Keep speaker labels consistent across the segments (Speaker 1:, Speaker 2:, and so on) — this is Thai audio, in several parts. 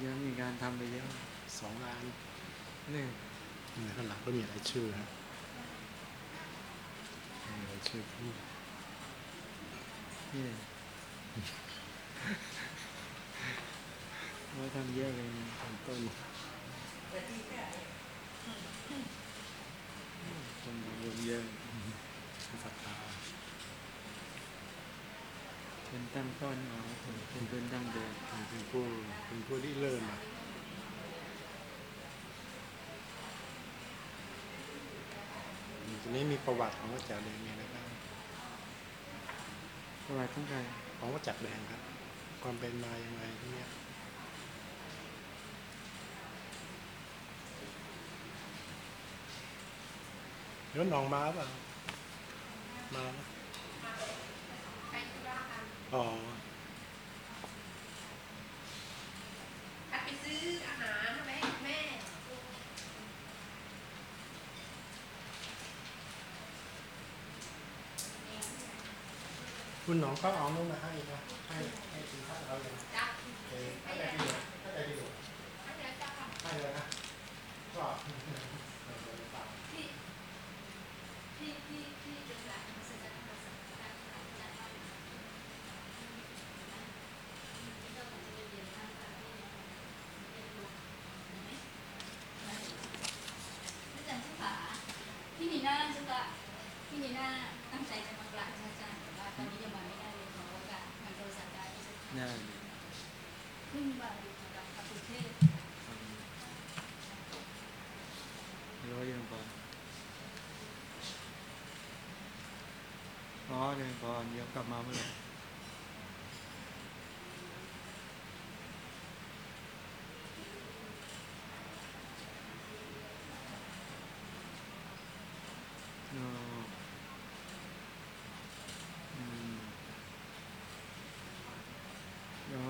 Speaker 1: เยอะมีการทำไปเยอะ
Speaker 2: สองล้าน
Speaker 1: นี่
Speaker 2: ในข้างหลังก็มีรายชื่อนะมีรายชื่อผู้
Speaker 1: นี่ว่าทำเยอะเลยนะ
Speaker 2: ต้นต้น
Speaker 1: คนรวมเยอะ
Speaker 2: ผู้ศรัทธา
Speaker 1: เป็นตั้งต้นอ๋อเป็นเป็นตั้งเดิม
Speaker 2: เป็นผู้เป็นผู้ที่เริ่มอะทีนี้มีประวัติของวัดจักรแดงมีอะไรบ้าง
Speaker 1: ประวัติของใคร
Speaker 2: ของวัดจักรแดงครับ ความเป็นมาอยังไงที่เนี่ยแล้วน้องมาเปล่ามา อ๋อ
Speaker 3: ไปซื้ออาหารทำไมแม่
Speaker 2: คุณน้องเขาเอานู่นมาให้นะให้ให้คุณค่าเราเลยนะ
Speaker 3: จับ
Speaker 2: เออถ้าใจดีนะถ้าใจดีนะ
Speaker 3: อันเดียวจับค่ะ
Speaker 2: ให้เลยนะก็
Speaker 3: ที่ที่ที่ที่เป็นหลักมันจะจะมาสัมภาษณ์จัดว่าอาจารย์สุขาพี่นีน่าสุกะพี่นีน่าตั้งใจจะมากราบอาจารย์แต่ว่าตอนนี้ยังมาไม่ได้เลยขอโอกาสทางโทรศัพท์ได้ที่สุด
Speaker 1: ได้
Speaker 3: เพิ่งมาอยู่กับพระพุทธเทพ
Speaker 1: ร้อยยังก่อนอ๋อเดิน กลับมาเมื่อไหร่เดี๋ยว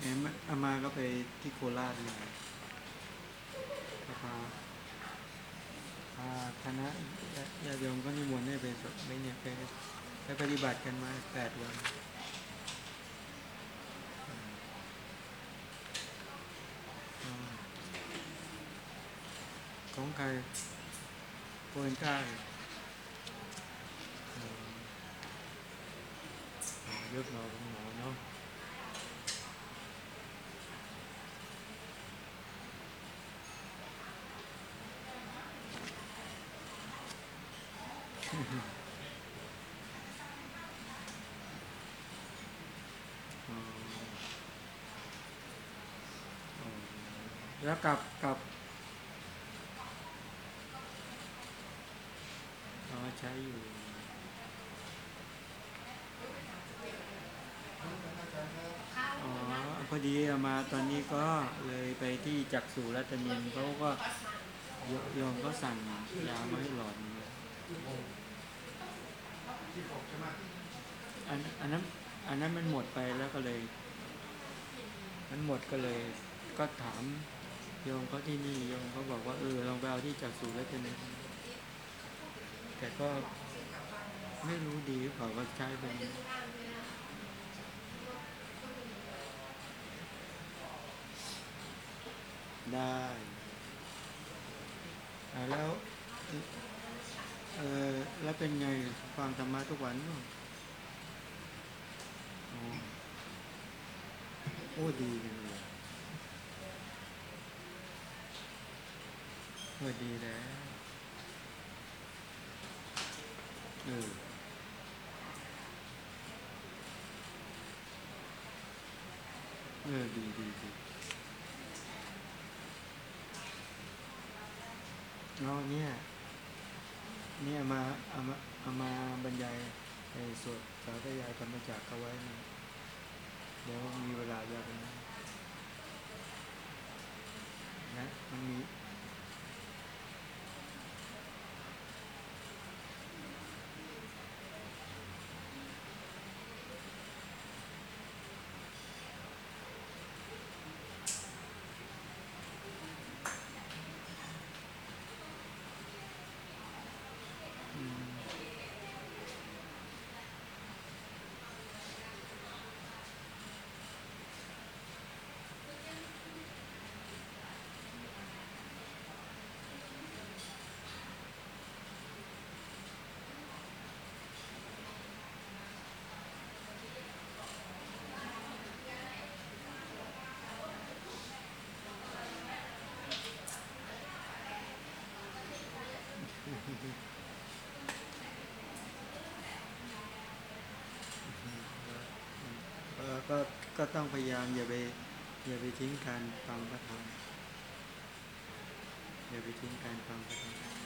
Speaker 1: เอ็มอามาก็ไปที่โคราชเลยพาพาคณะญาติโยมก็นิมนต์ให้ไปสวดไม่เนี่ยไป ไปปฏิบัติกันมาแปดวันอของใครโปรเอนก้าเหรออ๋ออ๋อยกหนองหมอเนาะ อ๋ออ๋อ แล้วกลับกลับอ๋อใช้อยู่อ๋อพอดีมาตอนนี้ก็เลยไปที่จักษุรัตนียนเขาก็ยโยมก็สั่งยาไมาให้หลอดหนึ่งเลย
Speaker 2: ที่หกใช่ไหม
Speaker 1: อันอันนั้นอันนั้นมันหมดไปแล้วก็เลย มันหมดก็เลยก็ถาม โยมเขาที่นี่โยมเขาบอกว่าเออลองไปเอาที่จักษุรัตเนียนแต่ก็ไม่รู้ดีเปล่าว่าใช้เป็นได้แล้วเออแล้วเป็นไงฟังธรรมะทุกวันโอ้ดีเลยเอดีแล้วเออเออดีดีดีเอาเนี่ย เนี่ยมาเอามาเอามาบรรยายในสวดสาธยายธรรมจักรเขาไว้นะเดี๋ยวมีเวลายากนะนะมันมีอืม ก็ก็ต้องพยายามอย่าไปอย่าไปทิ้งการฟังพระธรรมอย่าไปทิ้งการฟังพระธรรม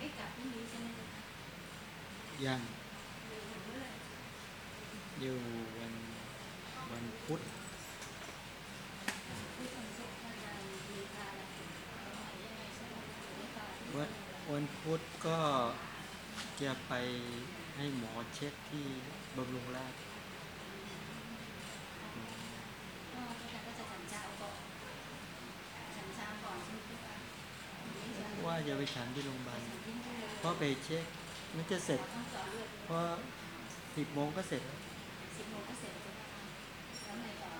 Speaker 1: ไม่
Speaker 3: กลับพรุ่งนี้ใช่ไหมคะ
Speaker 1: ยัง
Speaker 3: อยู่เมื่อไหร่
Speaker 1: อยู่วันวันพุธ
Speaker 3: ที่คนสุขอาจารย์มีการอะไรประมาณยังไงใช่ไหมไม่ตอบ
Speaker 1: วันวันพุธก็จะไปให้หมอเช็คที่บำรุงราษฎร์
Speaker 3: ก็อาจารย์ก็จะฉันเช้าก่อนฉันเช้าก่อนใช่ไหมคะ
Speaker 1: ว่าจะไปฉันที่โรงพยาบาล
Speaker 3: ฉันทิ้งไป เลย
Speaker 1: เพราะไปเช็คมันจะเสร็จ
Speaker 3: ต้องเจาะเลือด
Speaker 1: เพราะสิบโมงก็เสร็จแล้ว
Speaker 3: สิบโมงก็เสร็จใช่ไหมคะแล้วไงต่อ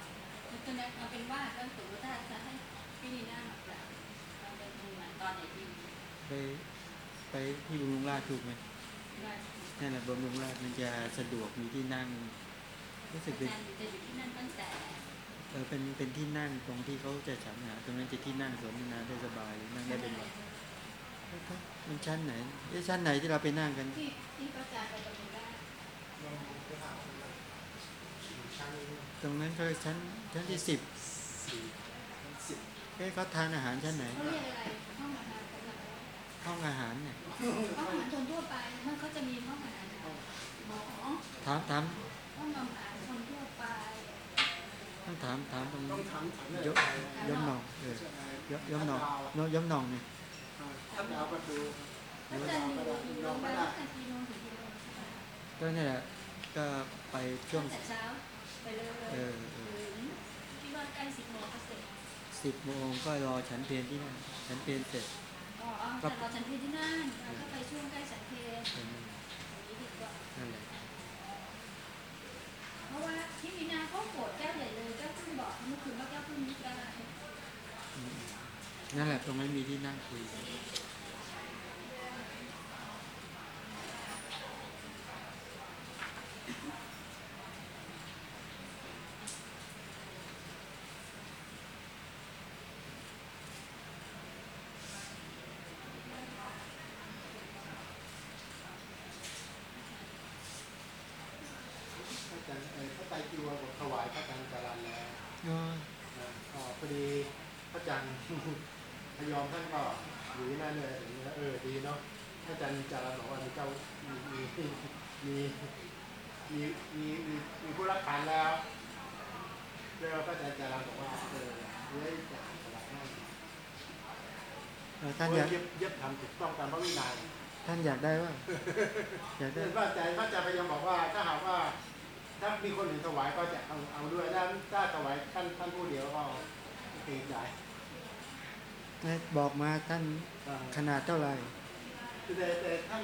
Speaker 3: คือคือเอาเป็นว่าก็ถือว่าถ้าจะให้พี่นีน่ามากราบเราไปทำงานตอนไหนดี
Speaker 1: ไปไปที่บำรุงราษฎร์ถูกไหม
Speaker 3: ได้
Speaker 1: นั่นแหละบำรุงราษฎร์มันจะสะดวกมีที่นั่งรู้สึก
Speaker 3: อา
Speaker 1: เป็น
Speaker 3: จารย์จะอยู่ที่นั่นตั้งแต่
Speaker 1: เออเป็นเป็นที่นั่งตรงที่เขาจะฉันอาหารตรงนั้นจะที่นั่งสวนทนาได้สบายนั่งได้เป็นวัน มันชั้นไหนเอ๊ะชั้นไหนที่เราไปนั่งกัน
Speaker 3: ที่ที่พระอาจารย์ไปประมูลได้
Speaker 1: ตรงนั้นก็ชั้นชั้นที่สิบเอ๊ะเขาทานอาหารชั้นไหน
Speaker 3: เขาเรียกอะไรห้องอาหารสำหรับ
Speaker 1: ห้องอาหารเนี่ย
Speaker 3: ห้องอาหารคนทั่วไปมันเขาจะมีห้องอาหารหมอ
Speaker 1: ถามถาม
Speaker 3: ห้องอาหารคนทั่วไป
Speaker 1: ต้องถามถามตรง
Speaker 2: ต้องถามถาม
Speaker 1: ยกยมนองเออยกยมนองเนอะยมนองเนี่ย
Speaker 2: ท่านดาวประตู
Speaker 3: พระอาจารย์อยู่อยู่โรงพยาบาลตั้งแต่กี่โมงถึงกี่โมงใช่ไหม
Speaker 1: ก็นี่แหละก็ไปช่วง
Speaker 3: ตั้งแต่เช้าไปเลย
Speaker 1: เออเออ
Speaker 3: ถึงคิดว่าใกล้สิบโมงก็เสร็จ
Speaker 1: สิบโมงก็รอฉันเพลที่นั่นฉันเพลเสร็จ
Speaker 3: อ๋อแต่เราฉันเพลที่นั่นเราก็ไปช่วงใกล้ฉันเพล
Speaker 1: เออ
Speaker 3: อย่างนี้ดีกว่า
Speaker 1: นั่นแหละ
Speaker 3: เพราะว่าที่มีนาเขาโกรธแก้วใหญ่เลยแก้วเพิ่งบอกเมื่อคืนว่าแก้วเพิ่งนึกได้
Speaker 1: อืม
Speaker 3: แนั่
Speaker 1: นแหละตรงนั้นมีที่นั่งคุย
Speaker 2: พระอาจารย์เอ่อพระไตรจีวรบอกถวายพระอาจารย์จรันแล้ว
Speaker 1: เออ
Speaker 2: นะก็พอดีพระอาจารย์ พยอมท่านก็อยู่ที่นั่นเลยอย่างนี้นะเออดีเนาะพระอาจารย์จรันบอกว่ามีเจ้ามีมีมีมีมีมีมีผู้รับขันแล้วแล้วพระอาจารย์จรันบอกว่าเออเฮ้ยจะอ่านสลับนั่น
Speaker 1: เออ ท่านอยาก
Speaker 2: เย็บเย็บทำถูกต้องตามพระวินัย
Speaker 1: ท่านอยากได้ว่าอยากได้
Speaker 2: พระอาจารย์พระอาจารย์พยอมบอกว่า ถ้าหากว่า ถ้ามีคนอื่นถวายก็จะเอาเอาด้วยถ้าถ้าถวายท่านท่านผู้เดียวก็เกรงใจ
Speaker 1: ให้บอกมาท่าน
Speaker 2: อ่า
Speaker 1: ขนาดเท่าไหร่
Speaker 2: แต่แต่ท่าน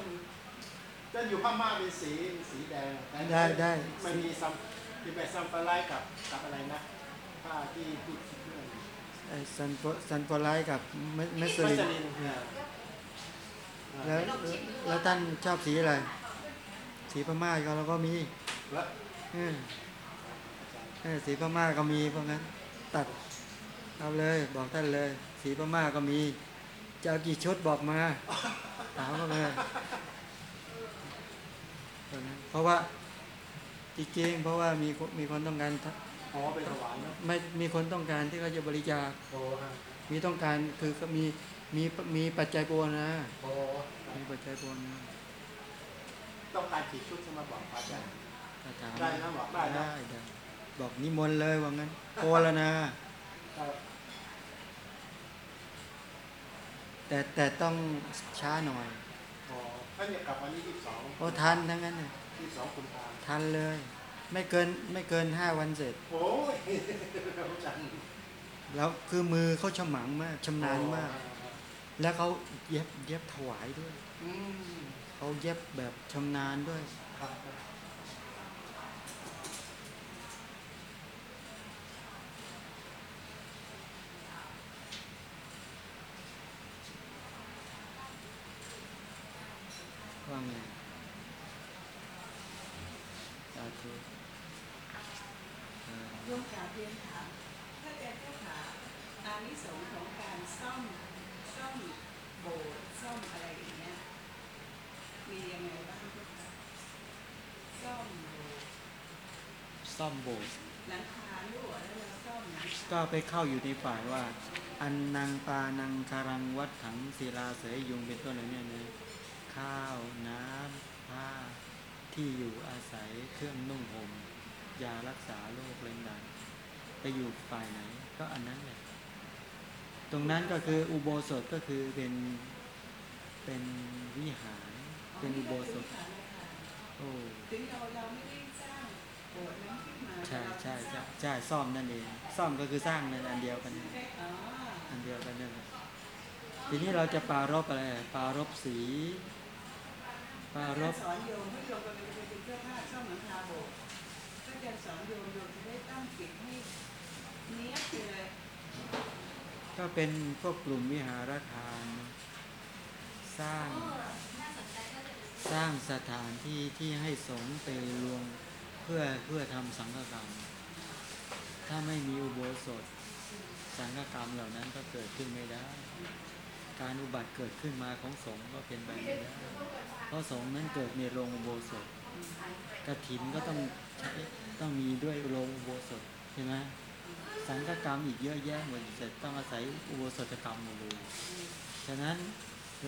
Speaker 2: ท่านอยู่พม่าเป็นสีสีแดงแต่
Speaker 1: ได้ได้
Speaker 2: มันมีซัมที่ไปซัมปะไลกับกับอะไรนะผ้าที่ที่เพื่อน
Speaker 1: ไอ้ ซันโฟซันโฟไลท์กับเมเมส
Speaker 2: มั
Speaker 1: ลิ
Speaker 2: ส
Speaker 1: น
Speaker 2: ลินเนี่ยอ่า
Speaker 1: แล้วแล้วท่านชอบสีอะไร สีพม่าก็เราก็มี
Speaker 2: แล้ว
Speaker 1: เออเออสีพม่าก็มีเพราะงั้น ตัดเอาเลยบอกท่านเลย สีพม่าก็มีจะเอากี่ชุดบอกมาถามมาเลยเพราะงั้นเพราะว่าจริงๆเพราะว่ามีคนมีคนต้องการ
Speaker 2: อ๋อไปถวายเนาะ
Speaker 1: ไม่มีคนต้องการที่เขาจะบริจาค
Speaker 2: โอ้ฮะ
Speaker 1: มีต้องการคือก็มีมีมีปัจจัยปวนนะ
Speaker 2: โอ้
Speaker 1: มีปัจจัยปวนนะ
Speaker 2: ต้องการกี่ชุดจะมาบอกพระอาจารย์
Speaker 1: ถ้าถาม
Speaker 2: ได้นะบอกได้นะ
Speaker 1: ได้ได้บอกนิมนต์เลยว่างั้นโกแล้วนะ
Speaker 2: เออ
Speaker 1: แต่แต่ต้องช้าหน่อย
Speaker 2: อ๋อท่านจะกลับวันที่ยี่สิบสอง
Speaker 1: เพราะทันทั้งนั้นน่ะ
Speaker 2: ยี่สิบสองกุมภาพันธ์
Speaker 1: ทันเลย ไม่เกินไม่เกินห้าวันเสร็จ
Speaker 2: โอ้ยจารย์
Speaker 1: แล้วคือมือเขาฉมังมากชำนาญมาก แล้วเขาเย็บเย็บถวายด้วยเขาเย็บแบบชำนาญด้วยว่าไงสาธุ
Speaker 4: โยมกราบเรียนถามถ้าอาจารย์เจ้าขาอานิสงส์ของการซ่อมซ่อมโบสถ์ซ่อมอะไรอย่างเงี้ยมียังไงบ้างเจ้าคะซ่อมโบสถ์
Speaker 1: ซ่อมโบสถ์
Speaker 4: หลังคารั่วแล้วเราซ่อมหลังคา
Speaker 1: ก็ไปเข้าอยู่ในฝ่ายว่า อันนางปานังคารังวัดถังศิลาเสยยุงเป็นต้นอะไรเนี่ยนะข้าวน้ำผ้าที่อยู่อาศัยเครื่องนุ่งห่ม ยารักษาโรคอะไรต่างๆไปอยู่ฝ่ายไหน ก็อันนั้นแหละตรงนั้นก็คืออุโบสถก็คือเป็นเป็นวิหาร เป็นอุโบสถ
Speaker 4: อ๋อนี่ก็คือวิหารเลยค่ะ
Speaker 1: โอ้
Speaker 4: ถึงเราเราไม่ได้สร้างโบสถ์นั้นขึ้นมา
Speaker 1: ใช่
Speaker 4: แต่เรา
Speaker 1: ใช่
Speaker 4: ส
Speaker 1: ใช่
Speaker 4: ร้าง
Speaker 1: ใช่ซ่อมนั่นเองซ่อมก็คือสร้างในอันเดียวกัน
Speaker 4: อ๋อ
Speaker 1: อันเดียวกันนั่นแหละทีนี้เราจะปรารบอะไรปรารบสีปรารบ
Speaker 4: สอนโยมให้โยมกำลังจะไปเป็นเจ้าภาพซ่อมหลังคาโบสถ์ถ้าอา จารย์สอนโยมโยมจะได้ตั้งจิตให้เนี้ยบไปเลย
Speaker 1: ก็เป็นพวกกลุ่มวิหารทาน สร้าง
Speaker 3: สนใจก็จะเป็น
Speaker 1: สร้างสถานที่ที่ให้สงฆ์ไปรวมเพื่อเพื่อทำสังฆกรรม ถ้าไม่มีอุโบสถสังฆกรรมเหล่านั้นก็เกิดขึ้นไม่ได้ การอุบัติเกิดขึ้นมาของสงฆ์ก็เป็นไปไม่ได้ เพราะสงฆ์นั้นเกิดในโรงอุโบสถ กฐินก็ต้องใช้ต้องมีด้วยโรงอุโบสถใช่ไหมสังฆกรรมอีกเยอะแยะหมดเสร็จต้องอาศัยอุโบสถกรรมหมดเลยฉะนั้น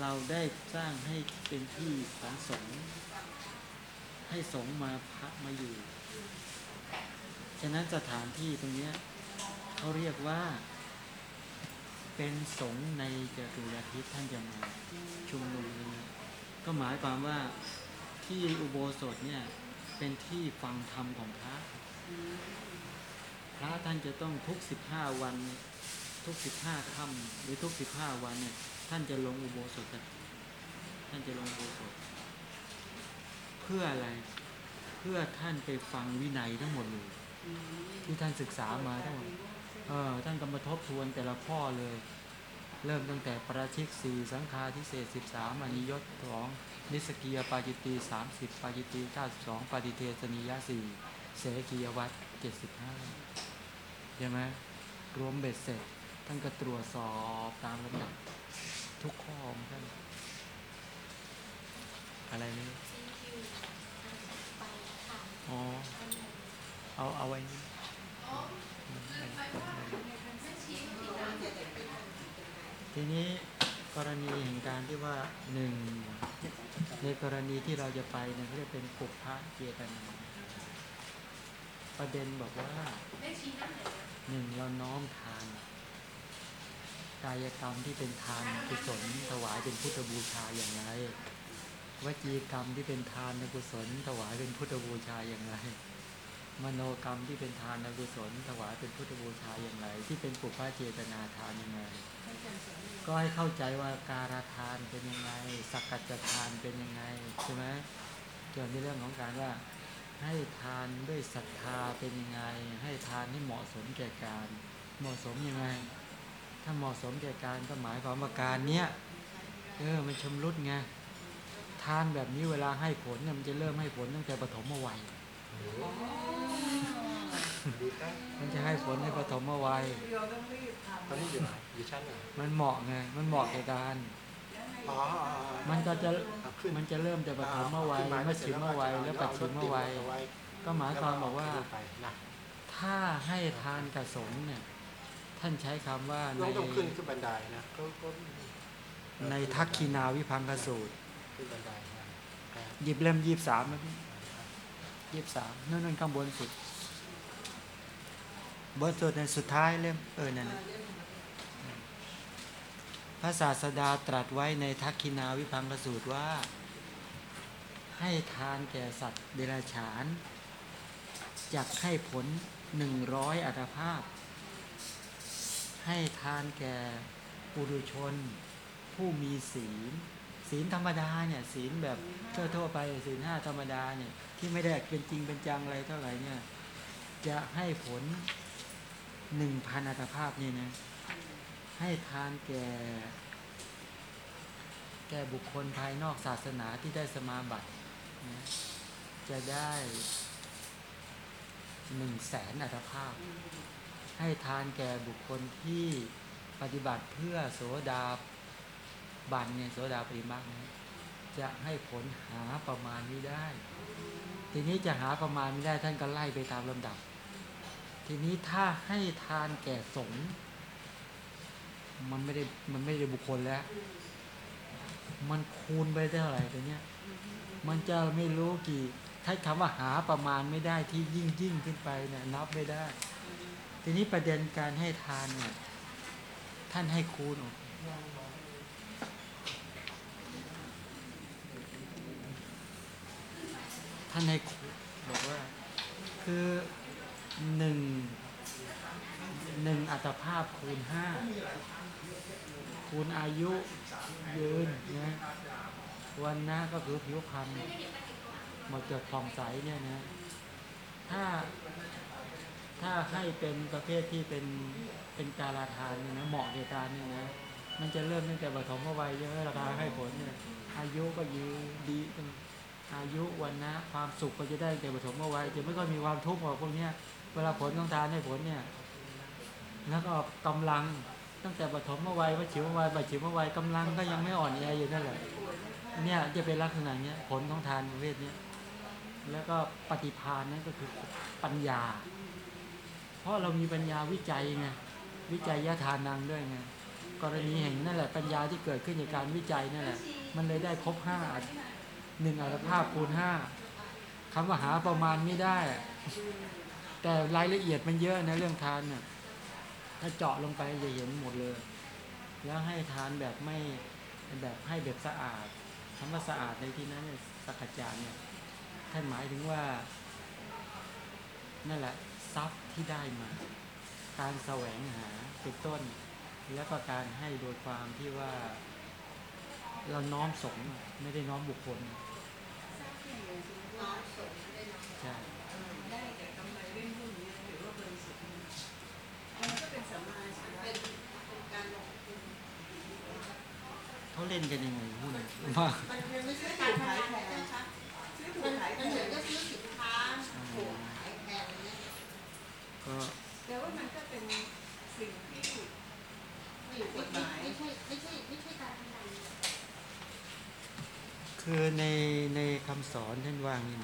Speaker 1: เราได้สร้างให้เป็นที่ของสงฆ์ให้สงฆ์มาพักมาอยู่ ฉะนั้นสถานที่ตรงนี้เขาเรียกว่า เป็นสงฆ์ในจตุรทิศท่านจะมาชุมนุมกันเนี่ยก็หมายความว่าที่อุโบสถเนี่ย เป็นที่ฟังธรรมของพระ พระท่านจะต้องทุกสิบห้าวัน ทุกสิบห้าค่ำหรือทุกสิบห้าวันเนี่ย ท่านจะลงอุโบสถท่านจะลงอุโบสถเพื่ออะไรเพื่อท่านไปฟังวินัยทั้งหมดเลยที่ท่านศึกษามาทั้งหมดเออท่านก็มาทบทวนแต่ละข้อเลย เริ่มตั้งแต่ปาราชิกสี่สังฆาทิเศษสิบสามอนิยตสอง นิสสัคคิยปาจิตตีย์สามสิบปาจิตตีย์เก้าสิบสองปาฏิเทสนียะสี่เสขิยวัตรเจ็ดสิบห้าใช่ไหมรวมเบ็ดเสร็จท่านก็ตรวจสอบตามลำดับทุกข้อของท่านอะไรนี่
Speaker 5: ซีคิวไปค่ะ
Speaker 1: อ๋อ เอาเอาไว้นี่
Speaker 5: ไม่ชี้ไม่ติดตาม
Speaker 1: ทีนี้ กรณีแห่งการที่ว่าหนึ่งในกรณีที่เราจะไปเนี่ยเขาเรียกเป็นปุพพะเจตนาประเด็นบอกว่าหนึ่งเราน้อมทานกายกรรมที่เป็นทานกุศลถวายเป็นพุทธบูชาอย่างไรวจีกรรมที่เป็นทานกุศล ถวายเป็นพุทธบูชาอย่างไร มโนกรรมที่เป็นทานกุศล ถวายเป็นพุทธบูชาอย่างไร ที่เป็นปุพพะเจตนาทานยังไง ก็ให้เข้าใจว่าการทานเป็นยังไง สักกัจจทานเป็นยังไงใช่ไหมเกี่ยวในเรื่องของการว่าให้ทานด้วยศรัทธาเป็นยังไง ให้ทานให้เหมาะสมแก่การ เหมาะสมยังไง ถ้าเหมาะสมแก่การก็หมายความว่าการเนี้ยเออมันชำรุดไงทานแบบนี้เวลาให้ผลเนี่ยมันจะเริ่มให้ผลตั้งแต่ปฐมวัย
Speaker 2: ดีครับ
Speaker 1: มันจะให้ผลในปฐมวัย
Speaker 4: โยม ต้องรีบทำ
Speaker 2: ตอนนี้อยู่ไหนอยู่ชั้นไหน
Speaker 1: มันเหมาะไงมันเหมาะแก่การ
Speaker 2: อ๋อ
Speaker 1: มันก็จะ
Speaker 2: เอาขึ้น
Speaker 1: มันจะเริ่มแต่ปฐมวัยมัชชิมวัยแล้วปัจฉิมวัยก็หมายความบอกว่า
Speaker 2: ไปนะ
Speaker 1: ถ้าให้ทานกับสงฆ์เนี่ย ท่านใช้คำว่าใน
Speaker 2: น้องต้องขึ้นขึ้นบันไดนะก็ก็
Speaker 1: ในทักคีนาวิพังคสูตร
Speaker 2: ขึ้นบันไดนะอ่า
Speaker 1: หยิบเล่มยี่สามนะพี่ยี่สามนั่นนั่นข้างบนสุดบนสุดในสุดท้ายเล่มเออนั่นน่ะ พระศาสดาตรัสไว้ในทักคีนาวิพังคสูตรว่า ให้ทานแก่สัตว์เดรัจฉานจักให้ผลหนึ่งร้อยอัตภาพ ให้ทานแก่ปุรุชน ผู้มีศีล ศีลธรรมดาเนี่ยศีลแบบทั่วๆไปศีลห้าธรรมดาเนี่ยที่ไม่ได้เป็นจริงเป็นจังอะไรเท่าไหร่เนี่ยจะให้ผลหนึ่งพันอัตภาพเนี่ยนะ ให้ทานแก่ แก่บุคคลภายนอกศาสนาที่ได้สมาบัตินะจะได้หนึ่งแสนอัตภาพ ให้ทานแก่บุคคลที่ปฏิบัติเพื่อโสดาบันเนี่ยโสดาปริมักนะจะให้ผลหาประมาณนี้ได้ ทีนี้จะหาประมาณไม่ได้ท่านก็ไล่ไปตามลำดับ ทีนี้ถ้าให้ทานแก่สงฆ์ มันไม่ได้มันไม่ได้บุคคลแล้ว มันคูณไปได้เท่าไหร่ตัวเนี้ย มันจะไม่รู้กี่ ถ้าคำว่าหาประมาณไม่ได้ที่ยิ่งยิ่งขึ้นไปเนี่ยนับไม่ได้ ทีนี้ประเด็นการให้ทานเนี่ย ท่านให้คูณออกท่านให้คูณบอกว่า คือหนึ่งหนึ่งอัตภาพคูณห้า คูณอายุยืนนะวันหน้าก็คือผิวพรรณหมดจดผ่องใสเนี่ยนะ ถ้าถ้าให้เป็นประเภทที่เป็นเป็นการาทานเนี่ยนะเหมาะแก่การเนี่ยนะมันจะเริ่มตั้งแต่ปฐมวัยใช่ไหมราคาให้ผลเนี่ยอายุก็ยืนดีอายุวันนะความสุขก็จะได้แต่ปฐมวัยจะไม่ก็มีความทุกข์หรอกพวกเนี้ยเวลาผลของทานให้ผลเนี่ย แล้วก็กำลัง ตั้งแต่ปฐมวัยวัชิมวัยปัจฉิมวัยกำลังก็ยังไม่อ่อนแออยู่นั่นแหละเนี่ยจะเป็นลักษณะเนี้ยผลของทานประเภทนี้แล้วก็ปฏิภาณนั่นก็คือปัญญา เพราะเรามีปัญญาวิจัยไงวิจัยยะทานังด้วยไงกรณีแห่งนั่นแหละปัญญาที่เกิดขึ้นจากการวิจัยนั่นแหละ มันเลยได้ครบห้าหนึ่งอัตภาพคูณห้าคำว่าหาประมาณไม่ได้ แต่รายละเอียดมันเยอะนะเรื่องทานเนี่ย ถ้าเจาะลงไปจะเห็นหมดเลย แล้วให้ทานแบบไม่แบบให้แบบสะอาดคำว่าสะอาดในที่นั้นสักจาเนี่ยท่านหมายถึงว่า นั่นแหละทรัพย์ที่ได้มา การแสวงหาเป็นต้น แล้วก็การให้โดยความที่ว่า เราน้อมสงไม่ได้น้อมบุคคลใช่
Speaker 4: ได้แต่กำไรเล่นหุ้นเนี่ยถือว่าบริสุทธิ์นะมันก็เป็นสัมมาอาชีพเป็นการลงทุน ขาเล่
Speaker 1: นกันยังไงหุ้นว่า
Speaker 6: มันมันไม่ใช่การพนันนะเจ้าคะ
Speaker 4: ซื้อถูกขายแพ
Speaker 6: มันเหมือน
Speaker 4: ง
Speaker 6: ก็ซื้อสินค้าถูกขายแพงอย่างเงี้ย
Speaker 1: ก็
Speaker 4: แต่ว่ามันก็เป็นสิ่งที่
Speaker 6: ไม่ไม่ไม่ใช่ไม่ใช่ไม่ใช่การพนัน
Speaker 1: คือในในคำสอนท่านวาอย่างนี้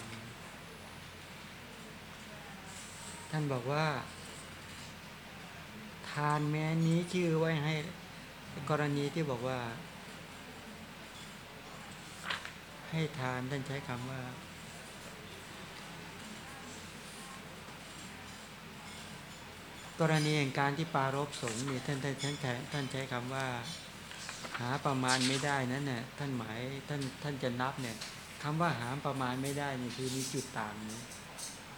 Speaker 1: ท่านบอกว่า ทานแม้นี้ชื่อไว้ให้กรณีที่บอกว่า ให้ทานท่านใช้คำว่า กรณีแห่งการที่ปารบสงฆ์เนี่ยท่านท่านท่านใช้ท่านใช้คำว่า หาประมาณไม่ได้นั่นน่ะท่านหมายท่านท่านจะนับเนี่ยคำว่าหาประมาณไม่ได้นี่คือมีจุดต่างนะ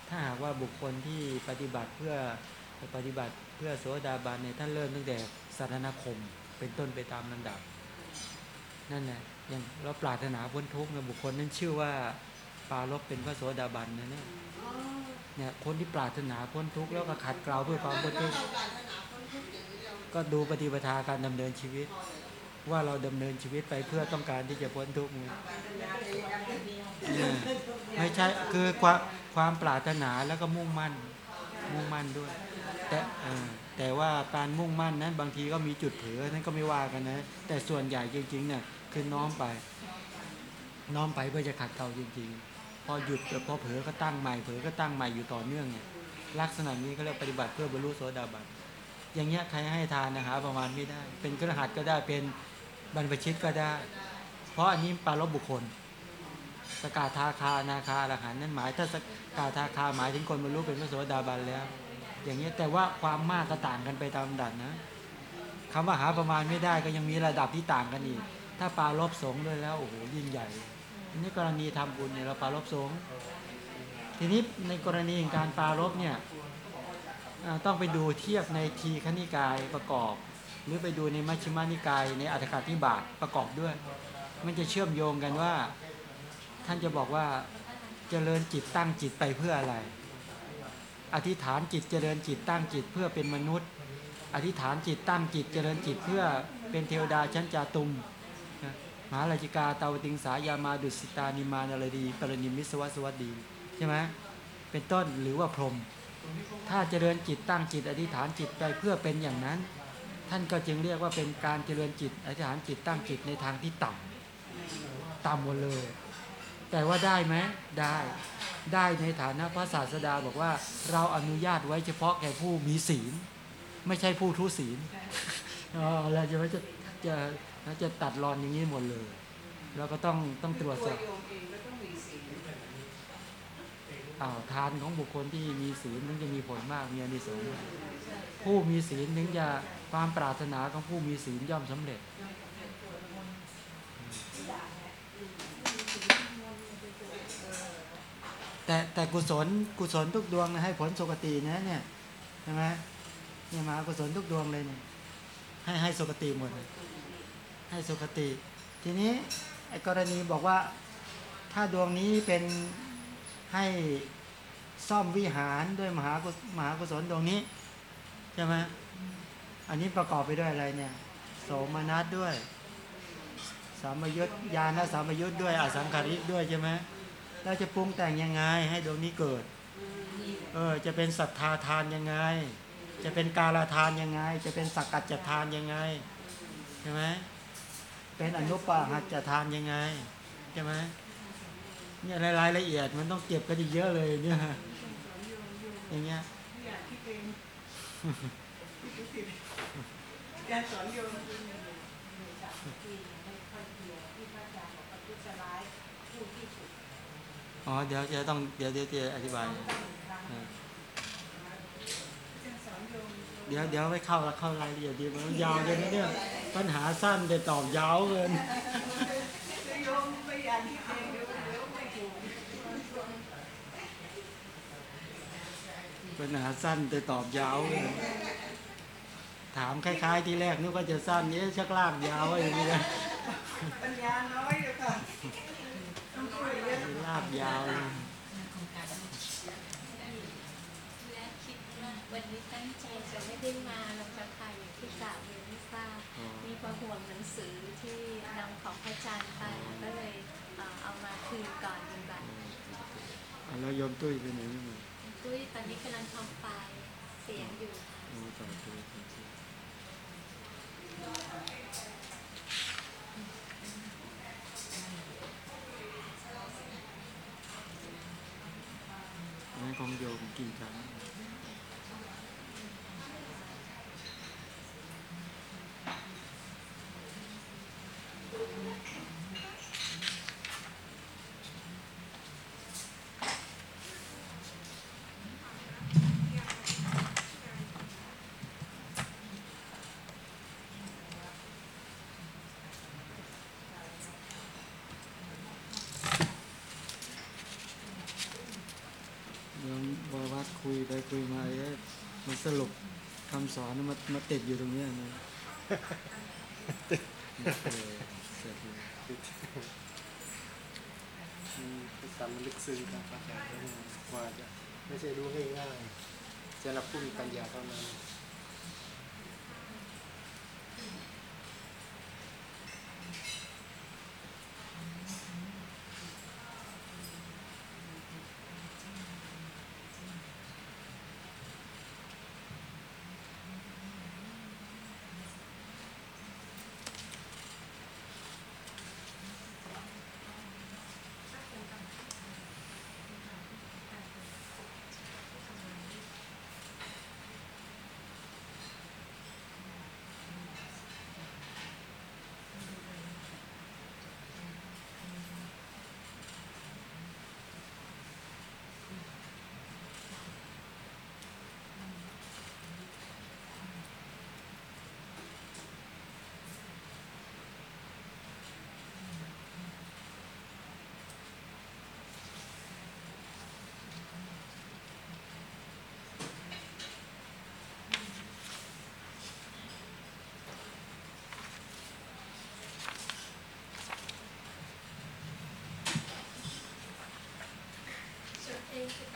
Speaker 1: ถ้าหากว่าบุคคลที่ปฏิบัติเพื่อปฏิบัติเพื่อโสดาบันเนี่ยท่านเริ่มตั้งแต่สารณคม เป็นต้นไปตามลำดับ นั่นแหละ อย่างเราปรารถนาพ้นทุกข์นี่ยบุคคลนั้นชื่อว่าปารบเป็นพระโสดาบันนะเนี่ยเนี่ยคนที่ปรารถนาพ้นทุกข์แล้วก็ขัดเกลาเพื่อความพ้นทุกข์
Speaker 6: ก็
Speaker 1: ดูปฏิปทาการดำเนินชีวิต ว่าเราดำเนินชีวิตไปเพื่อต้องการที่จะพ้นทุกข์ไงเออไม่ใช่คือความความปรารถนาแล้วก็มุ่งมั่นมุ่งมั่นด้วย แต่แต่ว่าการมุ่งมั่นนั้นบางทีก็มีจุดเผลอนั้นก็ไม่ว่ากันนะ แต่ส่วนใหญ่จริงๆเนี่ย คือน้อมไป น้อมไปเพื่อจะขัดเกลาจริงๆ พอหยุดพอเผลอก็ตั้งใหม่เผลอก็ตั้งใหม่อยู่ต่อเนื่องเนี่ยลักษณะนี้เขาเรียกปฏิบัติเพื่อบรรลุโสดาบันอย่างเงี้ยใครให้ทานนะหาประมาณไม่ได้ เป็นกระหัตก็ได้เป็นบรรพชิตก็ได้ เพราะอันนี้ปารบบุคคล สกาทาคานาคาอรหันนั่นหมายถ้าสกาทาคาหมายถึงคนบรรลุเป็นพระโสดาบันแล้ว อย่างเงี้ยแต่ว่าความมากก็ต่างกันไปตามดับนะคำว่าหาประมาณไม่ได้ก็ยังมีระดับที่ต่างกันอีก ถ้าปารบสงฆ์ด้วยแล้วโอ้โหยิ่งใหญ่ทีนี้กรณีทำบุญเนี่ยเราปารบสงฆ์ทีนี้ในกรณีของการปารบเนี่ยต้องไปดูเทียบในทีขณิกายประกอบ หรือไปดูในมัชฌิมานิกาย ในอัตถกาธิบาทประกอบด้วย มันจะเชื่อมโยงกันว่า ท่านจะบอกว่าเจริญจิตตั้งจิตไปเพื่ออะไร อธิษฐานจิตเจริญจิตตั้งจิตเพื่อเป็นมนุษย์ อธิษฐานจิตตั้งจิตเจริญจิตเพื่อเป็นเทวดาชั้นจาตุม หาราชิกาเตาวติงสายามาดุสิตานิมานารดีปรณิมิสวัสวัสดีใช่ไหมเป็นต้นหรือว่าพรหมถ้าเจริญจิตตั้งจิตอธิษฐานจิตไปเพื่อเป็นอย่างนั้น ท่านก็จึงเรียกว่าเป็นการเจริญจิตอธิษฐานจิตตั้งจิตในทางที่ต่ำต่ำหมดเลย แต่ว่าได้ไหมได้ได้ในฐานะพระศาสดาบอกว่าเราอนุญาตไว้เฉพาะแก่ผู้มีศีล ไม่ใช่ผู้ทุศีลอ๋อเราจะไม่จะ จะจะตัดรอนอย่างนี้หมดเลยเราก็ต้องต้องตรวจสอบ
Speaker 4: อ้า
Speaker 1: วทานของบุคคลที่มีศีลถึงจะมีผลมากมีอานิสงส์ผู้มีศีลถึงจะความปรารถนาของผู้มีศีลย่อมสำเร็จแต่แต่กุศลกุศลทุกดวงให้ผลสุคตินะเนี่ยใช่ไหมเนี่ยมากุศลทุกดวงเลยเนี่ยให้ให้สุคติหมดเลย ให้สุคติ ทีนี้ไอ้กรณีบอกว่าถ้าดวงนี้เป็นให้ซ่อมวิหารด้วยมหากุมหากุศลดวงนี้ใช่ไหมอันนี้ประกอบไปด้วยอะไรเนี่ย โสมนัสด้วย สามยุทธญาณสามยุทธด้วยอสังขาริด้วยใช่ไหมเราจะปรุงแต่งยังไงให้ดวงนี้เกิด เออ จะเป็นศรัทธาทานยังไง จะเป็นกาลทานยังไง จะเป็นสักกัจจทานยังไง ใช่ไหม เป็นอนุปาหัจจทานยังไงใช่ไหมเนี่ยรายละเอียดมันต้องเก็บกันอีกเยอะเลยเนี่ยอย่างเงี้ย
Speaker 4: การสอนโยม
Speaker 1: อ๋อเดี๋ยวจะต้องเดี๋ยวเดี๋ยวจะอธิบาย เดี๋ยวเดี๋ยวไม่เข้าเข้ารายละเอียดดีมันยาวเลยนะเนี่ย ปัญหาสั้นแต่ตอบยาวเกิน
Speaker 4: โยมไม่อยากคิดเองเดี๋ยวเดี๋ยวไม่ถูก
Speaker 1: ปัญหาสั้นแต่ตอบยาวเลยถามคล้าย ๆ ที่แรกนึกว่าจะสั้นนี้ชักลากยาวไว้อย่างนี้นะ
Speaker 4: ปัญญาน้อยเลยค่ะต้องช่วยเยอะ
Speaker 1: ลากยาวเลย
Speaker 5: และคิดว่าวันนี้ตั้งใจจะไม่ได้มาหรอกค่ะอย่างที่กล่าวเรีย นให้ทราบ
Speaker 1: อ๋อ
Speaker 5: มีประห่วงหนังสือที่นำของพระอาจารย์ไปก็เลยเอ่อเอามาคืนก่อนดีกว่า
Speaker 1: อะแล้วโยมตุ้ยไปไหนไม่หมด
Speaker 5: ตุ้ยตอนนี้กำลังทำไฟล์เสียงอยู่ค่ะ
Speaker 1: โอ้ต่อตัวต่อตัวอันนั้นของโยมกี่ครั้ง โยมบววัด คุยไปคุยมาเอ๊ะมันสรุปคำสอนมามาติดอยู่ตรงเนี้ยนะเสร็จเลย
Speaker 2: มีพฤติกรรมลึกซึ้งครับอาจารย์กว่าจะไม่ใช่รู้ง่ายๆจะรับผู้มีปัญญาเท่านั้น
Speaker 1: ละ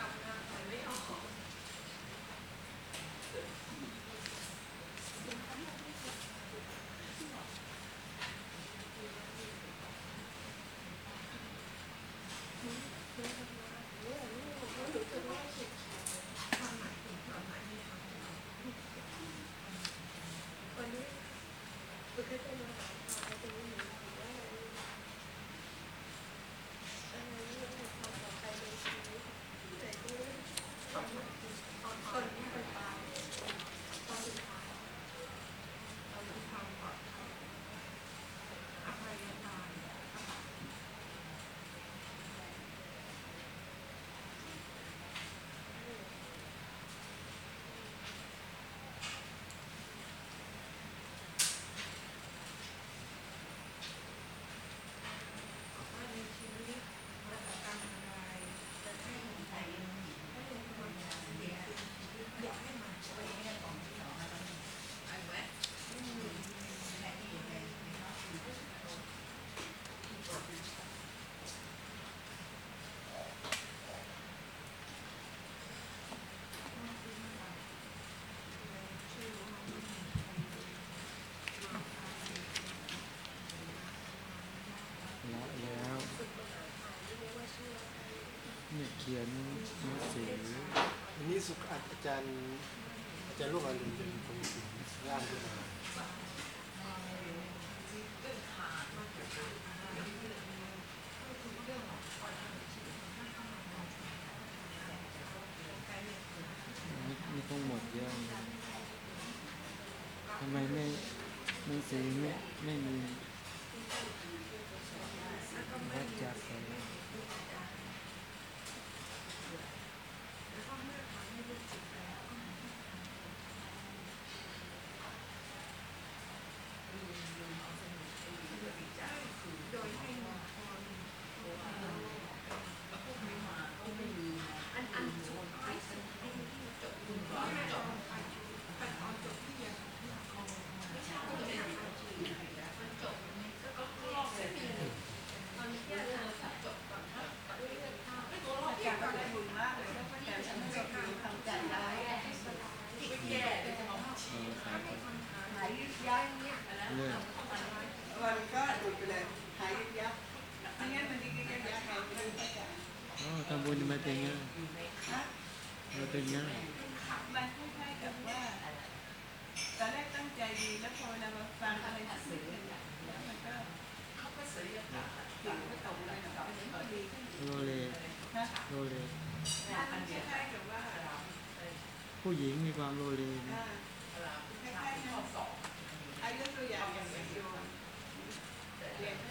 Speaker 1: เขียนหนังสือ
Speaker 2: อันนี้สุขอาจารย์อาจารย์ลูกอรุณเป็นคนสิงร่างขึ้นมา
Speaker 1: นี่นี่ต้องหมดเยอะเลยทำไมไม่หนังสือไม่ไม่มีวัดจักรไป
Speaker 7: จ
Speaker 4: ยึดยัก
Speaker 1: เลิก
Speaker 4: มันก็หลุดไปเลยหายยึดยักไม่งั้นมันยึดยักยักไงไม่รู้อาจารย์
Speaker 1: อ๋อทำบุญมาเป็นไง
Speaker 4: ฮะ
Speaker 1: มาเป็นไง
Speaker 4: มันคล้ายๆกับว่าตอนแรกตั้งใจดีแล้วพอเวลามาฟังอะไรสื่อแล้วมันก็จิตก็ตกไปหน่อยมันก็ดีขึ้น
Speaker 1: โลเล
Speaker 4: นะ
Speaker 1: โลเล
Speaker 4: มันคล้ายๆกับว่า
Speaker 1: ผู้หญิงมีความโลเลนะ
Speaker 4: อ่าคล้ายๆนะอายกตัวอย่างอย่างโยมเรียน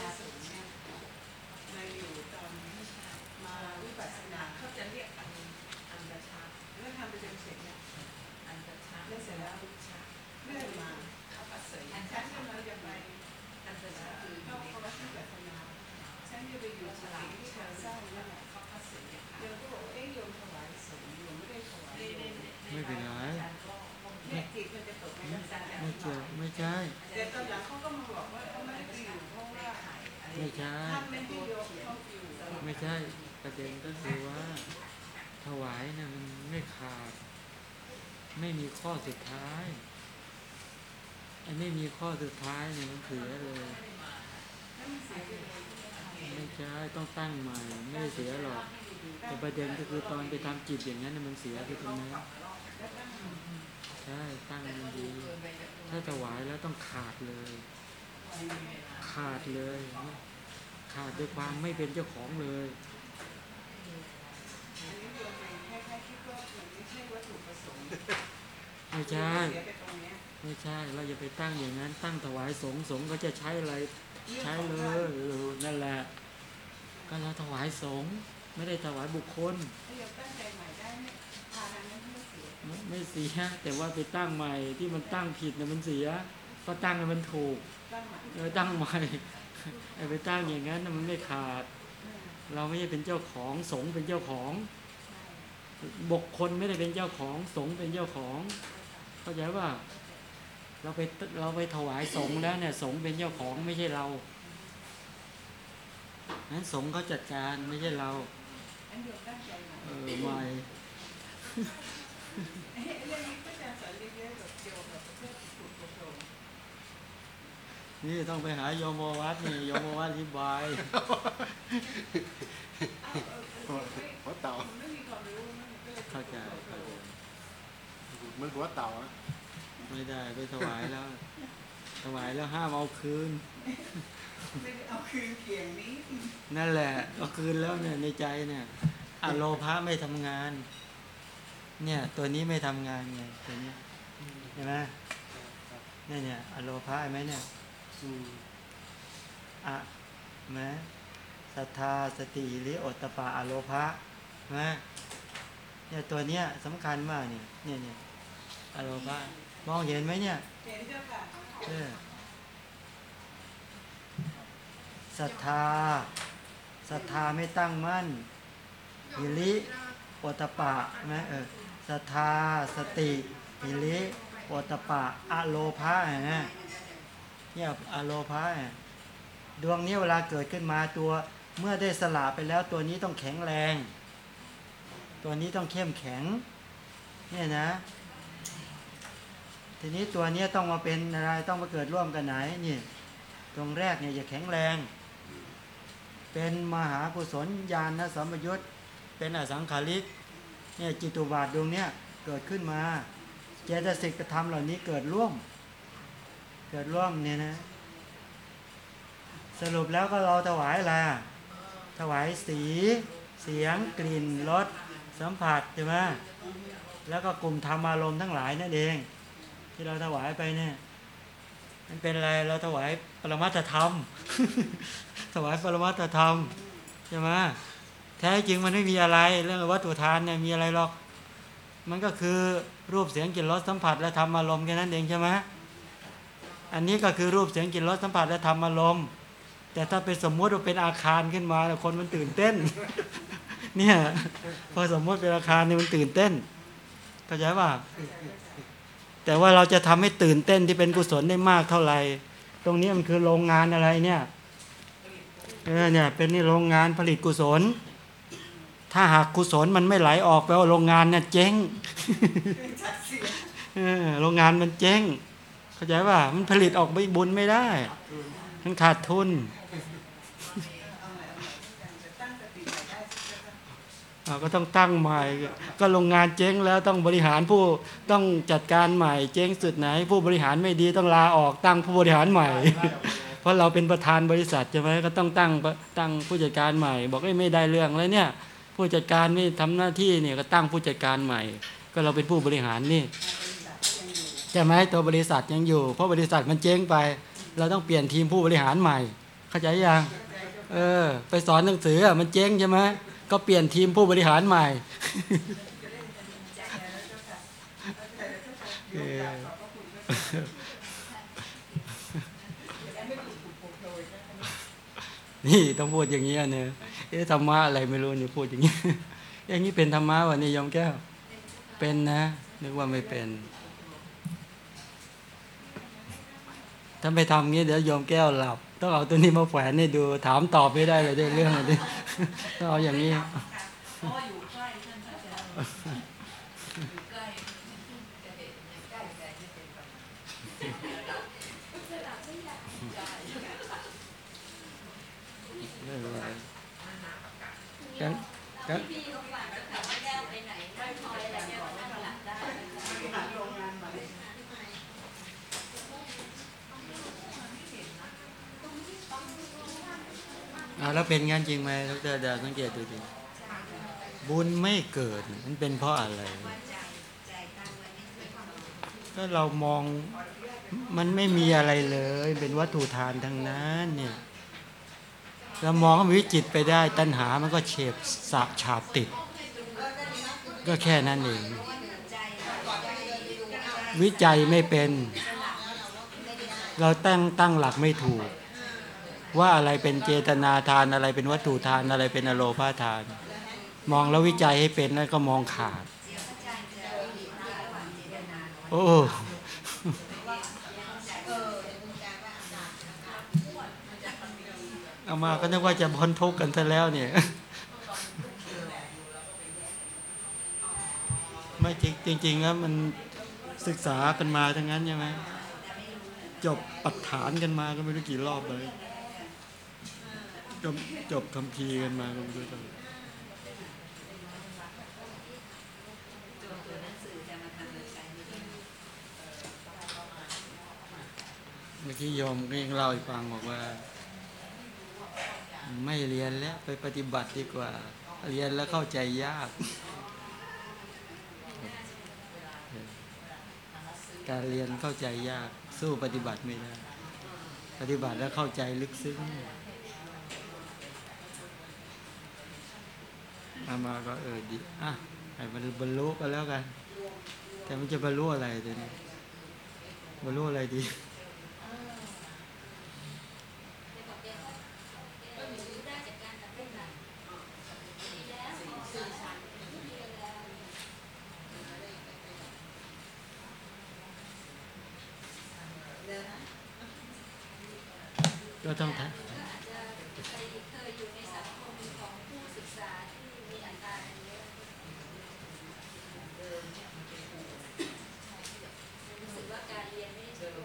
Speaker 4: ไม่
Speaker 1: ใช่
Speaker 4: ไม่
Speaker 1: ใช่ ประเด็นก็คือว่า ถวายนะมันไม่ขาด ไม่มีข้อสุดท้ายไอ้ไม่มีข้อสุดท้ายเนี่ยมันเสียเลย
Speaker 4: ไม่
Speaker 1: ใช่ต้องตั้งใหม่ ไม่ได้เสียหรอกแต่ประเด็นก็คือตอนไปทำจิตอย่างนั้นน่ะมันเสียไปตรงนั้นใช่ตั้งมันดี ถ้าถวายแล้วต้องขาดเลย ขาดเลย ขาดด้วยความไม่เป็นเจ้าของเลย
Speaker 4: อันนี้โยมเองแค่แค่คิดว่ามันไม่ใช่วัตถุประสงค์
Speaker 1: ไม่ใช่
Speaker 4: เสียไปตรงเนี้ย
Speaker 1: ไม่ใช่ เราอย่าไปตั้งอย่างนั้น ตั้งถวายสงฆ์สงฆ์ก็จะใช้อะไร ใช้เลยเออนั่นแหละ ก็เราถวายสงฆ์ไม่ได้ถวายบุคคล
Speaker 4: ถ้าโยมตั้งใจใหม่ได้ไม่ทานอันนั้นไม่เสีย
Speaker 1: ไม่ไม่เสีย แต่ว่าไปตั้งใหม่ที่มันตั้งผิดนะมันเสียเพราะตั้งให้มันถูก
Speaker 4: ตั้งใหม่
Speaker 1: เออตั้งใหม่ไอ้ไปตั้งอย่างนั้นน่ะมันไม่ขาด เราไม่ใช่เป็นเจ้าของสงฆ์เป็นเจ้าของบุคคลไม่ได้เป็นเจ้าของสงฆ์เป็นเจ้าของ เข้าใจว่า เราไปเราไปถวายสงฆ์แล้วเนี่ยสงฆ์เป็นเจ้าของไม่ใช่เรานั้นสงฆ์เขาจัดการไม่ใช่เรา
Speaker 4: อันโยมตั้งใจใหม่
Speaker 1: เออใหม่
Speaker 4: เอ้ยเรื่องนี้ก็จะสอนเยอะๆแบบโยมแบบเพื่อถูกโปร่ง
Speaker 1: นี่ต้องไปหาโยมวัดนี่โยมวัดอธิบาย
Speaker 4: อ้าวเออเออไม่
Speaker 2: หัวเต่า
Speaker 4: ผมไม่มีความรู้มันก็เลย
Speaker 1: เข้าใจเข้าใจ
Speaker 2: เหมือนหัวเต่าอะ
Speaker 1: ไม่ได้ไปถวายแล้ว ถวายแล้วห้ามเอาคืน
Speaker 4: ไม่ได้เอาคืนเขียงนี้
Speaker 1: นั่นแหละเอาคืนแล้วเนี่ยในใจเนี่ยอะโลภะไม่ทำงาน เนี่ย ตัวนี้ไม่ทำงานไงตัวเนี้ยเห็นไหมเนี่ยเนี่ยอะโลภะเห็นไหมเนี่ย
Speaker 2: อะ
Speaker 1: นไหมศรัทธาสติหรือโอตปะอะโลภะนไหมเนี่ยตัวเนี้ยสำคัญมากเนี่ยเนี่ยเนี่ยอะโลภะมองเห็นไหมเนี่ย
Speaker 4: เห็นเจ้าค่ะ
Speaker 1: เออศรัทธาศรัทธาไม่ตั้งมั่นหิริโอตปะไหมเออศรัทธาสติหิริโอตปะอะโลภะนไหม เนี่ยอะโลภะเนี่ยดวงนี้เวลาเกิดขึ้นมาตัวเมื่อได้สละไปแล้วตัวนี้ต้องแข็งแรง ตัวนี้ต้องเข้มแข็งเนี่ยนะ ทีนี้ตัวนี้ต้องมาเป็นอะไรต้องมาเกิดร่วมกันไหนนี่ตรงแรกเนี่ยอย่าแข็งแรง เป็นมหากุศลญาณสัมปยุตเป็นอสังขาริกเนี่ยจิตตุบาทดวงเนี้ยเกิดขึ้นมา เจตสิกธรรมเหล่านี้เกิดร่วม เกิดร่วมเนี่ยนะ สรุปแล้วก็เราถวายอะไรถวายสีเสียงกลิ่นรสสัมผัสใช่ไหมแล้วก็กลุ่มธรรมอารมณ์ทั้งหลายนั่นเอง ที่เราถวายไปเนี่ยมันเป็นอะไรเราถวายปรมัตธรรม ถวายปรมัตธรรมใช่ไหมแท้จริงมันไม่มีอะไรเรื่องวัตถุทานเนี่ยมีอะไรหรอก มันก็คือรูปเสียงกลิ่นรสสัมผัสและธรรมอารมณ์แค่นั้นเองใช่ไหม อันนี้ก็คือรูปเสียงกลิ่นรสสัมผัสและธรรมอารมณ์แต่ถ้าเป็นสมมติว่าเป็นอาคารขึ้นมาคนมันตื่นเต้น เนี่ยพอสมมติเป็นอาคารเนี่ยมันตื่นเต้นเข้าใจป่ะแต่ว่าเราจะทำให้ตื่นเต้นที่เป็นกุศลได้มากเท่าไหร่ตรงนี้มันคือโรงงานอะไรเนี่ยเออเนี่ยเป็นนี่โรงงานผลิตกุศล ถ้าหากกุศลมันไม่ไหลออกแปลว่าโรงงานเนี่ยเจ๊งโรงงานมันเจ๊ง เข้าใจป่ะมันผลิตออกไปบุญไม่ได้ มันขาดทุน
Speaker 4: เรา
Speaker 1: ก็ต้องตั้งใหม่ ก็โรงงานเจ๊งแล้วต้องบริหารผู้ต้องจัดการใหม่ เจ๊งสุดไหน ผู้บริหารไม่ดีต้องลาออกตั้งผู้บริหารใหม่ เพราะเราเป็นประธานบริษัทใช่ไหมก็ต้องตั้งตั้งผู้จัดการใหม่ บอกเอ้ยไม่ได้เรื่องแล้วเนี่ย ผู้จัดการไม่ทำหน้าที่เนี่ยก็ตั้งผู้จัดการใหม่ ก็เราเป็นผู้บริหารนี่ ใช่ไหมตัวบริษัทยังอยู่ เพราะบริษัทมันเจ๊งไป เราต้องเปลี่ยนทีมผู้บริหารใหม่ เข้าใจยังเออ ไปสอนหนังสือมันเจ๊งใช่ไหมก็เปลี่ยนทีมผู้บริหารใหม่นี่ต้องพูดอย่างนี้เนี่ยเอ๊ะธรรมะอะไรไม่รู้นี่พูดอย่างนี้อย่างนี้เป็นธรรมะวะนี่ยอมแก้ว เป็นนะนึกว่าไม่เป็น ถ้าไม่ทำงี้เดี๋ยวโยมแก้วหลับ ต้องเอาตัวนี้มาแขวนให้ดูถามตอบไม่ได้เลยเรื่องอะไรต้อง
Speaker 3: เอาอย่างนี้
Speaker 1: กันกัน
Speaker 3: พี่เขาฝากจะถามว่าแก้วไปไหนไม่พอแล้วแก้วนั่งหลับได้
Speaker 4: บริหารโรงงานใหม่
Speaker 1: อ่า แล้วเป็นงั้นจริงไหมดรดาวสังเกตดูดิบุญไม่เกิดมันเป็นเพราะอะไร ก็เรามองมันไม่มีอะไรเลย เป็นวัตถุทานทั้งนั้นเนี่ยเรามองวิจิตไปได้ตัณหามันก็เฉบสะฉาบติด ก็แค่นั้นเอง วิจัยไม่เป็น เราตั้งตั้งหลักไม่ถูก ว่าอะไรเป็นเจตนาทานอะไรเป็นวัตถุทานอะไรเป็นอโลภาทาน มองแล้ววิจัยให้เป็นแล้วก็มองขาด โอ้เอามาก็นึกว่าจะพ้นทุกข์กันซะแล้วเนี่ยไม่จริงจริงๆแล้วมันศึกษากันมาทั้งนั้นใช่ไหมจบปักฐานกันมาก็ไม่รู้กี่รอบเลย จบจบคำพีกันมาก็ไม่รู้จักเมื่อกี้โยมก็ยังเล่าให้ฟังบอกว่า ไม่เรียนแล้วไปปฏิบัติดีกว่า เรียนแล้วเข้าใจยาก การเรียนเข้าใจยาก สู้ปฏิบัติไม่ได้ ปฏิบัติแล้วเข้าใจลึกซึ้ง อามาก็เออดีอะให้มันบรรลุก็แล้วกัน แต่มันจะบรรลุอะไรเดี๋ยวนี้บรรลุอะไรดีก็ต้องท
Speaker 3: อาจจะเคยเคยอยู่ในสังคมของผู้ศึกษาที่มีอัตราเยอะรู้สึกว่าการเรียนไม่ได้ช่วยไ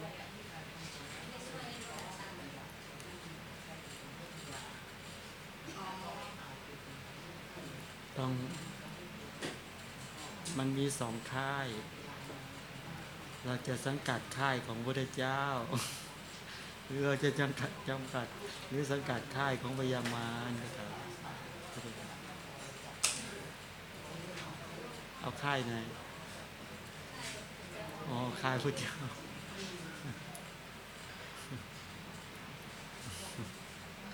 Speaker 3: ม่ช่วยให้เราทำำ
Speaker 1: ต้อง มีสองค่าย เราจะสังกัดค่ายของพระเจ้า หรือเราจะจำกัดจำกัด หรือสังกัดค่ายของพญามารก็ตามเอาค่ายไหนอ๋อค่ายพระเจ้า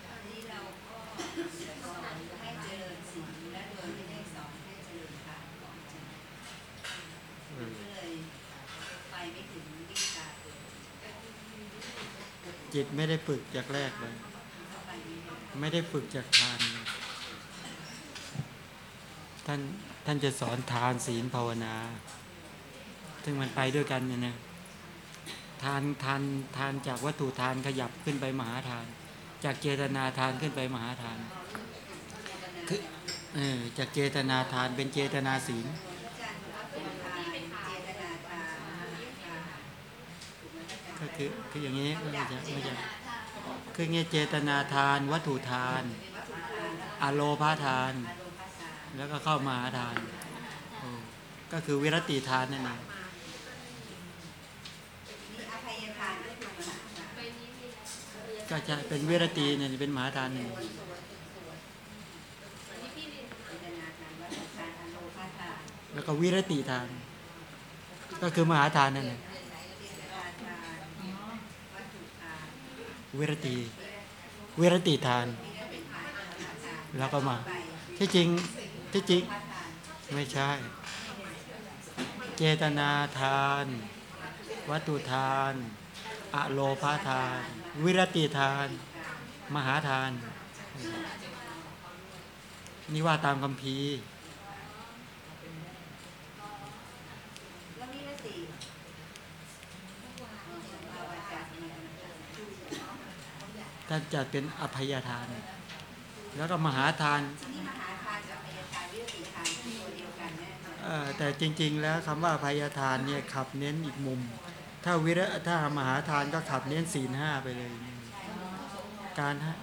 Speaker 3: ตอนนี้เราก็สอนให้เจริญศีลและโดยไม่ได้สอนให้เจริญทานก่อนใช่ไหม
Speaker 1: เออ
Speaker 3: ก็เลยไปไม่ถึงวิชาเลย
Speaker 1: จิตไม่ได้ฝึกจากแรกเลย
Speaker 3: ไม่
Speaker 1: ไม่ได้ฝึกจากทานเลยท่านท่านจะสอนทานศีลภาวนา ซึ่งมันไปด้วยกันเนี่ยนะทานทานทานจากวัตถุทานขยับขึ้นไปมหาทาน จากเจตนาทานขึ้นไปมหาทานคือเออจากเจตนาทานเป็นเจตนาศีล
Speaker 6: อาจารย์บอกว่าเป็นทานเจตนาทานค่ะถูกไหมอาจารย์
Speaker 1: ก็คือคืออย่างนี้ไม่ใช่ไม่ใช่
Speaker 3: ถ้า
Speaker 1: คือเงี้ยเจตนาทาน วัตถุทาน
Speaker 6: เป็นวัตถุทานแล้ว
Speaker 1: อโลพาทาน
Speaker 6: อารมณ์ภาษา
Speaker 1: แล้วก็เข้ามาหาทานโอ้ก็คือวิรติทานนั่นเอง
Speaker 6: นี่อภัยทานก็คือมหาทาน
Speaker 1: ก็จะเป็นวิรติเนี่ยเป็นมหาทานหนึ่ง
Speaker 6: เจตนาทานวัตถุทานอารมณ์ภาษา
Speaker 1: แล้วก็วิรติทาน ก็คือมหาทานนั่นเอง
Speaker 6: เจตนาทานวัตถุทาน
Speaker 1: วิรติวิรติทาน แล้วก็มาที่จริงที่จริงไม่ใช่ เจตนาทาน วัตถุทาน อโลพาทาน วิรติทาน มหาทาน นี่ว่าตามคำพีร์
Speaker 6: แล้วนี่ละสี่ภาวะจากเนี่ย
Speaker 1: ท่านจัดเป็นอภัยทาน แล้วก็มหาทาน
Speaker 6: ที่นี่มหาทานกับอภัยทานวิริทานเป็นตัวเดียวกันแน่นอน
Speaker 1: เอ่อแต่จริง ๆ แล้วคำว่าอภัยทานเนี่ยขับเน้นอีกมุม ถ้าวิระถ้ามหาทานก็ขับเน้นศีลห้าไปเลย การฮะ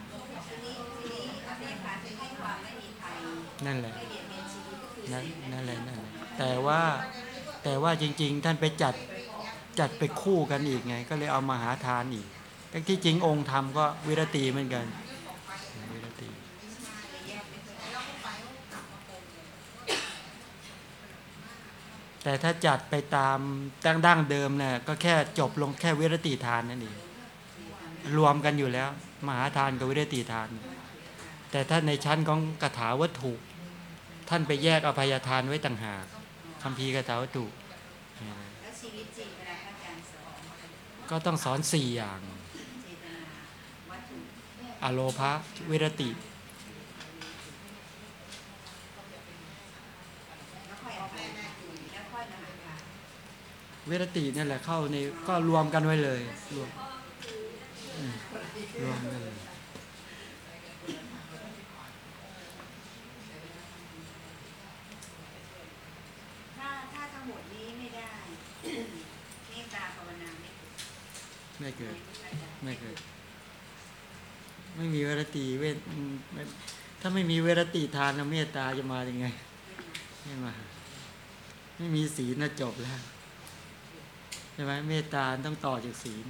Speaker 6: ทีนี้ทีนี้อภัยทานจะให้ความไม่มีภัย
Speaker 1: นั่นแหละ
Speaker 6: ไม่เบียดเบียนชีวิตก็คือ
Speaker 1: นั่นนั่นแหละนั่นแหละแต่ว่าแต่ว่าจริง ๆ ท่านไปจัดจัดไปคู่กันอีกไง ก็เลยเอามาหาทานอีก แต่ที่จริงองค์ธรรมก็วิรติเหมือนกันวิรติแต่ถ้าจัดไปตามดั้งดั้งเดิมเนี่ยก็แค่จบลงแค่วิรติทานนั่นเองรวมกันอยู่แล้ว มหาทานกับวิรติทาน แต่ถ้าในชั้นของกถาวัตถุท่านไปแยกอภัยทานไว้ต่างหากคำพีร์กถาวัตถุก็ต้องสอนสี่อย่าง อโลภะวิรติ
Speaker 6: แล้วค่อยอภัยแล้วค่อยมหาทาน
Speaker 1: วิรตินั่แหละเข้าในก็รวมกันไว้เลยรวมรวมกันเลย
Speaker 6: ถ้าถ้าทั้งหมดนี้ไม่ได้ไม่เกิด
Speaker 1: ไม่เกิด ไม่มีเวรติเวทถ้าไม่มีเวรติทานเมตตาจะมาอ
Speaker 8: ย่างไง
Speaker 9: ไม่มาไม่มีศีลนะจบแล้ว
Speaker 8: ใช่
Speaker 9: ไหม
Speaker 8: เม
Speaker 9: ตตาต้อง
Speaker 8: ต่อ
Speaker 1: จากศีล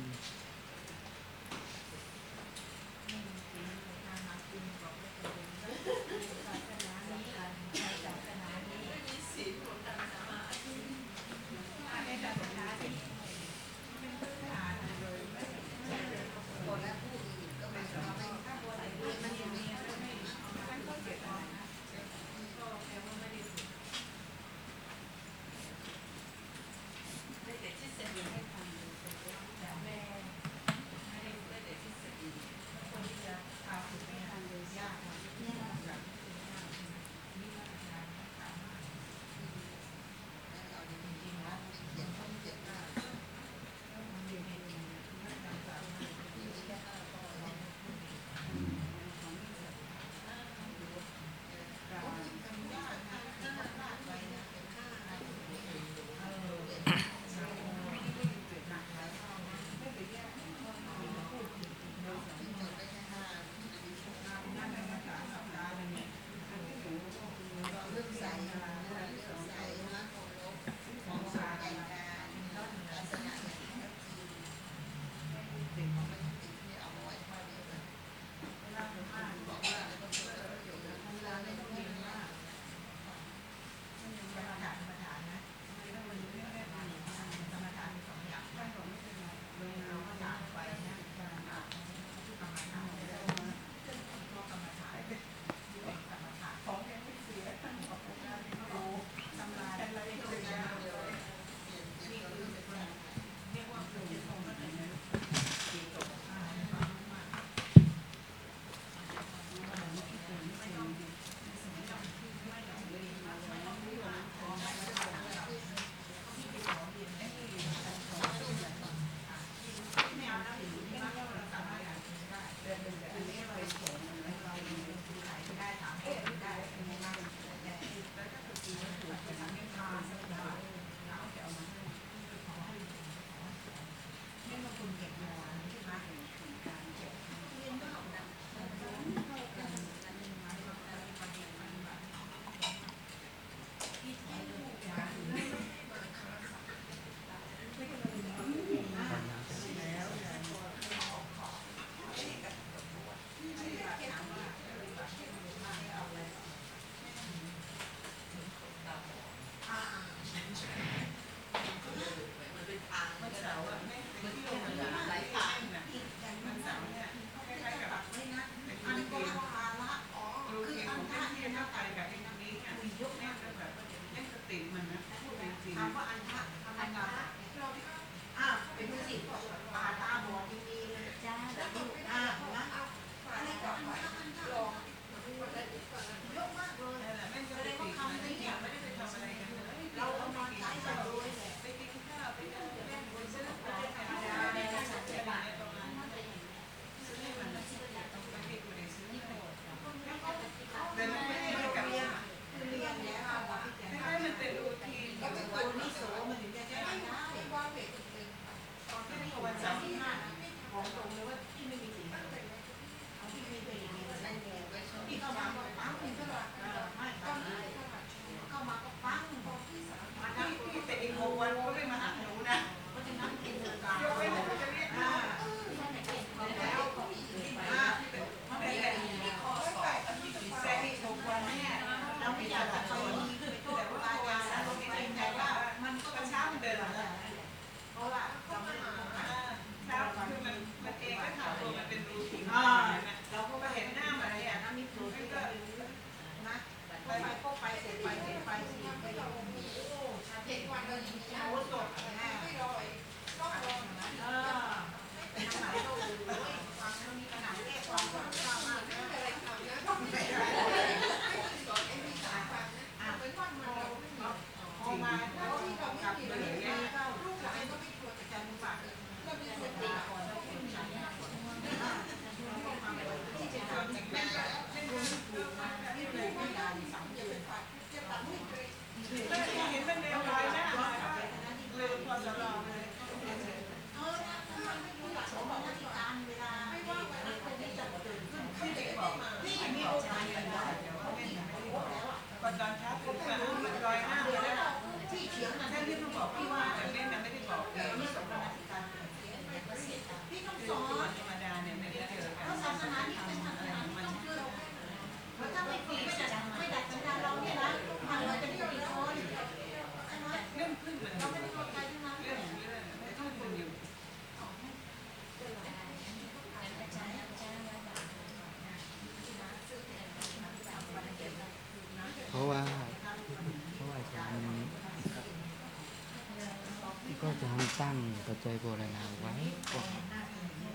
Speaker 1: ตั้งปัจจัยโบราณาไว้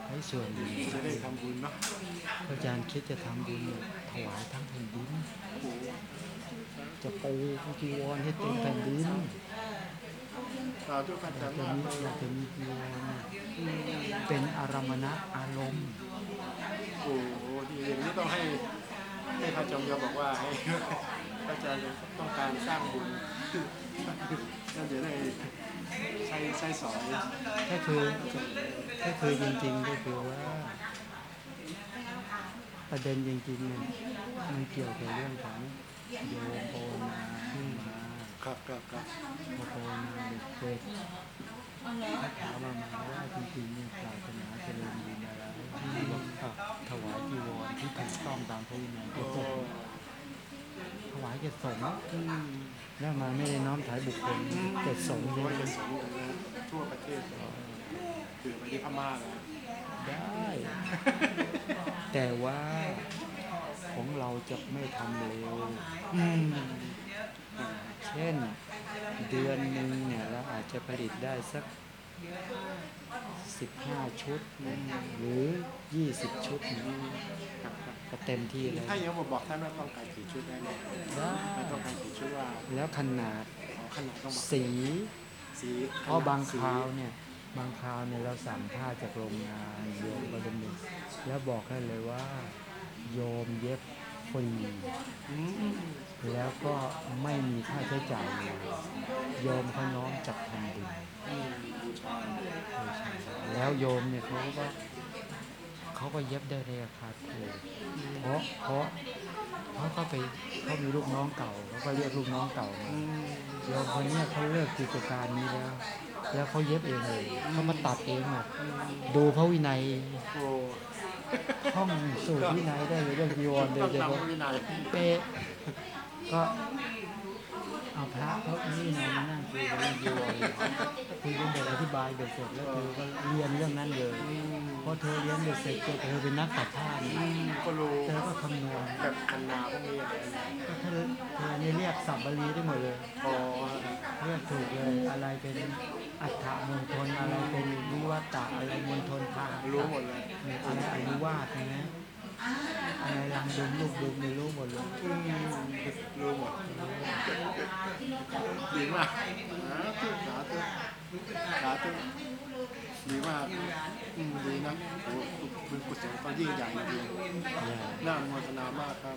Speaker 1: ไว้ส่วนหนึ่ง
Speaker 2: จะได้ทำบุญเนาะ
Speaker 1: อาจารย์คิดจะทำบุญถวายทั้งแผ่นดินจะปูจีวรให้เต็มแผ่นดิน
Speaker 2: สาธุอา
Speaker 1: อ
Speaker 2: จายา
Speaker 1: รก
Speaker 2: ย์
Speaker 1: จะ
Speaker 2: มาก
Speaker 1: มีอยากจะมีจีวรเป็นอารมณะอารมณ์
Speaker 2: โอ้โหดีอย่างนี้ต้องให้ให้พระจอมยมบอกว่าให้พระอาจารย์ต้องการสร้างบุญนั่นจะได้ใช้ใช้สอน
Speaker 1: ก็คือก็คือจริงๆก็คือว่า ประเด็นจริงๆเนี่ยมันเกี่ยวกับเรื่องของโยมโปนาขึ้นมา
Speaker 2: ครับครับครับ
Speaker 1: พอโปนาเด็กๆเขาถามมามาว่าจริงๆเนี่ยศาสนาเจริญบุญอะไรบอกอะถวายจีวรที่ถูกต้องตามพระวินัย
Speaker 2: โอ้
Speaker 1: ก็จบถวายแก่สงฆ์ แล้วมาไม่ได้น้อมถ่ายบุคคลแก่สงฆ์
Speaker 2: โอ้
Speaker 1: เนี่ย
Speaker 2: ยเป็นสงฆ์นะทั่วประเทศถือไปที่พม่าเลย
Speaker 1: ได้ แต่ว่าของเราจะไม่ทำเร็ว
Speaker 2: อืม
Speaker 1: เช่นเดือนหนึ่งเนี่ยเราอาจจะผลิตได้สัก15ชุด หรือ20ชุดเนี่ย
Speaker 2: ครับครับ
Speaker 1: ก็เต็มที่เลย
Speaker 2: ถ้าอย่างนั้นผมบอกท่านว่าต้องการกี่ชุดได้ไหม
Speaker 1: ได้
Speaker 2: ไม่ต้องการกี่ชุดว่า
Speaker 1: แล้วขนาด
Speaker 2: ขอขนาดต้องบอก
Speaker 1: สี
Speaker 2: สี
Speaker 1: เพราะบางคราวเนี่ยบางคราวเนี่ยเราสั่งผ้าจากโรงงานโยมก็จะมีแล้วบอกให้เลยว่า โยมเย็บฟรี
Speaker 2: อืม
Speaker 1: แล้วก็ไม่มีค่าใช้จ่ายเลยโยมเขาน้อมจัดทำบุญ
Speaker 2: อืมบูชา
Speaker 1: แล้วโยมเนี่ยเขาก็ เขาก็เย็บได้ในราคาถูกเพราะเพราะเขาก็ไปเขามีลูกน้องเก่าเขาก็เรียกลูกน้องเก่ามา
Speaker 2: อืม
Speaker 1: โยมคนเนี้ยเขาเลิกกิจการนี้แล้ว แล้วเขาเย็บเองเลยเขามาตัดเองหมดดูพระวินัย
Speaker 2: โอ้
Speaker 1: ท่องสูตรวินัยได้เลยเรื่องจีวรโด
Speaker 2: ต้
Speaker 1: ย
Speaker 2: อง
Speaker 1: เฉ
Speaker 2: นำ
Speaker 1: พาะ
Speaker 2: วินัย
Speaker 1: เป๊ะก็ เอาพระพระวินัยมานั่งคุยกับเรื่องจีวรเลยคุยกันเด็กอธิบายเด็กเสร็จแล้วเธอก็เรียนเรื่องนั้นเลย
Speaker 2: อืม
Speaker 1: พอเธอเรียนเด็กเสร็จเธอเป็นนักตัดผ้าเนี่ย
Speaker 2: อืมก็รู้
Speaker 1: เธอก็คำนวณ
Speaker 2: แบบคันนาพวกนี้อะไรนะ
Speaker 1: ก็เธอเธอเนี่ยเรียกสับบาลีได้หมดเลย
Speaker 2: อ๋อ
Speaker 1: เรียกถูกเลยอะไรเป็นอัฏฐมณฑลอะไรเป็นวิวัตตะอะไรมณฑลทาง
Speaker 2: รู้หมดเลย
Speaker 1: อะไรอนุวาสนะ อะไรรังดุมลูกดุมไม่รู้หมดเลย
Speaker 2: อืมรู้หมดดีมากสาธุสาธุสาธุดีมากอืมดีนะโอ้คุณกุศลก็ยิ่งใหญ่จริง
Speaker 1: เนี่ย
Speaker 2: น่าอนุโมทนามากครับ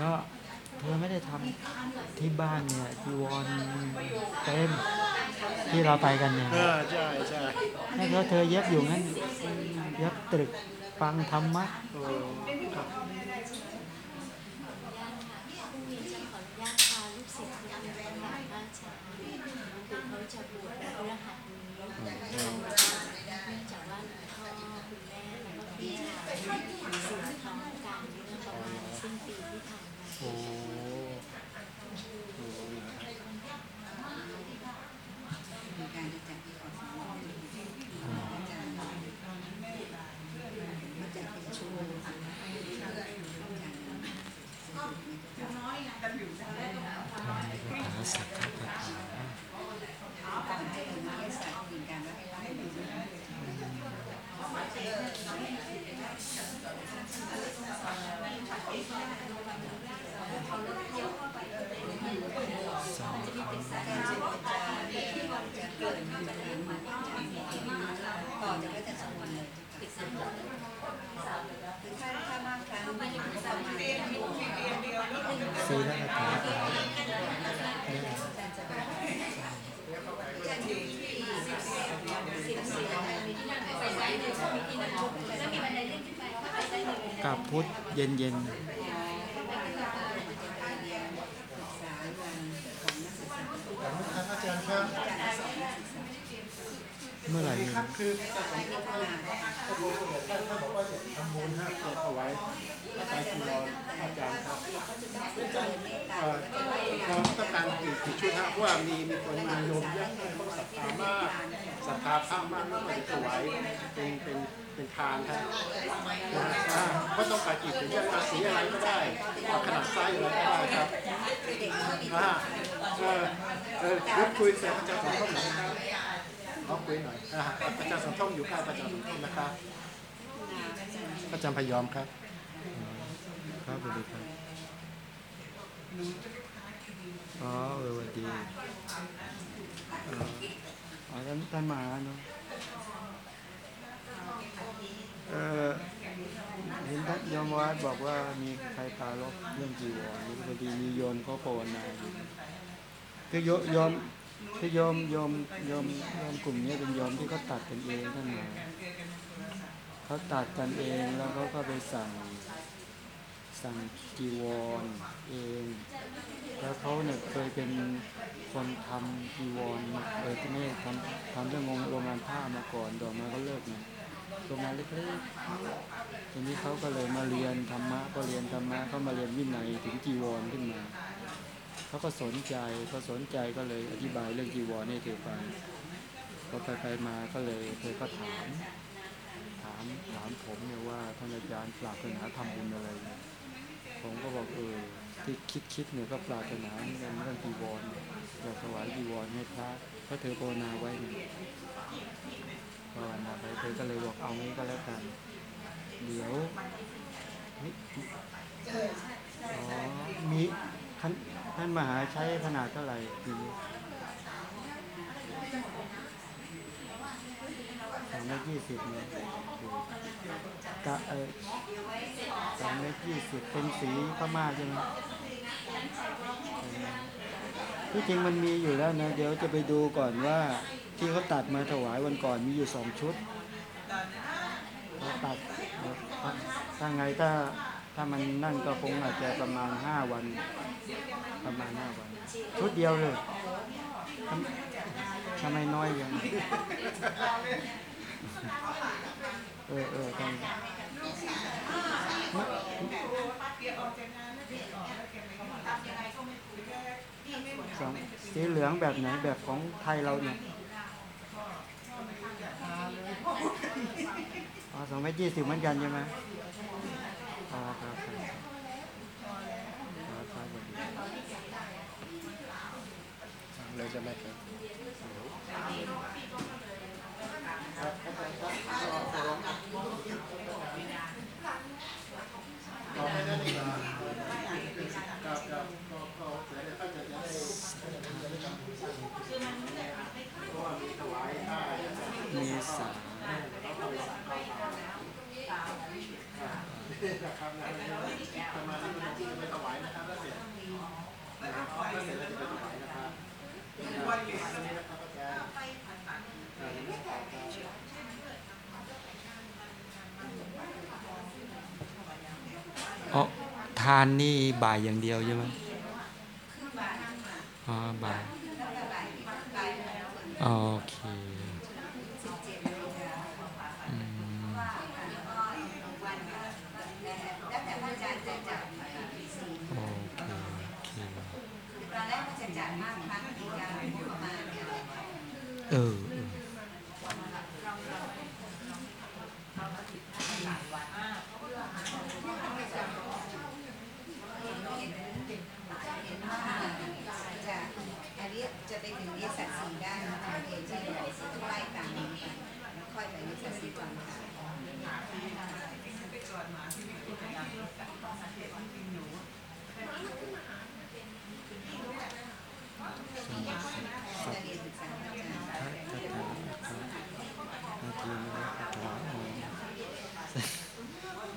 Speaker 1: ก็เธอไม่ได้ทำที่บ้านเนี่ยจีวรเต็มที่เราไปกันเนี่ย
Speaker 2: เออใช่ใช่
Speaker 1: ให้เขาเธอเย็บอยู่งั้นเย็บตรึก ฟังธรรมะ
Speaker 10: ยอม
Speaker 6: ครั
Speaker 11: บ
Speaker 2: ครับสวัส
Speaker 1: ดีครับอ๋อเออสวัสดีเอ่ออ๋อท่านท่านมาเนาะเออเห็นท่านยมวัดบอกว่ามีใครตาลบเรื่องจีวรนี่พอดีมีโยมเขาภาวนาคือโยยมคือโยมโยมโยมโยมกลุ่มนี้เป็นโยมที่เขาตัดกันเองท่านมา เขาตัดกันเองแล้วเขาก็ไปสั่งสั่งจีวรเอง แล้วเขาเนี่ยเคยเป็นคนทำจีวรเออที่ไม่ได้ทำทำเรื่องงงโรงงานผ้ามาก่อนต่อมาก็เลิกเนี่ยโรงงานเล็กๆทีนี้เขาก็เลยมาเรียนธรรมะก็เรียนธรรมะก็มาเรียนวินัยถึงจีวรขึ้นมาเขาก็สนใจพอสนใจก็เลยอธิบายเรื่องจีวรให้เธอฟังพอไปไปๆมาก็เลยเธอก็ถามามถามผมเนี่ยว่าท่านอาจารย์ปรารถนาทำบุญอะไร ผมก็บอกเออที่คิดคิดเนี่ยก็ปรารถนาเหมือนกันเรื่องจีวรเนี่ยอยากถวายจีวรให้พระเพราะเธอภาวนาไว้เนี่ยภาวนาไปเธอก็เลยบอกเอางี้ก็แล้วกัน เดี๋ยวเฮ้ยอ๋อมีท่านท่านมหาใช้ขนาดเท่าไหร่ปีนี้สอง เมตรยี่สิบเนี่ยกะเออสองเมตรยี่สิบเป็นสีพม่าใช่ไหมที่จริงมันมีอยู่แล้วนะ เดี๋ยวจะไปดูก่อนว่าที่เขาตัดมาถวายวันก่อนมีอยู่สองชุดเขาตัดถ้าไงถ้าถ้ามันนั่นก็คงอาจจะประมาณห้าวัน ประมาณห้าวัน ชุดเดียวเลยทำไมน้อยอย่าง เออเออทำสองสีเหลืองแบบไหนแบบของไทยเราเนี่ยอ๋อสองเมตรยี่สิบเหมือนกันใช่ไหมอ๋อครับครับครับครับสวัสดี
Speaker 2: เลยจะไหมครับ ありが
Speaker 1: とう。 ทานนี่บ่ายอย่างเดียวใช่ไหมอ๋อบ่ายโอเคอืม
Speaker 6: แล้วแต่พระอาจารย์จะจัด
Speaker 1: โอเคโอเค
Speaker 6: ตอนแรกมันจะจัดมากครั้งอีกอย่างประมาณเนี่ย
Speaker 1: เออเออ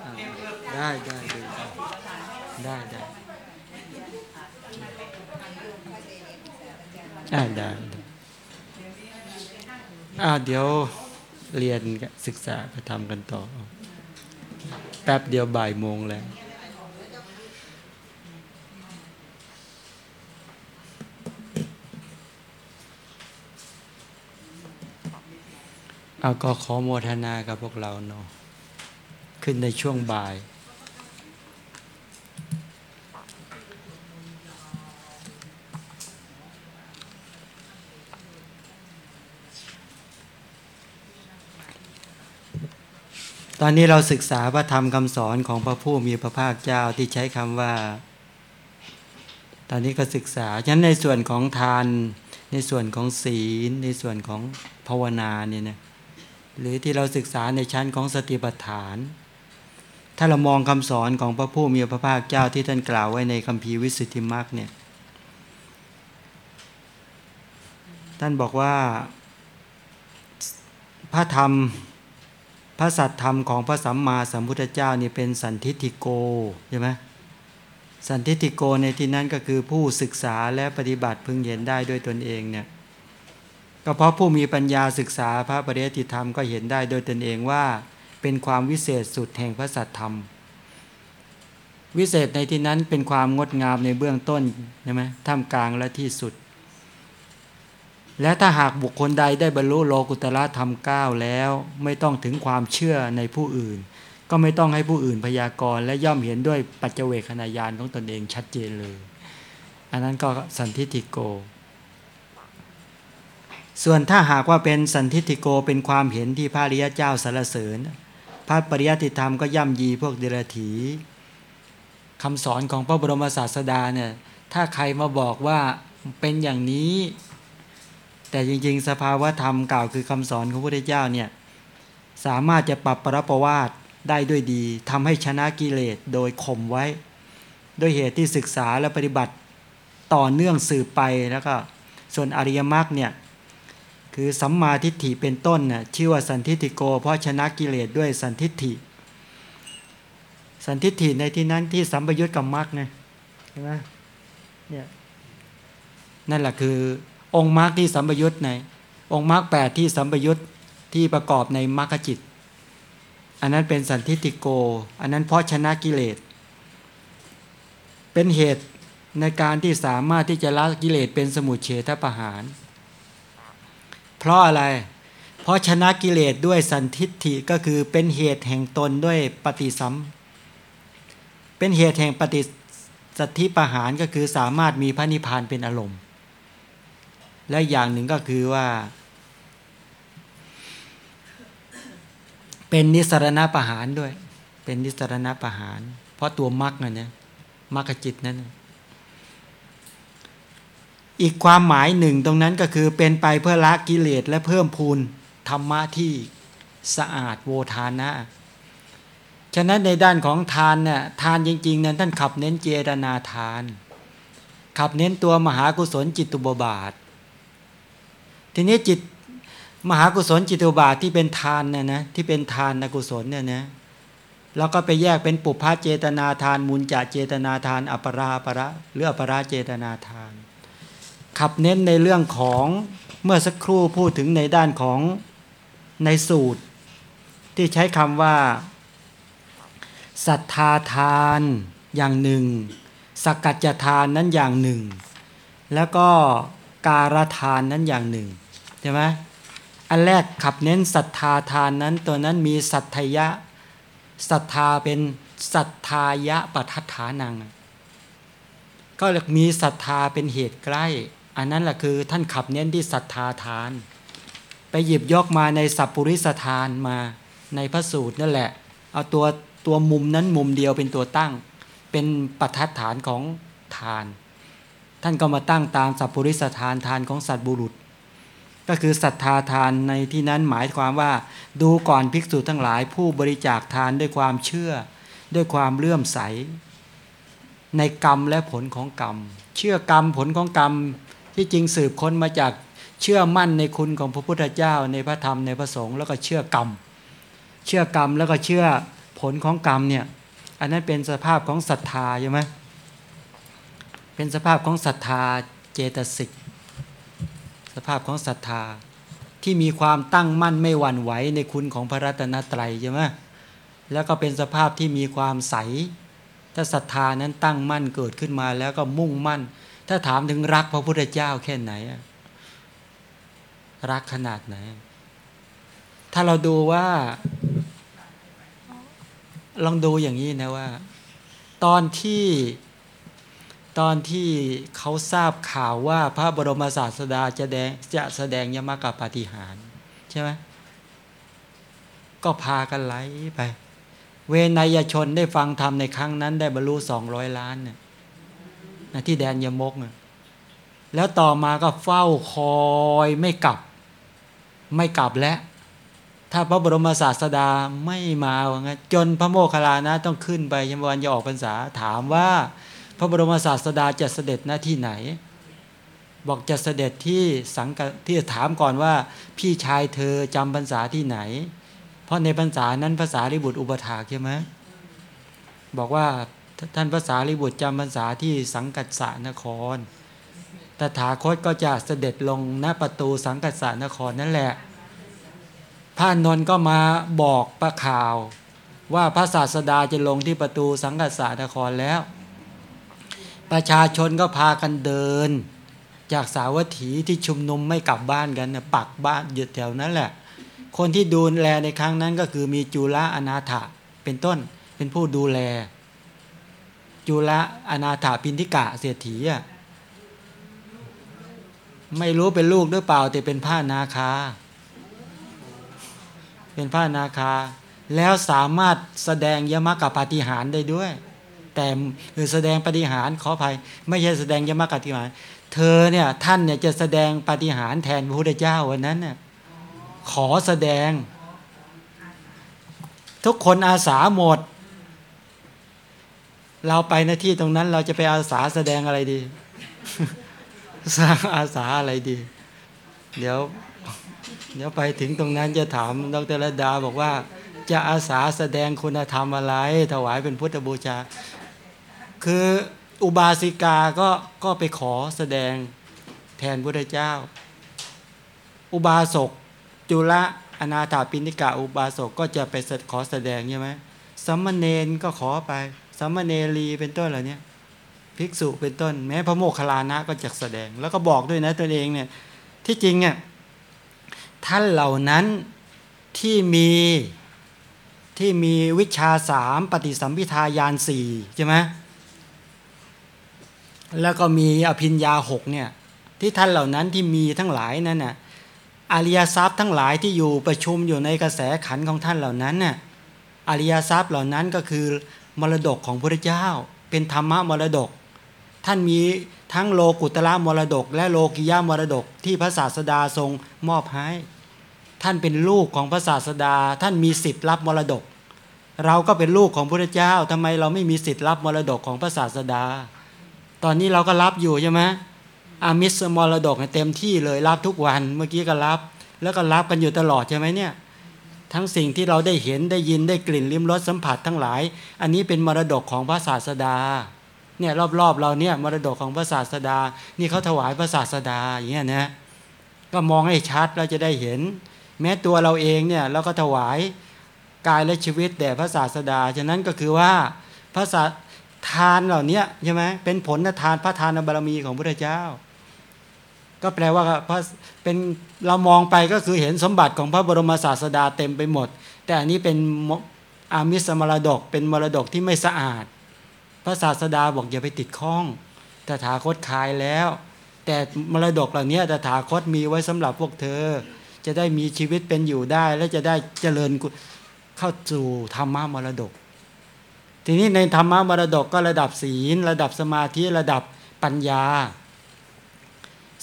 Speaker 1: อ่าได้ได้อ่า เดี๋ยวเรียนศึกษาไปทำกันต่อ แป๊บเดียวบ่ายโมงแล้วเอาก็ขอโมทนากับพวกเราเนาะขึ้นในช่วงบ่าย ตอนนี้เราศึกษาพระธรรมคำสอนของพระผู้มีพระภาคเจ้าที่ใช้คำว่า ตอนนี้ก็ศึกษาฉะนั้นในส่วนของทาน ในส่วนของศีล ในส่วนของภาวนาเนี่ยนะหรือที่เราศึกษาในชั้นของสติปัฏฐาน ถ้าเรามองคำสอนของพระผู้มีพระภาคเจ้าที่ท่านกล่าวไว้ในคัมภีร์วิสุทธิมรรคเนี่ยท่านบอกว่าพระธรรม พระสัตธรรมของพระสัมมาสัมพุทธเจ้านี่เป็นสันทิฏฐิโกใช่ไหมสันทิฏฐิโกในที่นั้นก็คือผู้ศึกษาและปฏิบัติพึงเห็นได้ด้วยตนเองเนี่ยก็เพราะผู้มีปัญญาศึกษาพระปริยติธรรมก็เห็นได้โดยตนเองว่า เป็นความวิเศษสุดแห่งพระสัตธรรม วิเศษในที่นั้นเป็นความงดงามในเบื้องต้นใช่ไหมท่ามกลางและที่สุด และถ้าหากบุคคลใดได้บรรลุโลกุตละธรรมเก้าแล้ว ไม่ต้องถึงความเชื่อในผู้อื่น ก็ไม่ต้องให้ผู้อื่นพยากรณ์และย่อมเห็นด้วยปัจเจเวคขณญาณของตนเองชัดเจนเลย อันนั้นก็สันทิฏฐิโก ส่วนถ้าหากว่าเป็นสันทิฏฐิโกเป็นความเห็นที่พระริยเจ้าสรรเสริญ พระปริยติธรรมก็ย่ำยีพวกเดรัจฉีคำสอนของพระบรมศาสดาเนี่ยถ้าใครมาบอกว่าเป็นอย่างนี้ แต่จริง ๆ สภาวะธรรมกล่าวคือคำสอนของพระพุทธเจ้าเนี่ยสามารถจะปรับประประวาตได้ด้วยดีทำให้ชนะกิเลสโดยข่มไว้ ด้วยเหตุที่ศึกษาและปฏิบัติต่อเนื่องสืบไปแล้วก็ส่วนอริยมรรคเนี่ยคือสัมมาทิฏฐิเป็นต้นน่ะชื่อว่าสันทิฏฐิโก เพราะชนะกิเลสด้วยสันทิฏฐิ สันทิฏฐิในที่นั้นที่สัมปยุตกับมรรคนะใช่ไหมเนี่ยนั่นแหละคือ องค์มรรคที่สัมปยุตใน องค์มรรคแปดที่สัมปยุตที่ประกอบในมรรคจิต อันนั้นเป็นสันทิฏฐิโก อันนั้นเพราะชนะกิเลส เป็นเหตุในการที่สามารถที่จะละกิเลสเป็นสมุทเฉทประหาร เพราะอะไร เพราะชนะกิเลสด้วยสันทิฏฐิก็คือเป็นเหตุแห่งตนด้วยปฏิสัม เป็นเหตุแห่งปฏิสัทธิประหารก็คือสามารถมีพระนิพพานเป็นอารมณ์ และอย่างหนึ่งก็คือว่า เป็นนิสรณประหารด้วย เป็นนิสรณประหาร เพราะตัวมรรคเนี่ยมรรคจิตนั้น อีกความหมายหนึ่งตรงนั้นก็คือเป็นไปเพื่อละกิเลสและเพิ่มพูนธรรมะที่สะอาดโวทานะ ฉะนั้นในด้านของทานเนี่ยทานจริงๆนั้นท่านขับเน้นเจตนาทาน ขับเน้นตัวมหากุศลจิตตุบบาท ทีนี้จิตมหากุศลจิตุบาทที่เป็นทานเนี่ยนะที่เป็นทานนกุศลเนี่ยนะแล้วก็ไปแยกเป็นปุพพะเจตนาทาน มุนจะเจตนาทาน อัปราประหรืออัปราเจตนาทาน ขับเน้นในเรื่องของเมื่อสักครู่พูดถึงในด้านของในสูตร ที่ใช้คำว่าศรัทธาทานอย่างหนึ่งสกัจจทานนั้นอย่างหนึ่ง แล้วก็การทานนั้นอย่างหนึ่ง ช่ไหมอันแรกขับเน้นศรัทธาทานนั้น ตัวนั้นมีสัทธยะศรัทธาเป็นศรัทธายะปัฏฐานัง ก็มีศรัทธาเป็นเหตุใกล้ อันนั้นแหละคือท่านขับเน้นที่ศรัทธาทาน ไปหยิบยกมาในสัพปริสทานมาในพระสูตรนั่นแหละ เอาตัวตัวมุมนั้นมุมเดียวเป็นตัวตั้ง เป็นปัจฐานของทาน ท่านก็มาตั้งตามสัพปริสทานทานของสัตว์บุรุษ ก็คือศรัทธาทานในที่นั้นหมายความว่า ดูก่อนภิกษุทั้งหลายผู้บริจาคทานด้วยความเชื่อ ด้วยความเลื่อมใส ในกรรมและผลของกรรม เชื่อกรรมผลของกรรมที่จริงสืบค้นมาจากเชื่อมั่นในคุณของพระพุทธเจ้าในพระธรรมในพระสงฆ์แล้วก็เชื่อกรรม เชื่อกรรมแล้วก็เชื่อผลของกรรมเนี่ยอันนั้นเป็นสภาพของศรัทธาใช่ไหมเป็นสภาพของศรัทธาเจตสิก สภาพของศรัทธาที่มีความตั้งมั่นไม่หวั่นไหวในคุณของพระรัตนตรัยใช่ไหมแล้วก็เป็นสภาพที่มีความใส ถ้าศรัทธานั้นตั้งมั่นเกิดขึ้นมาแล้วก็มุ่งมั่น ถ้าถามถึงรักพระพุทธเจ้าแค่ไหน รักขนาดไหน ถ้าเราดูว่า ลองดูอย่างนี้นะว่า ตอนที่ ตอนที่เขาทราบข่าวว่าพระบรมศาสดาจะแดงจะแสดงยมกับปฏิหารใช่ไหมก็พากันไหลไป เวนยชนได้ฟังธรรมในครั้งนั้น ได้บรรลุสองร้อยล้านเนี่ยนะที่แดนยมกเนี่ยแล้วต่อมาก็เฝ้าคอยไม่กลับ ไม่กลับแล้ว ถ้าพระบรมศาสดาไม่มาว่างั้นจนพระโมคคัลลานะต้องขึ้นไปยมวันจะออกพรรษาถามว่า พระบรมศาสดาจะเสด็จหน้าที่ไหน บอกจะเสด็จที่สังกที่ถามก่อนว่า พี่ชายเธอจำพรรษาที่ไหน เพราะในพรรษานั้นภาษาลิบุตรอุปถาใช่ไหมบอกว่าท่านภาษาลิบุตรจำพรรษาที่สังกัดสานครตถาคตก็จะเสด็จลงณประตูสังกัดสานครนั่นแหละพระนนท์ก็มาบอกประข่าว ว่าพระศาสดาจะลงที่ประตูสังกัดสานครแล้ว ประชาชนก็พากันเดิน จากสาวัตถีที่ชุมนุมไม่กลับบ้านกันนะปักบ้านอยู่แถวนั้นแหละ คนที่ดูแลในครั้งนั้นก็คือมีจุลอนาถะเป็นต้นเป็นผู้ดูแล จุลอนาถาปินทิกะเศรษฐีอะไม่รู้เป็นลูกหรือเปล่า แต่เป็นผ้านาคา เป็นผ้านาคา แล้วสามารถแสดงยมกับปาฏิหารย์ได้ด้วย แต่คือแสดงปฏิหารขออภัย ไม่ใช่แสดงยมกติหารเธอเนี่ยท่านเนี่ยจะแสดงปฏิหารแทนพระพุทธเจ้าวันนั้นเนี่ยขอแสดง ทุกคนอาสาหมด เราไปหน้าที่ตรงนั้นเราจะไปอาสาแสดงอะไรดี สร้างอาสาอะไรดี เดี๋ยว เดี๋ยวไปถึงตรงนั้นจะถามดรระดาบอกว่าจะอาสาแสดงคุณธรรมอะไร ถวายเป็นพุทธบูชา คืออุบาสิกาก็ก็ไปขอแสดงแทนพุทธเจ้า อุบาสกจุลอนาถาปิณิกาอุบาสกก็จะไปขอแสดงใช่ไหมสัมมเนนก็ขอไปสัมมเนรีเป็นต้นเหล่านี้ภิกษุเป็นต้น แม้พระโมคคัลลานะก็จะแสดง แล้วก็บอกด้วยนะตัวเองเนี่ยที่จริงเนี่ยท่านเหล่านั้นที่มีที่มีวิชาสามปฏิสัมพิทายานสี่ใช่ไหม แล้วก็มีอภิญญาหกเนี่ยที่ท่านเหล่านั้นที่มีทั้งหลายนั่นน่ะอริยทรัพย์ทั้งหลายที่อยู่ประชุมอยู่ในกระแสขันของท่านเหล่านั้นน่ะอริยทรัพย์เหล่านั้นก็คือมรดกของพระเจ้า เป็นธรรมะมรดก ท่านมีทั้งโลกุตละมรดก และโลกิยามรดกที่พระศาสดาทรงมอบให้ ท่านเป็นลูกของพระศาสดา ท่านมีสิทธิ์รับมรดก เราก็เป็นลูกของพระเจ้าทำไมเราไม่มีสิทธิ์รับมรดกของพระศาสดา ตอนนี้เราก็รับอยู่ใช่ไหมอามิสมรดกเต็มที่เลยรับทุกวันเมื่อกี้ก็รับ แล้วก็รับกันอยู่ตลอดใช่ไหมเนี่ย ทั้งสิ่งที่เราได้เห็นได้ยินได้กลิ่นลิ้มรสสัมผัสทั้งหลาย อันนี้เป็นมรดกของพระศาสดาเนี่ยรอบๆเราเนี่ยมรดกของพระศาสดา นี่เขาถวายพระศาสดาอย่างเงี้ยนะก็มองให้ชัดเราจะได้เห็น แม้ตัวเราเองเนี่ยเราก็ถวายกายและชีวิตแด่พระศาสดาฉะนั้นก็คือว่าพระศา ทานเหล่านี้ใช่ไหมเป็นผลทานพระทานบารมีของพระเจ้า ก็แปลว่าพระเป็นเรามองไปก็คือเห็นสมบัติของพระบรมศาสดาเต็มไปหมด แต่อันนี้เป็นอามิสมรดกเป็นมรดกที่ไม่สะอาด พระศาสดาบอกอย่าไปติดข้องตถาคตคายแล้ว แต่มรดกเหล่านี้ตถาคตมีไว้สำหรับพวกเธอ จะได้มีชีวิตเป็นอยู่ได้และจะได้เจริญเข้าสู่ธรรมะมรดก ทีนี้ในธรรมะมรดกก็ระดับศีล ระดับสมาธิระดับปัญญา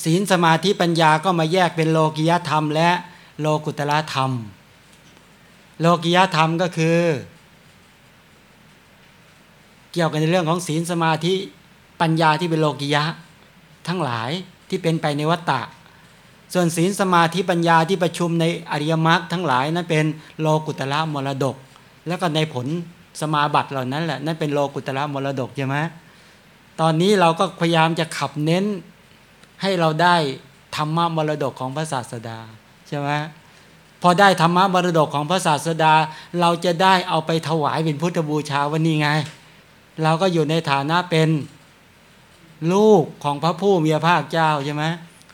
Speaker 1: ศีลสมาธิปัญญาก็มาแยกเป็นโลกิยธรรม และโลกุตละธรรม โลกิยธรรมก็คือ เกี่ยวกันในเรื่องของศีลสมาธิปัญญาที่เป็นโลกิยะ ทั้งหลายที่เป็นไปในวัฏฏะส่วนศีลสมาธิปัญญาที่ประชุมในอริยมรรคทั้งหลายนั้นเป็นโลกุตละมรดก แล้วก็ในผล สมาบัติเหล่านั้นแหละนั่นเป็นโลกุตละมรดกใช่ไหมตอนนี้เราก็พยายามจะขับเน้นให้เราได้ธรรมะมรดกของพระศาสดาใช่ไหมพอได้ธรรมะมรดกของพระศาสดา เราจะได้เอาไปถวายเป็นพุทธบูชาวันนี้ไง เราก็อยู่ในฐานะเป็นลูกของพระผู้มีพระภาคเจ้าใช่ไหม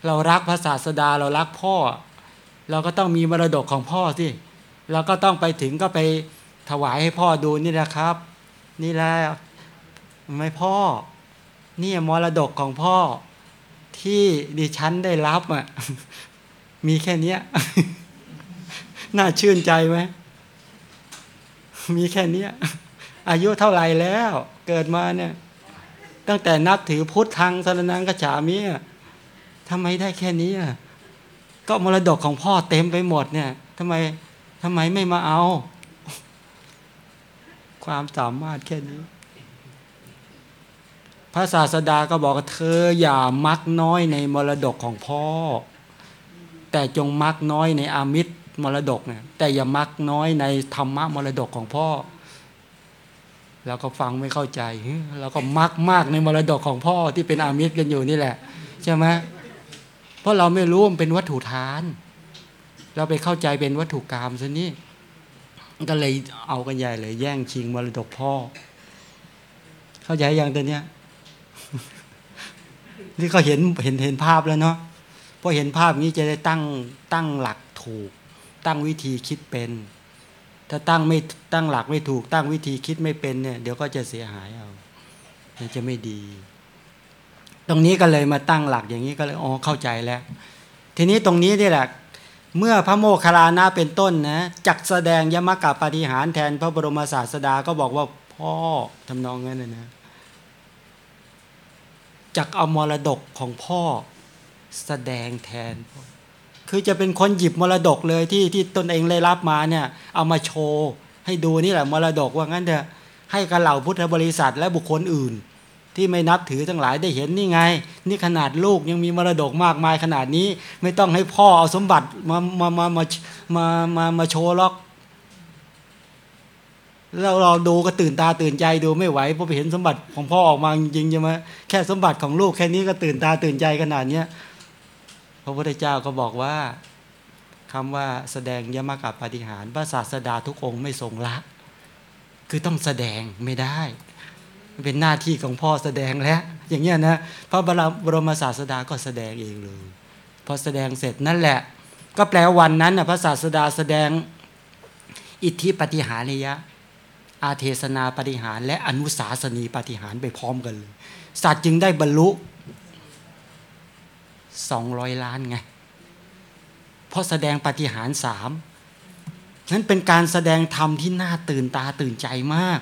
Speaker 1: เรารักพระศาสดาเรารักพ่อ เราก็ต้องมีมรดกของพ่อสิเราก็ต้องไปถึงก็ไป ถวายให้พ่อดูนี่แหละครับ นี่แหละไม่พ่อ นี่มรดกของพ่อที่ดิฉันได้รับอะมีแค่เนี้ย น่าชื่นใจไหมมีแค่เนี้ย อายุเท่าไหร่แล้ว เกิดมาเนี่ย ตั้งแต่นับถือพุทธทางสรนังกระฉามิอะทำไมได้แค่นี้ก็มรดกของพ่อเต็มไปหมดเนี่ยทำไมทำไมไม่มาเอา ความสามารถแค่นี้ พระศาสดาก็บอกเธออย่ามักน้อยในมรดกของพ่อ แต่จงมักน้อยในอามิตรมรดกเนี่ยแต่อย่ามักน้อยในธรรมะมรดกของพ่อแล้วก็ฟังไม่เข้าใจแล้วก็มักมากในมรดกของพ่อที่เป็นอามิตรกันอยู่นี่แหละ ใช่ไหมเพราะเราไม่รู้มันเป็นวัตถุทาน เราไปเข้าใจเป็นวัตถุกรรมซะนี่ ก็เลยเอากันใหญ่เลย แย่งชิงมรดกพ่อ เข้าใจอย่างตัวเนี้ยนี่ก็เห็นเห็นเห็นภาพแล้วเนาะพอเห็นภาพนี้จะได้ตั้งตั้งหลักถูก ตั้งวิธีคิดเป็น ถ้าตั้งไม่ตั้งหลักไม่ถูก ตั้งวิธีคิดไม่เป็นเนี่ย เดี๋ยวก็จะเสียหายเอาจะไม่ดี ตรงนี้ก็เลยมาตั้งหลักอย่างนี้ก็เลยอ๋อเข้าใจแล้ว ทีนี้ตรงนี้นี่แหละ เมื่อพระโมคคัลลานะเป็นต้นนะจักแสดงยมกับปฏิหารแทนพระบรมศาสดาก็บอกว่าพ่อทำนองนั้นนะนะจักเอามรดกของพ่อแสดงแทน คือจะเป็นคนหยิบมรดกเลยที่ที่ตนเองได้รับมาเนี่ย เอามาโชว์ให้ดูนี่แหละมรดกว่างั้นเถอะให้กับเหล่าพุทธบริษัทและบุคคลอื่น ที่ไม่นับถือทั้งหลายได้เห็นนี่ไง นี่ขนาดลูกยังมีมรดกมากมายขนาดนี้ ไม่ต้องให้พ่อเอาสมบัติมามามามามามามาโชว์หรอกเราเราดูก็ตื่นตาตื่นใจดูไม่ไหวพราะไปเห็นสมบัติของพ่อออกมาจริงๆใช่ไหมแค่สมบัติของลูกแค่นี้ก็ตื่นตาตื่นใจขนาดเนี้ยพระพุทธเจ้าก็บอกว่าคำว่าแสดงยมกับปฏิหารพระศาสดาทุกองค์ไม่ทรงละ คือต้องแสดงไม่ได้ เป็นหน้าที่ของพ่อแสดงแล้ว อย่างเงี้ยนะพระบรมศาสดาก็แสดงเองเลย พอแสดงเสร็จนั่นแหละ ก็แปลวันนั้นนะพระศาสดาแสดงอิทธิปฏิหาริยะ อาเทศนาปฏิหารและอนุสาสนีปฏิหารไปพร้อมกันเลยสัตว์จึงได้บรรลุสองร้อยล้านไง เพราะแสดงปฏิหารสามนั้นเป็นการแสดงธรรมที่น่าตื่นตาตื่นใจมาก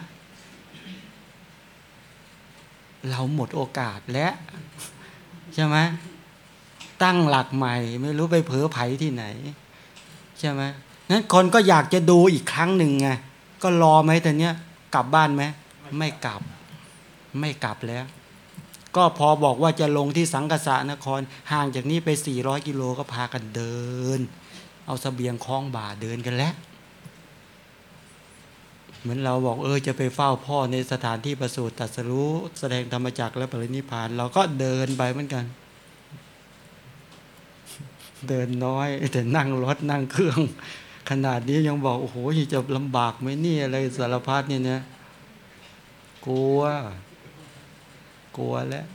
Speaker 1: เราหมดโอกาสแล้วใช่ไหมตั้งหลักใหม่ ไม่รู้ไปเผลอไผที่ไหน ใช่ไหมนั้นคนก็อยากจะดูอีกครั้งหนึ่งไงก็รอไหมแต่เนี้ยกลับบ้านไหมไม่กลับ ไม่กลับแล้ว ก็พอบอกว่าจะลงที่สังกษานคร ห่างจากนี้ไป 400 กิโลก็พากันเดิน เอาสเสบียงคล้องบ่าเดินกันแล้ว เหมือนเราบอกเออจะไปเฝ้าพ่อในสถานที่ประสูติตรัสรู้แสดงธรรมจักรและปรินิพพาน เราก็เดินไปเหมือนกัน เดินน้อย แต่นั่งรถนั่งเครื่อง ขนาดนี้ยังบอกโอ้โหจะลำบากไหมนี่อะไรสารพัดเนี่ยนะกลัว กลัวแล้ว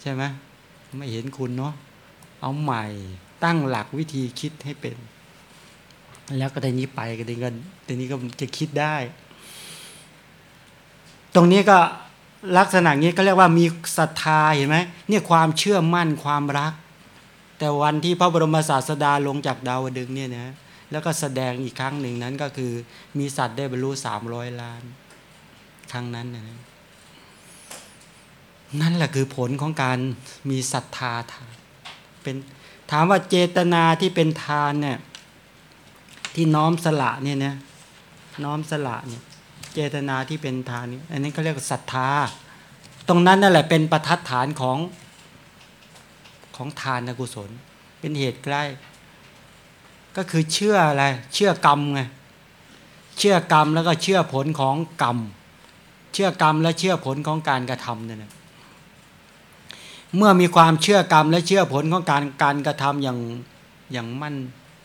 Speaker 1: ใช่ไหมไม่เห็นคุณเนาะเอาใหม่ตั้งหลักวิธีคิดให้เป็น แล้วก็ทีนี้ไปก็ทีนี้ก็ทีนี้ก็จะคิดได้ ตรงนี้ก็ลักษณะนี้ก็เรียกว่ามีศรัทธาเห็นไหมเนี่ยความเชื่อมั่นความรัก แต่วันที่พระบรมศาสดาลงจากดาวดึงเนี่ยนะแล้วก็แสดงอีกครั้งหนึ่งนั้นก็คือมีสัตว์ได้บรรลุสามร้อยล้าน ครั้งนั้นนะนั่นแหละคือผลของการมีศรัทธาทานเป็นถามว่าเจตนาที่เป็นทานเนี่ย ที่น้อมสละเนี่ยนะน้อมสละเนี่ยเจตนาที่เป็นทานนี่อันนี้เขาเรียกศรัทธา ตรงนั้นนั่นแหละเป็นประทัดฐานของของทานกุศล เป็นเหตุใกล้ ก็คือเชื่ออะไร เชื่อกรรมไงเชื่อกรรมแล้วก็เชื่อผลของกรรม เชื่อกรรมและเชื่อผลของการกระทำเนี่ยนะเมื่อมีความเชื่อกรรมและเชื่อผลของการการกระทำอย่างอย่างมั่น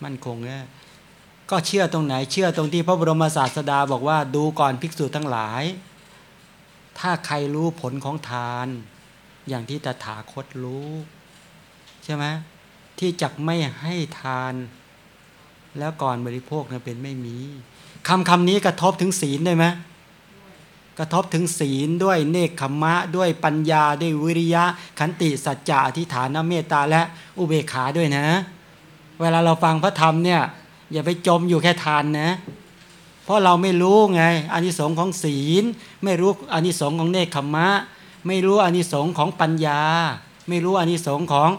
Speaker 1: มั่นคงเนี่ย ก็เชื่อตรงไหน เชื่อตรงที่พระบรมศาสดาบอกว่าดูก่อนภิกษุทั้งหลาย ถ้าใครรู้ผลของทาน อย่างที่ตถาคตรู้ ใช่ไหมที่จักไม่ให้ทาน แล้วก่อนบริโภคนะเป็นไม่มีคำคำนี้กระทบถึงศีลได้ไหมกระทบถึงศีลด้วยเนคขมมะด้วยปัญญาด้วยวิริยะ ขันติสัจจะอธิฐานเมตตาและอุเบกขาด้วยนะ เวลาเราฟังพระธรรมเนี่ย อย่าไปจมอยู่แค่ทานนะ เพราะเราไม่รู้ไงอานิสงส์ของศีล ไม่รู้อานิสงส์ของเนคขมะ ไม่รู้อานิสงส์ของปัญญา ไม่รู้อานิสงส์ของ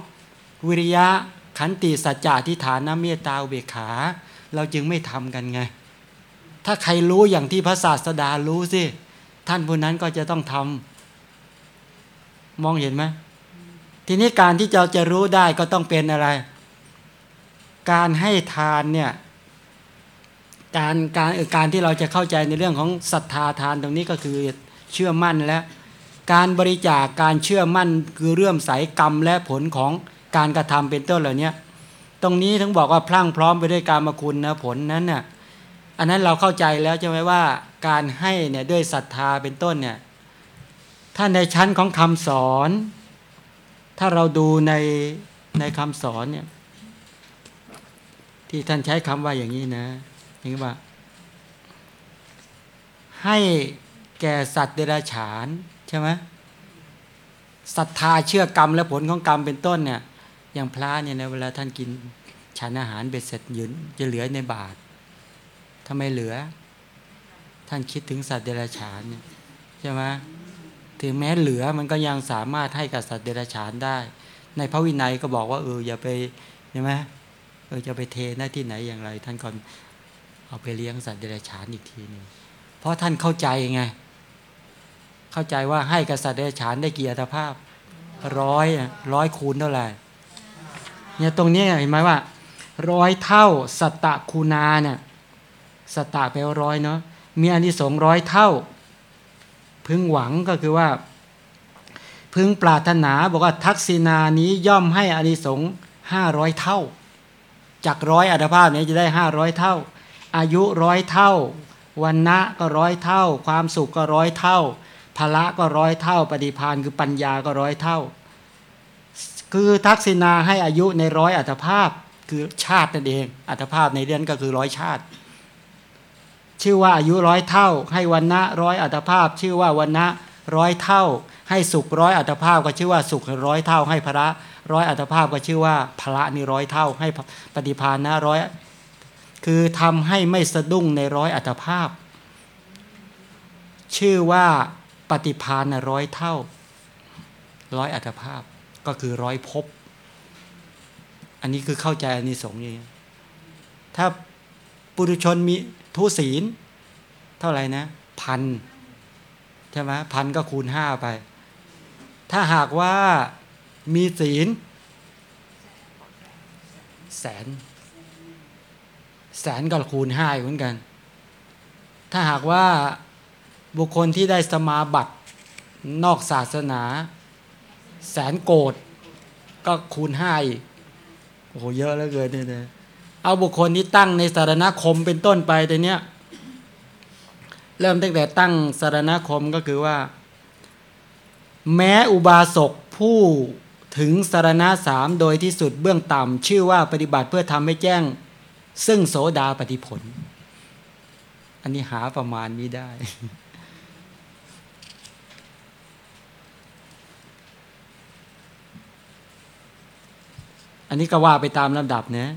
Speaker 1: วิริยะขันติสัจจะอธิฐานะเมตตาอุเบกขา เราจึงไม่ทำกันไง ถ้าใครรู้อย่างที่พระศาสดารู้สิ ท่านผู้นั้นก็จะต้องทำมองเห็นไหมทีนี้การที่เราจะรู้ได้ก็ต้องเป็นอะไร การให้ทานเนี่ยการการการที่เราจะเข้าใจในเรื่องของศรัทธาทานตรงนี้ก็คือเชื่อมั่นและการบริจาคการเชื่อมั่นคือเรื่อมใสกรรมและผลของการกระทำเป็นต้นเหล่านี้ตรงนี้ถึงบอกว่าพลั่งพร้อมไปด้วยการมาคุณนะผลนั้นน่ะอันนั้นเราเข้าใจแล้วใช่ไหมว่าการให้เนี่ยด้วยศรัทธาเป็นต้นเนี่ยถ้าในชั้นของคำสอน ถ้าเราดูในในคำสอนเนี่ย ที่ท่านใช้คำว่าอย่างนี้นะอย่างนี้ว่า ให้แก่สัตว์เดรัจฉานใช่ไหมศรัทธาเชื่อกรรมและผลของกรรมเป็นต้นเนี่ย อย่างพระเนี่ยนะเวลาท่านกินฉันอาหารเบ็ดเสร็จยืนจะเหลือในบาททำไมเหลือ ท่านคิดถึงสัตว์เดรัจฉานเนี่ยใช่ไหมถึงแม้เหลือมันก็ยังสามารถให้กับสัตว์เดรัจฉานได้ ในพระวินัยก็บอกว่าเอออย่าไปใช่ไหม เออจะไปเทหน้าที่ไหนอย่างไร ท่านก่อนเอาไปเลี้ยงสัตว์เดรัจฉานอีกทีหนึ่งเพราะท่านเข้าใจไง เข้าใจว่าให้กับสัตว์เดรัจฉานได้กี่อัตภาพร้อยร้อยคูณเท่าไหร่เนี่ยตรงนี้เห็นไหมว่าร้อยเท่าสัตตะคูนาเนี่ยสตาแปลว่าร้อยเนาะมีอานิสงส์ร้อยเท่า พึงหวังก็คือว่า พึงปรารถนาบอกว่าทักษิณานี้ย่อมให้อานิสงส์ห้าร้อยเท่า จากร้อยอัตภาพนี้จะได้ห้าร้อยเท่า อายุร้อยเท่าวันนะก็ร้อยเท่า ความสุขก็ร้อยเท่าพละก็ร้อยเท่า ปฏิพานคือปัญญาก็ร้อยเท่า คือทักษิณาให้อายุในร้อยอัตภาพคือชาตินั่นเอง อัตภาพในเดือนก็คือร้อยชาติ ชื่อว่าอายุร้อยเท่า ให้วันนะร้อยอัตภาพ ชื่อว่าวันนะร้อยเท่า ให้สุขร้อยอัตภาพก็ชื่อว่าสุขร้อยเท่า ให้พระ ร้อยอัตภาพก็ชื่อว่าพระนี่ร้อยเท่าให้ปฏิภาณนะร้อยคือทำให้ไม่สะดุ้งในร้อยอัตภาพ ชื่อว่าปฏิภาณร้อยเท่า ร้อยอัตภาพก็คือร้อยภพอันนี้คือเข้าใจอนิสงส์อย่างนี้ถ้าปุถุชนมีทุศีล เท่าไหร่นะ พันใช่ไหมพันก็คูณห้าไป ถ้าหากว่า มีศีล แสน แสนก็คูณห้าเหมือนกัน ถ้าหากว่าบุคคลที่ได้สมาบัตินอกศาสนา แสนโกดก็คูณห้าอีกโอ้โหเยอะเหลือเกินเนี่ยนะเอาบุคคลที่ตั้งในสารณคมเป็นต้นไปแต่เนี้ยเริ่มตั้งแต่ตั้งสารณคมก็คือว่า แม้อุบาสกผู้ ถึงสารณะสามโดยที่สุดเบื้องต่ำชื่อว่าปฏิบัติเพื่อทำให้แจ้ง ซึ่งโสดาปฏิผล อันนี้หาประมาณนี้ได้ อันนี้ก็ว่าไปตามลำดับนะ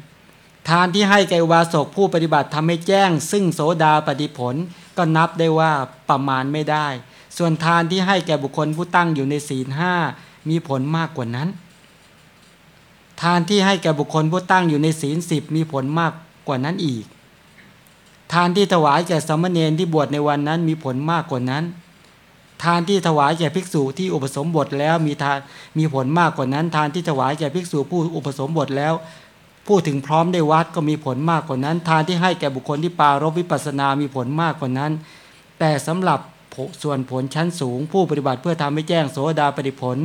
Speaker 1: ทานที่ให้แก่อุบาสกผู้ปฏิบัติทำให้แจ้ง ซึ่งโสดาปฏิผล ก็นับได้ว่าประมาณไม่ได้ ส่วนทานที่ให้แก่บุคคลผู้ตั้งอยู่ในศีลห้า มีผลมากกว่านั้น ทานที่ให้แก่บุคคลผู้ตั้งอยู่ในศีลสิบมีผลมากกว่านั้นอีก ทานที่ถวายแก่สมณเณรที่บวชในวันนั้นมีผลมากกว่านั้น ทานที่ถวายแก่ภิกษุที่อุปสมบทแล้วมีทานมีผลมากกว่านั้น ทานที่ถวายแก่ภิกษุผู้อุปสมบทแล้วพูดถึงพร้อมได้วัดก็มีผลมากกว่านั้น ทานที่ให้แก่บุคคลที่ปารบวิปัสสนามีผลมากกว่านั้น แต่สำหรับ ส่วนผลชั้นสูง ผู้ปฏิบัติเพื่อทำให้แจ้งโสดาปฏิผล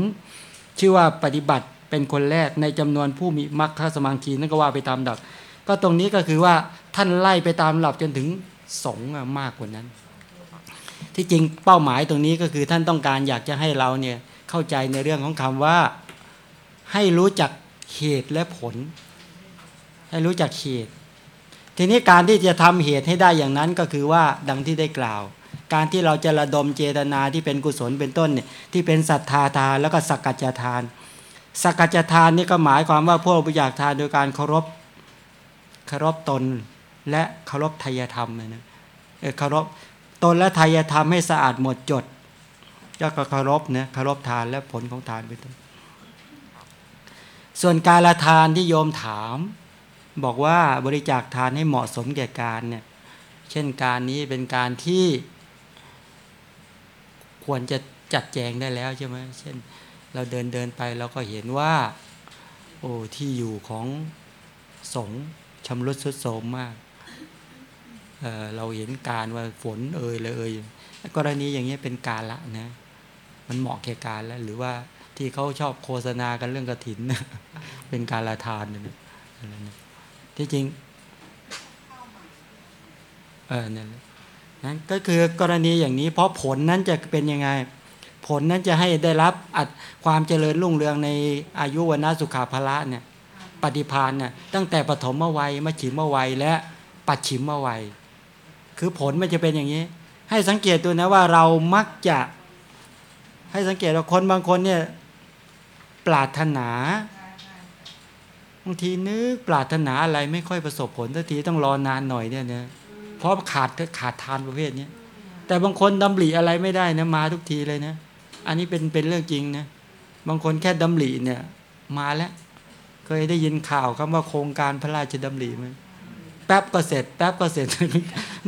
Speaker 1: ชื่อว่าปฏิบัติเป็นคนแรกในจำนวนผู้มีมรรคสมังคีนั่นก็ว่าไปตามดับก็ตรงนี้ก็คือว่าท่านไล่ไปตามหลับจนถึงสงมากกว่านั้น ที่จริงเป้าหมายตรงนี้ก็คือท่านต้องการอยากจะให้เราเนี่ยเข้าใจในเรื่องของคำว่าให้รู้จักเหตุและผล ให้รู้จักเหตุ ทีนี้การที่จะทำเหตุให้ได้อย่างนั้นก็คือว่าดังที่ได้กล่าว การที่เราจะระดมเจตนาที่เป็นกุศลเป็นต้นเนี่ยที่เป็นศรัทธาทานแล้วก็สักกัจจทาน สักกัจจทานนี่ก็หมายความว่าพวกบริจาคทานโดยการเคารพเคารพตนและเคารพทายธรรมนะเออเคารพตนและทายธรรมให้สะอาดหมดจดก็เคารพนะเคารพทานและผลของทานเป็นต้นส่วนการละทานที่โยมถาม บอกว่าบริจาคทานให้เหมาะสมแก่การเนี่ยเช่นการนี้เป็นการที่ ควรจะจัดแจงได้แล้วใช่ไหมเช่น เราเดินเดินไปเราก็เห็นว่า โอ้ที่อยู่ของสงชำรุดทรุดโทรมมากเเราเห็นการว่าฝนเอ่ยเลยเอ่ยกรณีอย่างนี้เป็นการละนะ มันเหมาะแก่การแล้ว หรือว่าที่เขาชอบโฆษณากันเรื่องกระถิน เป็นการละทานนะอะไรนะที่จริงเออนั่นแหละ นั้นก็คือกรณีอย่างนี้เพราะผลนั้นจะเป็นยังไง ผลนั้นจะให้ได้รับอัดความเจริญรุ่งเรืองในอายุวันะสุขาภละเนี่ยปฏิพานเนี่ยตั้งแต่ปฐมวัยมชิมวัยและปัจฉิมวัย คือผลมันจะเป็นอย่างนี้ ให้สังเกตตัวนะว่าเรามักจะ ให้สังเกตว่าคนบางคนเนี่ยปรารถนาบางทีนึกปรารถนาอะไรไม่ค่อยประสบผลทันทีต้องรอนานหน่อยเนี่ยนะ เพราะขาดขาดทานประเภทนี้แต่บางคนดำริอะไรไม่ได้นะมาทุกทีเลยนะ อันนี้เป็นเป็นเรื่องจริงนะบางคนแค่ดำริเนี่ยมาแล้ว เคยได้ยินข่าวคำว่าโครงการพระราชดำริไหมแป๊บก็เสร็จแป๊บก็เสร็จ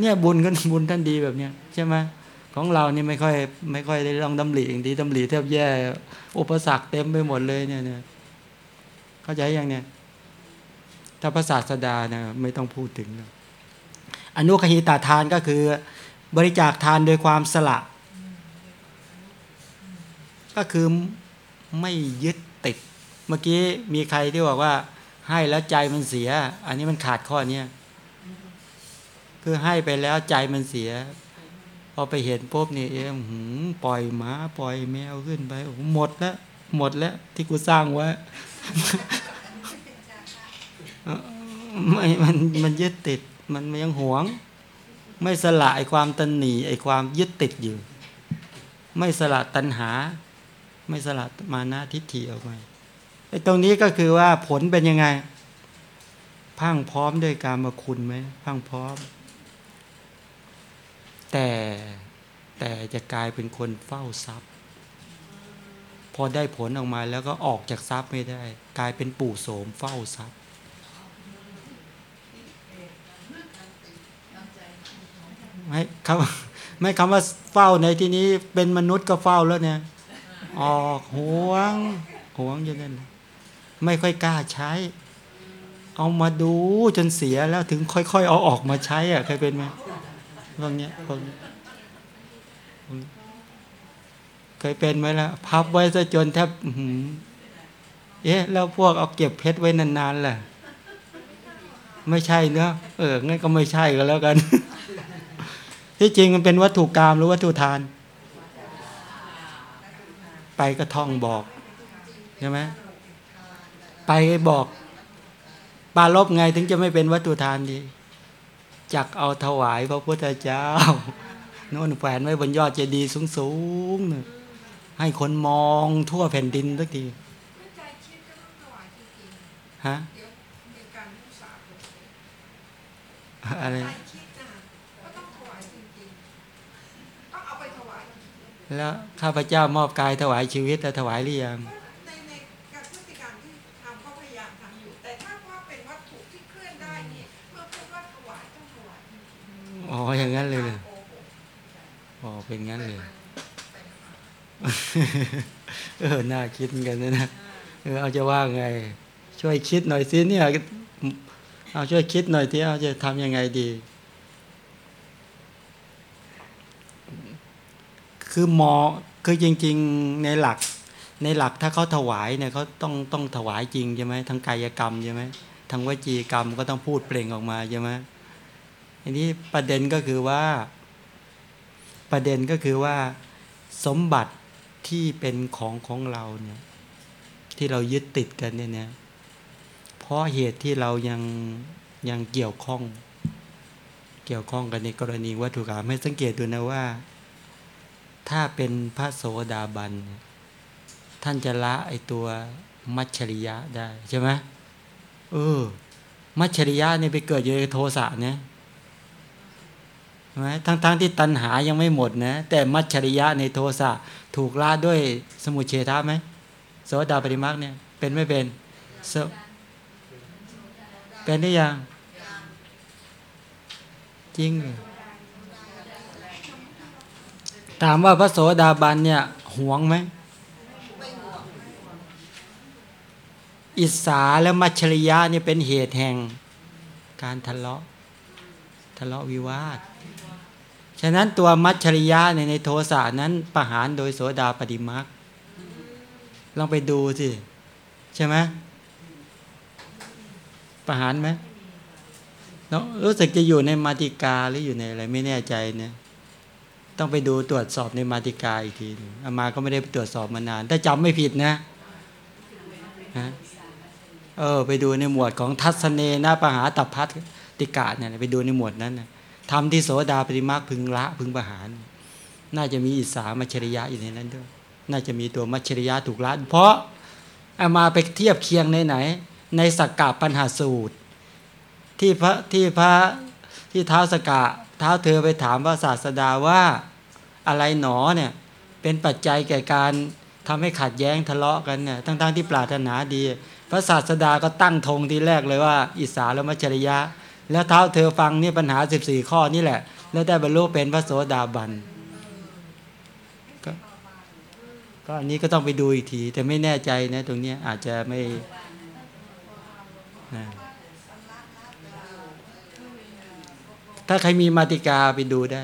Speaker 1: เนี่ยบุญกันบุญท่านดีแบบเนี้ยใช่ไหมของเรานี่ไม่ค่อยไม่ค่อยได้ลองดำริอย่างดีดำริแทบแย่ อุปสรรคเต็มไปหมดเลยเนี่ยเนี่ยเข้าใจยังเนี่ยถ้าพระศาสดานะไม่ต้องพูดถึงแล้ว อนุคหิตาทานก็คือบริจาคทานโดยความสละ ก็คือไม่ยึดติด เมื่อกี้มีใครที่บอกว่า ให้แล้วใจมันเสีย อันนี้มันขาดข้อเนี้ยคือให้ไปแล้วใจมันเสีย พอไปเห็นปุ๊บนี่เองหืมปล่อยหมาปล่อยแมวขึ้นไปโอ้หมดแล้วหมดแล้วที่กูสร้างไว้ไม่มันมันยึดติด มันยังหวง ไม่สละไอความตันหนีไอความยึดติดอยู่ ไม่สละตัณหา ไม่สละมานะทิฏฐิออกไปไอตรงนี้ก็คือว่าผลเป็นยังไง พังพร้อมด้วยการมาคุณไหมพังพร้อม แต่แต่จะกลายเป็นคนเฝ้าทรัพย์ พอได้ผลออกมาแล้วก็ออกจากทรัพย์ไม่ได้ กลายเป็นปู่โสมเฝ้าทรัพย์ ไม่คำไม่คำว่าเฝ้าในที่นี้เป็นมนุษย์ก็เฝ้าแล้วเนี่ยออกห่วงห่วงอย่างนั้นไม่ค่อยกล้าใช้ เอามาดูจนเสียแล้วถึงค่อยๆเอาออกมาใช้อะเคยเป็นไหมพวกเนี้ยพวกนี้เคยเป็นไหมล่ะพับไว้ซะจนแทบเอ๊ะแล้วพวกเอาเก็บเพชรไว้นานๆล่ะไม่ใช่เนอะเอองั้นก็ไม่ใช่ก็แล้วกัน ที่จริงมันเป็นวัตถุกรรมหรือวัตถุทาน ไปก็ท่องบอกใช่ไหมไปบอก ปาลบไงถึงจะไม่เป็นวัตถุทานดีจักเอาถวายพระพุทธเจ้าโน่นแขวนไว้บนยอดเจดีย์สูงๆน่ะให้คนมองทั่วแผ่นดินสักที
Speaker 6: ใจคิดก็ต้องถวายจริง
Speaker 1: ฮะ
Speaker 6: ๆเดี๋ยวเป็นการมุสาห์
Speaker 1: อะไร
Speaker 6: ใจคิดนะก็ต้องถวายจริงๆต้องเอาไปถวาย
Speaker 1: แล้วข้าพเจ้ามอบกายถวายชีวิตแต่ถวายหรือยัง
Speaker 6: ในในการพฤติกรรมที่ทำก็พยายามทำอยู่แต่ถ้าว่าเป็นวัตถุที่เคลื่อนได้นี่เมื่อพูดว่าถวายต้องถวายจริง
Speaker 1: อ๋ออย่างนั้นเลยเหรอ
Speaker 6: ๆโอ้โห
Speaker 1: อ๋อเป็นงั้นเลย เออ น่าคิดเหมือนกันนะนะเออเอาจะว่าไง ช่วยคิดหน่อยสิเนี่ย เอาช่วยคิดหน่อยที่เอาจะทำยังไงดี คือหมอคือจริง ๆในหลักในหลักถ้าเขาถวายเนี่ยเขาต้องต้องถวายจริงใช่ไหมทั้งกายกรรมใช่ไหมทั้งวจีกรรมก็ต้องพูดเปล่งออกมาใช่ไหมอันนี้ประเด็นก็คือว่า ประเด็นก็คือว่า สมบัติที่เป็นของของเราเนี่ยที่เรายึดติดกันเนี่ยนะเพราะเหตุที่เรายังยังเกี่ยวข้อง เกี่ยวข้องกันในกรณีวัตถุกรรมให้สังเกตดูนะว่า ถ้าเป็นพระโสดาบัน ท่านจะละไอตัวมัชชริยะได้ใช่ไหมเออ มัชชริยะเนี่ยไปเกิดอยู่ในโทสะเนี่ยใช่ไหมทั้งๆทที่ตัณหายังไม่หมดนะ แต่มัชชริยะในโทสะถูกละด้วยสมุเฉทะไหมโสดาปฏิมักเนี่ย เป็นไม่เป็นเป็นได้ยัง จริงเหรอ ถามว่าพระโสดาบันเนี่ยหวงไหมอิสาและมัชริยะเนี่ยเป็นเหตุแห่งการทะเลาะทะเลาะวิวาท ฉะนั้นตัวมัชชริยะในในโทสะนั้นประหารโดยโสดาปฏิมักลองไปดูสิ ใช่ไหมประหารไหมเนาะรู้สึกจะอยู่ในมาติกาหรืออยู่ในอะไรไม่แน่ใจเนี่ย ต้องไปดูตรวจสอบในมาติกาอีกทีอามาก็ไม่ได้ไปตรวจสอบมานาน ถ้าจำไม่ผิดนะฮะเออไปดูในหมวดของทัศเนนะปหาตัพัทติกาเนี่ยไปดูในหมวดนั้นนะทำที่โสดาปฏิมาคพึงละพึงประหาร น่าจะมีอิสามัชริยะอยู่ในนั้นด้วย น่าจะมีตัวมัชริยะถูกละเพราะเอามาไปเทียบเคียงในไหน ในสักกะปัญหาสูตร ที่พระที่พระที่เท้าสกกะเท้าเธอไปถามพระศาสดาว่า อะไรหนอเนี่ยเป็นปัจจัยแก่การทำให้ขัดแย้งทะเลาะกันเนี่ยทั้งๆที่ปรารถนาดี พระศาสดาก็ตั้งธงทีแรกเลยว่า อิสาและมัชชริยะ แล้วเท้าเธอฟังนี่ปัญหา 14 ข้อนี่แหละ แล้วได้บรรลุเป็นพระโสดาบันก็อันนี้ก็ต้องไปดูอีกที แต่ไม่แน่ใจนะตรงนี้อาจจะไม่นะถ้าใครมีมาติกาไปดูได้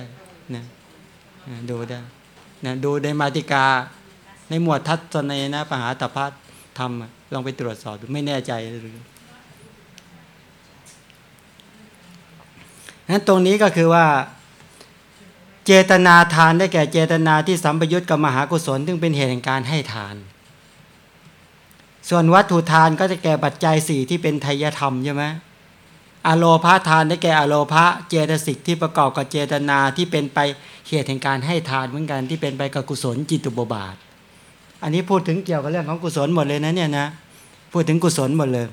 Speaker 1: ดูได้นะดูในมาติกา ในหมวดทัศนนะปหาตพัฒธรรมลองไปตรวจสอบดูไม่แน่ใจหรือนั้นตรงนี้ก็คือว่า เจตนาทานได้แก่เจตนาที่สัมปยุตกับมหากุศลซึ่งเป็นเหตุแห่งการให้ทาน ส่วนวัตถุทานก็จะแก่ปัจจัยสี่ที่เป็นไทยธรรมใช่ไหม อโลพาทานได้แก่อโลภะเจตสิกที่ประกอบกับเจตนาที่เป็นไปเหตุแห่งการให้ทานเหมือนกันที่เป็นไปกับกุศลจิตตุบบาท อันนี้พูดถึงเกี่ยวกับเรื่องของกุศลหมดเลยนะเนี่ยนะพูดถึงกุศลหมดเลย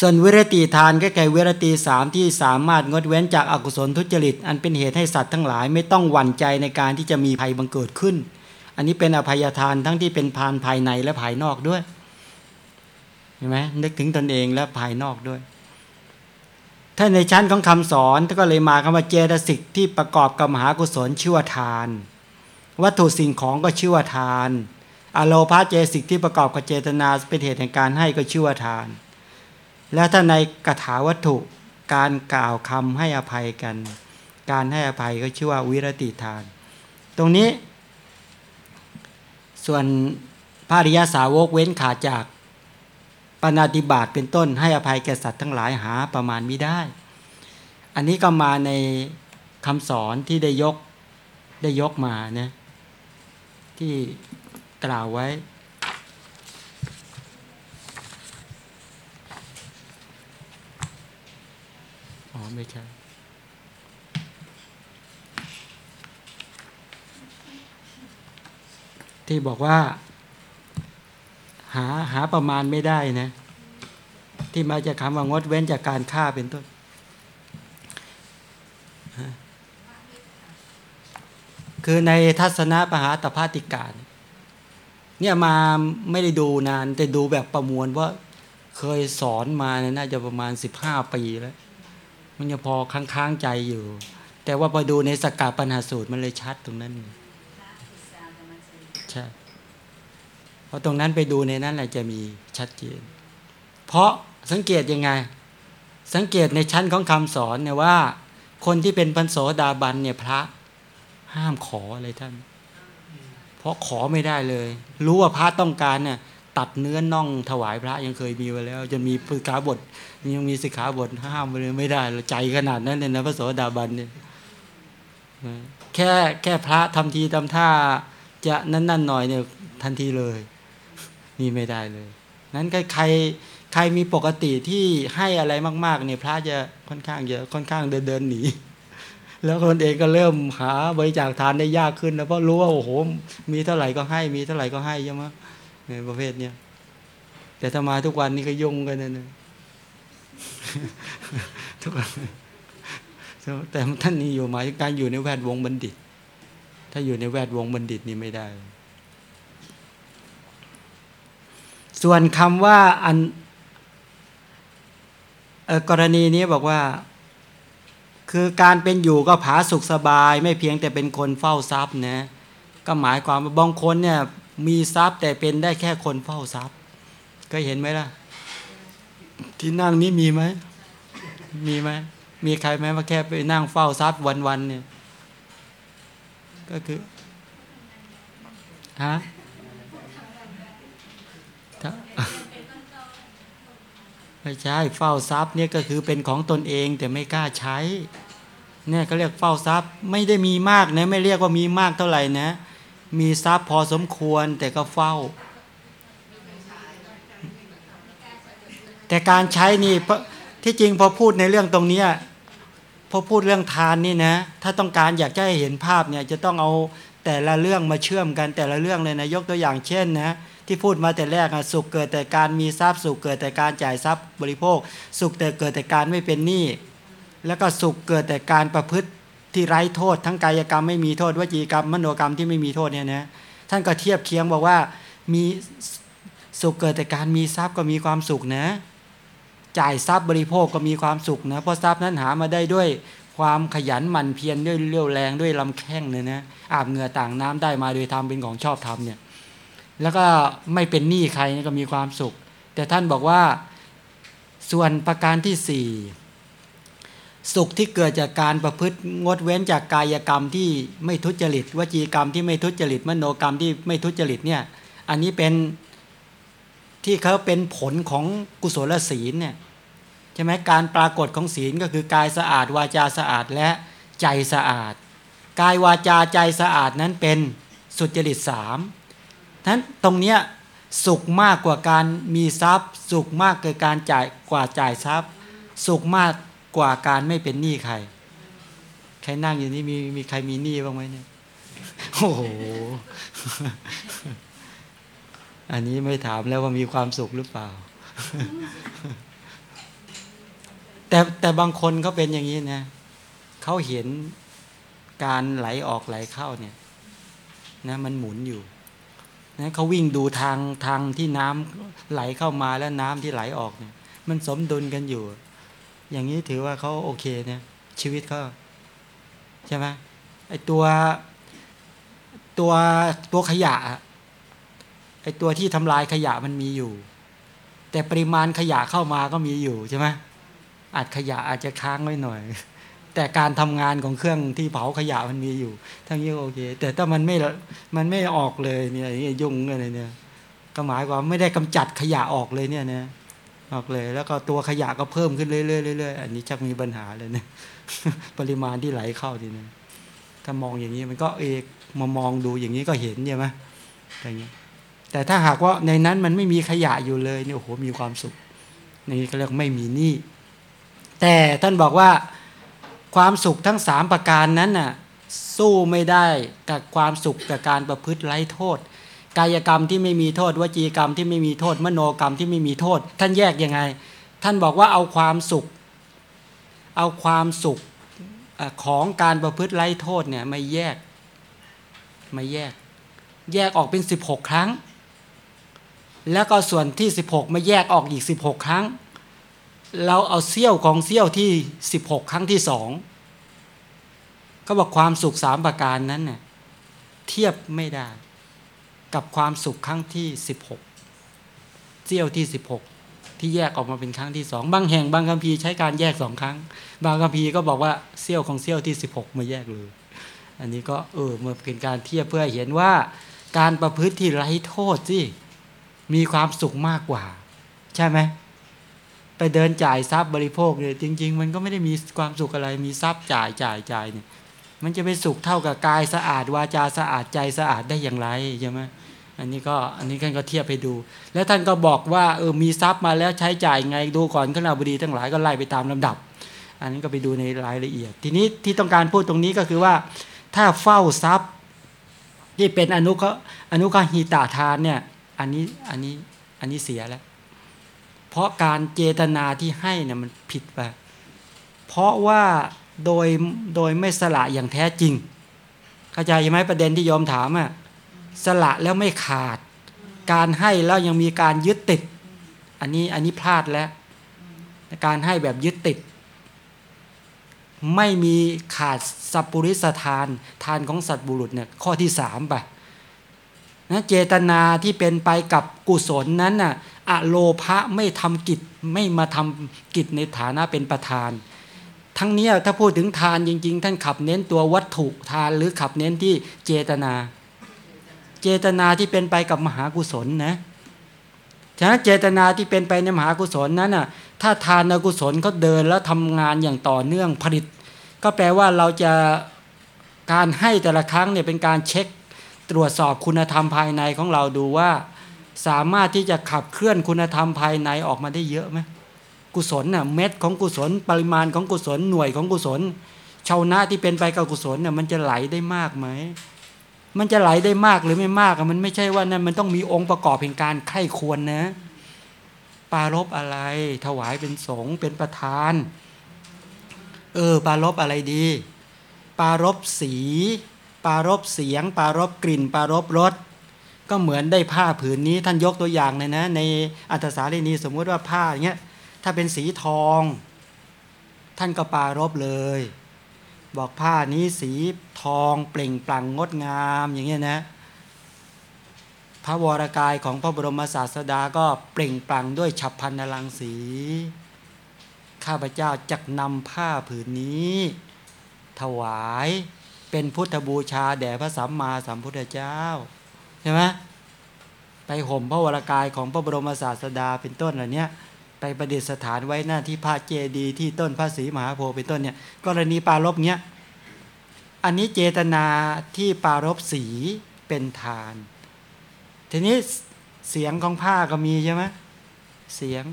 Speaker 1: ส่วนวิรติทานก็แก่วิรติสามที่สามารถงดเว้นจากอากุศลทุจริต อันเป็นเหตุให้สัตว์ทั้งหลายไม่ต้องหวั่นใจในการที่จะมีภัยบังเกิดขึ้น อันนี้เป็นอภัยทานทั้งที่เป็นพานภายในและภายนอกด้วยเห็นไหมนึกถึงตนเองและภายนอกด้วย ถ้าในชั้นของคำสอนก็เลยมาคำว่าเจตสิกที่ประกอบกับมหากุศลชื่อว่าทาน วัตถุสิ่งของก็ชื่อว่าทาน อโลภาเจสิกที่ประกอบกับเจตนาเป็นเหตุแห่งการให้ก็ชื่อว่าทาน แล้วถ้าในกถาวัตถุการกล่าวคำให้อภัยกัน การให้อภัยก็ชื่อว่าวิรติทาน ตรงนี้ ส่วนพระริยาสาวกเว้นขาดจาก ปณาติบาตเป็นต้นให้อภัยแก่สัตว์ทั้งหลายหาประมาณไม่ได้ อันนี้ก็มาในคำสอนที่ได้ยกได้ยกมานะที่กล่าวไว้ อ๋อ ไม่ใช่ที่บอกว่า หาหาประมาณไม่ได้นะ ที่มาจากคำว่างดเว้นจากการฆ่าเป็นต้นคือในทัศนะปหาตพาติการเนี่ยมาไม่ได้ดูนาน แต่ดูแบบประมวลว่าเคยสอนมาเนี่ยน่าจะประมาณสิบห้าปีแล้ว มันยังพอค้างๆใจอยู่ แต่ว่าพอดูในสกัดปัญหาสูตรมันเลยชัดตรงนั้น ใช่เพ ราะตรงนั้นไปดูในนั้นแหละจะมีชัดเจน เพราะสังเกตยังไง สังเกตในชั้นของคำสอนเนี่ยว่า คนที่เป็นพันโสดาบันเนี่ยพระ ห้ามขออะไรท่าน เพราะขอไม่ได้เลย รู้ว่าพระต้องการเนี่ยตัดเนื้อน่องถวายพระยังเคยมีไว้แล้ว จนมีสิกขาบทยังมีสิกขาบทห้ามไปเลยไม่ได้เลยใจขนาดนั้นเลยนะพระโสดาบันเนี่ยแค่แค่พระทำทีทำท่าจะนั่นนั่นหน่อยเนี่ยทันทีเลย นี่ไม่ได้เลย นั้นใครใครใครมีปกติที่ให้อะไรมากๆเนี่ยพระจะค่อนข้างเยอะค่อนข้างเดินเดินหนี แล้วคนเองก็เริ่มหาบริจาคทานได้ยากขึ้นนะเพราะรู้ว่าโอ้โหมีเท่าไหร่ก็ให้ มีเท่าไหร่ก็ให้ใช่ไหมในประเภทเนี้ยแต่ถ้ามาทุกวันนี้ก็ยุ่งกันนะทุกวันแต่ท่านนี้อยู่หมายถึงการอยู่ในแวดวงบัณฑิต ถ้าอยู่ในแวดวงบัณฑิตนี่ไม่ได้ ส่วนคำว่าอันกรณีนี้บอกว่า คือการเป็นอยู่ก็ผาสุขสบาย ไม่เพียงแต่เป็นคนเฝ้าทรัพย์นะก็หมายความว่าบางคนเนี่ยมีทรัพย์แต่เป็นได้แค่คนเฝ้าทรัพย์เคยเห็นไหมล่ะ ที่นั่งนี้มีไหมมีไหมมีใครไหมว่าแค่ไปนั่งเฝ้าทรัพย์วันๆเนี่ย ก็คือฮะถ้า ไม่ใช่เฝ้าทรัพย์เนี่ยก็คือเป็นของตนเองแต่ไม่กล้าใช้เนี่ยเขาเรียกเฝ้าทรัพย์ไม่ได้มีมากนะไม่เรียกว่ามีมากเท่าไหร่นะ มีทรัพย์พอสมควรแต่ก็เฝ้า แต่การใช้นี่ที่จริงพอพูดในเรื่องตรงนี้พอพูดเรื่องทานนี่นะ ถ้าต้องการอยากจะให้เห็นภาพเนี่ยจะต้องเอาแต่ละเรื่องมาเชื่อมกันแต่ละเรื่องเลยนะยกตัวอย่างเช่นนะ ที่พูดมาแต่แรกอะสุขเกิดแต่การมีทรัพย์สุขเกิดแต่การจ่ายทรัพย์บริโภค สุขแต่เกิดแต่การไม่เป็นหนี้แล้วก็สุขเกิดแต่การประพฤติที่ไร้โทษ ทั้งกายกรรมไม่มีโทษวจีกรรมมโนกรรมที่ไม่มีโทษเนี่ยนะท่านก็เทียบเคียงบอกว่ามีสุขเกิดแต่การมีทรัพย์ก็มีความสุขนะ จ่ายทรัพย์บริโภคก็มีความสุขนะเพราะทรัพย์นั้นหามาได้ด้วยความขยันหมั่นเพียรด้วยเรี่ยวแรงด้วยลำแข้งเนี่ยนะอาบเหงื่อต่างน้ำได้มาโดยทำเป็นของชอบทำเนี่ย แล้วก็ไม่เป็นหนี้ใครก็มีความสุข แต่ท่านบอกว่าส่วนประการที่สี่สุขที่เกิดจากการประพฤติงดเว้นจากกายกรรมที่ไม่ทุจริตวจีกรรมที่ไม่ทุจริตมโนกรรมที่ไม่ทุจริตเนี่ยอันนี้เป็นที่เขาเป็นผลของกุศลศีลเนี่ยใช่ไหมการปรากฏของศีลก็คือกายสะอาดวาจาสะอาดและใจสะอาด กายวาจาใจสะอาดนั้นเป็นสุจริตสาม นั้นตรงเนี้ยสุขมากกว่าการมีทรัพย์ สุขมากเกว่าการจ่ายกว่าจ่ายทรัพย์ สุขมากกว่าการไม่เป็นหนี้ใคร ใครนั่งอยู่นี่มีมีใครมีหนี้บ้างไหมเนี่ยโอ้โหอันนี้ไม่ถามแล้วว่ามีความสุขหรือเปล่า แต่แต่บางคนเขาเป็นอย่างนี้นะเขาเห็นการไหลออกไหลเข้าเนี่ย นะ มันหมุนอยู่ นะเขาวิ่งดูทางทางที่น้ำไหลเข้ามาแล้วน้ำที่ไหลออกเนี่ย มันสมดุลกันอยู่ อย่างนี้ถือว่าเขาโอเคเนี่ย ชีวิตเขาใช่ไหมไอตัวตัวตัวขยะอะไอตัวที่ทำลายขยะมันมีอยู่ แต่ปริมาณขยะเข้ามาก็มีอยู่ใช่ไหมอาจขยะอาจจะค้างไว้หน่อย แต่การทำงานของเครื่องที่เผาขยะมันมีอยู่ ทั้งนี้โอเค แต่ถ้ามันไม่มันไม่ออกเลยเนี่ยยุ่งอะไรเนี่ยก็หมายความไม่ได้กำจัดขยะออกเลยเนี่ยนะออกเลย แล้วก็ตัวขยะก็เพิ่มขึ้นเรื่อยๆเรื่อยๆอันนี้ชักมีปัญหาเลยเนี่ยปริมาณที่ไหลเข้าทีนี้ถ้ามองอย่างนี้มันก็เอกมามองดูอย่างนี้ก็เห็นใช่ไหมอย่างนี้แต่ถ้าหากว่าในนั้นมันไม่มีขยะอยู่เลยเนี่ยโอ้โหมีความสุขนี่ก็เรียกไม่มีหนี้แต่ท่านบอกว่า ความสุขทั้งสามประการนั้นน่ะสู้ไม่ได้กับความสุขกับการประพฤติไร้โทษ กายกรรมที่ไม่มีโทษวจีกรรมที่ไม่มีโทษ มโนกรรมที่ไม่มีโทษ ท่านแยกยังไง ท่านบอกว่าเอาความสุข เอาความสุขของการประพฤติไร้โทษเนี่ยไม่แยกไม่แยก แยกออกเป็น 16 ครั้ง แล้วก็ส่วนที่ 16มาแยกออกอีก 16 ครั้ง เราเอาเสี้ยวของเสี้ยวที่ 16 ครั้งที่สองก็บอกความสุขสามประการนั้นเนี่ยเทียบไม่ได้ กับความสุขครั้งที่ 16เสี้ยวที่ 16 ที่แยกออกมาเป็นครั้งที่สองบางแห่งบางคัมภีร์ใช้การแยกสองครั้ง บางคัมภีร์ก็บอกว่าเสี้ยวของเสี้ยวที่ 16 มาแยกเลย อันนี้ก็เออมาเป็นการเทียบเพื่อเห็นว่าการประพฤติที่ไร้โทษสิมีความสุขมากกว่า ใช่ไหม ไปเดินจ่ายทรัพย์บริโภคเนี่ยจริง ๆ มันก็ไม่ได้มีความสุขอะไรมีทรัพย์จ่ายจ่ายจ่ายเนี่ยมันจะไปสุขเท่ากับกายสะอาดวาจาสะอาดใจสะอาดได้อย่างไรใช่ไหมอันนี้ก็อันนี้ท่านก็เทียบให้ดู แล้วท่านก็บอกว่าเออมีทรัพย์มาแล้วใช้จ่ายไงดูก่อนขณะบดีทั้งหลายก็ไล่ไปตามลำดับ อันนี้ก็ไปดูในรายละเอียด ทีนี้ที่ต้องการพูดตรงนี้ก็คือว่า ถ้าเฝ้าทรัพย์ที่เป็นอนุเคอนุกหิตาทานเนี่ยอันนี้อันนี้อันนี้เสียแล้ว เพราะการเจตนาที่ให้เนี่ยมันผิดไป เพราะว่าโดยโดยไม่สละอย่างแท้จริง เข้าใจไหมประเด็นที่โยมถามอะสละแล้วไม่ขาด การให้แล้วยังมีการยึดติด อันนี้อันนี้พลาดแล้วการให้แบบยึดติด ไม่มีขาดสัพปุริสทานทานของสัตว์บุรุษเนี่ยข้อที่สามไป นะเจตนาที่เป็นไปกับกุศลนั้นน่ะอโลภะไม่ทำกิจไม่มาทำกิจในฐานะเป็นประธาน ทั้งนี้ถ้าพูดถึงทานจริง ๆ ท่านขับเน้นตัววัตถุทานหรือขับเน้นที่เจตนา เจตนาที่เป็นไปกับมหากุศลนะฉะนั้นเจตนาที่เป็นไปในมหากุศลนั้นน่ะถ้าทานกุศลเขาเดินแล้วทำงานอย่างต่อเนื่องผลิต ก็แปลว่าเราจะการให้แต่ละครั้งเนี่ยเป็นการเช็ค ตรวจสอบคุณธรรมภายในของเราดูว่า สามารถที่จะขับเคลื่อนคุณธรรมภายในออกมาได้เยอะไหมกุศลน่ะเม็ดของกุศล ปริมาณของกุศลหน่วยของกุศลชาวนะที่เป็นไปกับกุศลเนี่ยมันจะไหลได้มากไหมมันจะไหลได้มากหรือไม่มากมันไม่ใช่ว่านั่นมันต้องมีองค์ประกอบแห่งการไข้ควรนะปารบอะไร ถวายเป็นสงฆ์เป็นประธาน เออ ปารบอะไรดี ปารบสี ปารบเสียง ปารบกลิ่น ปารบรสก็เหมือนได้ผ้าผืนนี้ท่านยกตัวอย่างเลยนะ ในอัตสาลีนีสมมุติว่าผ้าอย่างเงี้ยถ้าเป็นสีทอง ท่านก็ปารบเลย บอกผ้านี้สีทองเปล่งปลั่งงดงามอย่างเงี้ยนะพระวรากายของพระบรมศาสดาก็เปล่งปลั่งด้วยฉับพันนรังสี ข้าพเจ้าจักนำผ้าผืนนี้ ถวาย เป็นพุทธบูชาแด่พระสัมมาสัมพุทธเจ้าใช่ไหมไปห่มพระวรากายของพระบรมศาสดาเป็นต้นเหล่านี้ไปประดิษฐานไว้หน้าที่พระเจดีย์ที่ต้นพระศรีมหาโพธิ์เป็นต้นเนี่ยกรณีปารบเนี้ยอันนี้เจตนาที่ปารบสีเป็นทาน ทีนี้เสียงของผ้าก็มีใช่ไหมเสียง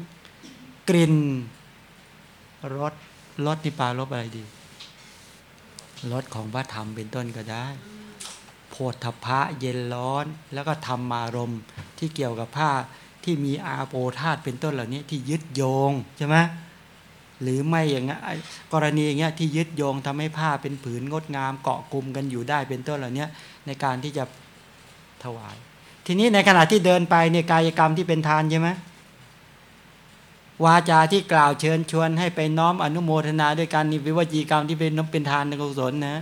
Speaker 1: กลิ่นรสรสที่ปารบอะไรดี รสของพระธรรมเป็นต้นก็ได้ โพธพะเย็นร้อน แล้วก็ธรรมารมณ์ที่เกี่ยวกับผ้าที่มีอาโปธาตเป็นต้นเหล่านี้ที่ยึดโยงใช่ไหมหรือไม่อย่างเงี้ยกรณีอย่างเงี้ยที่ยึดโยงทำให้ผ้าเป็นผืนงดงามเกาะกลุ่มกันอยู่ได้เป็นต้นเหล่านี้ในการที่จะถวาย ทีนี้ในขณะที่เดินไปในกายกรรมที่เป็นทานใช่ไหม วาจาที่กล่าวเชิญชวน ให้ไปน้อมอนุโมทนาด้วยการนิวิวจีกรรมที่เป็นน้เป็นทานในกุศลนะ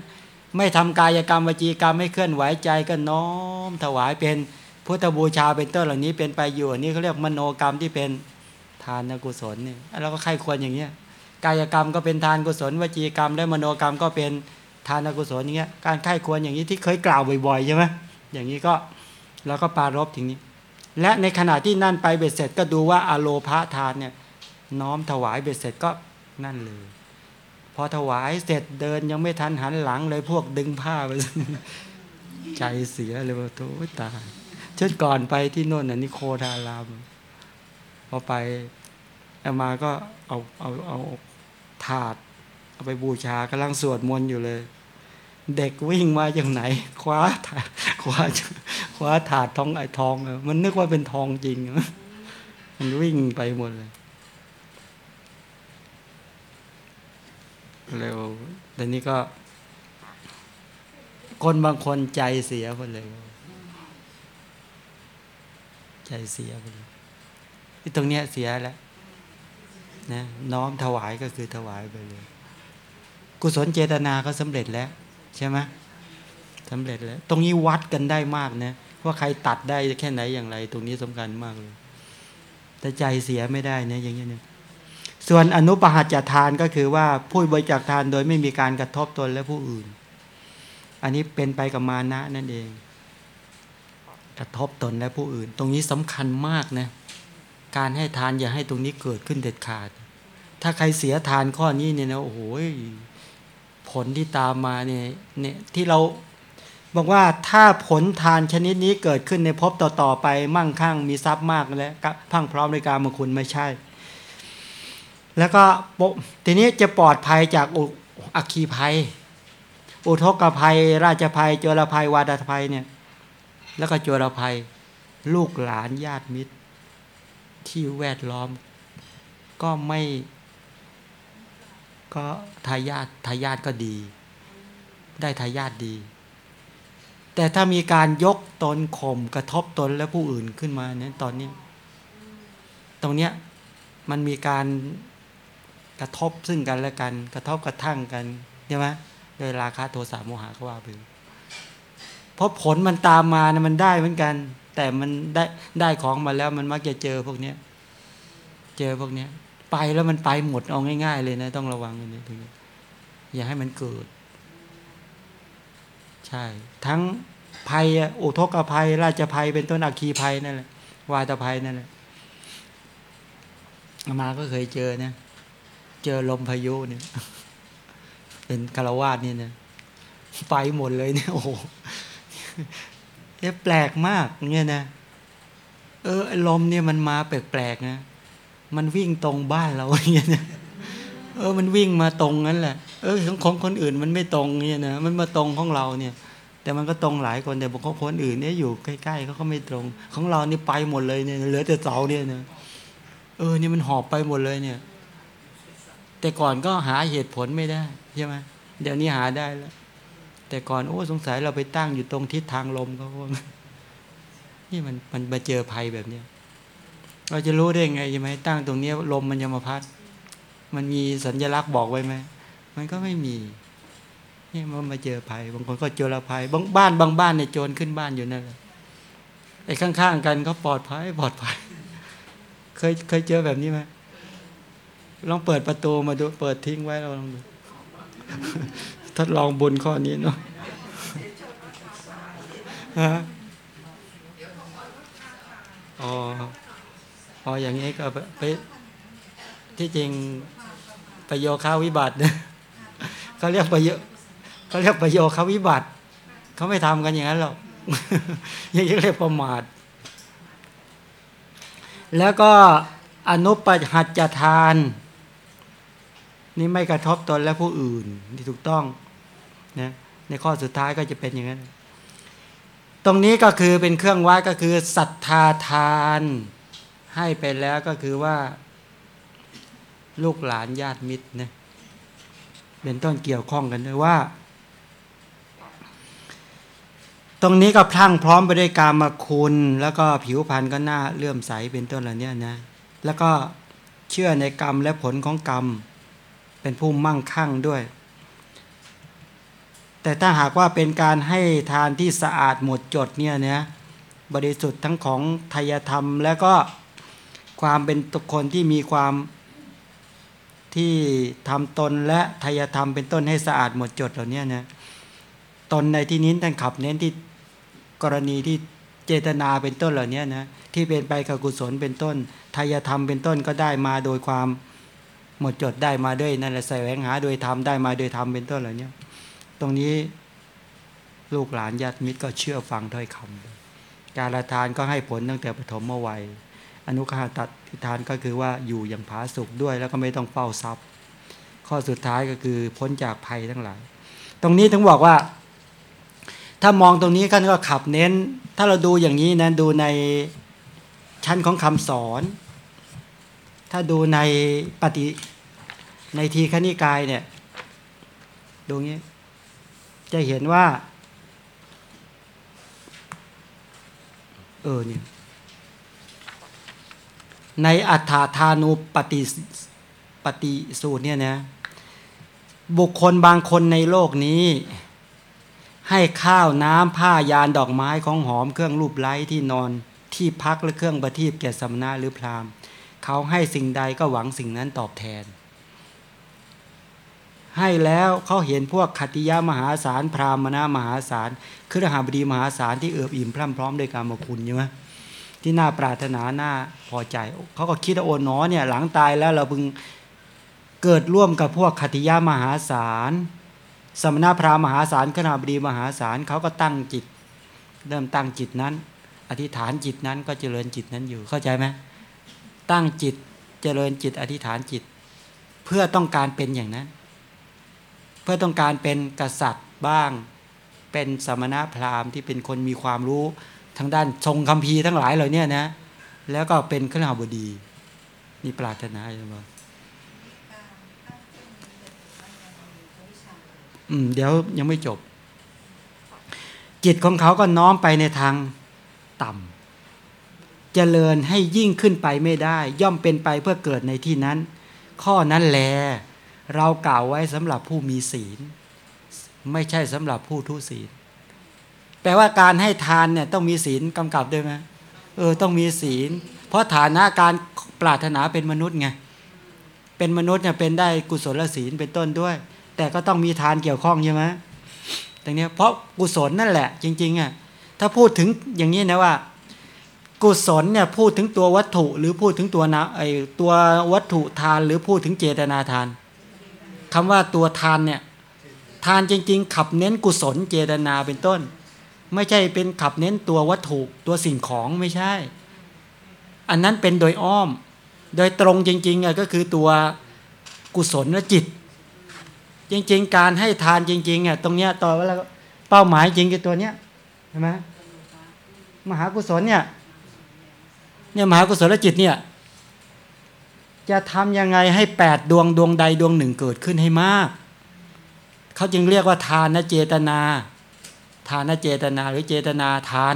Speaker 1: ไม่ทำกายกรรมวจีกรรมไม่เคลื่อนไหวใจก็น้อมถวายเป็นพุทธบูชาเป็นต้นเหล่านี้เป็นไปอยู่อันนี้เขาเรียกมโนกรรมที่เป็นทานนกุศลนี่เราก็ใครควรอย่างเงี้ยกายกรรมก็เป็นทานกุศลวจีกรรมและมโนกรรมก็เป็นทานกุศลอย่างเงี้ยการใครควรอย่างนี้ที่เคยกล่าวบ่อยๆใช่ไหมอย่างนี้ก็เราก็ปารบถึงนี้ และในขณะที่นั่นไปเบ็ดเสร็จก็ดูว่าอโลภาทานเนี่ย น้อมถวายเบ็ดเสร็จก็นั่นเลย พอถวายเสร็จเดินยังไม่ทันหันหลังเลยพวกดึงผ้าไปใจเสียเลยว่าโธ่ตายชุดก่อนไปที่โน่นน่ะนิโคทารามพอไปเอามาก็เอาเอาเอาถาด เอาไปบูชากำลังสวดมนต์อยู่เลย เด็กวิ่งมาจากไหน คว้าถาดคว้าคว้าถาดทองไอ้ทองมันนึกว่าเป็นทองจริงมันวิ่งไปหมดเลย เร็วแต่นี้ก็ คนบางคนใจเสียหมดเลย ใจเสียไปเลยที่ตรงเนี้ยเสียแล้วนะน้อมถวายก็คือถวายไปเลย กุศลเจตนาก็สำเร็จแล้ว ใช่ไหมสำเร็จแล้ว ตรงนี้วัดกันได้มากนะว่าใครตัดได้แค่ไหนอย่างไร ตรงนี้สำคัญมากเลยแต่ใจเสียไม่ได้นะอย่างนี้เนี่ย ส่วนอนุปหัจจทานก็คือว่าผู้บริจาคทานโดยไม่มีการกระทบตนและผู้อื่น อันนี้เป็นไปกับมานะนั่นเอง กระทบตนและผู้อื่น ตรงนี้สำคัญมากนะการให้ทานอย่าให้ตรงนี้เกิดขึ้นเด็ดขาด ถ้าใครเสียทานข้อนี้เนี่ยนะโอ้โหผลที่ตามมาเนี่ยเนี่ยที่เราบอกว่าถ้าผลทานชนิดนี้เกิดขึ้นในภพต่อๆไปมั่งคั่งมีทรัพย์มากแล้วพังพร้อมในการมคุณไม่ใช่ แล้วก็ทีนี้จะปลอดภัยจากอุอัคคีภัย อุทกภัย ราชภัยโจรภัยวาดภัยเนี่ย แล้วก็โจรภัย ลูกหลานญาติมิตร ที่แวดล้อม ก็ไม่ ก็ทายาททายาทก็ดี ได้ทายาทดี แต่ถ้ามีการยกตนข่มกระทบตนและผู้อื่นขึ้นมาเนี่ยตอนนี้ ตรงเนี้ยมันมีการ กระทบซึ่งกันและกัน กระทบกระทั่งกันใช่ไหมโดยราคะโทสะโมหะก็ว่าไปเพราะผลมันตามมานะมันได้เหมือนกัน แต่มันได้ได้ของมาแล้วมันมักจะเจอพวกเนี้ยเจอพวกเนี้ยไปแล้วมันไปหมดเอาง่าย ๆ เลยนะ ต้องระวังอันนี้ตรงนี้อย่าให้มันเกิด ใช่ ทั้งภัยอะอุทกภัย ราชภัยเป็นต้นอัคคีภัยนั่นแหละวาตภัยนั่นแหละมาก็เคยเจอนะ เจอลมพายุเนี่ย เป็นคารวาสเนี่ยนะไปหมดเลยเนี่ยโอ้โหเนี่ยแปลกมากเนี่ยนะเออไอ้ลมเนี่ยมันมาแปลกๆนะมันวิ่งตรงบ้านเราเนี่ยนะเออ มันวิ่งมาตรงนั้นแหละ เออของของคนอื่นมันไม่ตรงเนี่ยนะมันมาตรงของเราเนี่ย แต่มันก็ตรงหลายคนแต่บางคนอื่นเนี่ยอยู่ใกล้ๆเขาก็ไม่ตรง ของเรานี่ไปหมดเลยเนี่ยเหลือแต่เสาเนี่ยนะเออเนี่ยมันหอบไปหมดเลยเนี่ย แต่ก่อนก็หาเหตุผลไม่ได้ใช่ไหมเดี๋ยวนี้หาได้แล้ว แต่ก่อนโอ้สงสัยเราไปตั้งอยู่ตรงทิศทางลมเขาว่านี่มันมันมาเจอภัยแบบเนี้ยเราจะรู้ได้ไงใช่ไหมตั้งตรงเนี้ยลมมันจะมาพัด มันมีสัญลักษณ์บอกไว้ไหมมันก็ไม่มีนี่มันมาเจอภัย บางคนก็โจอรภัยบางบ้านบางบ้านเนี่ยโจรขึ้นบ้านอยู่นั่นแหละไอ้ข้างๆกันก็ปลอดภัยปลอดภัย เคยเคยเจอแบบนี้ไหม ลองเปิดประตูมาดู เปิดทิ้งไว้เราลองดูทดลองบุญข้อนี้เนาะฮะอ๋ออ๋ออย่างนี้ก็ไปที่จริงประโยคาวิบัตินะเขาเรียกประโยเขาเรียกประโยคาวิบัติเขาไม่ทำกันอย่างนั้นหรอกอย่างนี้เรียกประมาท แล้วก็อนุปหัจจทาน นี่ไม่กระทบตนและผู้อื่นที่ถูกต้องนะในข้อสุดท้ายก็จะเป็นอย่างนั้น ตรงนี้ก็คือเป็นเครื่องวัดก็คือศรัทธาทาน ให้ไปแล้วก็คือว่า ลูกหลานญาติมิตรนะเป็นต้นเกี่ยวข้องกันด้วยว่า ตรงนี้ก็พลั่งพร้อมไปด้วยการมาคุณ แล้วก็ผิวพรรณก็หน้าเลื่อมใสเป็นต้นเหล่านี้นะ แล้วก็เชื่อในกรรมและผลของกรรม เป็นผู้มั่งคั่งด้วย แต่ถ้าหากว่าเป็นการให้ทานที่สะอาดหมดจดเนี่ยนะบริสุทธิ์ทั้งของทายธรรม แล้วก็ความเป็นตุคคลที่มีความที่ทำตนและทายธรรมเป็นต้นให้สะอาดหมดจดเหล่านี้นะตนในที่นี้ท่านขับเน้นที่กรณีที่เจตนาเป็นต้นเหล่านี้นะที่เป็นไปกับกุศลเป็นต้นทายธรรมเป็นต้นก็ได้มาโดยความ หมดจดได้มาด้วยนั่นแหละแสวงหาโดยธรรมได้มาโดยธรรมเป็นต้นเหล่านี้ตรงนี้ลูกหลานญาติมิตรก็เชื่อฟังถ้อยคำการทานก็ให้ผลตั้งแต่ปฐมวัย อนุคาตัดทานก็คือว่าอยู่อย่างผาสุกด้วย แล้วก็ไม่ต้องเฝ้าทรัพย์ ข้อสุดท้ายก็คือพ้นจากภัยทั้งหลาย ตรงนี้ถึงบอกว่า ถ้ามองตรงนี้กันก็ขับเน้น ถ้าเราดูอย่างนี้นะดูในชั้นของคำสอน ถ้าดูในปฏิ ในทีขณิกายเนี่ยดูงี้ จะเห็นว่า เออเนี่ยในอัฏฐาานุปฏิปฏิสูตรเนี่ยนะบุคคลบางคนในโลกนี้ ให้ข้าวน้ำผ้ายานดอกไม้ของหอมเครื่องรูปไล้ที่นอนที่พักและเครื่องประทีปแก่สำนาหรือพราหมณ์ เขาให้สิ่งใดก็หวังสิ่งนั้นตอบแทน ให้แล้วเขาเห็นพวกขัติยามหาศาลพราหมณมหาศาลคือหาบดีมหาศาลที่เอิบอิ่มพร่ำพร้อมด้วยการมคุณใช่ไหมที่น่าปรารถนาน่าพอใจ เขาก็คิดว่าโอนหนอเนี่ยหลังตายแล้วเราพึงเกิดร่วมกับพวกขัติยามหาศาลสมณพราหมณ์มหาศาลขณาบดีมหาศาลเขาก็ตั้งจิต เริ่มตั้งจิตนั้น อธิษฐานจิตนั้นก็เจริญจิตนั้นอยู่เข้าใจไหมตั้งจิตเจริญจิตอธิษฐานจิต เพื่อต้องการเป็นอย่างนั้น พื่อต้องการเป็นกษัตริย์บ้าง เป็นสมณะพราหมณ์ที่เป็นคนมีความรู้ทางด้านทรงคัมภีร์ทั้งหลายเหล่านี้นะ แล้วก็เป็นขณาบดีนี่ปรารถนาใช่ไหมอืมเดี๋ยวยังไม่จบ จิตของเขาก็น้อมไปในทางต่ำเจริญให้ยิ่งขึ้นไปไม่ได้ ย่อมเป็นไปเพื่อเกิดในที่นั้น ข้อนั้นแล เรากล่าวไว้สำหรับผู้มีศีล ไม่ใช่สำหรับผู้ทุศีล แปลว่าการให้ทานเนี่ยต้องมีศีลกำกับด้วยไหมเออต้องมีศีล เพราะฐานะการปรารถนาเป็นมนุษย์ไงเป็นมนุษย์เนี่ยเป็นได้กุศลศีลเป็นต้นด้วย แต่ก็ต้องมีทานเกี่ยวข้องใช่ไหมตรงนี้เพราะกุศลนั่นแหละ จริงๆอะถ้าพูดถึงอย่างนี้นะว่า กุศลเนี่ยพูดถึงตัววัตถุหรือพูดถึงตัวนะไอตัววัตถุทานหรือพูดถึงเจตนาทาน คำว่าตัวทานเนี่ยทานจริง ๆ ขับเน้นกุศลเจตนาเป็นต้น ไม่ใช่เป็นขับเน้นตัววัตถุตัวสิ่งของไม่ใช่ อันนั้นเป็นโดยอ้อม โดยตรงจริงๆอะก็คือตัวกุศลและจิต จริง ๆ การให้ทานจริงๆอะตรงเนี้ยต่อว่าเป้าหมายจริงคือตัวเนี้ยใช่ไหมมหากุศลเนี่ยเนี่ยมหากุศลจิตเนี่ย จะทำยังไงให้แปดดวงดวงใดดวงหนึ่งเกิดขึ้นให้มาก เขาจึงเรียกว่าทานเจตนา ทานเจตนาหรือเจตนาทาน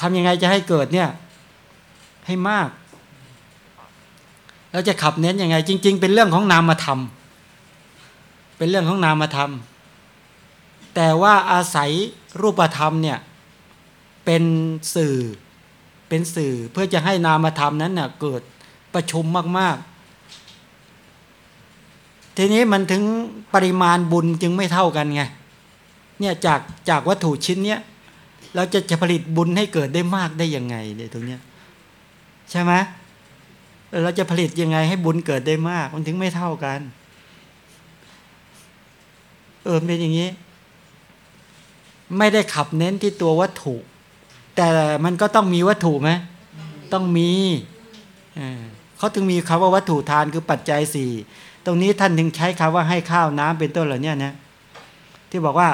Speaker 1: ทำยังไงจะให้เกิดเนี่ยให้มาก แล้วจะขับเน้นยังไง จริง ๆ เป็นเรื่องของนามธรรมเป็นเรื่องของนามธรรม แต่ว่าอาศัยรูปธรรมเนี่ยเป็นสื่อเป็นสื่อเพื่อจะให้นามธรรมนั้นเน่ยเกิด ประชุมมาก ๆ ทีนี้มันถึงปริมาณบุญจึงไม่เท่ากันไงเนี่ยจากจากวัตถุชิ้นเนี้ยเราจะจะผลิตบุญให้เกิดได้มากได้ยังไงเนี่ยตรงเนี้ยใช่ไหมเราจะผลิตยังไงให้บุญเกิดได้มาก มันถึงไม่เท่ากัน เออเป็นอย่างนี้ ไม่ได้ขับเน้นที่ตัววัตถุ แต่มันก็ต้องมีวัตถุไหมต้องมีเออ เขาถึงมีคำว่าวัตถุทานคือปัจจัยสี่ตรงนี้ท่านถึงใช้คำว่าให้ข้าวน้ำเป็นต้นเหล่านี้นะที่บอกว่า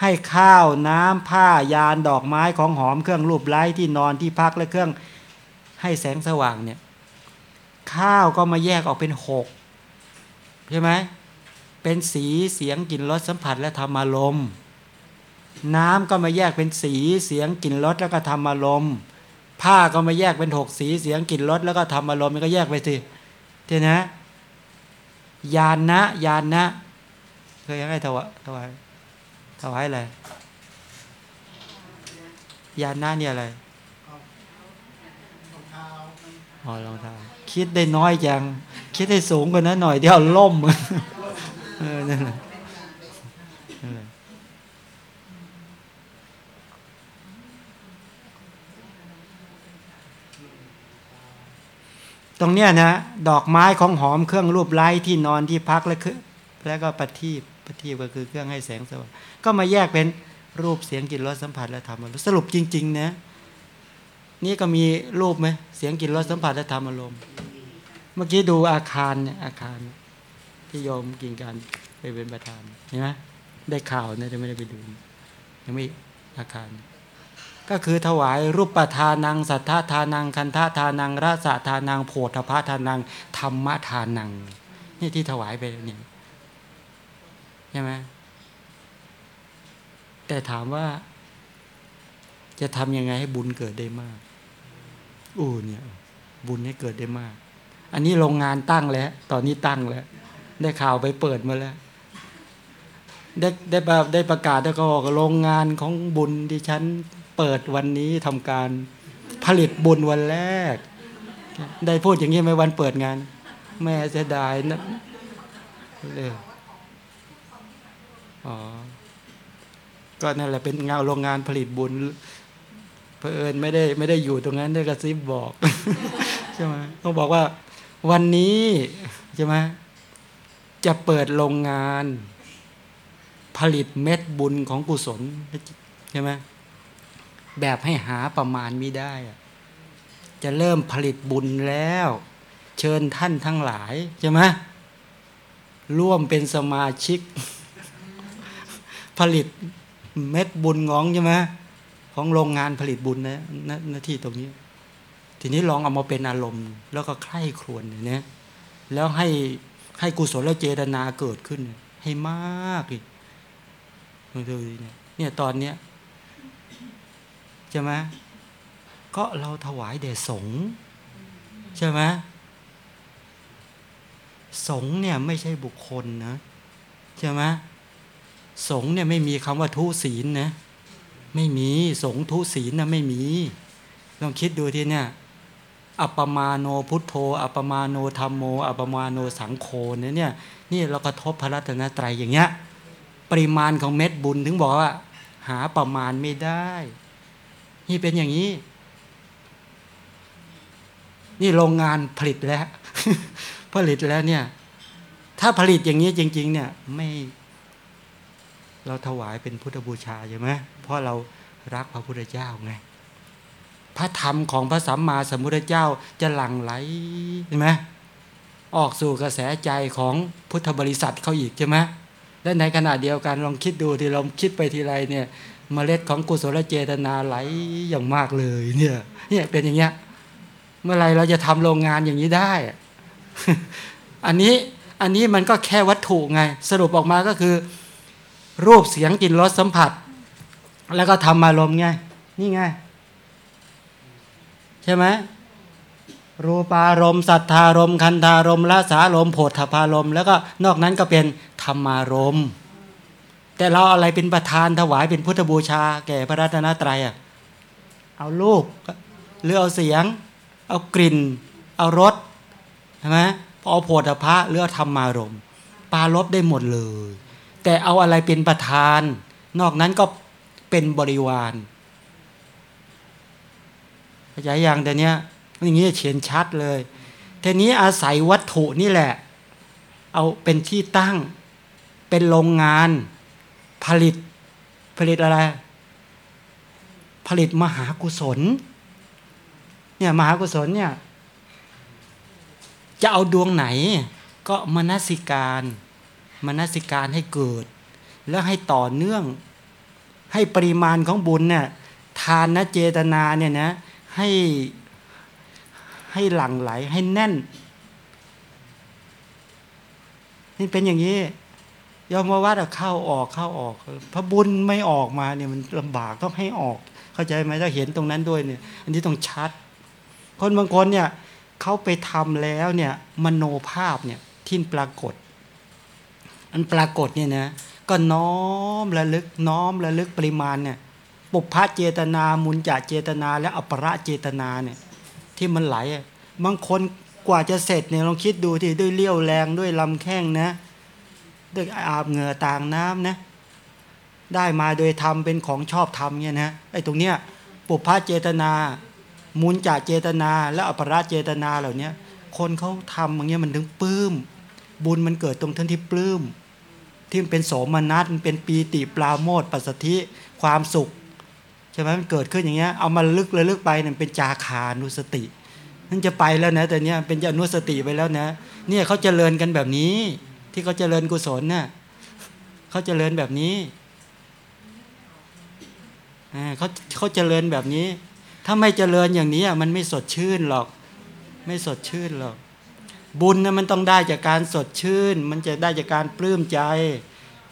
Speaker 1: ให้ข้าวน้ำผ้ายานดอกไม้ของหอมเครื่องรูปไล้ที่นอนที่พักและเครื่องให้แสงสว่างเนี่ยข้าวก็มาแยกออกเป็นหกใช่ไหมเป็นสีเสียงกลิ่นรสสัมผัสและธรรมารมณ์น้ำก็มาแยกเป็นสีเสียงกลิ่นรสแล้วก็ธรรมารมณ์ ผ้าก็มาแยกเป็นหกสีเสียงกลิ่นรสแล้วก็ธรรมารมณ์มันก็แยกไปสิเท่นะยานนะยานนะเคยให้ถวายถวายถวายอะไรยานนะเนี่ยอะไร
Speaker 12: อ๋
Speaker 1: อรองเท้าคิดได้น้อยจัง คิดได้สูงกว่านั้นหน่อยเดี๋ยวล่มเออนั่นแหละนั่นแหละ ตรงเนี้ยนะดอกไม้ของหอมเครื่องรูปไล้ที่นอนที่พักและคือแล้วก็ปฏิบปฏิบก็คือเครื่องให้แสงสว่างก็มาแยกเป็นรูปเสียงกลิ่นรสสัมผัสและธรรมารมณ์สรุปจริง ๆ นะ นี่ก็มีรูปไหมเสียงกลิ่นรสสัมผัสและธรรมอารมณ์เมื่อกี้ดูอาคารเนี่ยอาคารที่โยมกินการไปเป็นประธานเห็นไหมได้ข่าวเนี่ยแต่ไม่ได้ไปดูยังไม่อาคาร ก็คือถวายรูปปทานัง สัทธาทานัง คันธาทานังราสทานัง โพธพาทานัง ธรรมทานัง นี่ที่ถวายไปเนี่ยใช่ไหมแต่ถามว่า จะทำยังไงให้บุญเกิดได้มากอู้เนี่ย บุญให้เกิดได้มาก อันนี้โรงงานตั้งแล้ว ตอนนี้ตั้งแล้ว ได้ข่าวไปเปิดมาแล้วได้ได้ได้ประกาศแล้วก็บอกโรงงานของบุญที่ฉัน เปิดวันนี้ทำการผลิตบุญวันแรก ได้พูดอย่างนี้ไหมวันเปิดงาน แม่เสียดายนะเลยอ๋อก็นั่นแหละเป็นงานโรงงานผลิตบุญเพอเอิญไม่ได้ไม่ได้อยู่ตรงนั้นได้กระซิบบอกใช่ไหมเขาบอกว่าวันนี้ใช่ไหมจะเปิดโรงงาน ผลิตเม็ดบุญของกุศลใช่ไหม แบบให้หาประมาณไม่ได้อะจะเริ่มผลิตบุญแล้ว เชิญท่านทั้งหลายใช่ไหมร่วมเป็นสมาชิก ผลิตเม็ดบุญงองใช่ไหมของโรงงานผลิตบุญนะหน้าหน้าที่ตรงนี้ ทีนี้ลองเอามาเป็นอารมณ์ แล้วก็ใคร่ครวญเนี่ยแล้วให้ให้กุศลและเจตนาเกิดขึ้น ให้มากอีกดูดิเนี่ยเนี่ยตอนเนี้ย ใช่ไหมก็เราถวายแด่สงฆ์ใช่ไหมสงฆ์เนี่ยไม่ใช่บุคคลนะใช่ไหมสงฆ์เนี่ยไม่มีคำว่าทุศีลนะไม่มีสงฆ์ทุศีลนะไม่มีลองคิดดูทีเนี่ยอัปมาโนพุทโธ อัปมาโนธรรมโม อัปปมาโนสังโฆเนี่ยเนี่ยนี่เรากระทบพระรัตนตรัยอย่างเงี้ยปริมาณของเม็ดบุญถึงบอกว่า หาประมาณไม่ได้ นี่เป็นอย่างนี้ นี่โรงงานผลิตแล้ว ผลิตแล้วเนี่ย ถ้าผลิตอย่างนี้จริง ๆ เนี่ย ไม่ เราถวายเป็นพุทธบูชาใช่ไหมเพราะเรารักพระพุทธเจ้าไงพระธรรมของพระสัมมาสัมพุทธเจ้าจะหลั่งไหลใช่ไหมออกสู่กระแสใจของพุทธบริษัทเขาอีกใช่ไหมและในขณะเดียวกันลองคิดดูที่เราคิดไปทีไรเนี่ย เมล็ดของกุศลเจตนาไหลอย่างมากเลยเนี่ยเนี่ยเป็นอย่างเงี้ยเมื่อไรเราจะทำโรงงานอย่างนี้ได้ อันนี้อันนี้มันก็แค่วัตถุไง สรุปออกมาก็คือ รูปเสียงกลิ่นรสสัมผัส แล้วก็ทำอารมณ์ไง นี่ไง ใช่ไหมรูปารมณ์สัทธารมณ์คันธารมณ์ละสารมณ์โผฏฐพารมณ์แล้วก็นอกนั้นก็เป็นธรรมารมณ์ แต่เราอะไรเป็นประธานถวายเป็นพุทธบูชา แก่พระรัตนตรัยอะเอารูปหรือเอาเสียง เอากลิ่น เอารสใช่ไหมพอเอาโผฏฐะหรือเอาธรรมารมปาลบได้หมดเลย แต่เอาอะไรเป็นประธาน นอกนั้นก็เป็นบริวารขยายอย่างแต่เนี้ยอย่างนี้เฉียนชัดเลยทีนี้อาศัยวัตถุนี่แหละ เอาเป็นที่ตั้งเป็นโรงงาน ผลิตผลิตอะไร ผลิตมหากุศล เนี่ยมหากุศลเนี่ย จะเอาดวงไหน ก็มนสิการมนสิการให้เกิด แล้วให้ต่อเนื่อง ให้ปริมาณของบุญเนี่ยทานนะเจตนาเนี่ยนะให้ให้หลั่งไหลให้แน่นนี่เป็นอย่างนี้ ยอมมาวัดอะเข้าออกเข้าออก พระบุญไม่ออกมาเนี่ยมันลำบากต้องให้ออก เข้าใจไหมถ้าเห็นตรงนั้นด้วยเนี่ย อันนี้ต้องชัด คนบางคนเนี่ยเขาไปทำแล้วเนี่ยมโนภาพเนี่ยที่ปรากฏ อันปรากฏเนี่ยนะก็น้อมระลึกน้อมระลึกปริมาณเนี่ยปุพพะเจตนามุนจะเจตนา และอปปะเจตนาเนี่ยที่มันไหลบางคนกว่าจะเสร็จเนี่ยลองคิดดูที่ด้วยเลี้ยวแรงด้วยลำแข้งนะ ด้วยอาบเหงื่อต่างน้ำนะได้มาโดยทำเป็นของชอบทำเนี่ยนะไอ้ตรงเนี้ยปุพพะเจตนา มุนจะเจตนา และอัปปะเจตนาเหล่านี้คนเขาทำอย่างเงี้ยมันถึงปลื้ม บุญมันเกิดตรงท่านที่ปลื้ม ที่มันเป็นโสมนัสมันเป็นปีติปราโมทปัสสธิความสุขใช่ไหมมันเกิดขึ้นอย่างเงี้ยเอามาลึกเลยลึกไปเนี่ยเป็นจาคานุสตินั่นจะไปแล้วนะแต่เนี้ยเป็นจานุสติไปแล้วนะเนี่ยเขาเจริญกันแบบนี้ ที่เขาเจริญกุศลเนี่ยเขาเจริญแบบนี้เขาเขาเจริญแบบนี้ ถ้าไม่เจริญอย่างนี้มันไม่สดชื่นหรอก ไม่สดชื่นหรอก บุญนะมันต้องได้จากการสดชื่น มันจะได้จากการปลื้มใจ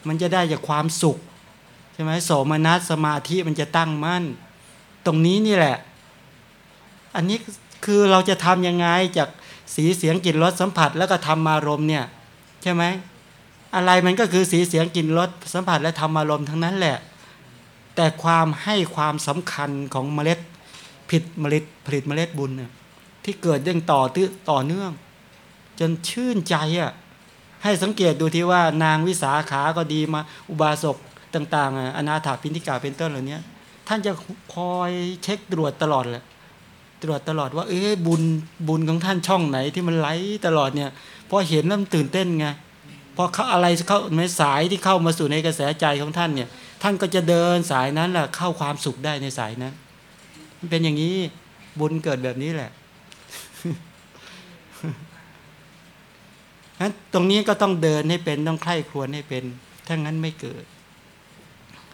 Speaker 1: มันจะได้จากความสุขใช่ไหมโสมนัสสมาธิมันจะตั้งมั่น ตรงนี้นี่แหละ อันนี้คือเราจะทำยังไงจากสีเสียงกลิ่นรสสัมผัสแล้วก็ธรรมารมณ์เนี่ย ใช่ไหมอะไรมันก็คือสีเสียงกลิ่นรสสัมผัสและธรรมารมณ์ทั้งนั้นแหละ แต่ความให้ความสำคัญของเมล็ดผิดเมล็ดผลิตเมล็ดบุญเนี่ยที่เกิดยังต่อตื้อต่อเนื่อง จนชื่นใจอะให้สังเกตดูที่ว่านางวิสาขาก็ดีมาอุบาสกต่างๆอนาถาพินทิกาเป็นต้นเหล่านี้ท่านจะคอยเช็คตรวจตลอดแหละตรวจตลอดว่า เอ๊ะบุญบุญของท่านช่องไหนที่มันไหลตลอดเนี่ย พอเห็นแล้วมันตื่นเต้นไงพอเขาอะไรเข้าในสายที่เข้ามาสู่ในกระแสใจของท่านเนี่ย ท่านก็จะเดินสายนั้นแหละเข้าความสุขได้ในสายนั้น มันเป็นอย่างนี้บุญเกิดแบบนี้แหละนั้นตรงนี้ก็ต้องเดินให้เป็นต้องใคร่ครวญให้เป็นถ้างั้นไม่เกิด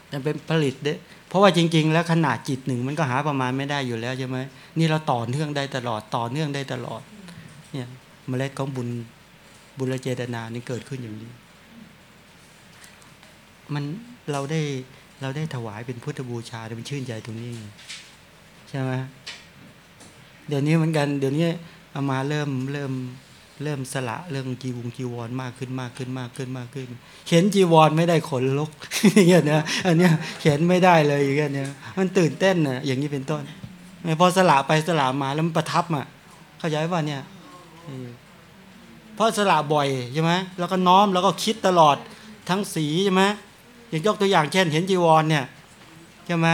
Speaker 1: แต่เป็นผลิตเด้เพราะว่าจริง ๆ แล้วขนาดจิตหนึ่งมันก็หาประมาณไม่ได้อยู่แล้วใช่ไหมนี่เราต่อเนื่องได้ตลอดต่อเนื่องได้ตลอด เนี่ยเมล็ดของบุญ บุญเจตนานี่เกิดขึ้นอย่างนี้ มันเราได้เราได้ถวายเป็นพุทธบูชาเนี่ยมันชื่นใจตรงนี้ใช่ไหมเดี๋ยวนี้เหมือนกัน เดี๋ยวนี้เอามาเริ่มเริ่มเริ่มสละเรื่องจีวงจีวรมากขึ้นมากขึ้นมากขึ้นมากขึ้น เห็นจีวรไม่ได้ขนลุกอย่างเงี้ยนะอันเนี้ยเห็นไม่ได้เลยอย่างเงี้ยเนี่ยมันตื่นเต้นนะอย่างนี้เป็นต้นพอสละไปสละมาแล้วมันประทับอะเข้าใจว่าเนี่ย เพราะสละบ่อยใช่ไหมแล้วก็น้อมแล้วก็คิดตลอดทั้งสีใช่ไหมอย่างยกตัวอย่างเช่น เห็นจีวรเนี่ยใช่ไหม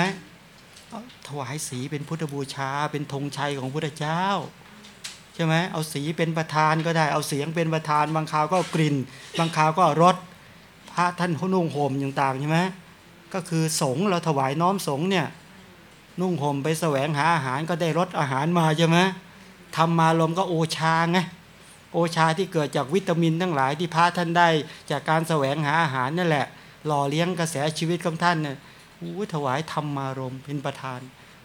Speaker 1: ถวายสีเป็นพุทธบูชา เป็นธงชัยของพุทธเจ้าใช่ไหมเอาสีเป็นประธานก็ได้ เอาเสียงเป็นประธาน บางคราวก็กลิ่น บางคราวก็รสพระท่านนุ่งห่มต่างๆใช่ไหมก็คือสงเราถวายน้อมสงเนี่ยนุ่งห่มไปแสวงหาอาหารก็ได้รสอาหารมาใช่ไหมทำมาลมก็โอชาไง โอชาที่เกิดจากวิตามินทั้งหลายที่พระท่านได้ จากการแสวงหาอาหารนั่นแหละ หล่อเลี้ยงกระแสชีวิตของท่านเนี่ยอู้ถวายธรรมารมเป็นประธาน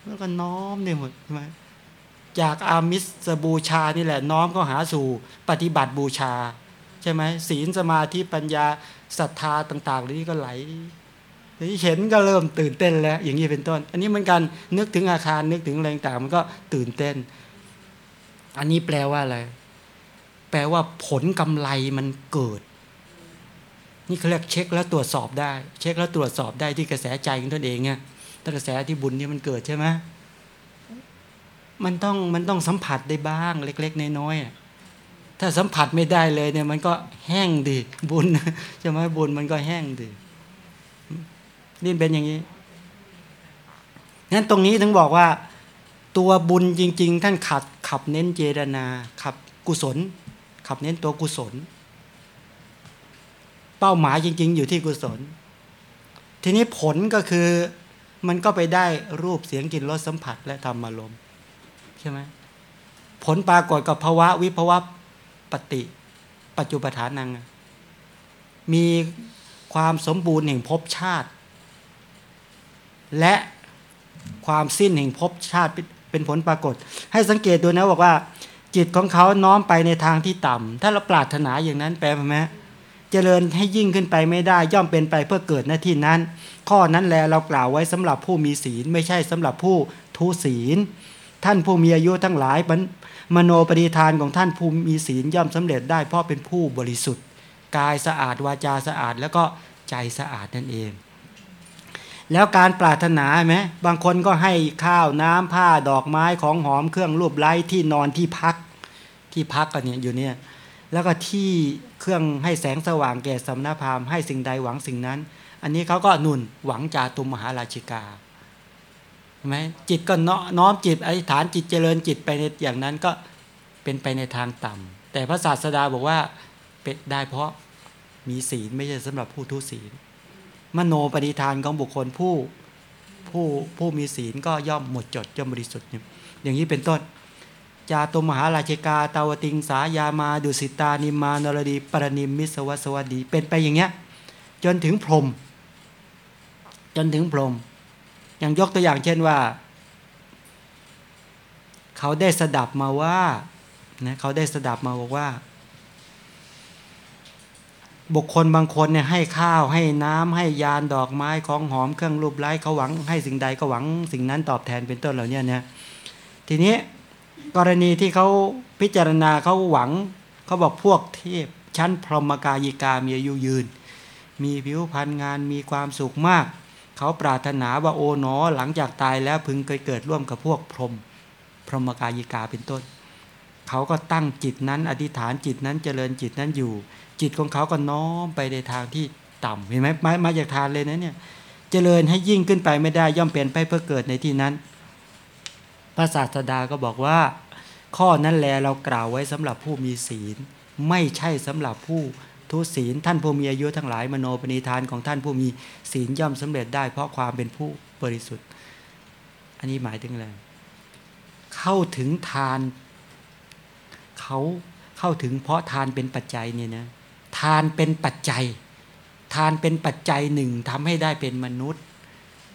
Speaker 1: แล้วก็น้อมเนี่ยหมดใช่ไหมจากอามิสบูชานี่แหละน้อมก็หาสู่ปฏิบัติบูชา ใช่ไหมศีลสมาธิปัญญาศรัทธาต่างๆเหล่านี้ก็ไหลนี่เห็นก็เริ่มตื่นเต้นแล้ว อย่างนี้เป็นต้น อันนี้เหมือนกันนึกถึงอาคารนึกถึงอะไรต่างมันก็ตื่นเต้น อันนี้แปลว่าอะไร แปลว่าผลกำไรมันเกิด นี่เขาเรียกเช็คแล้วตรวจสอบได้ เช็คแล้วตรวจสอบได้ที่กระแสใจของตนเองเนี่ยถ้ากระแสที่บุญนี่มันเกิดใช่ไหมมันต้องมันต้องสัมผัสได้บ้างเล็ก ๆ น้อยๆอะถ้าสัมผัสไม่ได้เลยเนี่ย มันก็แห้งดิบุญใช่ไหมบุญมันก็แห้งดินี่เป็นอย่างนี้งั้นตรงนี้ถึงบอกว่า ตัวบุญจริง ๆ ท่านขัดขับเน้นเจตนาขับกุศล ขับเน้นตัวกุศล เป้าหมายจริง ๆ อยู่ที่กุศล ทีนี้ผลก็คือมันก็ไปได้รูปเสียงกลิ่นรสสัมผัสและธรรมารมณ์ใช่ไหมผลปรากฏกับภาวะวิภาวะปฏิ ปัจจุปฐานัง มีความสมบูรณ์แห่งภพชาติ และความสิ้นแห่งภพชาติเป็นผลปรากฏ ให้สังเกตดูนะบอกว่า จิตของเขาน้อมไปในทางที่ต่ำถ้าเราปรารถนาอย่างนั้นแปลไหมเจริญให้ยิ่งขึ้นไปไม่ได้ย่อมเป็นไปเพื่อเกิดหน้าที่นั้น ข้อนั้นแลเรากล่าวไว้สำหรับผู้มีศีลไม่ใช่สำหรับผู้ทุศีล ท่านผู้มีอายุทั้งหลายมโนปฏิทานของท่านผู้มีศีลย่อมสำเร็จได้เพราะเป็นผู้บริสุทธิ์ กายสะอาดวาจาสะอาดแล้วก็ใจสะอาดนั่นเอง แล้วการปรารถนาไหมบางคนก็ให้ข้าวน้ำผ้าดอกไม้ของหอมเครื่องรูปไล้ที่นอนที่พัก ที่พักกันเนี่ยอยู่เนี่ย แล้วก็ที่เครื่องให้แสงสว่างแก่สำนักพามให้สิ่งใดหวังสิ่งนั้น อันนี้เขาก็หนุนหวังจาตุมมหาราชิกาใช่ไหมจิตก็น้อมจิตอธิษฐานจิตเจริญจิตไปในอย่างนั้นก็เป็นไปในทางต่ำแต่พระศาสดาบอกว่าเป็นได้เพราะมีศีลไม่ใช่สำหรับผู้ทุศีล มโนปฏิทานของบุคคลผู้ผู้ผู้มีศีลก็ย่อมหมดจดย่อมบริสุทธิ์อย่างนี้เป็นต้น จาตุมหาราชิกา ตาวติงสายามาดุสิตานิมานรดีปรนิมมิสวัสวัสดี เป็นไปอย่างเงี้ยจนถึงพรม จนถึงพรม อย่างยกตัวอย่างเช่นว่า เขาได้สดับมาว่านะเขาได้สดับมาบอกว่า บุคคลบางคนเนี่ยให้ข้าวให้น้ำให้ยานดอกไม้ของหอมเครื่องรูปไล้เขาหวัง ให้สิ่งใดก็หวัง สิ่งนั้นตอบแทนเป็นต้นเหล่านี้เนี่ยทีนี้กรณีที่เขาพิจารณาเขาหวังเขาบอกพวกเทพชั้นพรหมกายิกามีอายุยืน มีผิวพรรณงานมีความสุขมาก เขาปรารถนาว่าโอ๋หนอหลังจากตายแล้วพึงเคยเกิดร่วมกับพวกพรหมพรหมกายิกาเป็นต้น เขาก็ตั้งจิตนั้นอธิษฐานจิตนั้นเจริญจิตนั้นอยู่ จิตของเขาก็น้อมไปในทางที่ต่ำเห็นไหมมามาจากทานเลยนะเนี่ยเจริญให้ยิ่งขึ้นไปไม่ได้ย่อมเป็นไปเพื่อเกิดในที่นั้น พระศาสดาก็บอกว่า ข้อนั้นแลเรากล่าวไว้สำหรับผู้มีศีล ไม่ใช่สำหรับผู้ทุศีล ท่านผู้มีอายุทั้งหลายมโนปณิธานของท่านผู้มีศีลย่อมสำเร็จได้ เพราะความเป็นผู้บริสุทธิ์ อันนี้หมายถึงอะไรเข้าถึงทานเขาเข้าถึงเพราะทานเป็นปัจจัยเนี่ยนะ ทานเป็นปัจจัย ทานเป็นปัจจัยหนึ่งทำให้ได้เป็นมนุษย์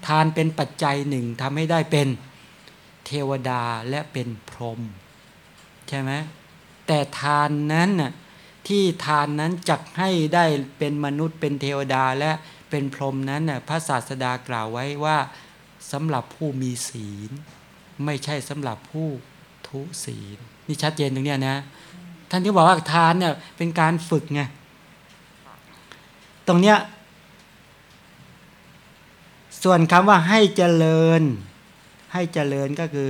Speaker 1: ทานเป็นปัจจัยหนึ่งทำให้ได้เป็นเทวดาและเป็นพรหมใช่ไหมแต่ทานนั้นน่ะที่ทานนั้นจักให้ได้เป็นมนุษย์เป็นเทวดาและเป็นพรหมนั้นน่ะพระศาสดากล่าวไว้ว่าสำหรับผู้มีศีล ไม่ใช่สำหรับผู้ทุศีล นี่ชัดเจนตรงเนี้ยนะ ท่านที่บอกว่าทานเนี่ยเป็นการฝึกไง ตรงเนี้ยส่วนคำว่าให้เจริญ ให้เจริญก็คือ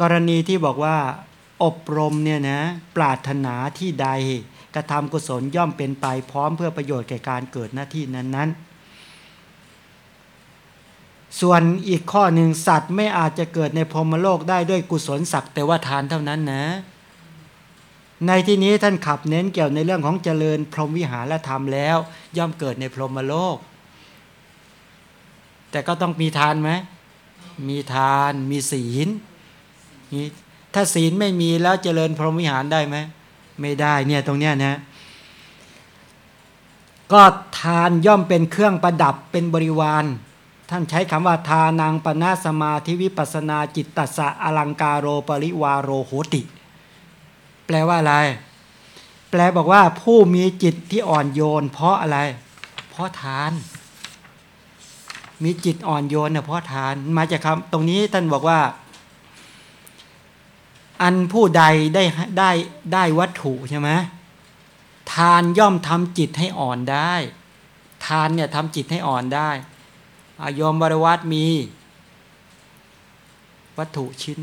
Speaker 1: กรณีที่บอกว่า อบรมเนี่ยนะปรารถนาที่ใดกระทำกุศลย่อมเป็นไปพร้อมเพื่อประโยชน์แก่การเกิดหน้าที่นั้น ๆ ส่วนอีกข้อหนึ่งสัตว์ไม่อาจจะเกิดในพรมโลกได้ด้วยกุศลสักแต่ว่าทานเท่านั้นนะ ในที่นี้ท่านขับเน้นเกี่ยวในเรื่องของเจริญพรหมวิหารธรรมแล้ว ย่อมเกิดในพรหมโลก แต่ก็ต้องมีทานไหมมีทานมีศีลมีถ้าศีลไม่มีแล้วเจริญพรหมวิหารได้ไหมไม่ได้เนี่ยตรงเนี้ยนะ ก็ทานย่อมเป็นเครื่องประดับเป็นบริวาร ท่านใช้คำว่าทานังปนาสมาธิวิปัสสนาจิตตสะอลังการโรปริวาโรโหติ แปลว่าอะไร แปลบอกว่าผู้มีจิตที่อ่อนโยน เพราะอะไร เพราะทาน มีจิตอ่อนโยนเนี่ยเพราะทาน มาจากคำตรงนี้ท่านบอกว่า อันผู้ใดได้ได้ได้วัตถุใช่ไหมทานย่อมทำจิตให้อ่อนได้ ทานเนี่ยทำจิตให้อ่อนได้อายอมบริวัตมี วัตถุชิ้น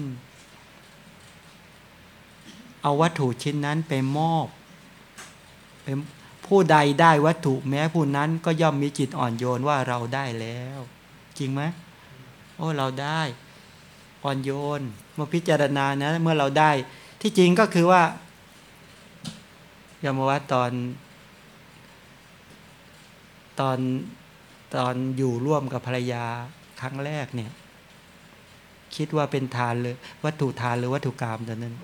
Speaker 1: เอาวัตถุชิ้นนั้นไปมอบเป็นผู้ใดได้วัตถุแม้ผู้นั้นก็ย่อมมีจิตอ่อนโยนว่าเราได้แล้ว จริงไหมโอ้เราได้อ่อนโยนเมื่อพิจารณานะ เมื่อเราได้ ที่จริงก็คือว่ายมวัตตอน ตอนตอนอยู่ร่วมกับภรรยาครั้งแรกเนี่ย คิดว่าเป็นทานเลยวัตถุทานหรือวัตถุกรรมตอนนั้น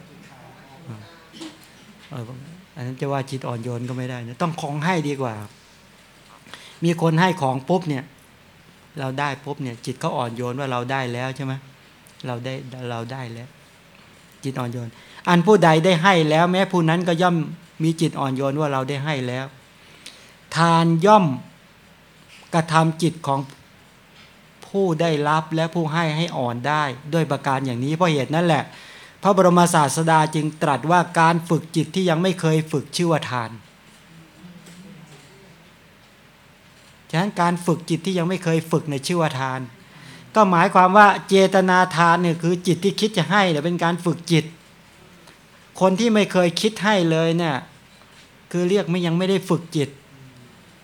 Speaker 1: อันนั้นจะว่าจิตอ่อนโยนก็ไม่ได้นะต้องของให้ดีกว่า มีคนให้ของปุ๊บเนี่ย เราได้ปุ๊บเนี่ย จิตเขาอ่อนโยนว่าเราได้แล้วใช่ไหมเราได้เราได้แล้ว จิตอ่อนโยน อันผู้ใดได้ให้แล้ว แม้ผู้นั้นก็ย่อมมีจิตอ่อนโยนว่าเราได้ให้แล้ว ทานย่อมกระทำจิตของผู้ได้รับและผู้ให้ให้อ่อนได้ ด้วยประการอย่างนี้เพราะเหตุนั้นแหละ ระบรมศาสดาจึงตรัสว่าการฝึกจิตที่ยังไม่เคยฝึกชื่อว่าทาน ฉะนั้นการฝึกจิตที่ยังไม่เคยฝึกในชื่อว่าทาน ก็หมายความว่าเจตนาทานเนี่ยคือจิตที่คิดจะให้เนี่เป็นการฝึกจิต คนที่ไม่เคยคิดให้เลยเนี่ยคือเรียกไม่ยังไม่ได้ฝึกจิต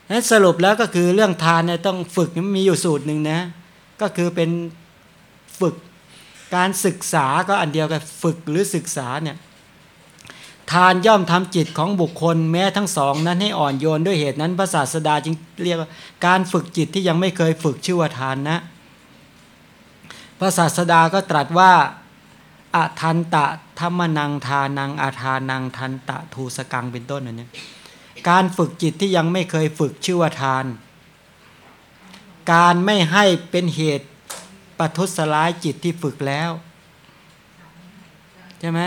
Speaker 1: นั้นสรุปแล้วก็คือเรื่องทานเนี่ยต้องฝึกมันมีอยู่สูตรหนึ่งนะ ก็คือเป็นฝึก การศึกษาก็อันเดียวกับฝึกหรือศึกษาเนี่ยทานย่อมทำจิตของบุคคลแม้ทั้งสองนั้นให้อ่อนโยนด้วยเหตุนั้นพระศาสดาจึงเรียกว่าการฝึกจิตที่ยังไม่เคยฝึกชื่อว่าทานนะพระศาสดาก็ตรัสว่าอะทันตะธรรมนังทานังอาทานังทันตะทูสกังเป็นต้นอันนี้การฝึกจิตที่ยังไม่เคยฝึกชื่อว่าทาน การไม่ให้เป็นเหตุ ปัทุสลายจิตที่ฝึกแล้ว ใช่ไหม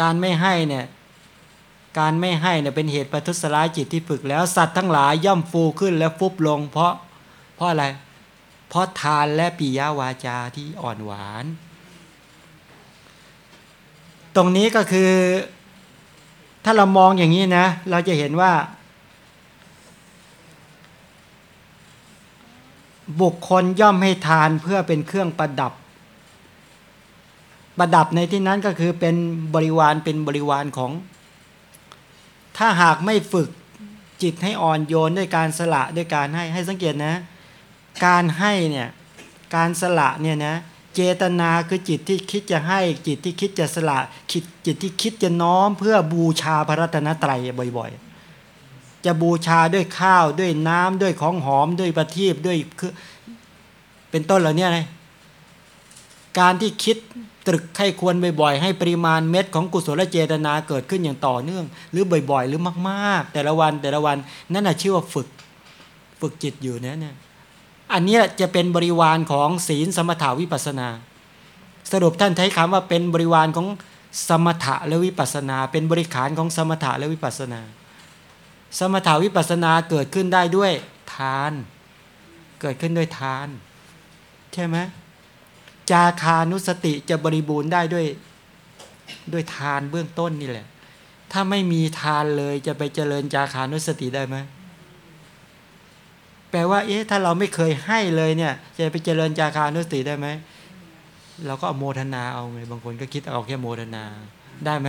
Speaker 1: การไม่ให้เนี่ยการไม่ให้เนี่ยเป็นเหตุปัทุสลายจิตที่ฝึกแล้ว สัตว์ทั้งหลายย่อมฟูขึ้นและฟุบลง เพราะเพราะอะไร เพราะทานและปิยาวาจาที่อ่อนหวาน ตรงนี้ก็คือ ถ้าเรามองอย่างนี้นะ เราจะเห็นว่า บุคคลย่อมให้ทานเพื่อเป็นเครื่องประดับ ประดับในที่นั้นก็คือเป็นบริวารเป็นบริวารของ ถ้าหากไม่ฝึกจิตให้อ่อนโยนด้วยการสละด้วยการให้ให้สังเกตนะ การให้เนี่ยการสละเนี่ยนะเจตนาคือจิตที่คิดจะให้จิตที่คิดจะสละคิดจิตที่คิดจะน้อมเพื่อบูชาพระรัตนตรัยบ่อยๆ จะบูชาด้วยข้าวด้วยน้ำด้วยของหอมด้วยประทีปด้วยคือเป็นต้นเหล่านี้นะการที่คิดตรึกให้ควรบ่อยๆให้ปริมาณเม็ดของกุศลเจตนาเกิดขึ้นอย่างต่อเนื่อง หรือบ่อยๆ หรือมาก ๆ แต่ละวันแต่ละวันนั่นน่ะชื่อว่าฝึกฝึกจิตอยู่เนะเนี่ยอันเนี้ยจะเป็นบริวารของศีลสมถาวิปัสนา สรุปท่านใช้คำว่าเป็นบริวารของสมถะและวิปัสนา เป็นบริขารของสมถะและวิปัสนา สมถาวิปัสนาเกิดขึ้นได้ด้วยทาน เกิดขึ้นด้วยทาน ใช่ไหมจาคานุสติจะบริบูรณ์ได้ด้วยด้วยทานเบื้องต้นนี่แหละ ถ้าไม่มีทานเลยจะไปเจริญจาคานุสติได้ไหมแปลว่า เอ๊ะถ้าเราไม่เคยให้เลยเนี่ย จะไปเจริญจาคานุสติได้ไหมเราก็เอาโมทนาเอาไงบางคนก็คิดเอาแค่โมทนาได้ไหม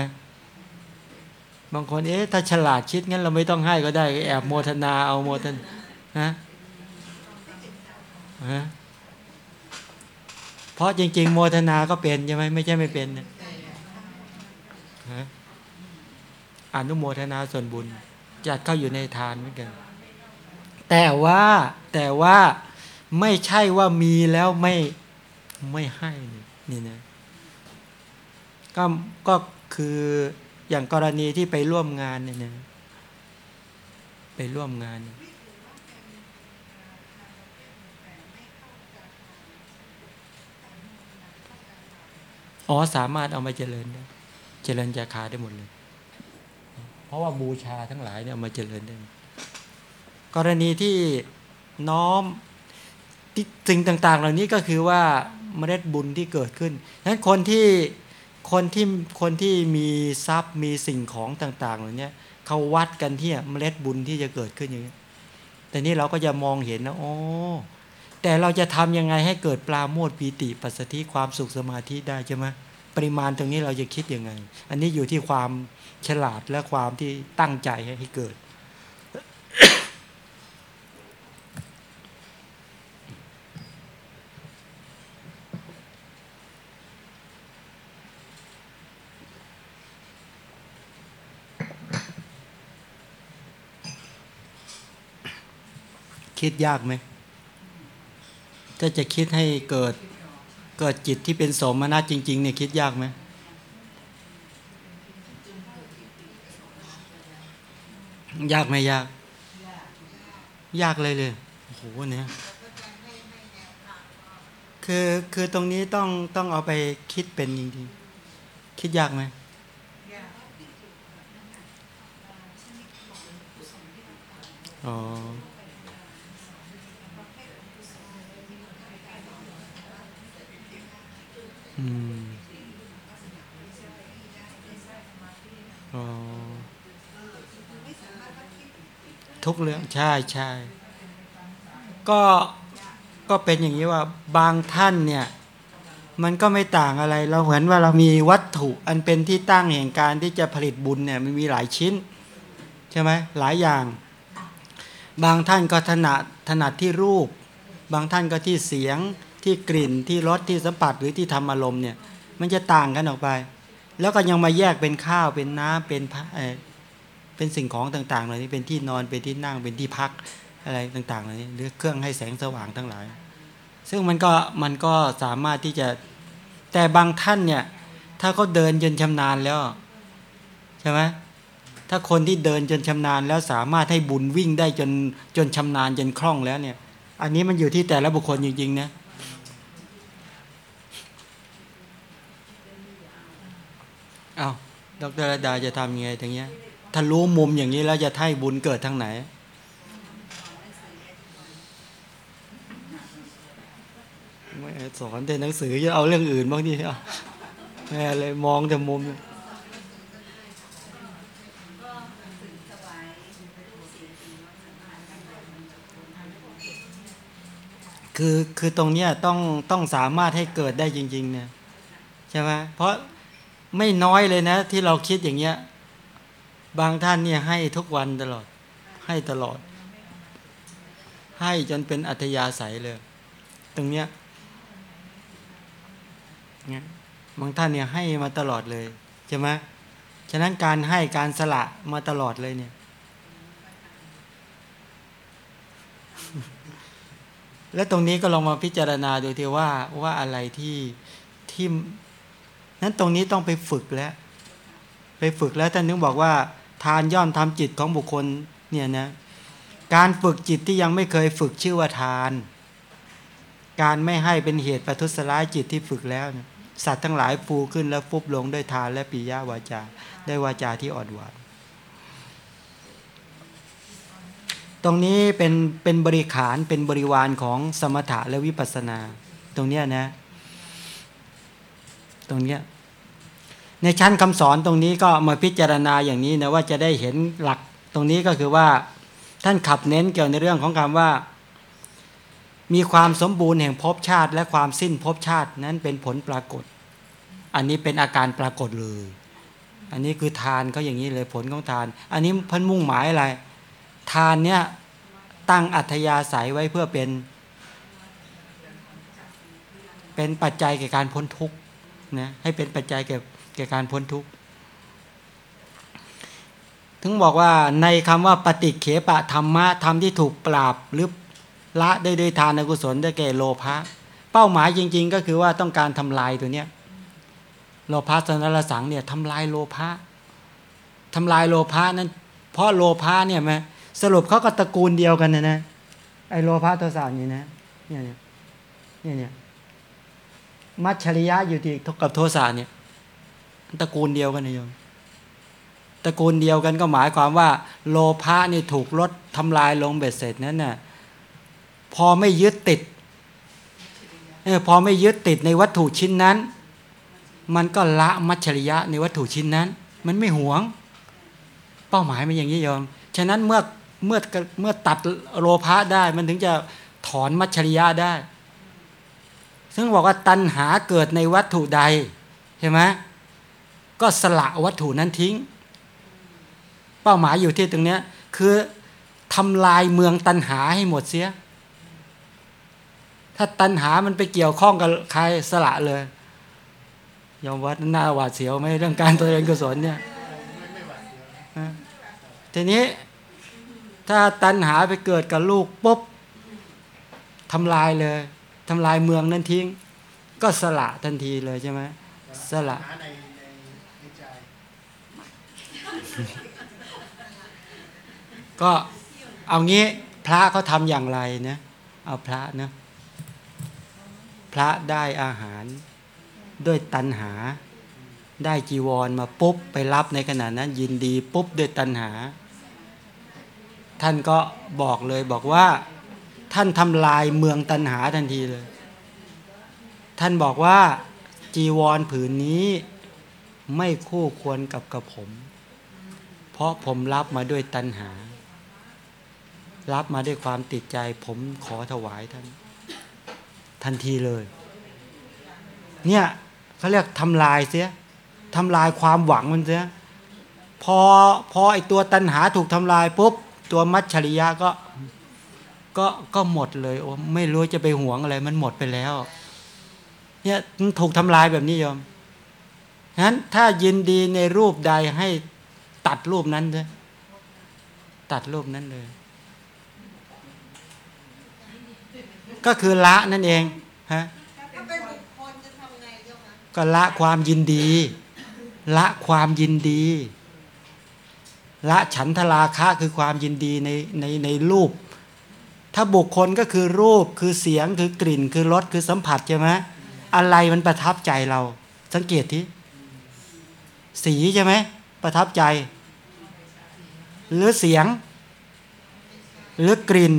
Speaker 1: บางคนเอ๊ะถ้าฉลาดคิดงั้นเราไม่ต้องให้ก็ได้แอบโมทนาเอาโมทนาฮะฮะเพราะจริง ๆ โมทนาก็เป็นใช่ไหมไม่ใช่ไม่เป็นนะฮะอนุโมทนาส่วนบุญจัดเข้าอยู่ในทานเหมือนกัน แต่ว่าแต่ว่าไม่ใช่ว่ามีแล้วไม่ไม่ให้นี่นะก็ก็คือ อย่างกรณีที่ไปร่วมงานเนี่ยนะไปร่วมงาน อ๋อสามารถเอามาเจริญได้เจริญจาคาได้หมดเลย เพราะว่าบูชาทั้งหลายเนี่ยเอามาเจริญได้ กรณีที่น้อมสิ่งต่าง ๆ เหล่านี้ก็คือว่าเมล็ดบุญที่เกิดขึ้นฉะนั้นคนที่ คนที่คนที่มีทรัพย์มีสิ่งของต่างๆเหล่านี้เขาวัดกันที่เมล็ดบุญที่จะเกิดขึ้นอย่างนี้แต่นี่เราก็จะมองเห็นนะโอ้แต่เราจะทำยังไงให้เกิดปลาโมดปีติปัสสติความสุขสมาธิได้ใช่ไหมปริมาณตรงนี้เราจะคิดยังไง อันนี้อยู่ที่ความฉลาดและความที่ตั้งใจให้เกิด คิดยากไหมถ้าจะคิดให้เกิดเกิดจิตที่เป็นสมนัตจริง ๆ เนี่ยคิดยากไหมยากไหมยาก ยากเลยเลยโอ้โหเนี่ยคือคือตรงนี้ต้องต้องเอาไปคิดเป็นจริงๆคิดยากไหมอ๋อ อืมทุกเรื่องใช่ใช่ก็ก็เป็นอย่างนี้ว่าบางท่านเนี่ย มันก็ไม่ต่างอะไร เราเห็นว่าเรามีวัตถุอันเป็นที่ตั้งแห่งการที่จะผลิตบุญเนี่ยมันมีหลายชิ้น ใช่ไหมหลายอย่าง บางท่านก็ถนัดถนัดที่รูป บางท่านก็ที่เสียง ที่กลิ่นที่รสที่สัมผัสหรือที่ทำอารมณ์เนี่ย มันจะต่างกันออกไป แล้วก็ยังมาแยกเป็นข้าวเป็นน้ำเป็นเออเป็นสิ่งของต่างๆเหล่านี้เป็นที่นอนเป็นที่นั่งเป็นที่พักอะไรต่างๆเหล่านี้หรือเครื่องให้แสงสว่างทั้งหลาย ซึ่งมันก็มันก็สามารถที่จะแต่บางท่านเนี่ย ถ้าเขาเดินจนชำนาญแล้วใช่ไหมถ้าคนที่เดินจนชำนาญแล้วสามารถให้บุญวิ่งได้จนจนชำนาญจนคล่องแล้วเนี่ย อันนี้มันอยู่ที่แต่ละบุคคลจริงๆนะ อาดรระดาจะทำยังไงทางเนี้ย ถ้ารู้มุมอย่างนี้แล้วจะให้บุญเกิดทางไหน ไม่สอนแต่หนังสือจะเอาเรื่องอื่นบ้างดิเอาแม่เลยมองแต่มุมคือคือตรงเนี้ยต้องต้องสามารถให้เกิดได้จริง ๆ เนี่ยใช่ไหมเพราะ ไม่น้อยเลยนะ ที่เราคิดอย่างเงี้ย บางท่านเนี่ยให้ทุกวันตลอด ให้ตลอด ให้จนเป็นอัธยาศัยเลย ตรงเนี้ยเนี่ยบางท่านเนี่ยให้มาตลอดเลยใช่ไหมฉะนั้นการให้การสละมาตลอดเลยเนี่ย และตรงนี้ก็ลองมาพิจารณาดูทีว่าว่าอะไรที่ที่ นั้นตรงนี้ต้องไปฝึกแล้ว ไปฝึกแล้วท่านนึกบอกว่า ทานย่อมทำจิตของบุคคลเนี่ยนะการฝึกจิตที่ยังไม่เคยฝึกชื่อว่าทาน การไม่ให้เป็นเหตุประทุษร้ายจิตที่ฝึกแล้วสัตว์ทั้งหลายฟูขึ้นแล้วฟุบลงด้วยทานและปิยาวาจาได้วาจาที่อ่อนหวานตรงนี้เป็นเป็นบริขารเป็นบริวารของสมถะและวิปัสสนา ตรงเนี้ยนะ ตรงเนี้ยในชั้นคำสอนตรงนี้ก็มาพิจารณาอย่างนี้นะว่าจะได้เห็นหลักตรงนี้ก็คือว่าท่านขับเน้นเกี่ยวในเรื่องของคำว่า มีความสมบูรณ์แห่งภพชาติ และความสิ้นภพชาตินั้นเป็นผลปรากฏ อันนี้เป็นอาการปรากฏเลย อันนี้คือทานก็อย่างนี้เลยผลของทาน อันนี้พันมุ่งหมายอะไร ทานเนี่ยตั้งอัธยาศัยไว้เพื่อเป็น เป็นปัจจัยแก่การพ้นทุกข์ นะให้เป็นปัจจัยแก่แก่การพ้นทุกข์ถึงบอกว่าในคำว่าปฏิเขปะธรรมะธรรมที่ถูกปราบหรือละได้โดยทานกุศลได้แก่โลภะเป้าหมายจริง ๆ ก็คือว่าต้องการทำลายตัวเนี้ยโลภะสนรสังเนี่ยทำลายโลภะทำลายโลภะนั้น เพราะโลภะเนี่ยไหมสรุปเขาก็ตระกูลเดียวกันนะนะไอโลภะโทสะนี่นะเนี่ยเนี่ยเนี่ยเนี่ย มัชชริยะอยู่ที่กับโทสะเนี่ยตระกูลเดียวกันนะโยมตระกูลเดียวกันก็หมายความว่า โลภะนี่ถูกลดทำลายลงเบ็ดเสร็จนั้นน่ะพอไม่ยึดติดเออพอไม่ยึดติดในวัตถุชิ้นนั้น มันก็ละมัจฉริยะในวัตถุชิ้นนั้น มันไม่หวง เป้าหมายมันอย่างนี้โยมฉะนั้นเมื่อเมื่อเมื่อตัดโลภะได้มันถึงจะถอนมัจฉริยะได้ ซึ่งบอกว่าตัณหาเกิดในวัตถุใดใช่ไหมก็สละวัตถุนั้นทิ้ง เป้าหมายอยู่ที่ตรงนี้คือทำลายเมืองตันหาให้หมดเสีย ถ้าตันหามันไปเกี่ยวข้องกับใครสละเลย ยอมวัดหน้าหวาดเสียวไหมเรื่องการตัวเองกุศลเนี่ยทีนี้ถ้าตันหาไปเกิดกับลูกปุ๊บทำลายเลย ทำลายเมืองนั้นทิ้ง ก็สละทันทีเลยใช่ไหมสละ
Speaker 2: หาในในในใจ
Speaker 1: ก็เอางี้พระเขาทำอย่างไรนะเอาพระนะพระได้อาหารด้วยตัณหา ได้จีวรมาปุ๊บไปรับในขณะนั้น ยินดีปุ๊บด้วยตัณหา ท่านก็บอกเลยบอกว่า ท่านทำลายเมืองตัณหาทันทีเลย ท่านบอกว่าจีวรผืนนี้ไม่คู่ควรกับกับผม เพราะผมรับมาด้วยตัณหา รับมาด้วยความติดใจ ผมขอถวายท่าน ทันทีเลย เนี่ยเขาเรียกทำลายเสียทำลายความหวังมันเสียพอพอไอตัวตัณหาถูกทำลายปุ๊บ ตัวมัจฉริยะก็ ก็ก็หมดเลยโอ้ไม่รู้จะไปหวงอะไร มันหมดไปแล้ว เนี่ยถูกทำลายแบบนี้โยมฉะนั้นถ้ายินดีในรูปใดให้ตัดรูปนั้นเลยตัดรูปนั้นเลย ก็คือละนั่นเองฮะ
Speaker 13: ถ้าเป็นบุคคลจะทำไงเจ้าคะ
Speaker 1: ก็ละความยินดี ละความยินดี ละฉันทราคะคือความยินดีในในในรูป ถ้าบุคคลก็คือรูปคือเสียงคือกลิ่นคือรสคือสัมผัสใช่ไหมอะไรมันประทับใจเรา สังเกตทีสีใช่ไหมประทับใจ หรือเสียง หรือกลิ่น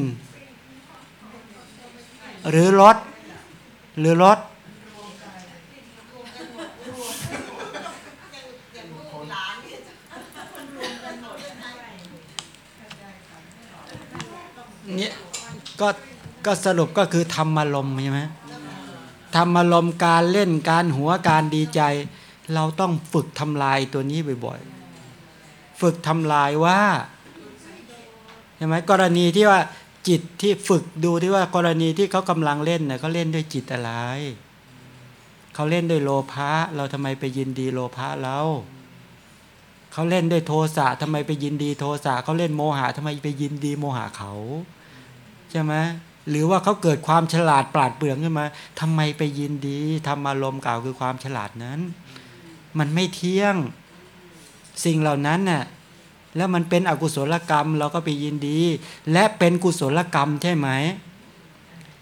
Speaker 1: หรือรสหรือรส
Speaker 13: อย่างลูกหลานเนี่ยจะรวม ก็
Speaker 1: ก็สรุปก็คือธรรมารมใช่ไหมธทำอารมการเล่นการหัวการดีใจ เราต้องฝึกทำลายตัวนี้บ่อยๆ ฝึกทำลายว่าใช่ไหมกรณีที่ว่าจิตที่ฝึกดูที่ว่ากรณีที่เขากำลังเล่นเนี่ยเขาเล่นด้วยจิตอะไรเขาเล่นด้วยโลภะเราทำไมไปยินดีโลภะเราเขาเล่นด้วยโทสะทำไมไปยินดีโทสะเขาเล่นโมหะทำไมไปยินดีโมหะเขา ช่ไหมหรือว่าเขาเกิดความฉลาดปราดเปรื่องขึ้นมาทำไมไปยินดีทำอารมณ์กล่าคือความฉลาดนั้น มันไม่เที่ยงสิ่งเหล่านั้นน่ะแล้วมันเป็นอกุศลกรรมเราก็ไปยินดี และเป็นกุศลกรรมใช่ไหม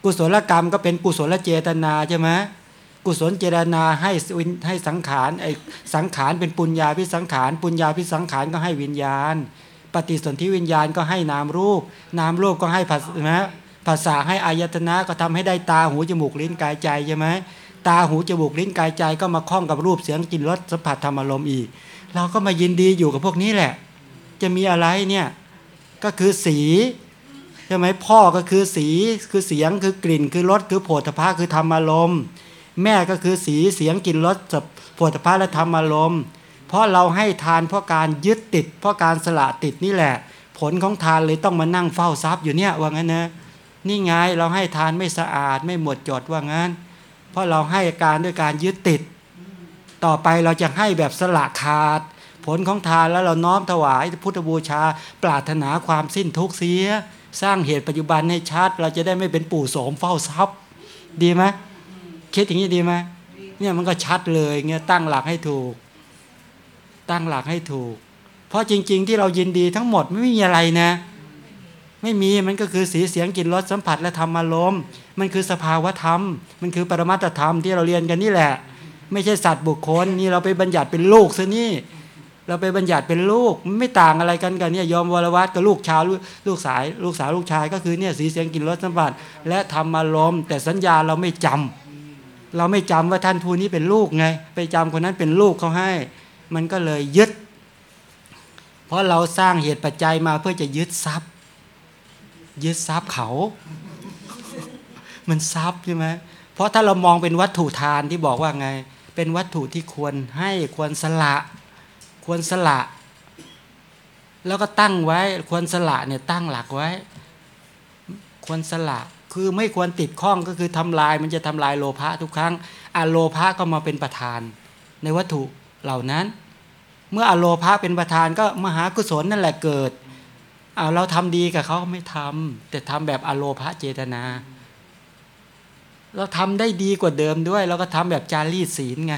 Speaker 1: กุศลกรรมก็เป็นกุศลเจตนาใช่ไหมกุศลเจตนาให้ให้สังขารไอ้สังขารเป็นปุญญาพิสังขาร ปุญญาพิสังขารก็ให้วิญญาณ ปฏิสนธิวิญญาณก็ให้นามรูป นามรูปก็ให้ภาษนะภาษาให้อายตนะก็ทำให้ได้ตาหูจมูกลิ้นกายใจใช่ไหมตาหูจมูกลิ้นกายใจก็มาคล้องกับรูปเสียงกลิ่นรสสัมผัสธรรมอารมณ์อีก เราก็มายินดีอยู่กับพวกนี้แหละ จะมีอะไรเนี่ยก็คือสีใช่ไหมพ่อก็คือสีคือเสียงคือกลิ่นคือรสคือโผฏฐะคือธรรมอารมณ์แม่ก็คือสีเสียงกลิ่นรสโผฏฐะและธรรมอารมณ์ เพราะเราให้ทานเพราะการยึดติด เพราะการสละติดนี่แหละ ผลของทานเลยต้องมานั่งเฝ้าทรัพย์อยู่เนี่ยว่างั้นนะนี่ไงเราให้ทานไม่สะอาดไม่หมดจดว่างั้น เพราะเราให้การด้วยการยึดติด ต่อไปเราจะให้แบบสละขาด ผลของทานแล้วเราน้อมถวายพุทธบูชา ปรารถนาความสิ้นทุกข์เสีย สร้างเหตุปัจจุบันให้ชัด เราจะได้ไม่เป็นปู่โสมเฝ้าทรัพย์ดีไหมคิดอย่างนี้ดีไหมเนี่ยมันก็ชัดเลยเงี้ยตั้งหลักให้ถูก ตั้งหลักให้ถูก เพราะจริง ๆ ที่เรายินดีทั้งหมดไม่มีอะไรนะ ไม่มีมันก็คือสีเสียงกลิ่นรสสัมผัสและธรรมอารมณ์มันคือสภาวะธรรม มันคือปรมัตธรรมที่เราเรียนกันนี่แหละ ไม่ใช่สัตว์บุคคลนี่เราไปบัญญัติเป็นลูกซะนี่ เราไปบัญญัติเป็นลูกไม่ต่างอะไรกันกันเนี่ยยอมวรวัตกับลูกชาวลูกสายลูกสาวลูกชายก็คือเนี่ยสีเสียงกลิ่นรสสัมผัสและธรรมอารมณ์แต่สัญญาเราไม่จำเราไม่จำว่าท่านผู้นี้เป็นลูกไง ไปจำคนนั้นเป็นลูกเขาให้ มันก็เลยยึด เพราะเราสร้างเหตุปัจจัยมาเพื่อจะยึดทรัพย์ ยึดทรัพย์เขา มันทรัพย์ใช่ไหมเพราะถ้าเรามองเป็นวัตถุทานที่บอกว่าไง เป็นวัตถุที่ควรให้ควรสละ ควรสละ แล้วก็ตั้งไว้ควรสละเนี่ยตั้งหลักไว้ ควรสละคือไม่ควรติดข้องก็คือทำลายมันจะทำลายโลภะทุกครั้งอโลภะก็มาเป็นประธาน ในวัตถุ เหล่านั้น เมื่ออโลภะเป็นประธานก็มหากุศลนั่นแหละเกิดเอาเราทำดีกับเขาไม่ทำแต่ทำแบบอโลภะเจตนา เราทำได้ดีกว่าเดิมด้วย เราก็ทำแบบจารีตศีลไง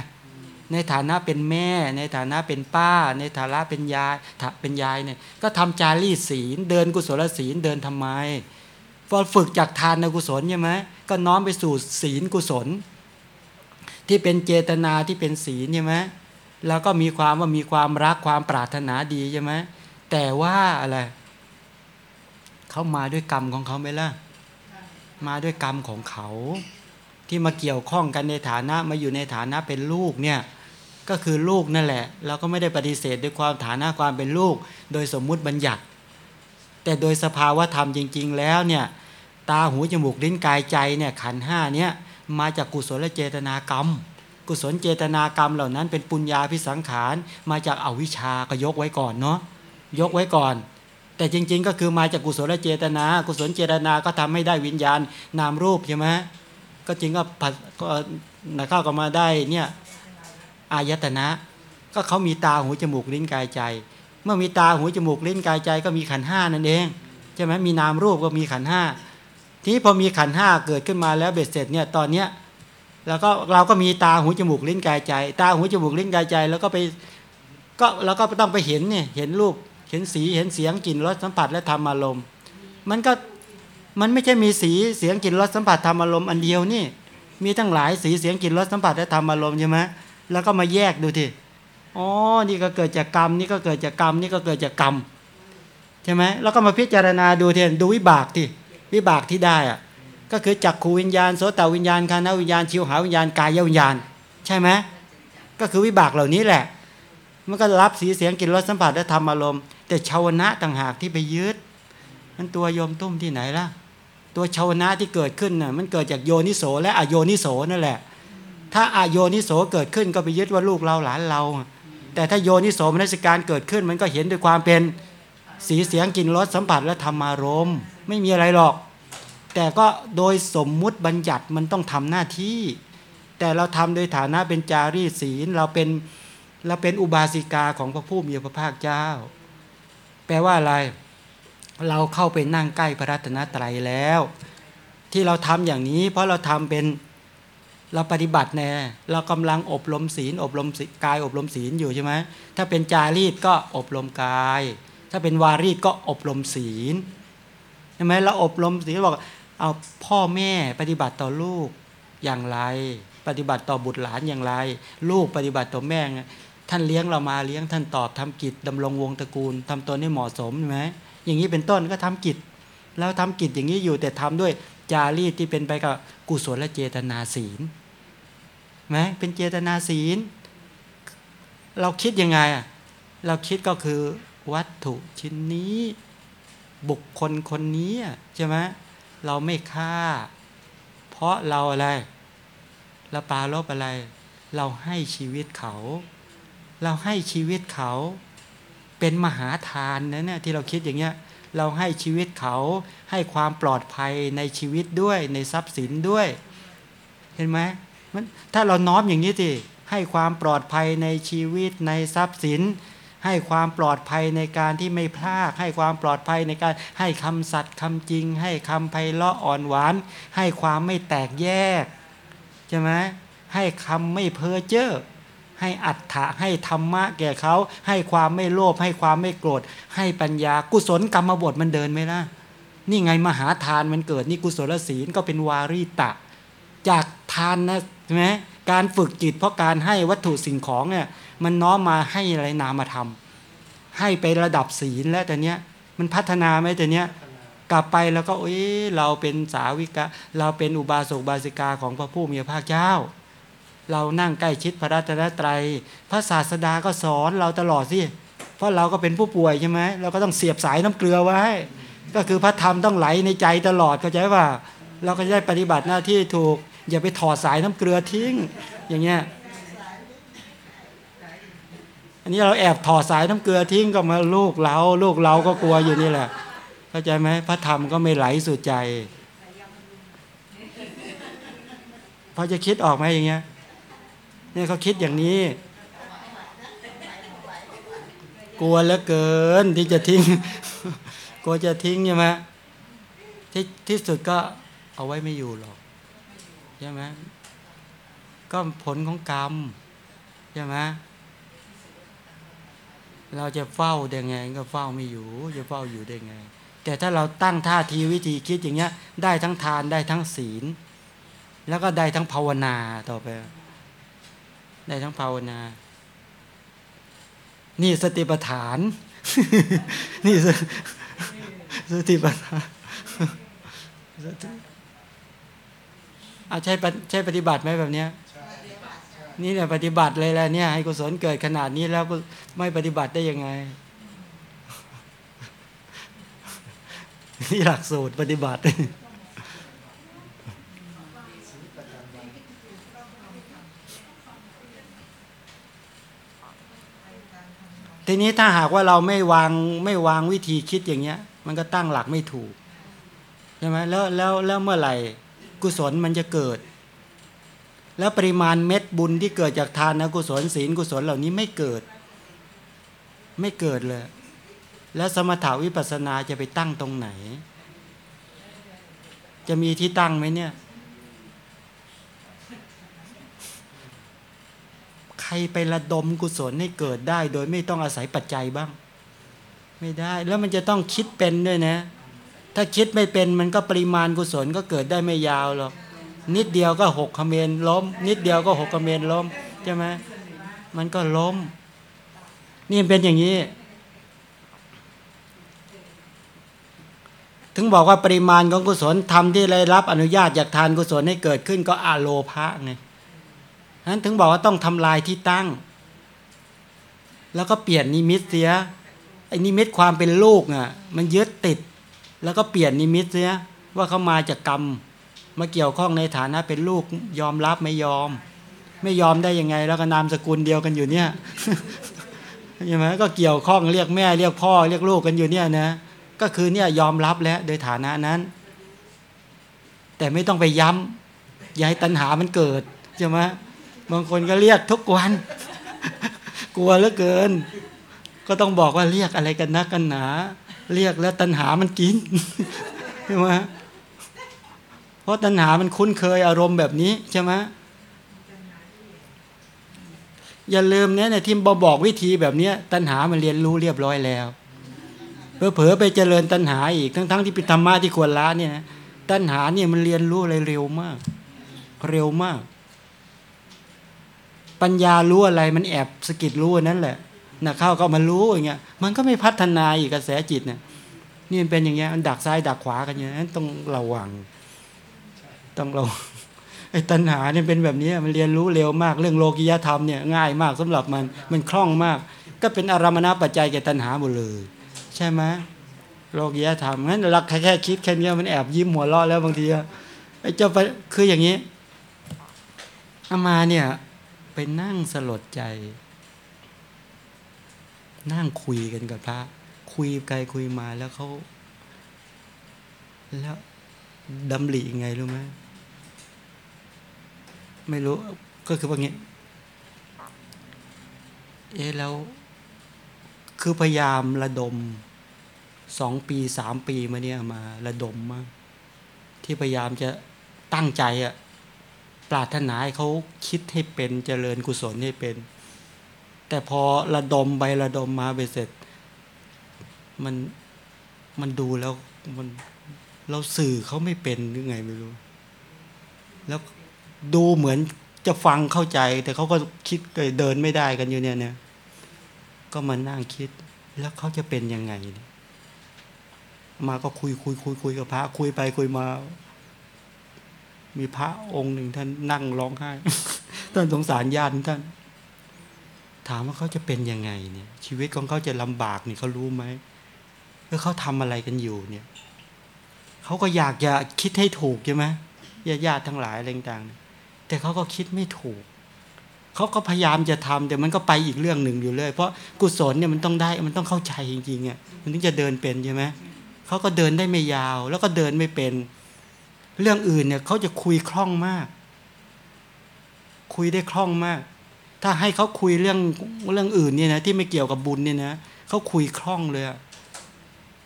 Speaker 1: ในฐานะเป็นแม่ ในฐานะเป็นป้า ในฐานะเป็นยายเป็นยายเนี่ยก็ทำจารีตศีล เดินกุศลศีลเดินทำไมพอฝึกจากทานในกุศลใช่ไหมก็น้อมไปสู่ศีลกุศล ที่เป็นเจตนาที่เป็นศีลใช่ไหม แล้วก็มีความว่ามีความรักความปรารถนาดีใช่ไหมแต่ว่าอะไรเขามาด้วยกรรมของเขาไหมล่ะมาด้วยกรรมของเขา ที่มาเกี่ยวข้องกันในฐานะมาอยู่ในฐานะเป็นลูกเนี่ยก็คือลูกนั่นแหละ เราก็ไม่ได้ปฏิเสธด้วยความฐานะความเป็นลูก โดยสมมุติบัญญัติ แต่โดยสภาวะธรรมจริง ๆ แล้วเนี่ยตาหูจมูกลิ้นกายใจเนี่ยขันห้าเนี่ยมาจากกุศลเจตนากรรม กุศลเจตนากรรมเหล่านั้น เป็นปุญญาพิสังขารมาจากอวิชาก็ยกไว้ก่อนเนาะยกไว้ก่อน แต่จริง ๆ ก็คือมาจากกุศลเจตนา กุศลเจตนาก็ทำให้ได้วิญญาณนามรูปใช่ไหมก็จริงก็ผัดก็นะเข้าก็มาได้เนี่ยอายตนะ ก็เขามีตาหูจมูกลิ้นกายใจ เมื่อมีตาหูจมูกลิ้นกายใจก็มีขันห้านั่นเองใช่ไหมมีนามรูปก็มีขันห้าทีนี้พอมีขันห้าเกิดขึ้นมาแล้วเบ็ดเสร็จเนี่ยตอนเนี้ย แล้วก็เราก็มีตาหูจมูกลิ้นกายใจ ตาหูจมูกลิ้นกายใจ แล้วก็ไปก็เราก็ต้องไปเห็นเนี่ยเห็นรูปเห็นสีเห็นเสียงกลิ่นรสสัมผัสและธรรมอารมณ์ มันก็มันไม่ใช่มีสีเสียงกลิ่นรสสัมผัสธรรมอารมณ์อันเดียวนี่ มีตั้งหลายสีเสียงกลิ่นรสสัมผัสและธรรมอารมณ์ใช่ไหมแล้วก็มาแยกดูทีอ๋อนี่ก็เกิดจากกรรมนี่ก็เกิดจากกรรมนี่ก็เกิดจากกรรมใช่ไหมแล้วก็มาพิจารณาดูทีดูวิบากที่วิบากที่ได้อะ ก็คือจักขูวิญญาณโสตวิญญาณคานวิญญาณชิวหาวิญญาณกายวิญญาณ ใช่ไหมก็คือวิบากเหล่านี้แหละ มันก็รับสีเสียงกลิ่นรสสัมผัสและธรรมอารมณ์แต่ชาวนะต่างหากที่ไปยึดมันตัวโยมตุ้มที่ไหนล่ะ ตัวชาวนะที่เกิดขึ้นน่ะมันเกิดจากโยนิโสและอโยนิโสนั่นแหละ ถ้าอโยนิโสเกิดขึ้นก็ไปยึดว่าลูกเราหลานเรา แต่ถ้าโยนิโสมนสิการเกิดขึ้น มันก็เห็นด้วยความเป็นสีเสียงกลิ่นรสสัมผัสและธรรมารมณ์ไม่มีอะไรหรอก แต่ก็โดยสมมุติบัญญัติมันต้องทำหน้าที่ แต่เราทำโดยฐานะเป็นจารีศีลเราเป็นเราเป็นอุบาสิกาของพระผู้มีพระภาคเจ้า แปลว่าอะไร เราเข้าไปนั่งใกล้พระรัตนตรัยแล้ว ที่เราทำอย่างนี้ เพราะเราทำเป็นเราปฏิบัติแน่เรากำลังอบรมศีล อบรมกายอบรมศีลอยู่ใช่ไหมถ้าเป็นจารีตก็อบรมกาย ถ้าเป็นวารีตก็อบรมศีลใช่ไหมเราอบรมศีลบอก เอาพ่อแม่ปฏิบัติต่อลูกอย่างไร ปฏิบัติต่อบุตรหลานอย่างไร ลูกปฏิบัติต่อแม่งท่านเลี้ยงเรามาเลี้ยงท่านตอบทำกิจดำรงวงตระกูลทำตนให้เหมาะสมใช่ไหมอย่างนี้เป็นต้นก็ทำกิจ แล้วทำกิจอย่างนี้อยู่แต่ทำด้วยจารีตที่เป็นไปกับกุศลและเจตนาศีลไหมเป็นเจตนาศีล เราคิดยังไงอะเราคิดก็คือวัตถุชิ้นนี้ บุคคลคนนี้อะใช่ไหม เราไม่ฆ่า เพราะเราอะไรเราปาลบอะไร เราให้ชีวิตเขา เราให้ชีวิตเขาเป็นมหาทานนะเนี่ยที่เราคิดอย่างเงี้ยเราให้ชีวิตเขาให้ความปลอดภัยในชีวิตด้วยในทรัพย์สินด้วย เห็นไหมมันถ้าเราน้อมอย่างนี้สิให้ความปลอดภัยในชีวิตในทรัพย์สิน ให้ความปลอดภัยในการที่ไม่พลาดให้ความปลอดภัยในการให้คำสัตย์คำจริง ให้คำไพเราะอ่อนหวาน ให้ความไม่แตกแยกใช่ไหมให้คำไม่เพ้อเจ้อให้อัตถะให้ธรรมะแก่เขา ให้ความไม่โลภให้ความไม่โกรธ ให้ปัญญากุศลกรรมบทมันเดินไหมล่ะนี่ไงมหาทานมันเกิดนี่กุศลศีลก็เป็นวารีตะ จากทานนะใช่ไหม การฝึกจิต เพราะการให้วัตถุสิ่งของเนี่ยมันน้อมมาให้อะไรนามธรรม ให้ไประดับศีลแล้วแต่เนี้ยมันพัฒนาไหมแต่เนี้ยกลับไปแล้วก็เอ้ยเราเป็นสาวิกะ เราเป็นอุบาสกบาสิกาของพระผู้มีพระภาคเจ้า เรานั่งใกล้ชิดพระรัตนตรัย พระศาสดาก็สอนเราตลอดสิเพราะเราก็เป็นผู้ป่วยใช่ไหมเราก็ต้องเสียบสายน้ำเกลือไว้ ก็คือพระธรรมต้องไหลในใจตลอดเข้าใจว่า เราก็จะได้ปฏิบัติหน้าที่ถูก อย่าไปถอดสายน้ำเกลือทิ้ง อย่างเงี้ยอันนี้เราแอบถอดสายน้ำเกลือทิ้งก็มาลูกเราลูกเราก็กลัวอยู่นี่แหละเข้าใจไหมพระธรรมก็ไม่ไหลสู่ใจพอจะคิดออกไหมอย่างเงี้ยเนี่ยเขาคิดอย่างนี้ กลัวเหลือเกินที่จะทิ้ง กลัวจะทิ้งใช่ไหมที่ที่สุดก็เอาไว้ไม่อยู่หรอก ใช่ไหมก็ผลของกรรมใช่ไหมเราจะเฝ้าได้ไง ก็เฝ้าไม่อยู่ จะเฝ้าอยู่ได้ไง แต่ถ้าเราตั้งท่าทีวิธีคิดอย่างเงี้ย ได้ทั้งทานได้ทั้งศีล แล้วก็ได้ทั้งภาวนาต่อไป ได้ทั้งภาวนา นี่สติปัฏฐาน นี่สติปัฏฐาน เอาใช่ปฏิใช่ปฏิบัติไหมแบบเนี้ยนี่เนี่ยปฏิบัติเลยแหละเนี่ยให้กุศลเกิดขนาดนี้แล้วก็ไม่ปฏิบัติได้ยังไง นี่หลักสูตรปฏิบัติทีนี้ถ้าหากว่าเราไม่วางไม่วางวิธีคิดอย่างเงี้ย มันก็ตั้งหลักไม่ถูกใช่ไหมแล้วแล้วแล้วเมื่อไหร่ กุศลมันจะเกิด แล้วปริมาณเม็ดบุญที่เกิดจากทานนะกุศลศีลกุศลเหล่านี้ไม่เกิด ไม่เกิดเลย แล้วสมถาวิปัสสนาจะไปตั้งตรงไหน จะมีที่ตั้งไหมเนี่ย ใครไประดมกุศลให้เกิดได้ โดยไม่ต้องอาศัยปัจจัยบ้าง ไม่ได้แล้วมันจะต้องคิดเป็นด้วยนะ ถ้าคิดไม่เป็นมันก็ปริมาณกุศลก็เกิดได้ไม่ยาวหรอกนิดเดียวก็หกขเมนล้ม นิดเดียวก็หกขเมนล้มใช่ไหมมันก็ล้ม นี่เป็นอย่างนี้ ถึงบอกว่าปริมาณของกุศลทำที่ได้รับอนุญาตจากทานกุศลให้เกิดขึ้นก็อาโลภะไงนั้นถึงบอกว่าต้องทำลายที่ตั้ง แล้วก็เปลี่ยนนิมิตเสียไอ้นิมิตความเป็นลูกอะ มันยึดติด แล้วก็เปลี่ยนนิมิตเสียว่าเขามาจากกรรม มาเกี่ยวข้องในฐานะเป็นลูกยอมรับไม่ยอม ไม่ยอมได้ยังไง แล้วก็นามสกุลเดียวกันอยู่เนี่ยใช่ไหมก็เกี่ยวข้องเรียกแม่เรียกพ่อเรียกลูกกันอยู่เนี่ยนะก็คือเนี่ยยอมรับแล้วโดยฐานะนั้น แต่ไม่ต้องไปย้ำอย่าให้ตัณหามันเกิดใช่ไหมบางคนก็เรียกทุกวัน กลัวเหลือเกิน ก็ต้องบอกว่าเรียกอะไรกันนักกันหนา เรียกแล้วตัณหามันกินใช่ไหมเพราะตัณหามันคุ้นเคยอารมณ์แบบนี้ใช่ไหมอย่าลืมเนี่ยในที่บอบอกวิธีแบบเนี้ยตัณหามันเรียนรู้เรียบร้อยแล้วเผลอๆไปเจริญตัณหาอีกทั้ง ๆ ที่เป็นธรรมะที่ควรละเนี่ยนะตัณหาเนี่ยมันเรียนรู้อะไรเร็วมาก เร็วมาก ปัญญารู้อะไรมันแอบสกิดรู้นนั้นแหละ นะเข้าก็มารู้อย่างเงี้ยมันก็ไม่พัฒนาอีกกระแสจิตเนี่ยนี่มันเป็นอย่างเงี้ยมันดักซ้ายดักขวากันอย่างนั้นต้องระวัง ต้องระวังไอ้ตัณหาเนี่ยเป็นแบบนี้มันเรียนรู้เร็วมากเรื่องโลกิยธรรมเนี่ยง่ายมากสำหรับมันมันคล่องมาก ก็เป็นอารมณปัจจัยแก่ตัณหาหมดเลย ใช่ไหมโลกิยธรรมงั้นเราแค่แค่คิดแค่นี้มันแอบยิ้มหัวเราะแล้วบางทีอะไอ้เจ้าไปคืออย่างนี้อามาเนี่ยไปนั่งสลดใจ นั่งคุยกันกับพระ คุยไกลคุยมาแล้วเขาแล้วดำริยังไงรู้ไหมไม่รู้ก็คือว่างี้เอ๊ะแล้ว คือพยายามระดมสองปีสามปีมาเนี่ยมาระดมมาที่พยายามจะตั้งใจอะปรารถนาให้เขาคิดให้เป็นเจริญกุศลให้เป็น แต่พอระดมไประดมมาไปเสร็จ มันมันดูแล้วมันเราสื่อเขาไม่เป็นหรือไงไม่รู้ แล้วดูเหมือนจะฟังเข้าใจ แต่เขาก็คิดเดินไม่ได้กันอยู่เนี่ยเนี่ยก็มานั่งคิด แล้วเขาจะเป็นยังไง มาก็คุยคุยคุยคุยกับพระ คุยไปคุยมา มีพระองค์หนึ่งท่านนั่งร้องไห้ท่านสงสารญาติท่าน ถามว่าเขาจะเป็นยังไงเนี่ย ชีวิตของเขาจะลำบากนี่เขารู้ไหมแล้วเขาทำอะไรกันอยู่เนี่ยเขาก็อยากจะคิดให้ถูกใช่ไหมญาติญาติทั้งหลายอะไรต่างๆแต่เขาก็คิดไม่ถูกเขาก็พยายามจะทำแต่มันก็ไปอีกเรื่องหนึ่งอยู่เลย เพราะกุศลเนี่ยมันต้องได้มันต้องเข้าใจจริงๆอะมันถึงจะเดินเป็นใช่ไหมเขาก็เดินได้ไม่ยาว แล้วก็เดินไม่เป็น เรื่องอื่นเนี่ยเขาจะคุยคล่องมาก คุยได้คล่องมาก ถ้าให้เขาคุยเรื่องเรื่องอื่นเนี่ยนะที่ไม่เกี่ยวกับบุญเนี่ยนะเขาคุยคล่องเลยอะ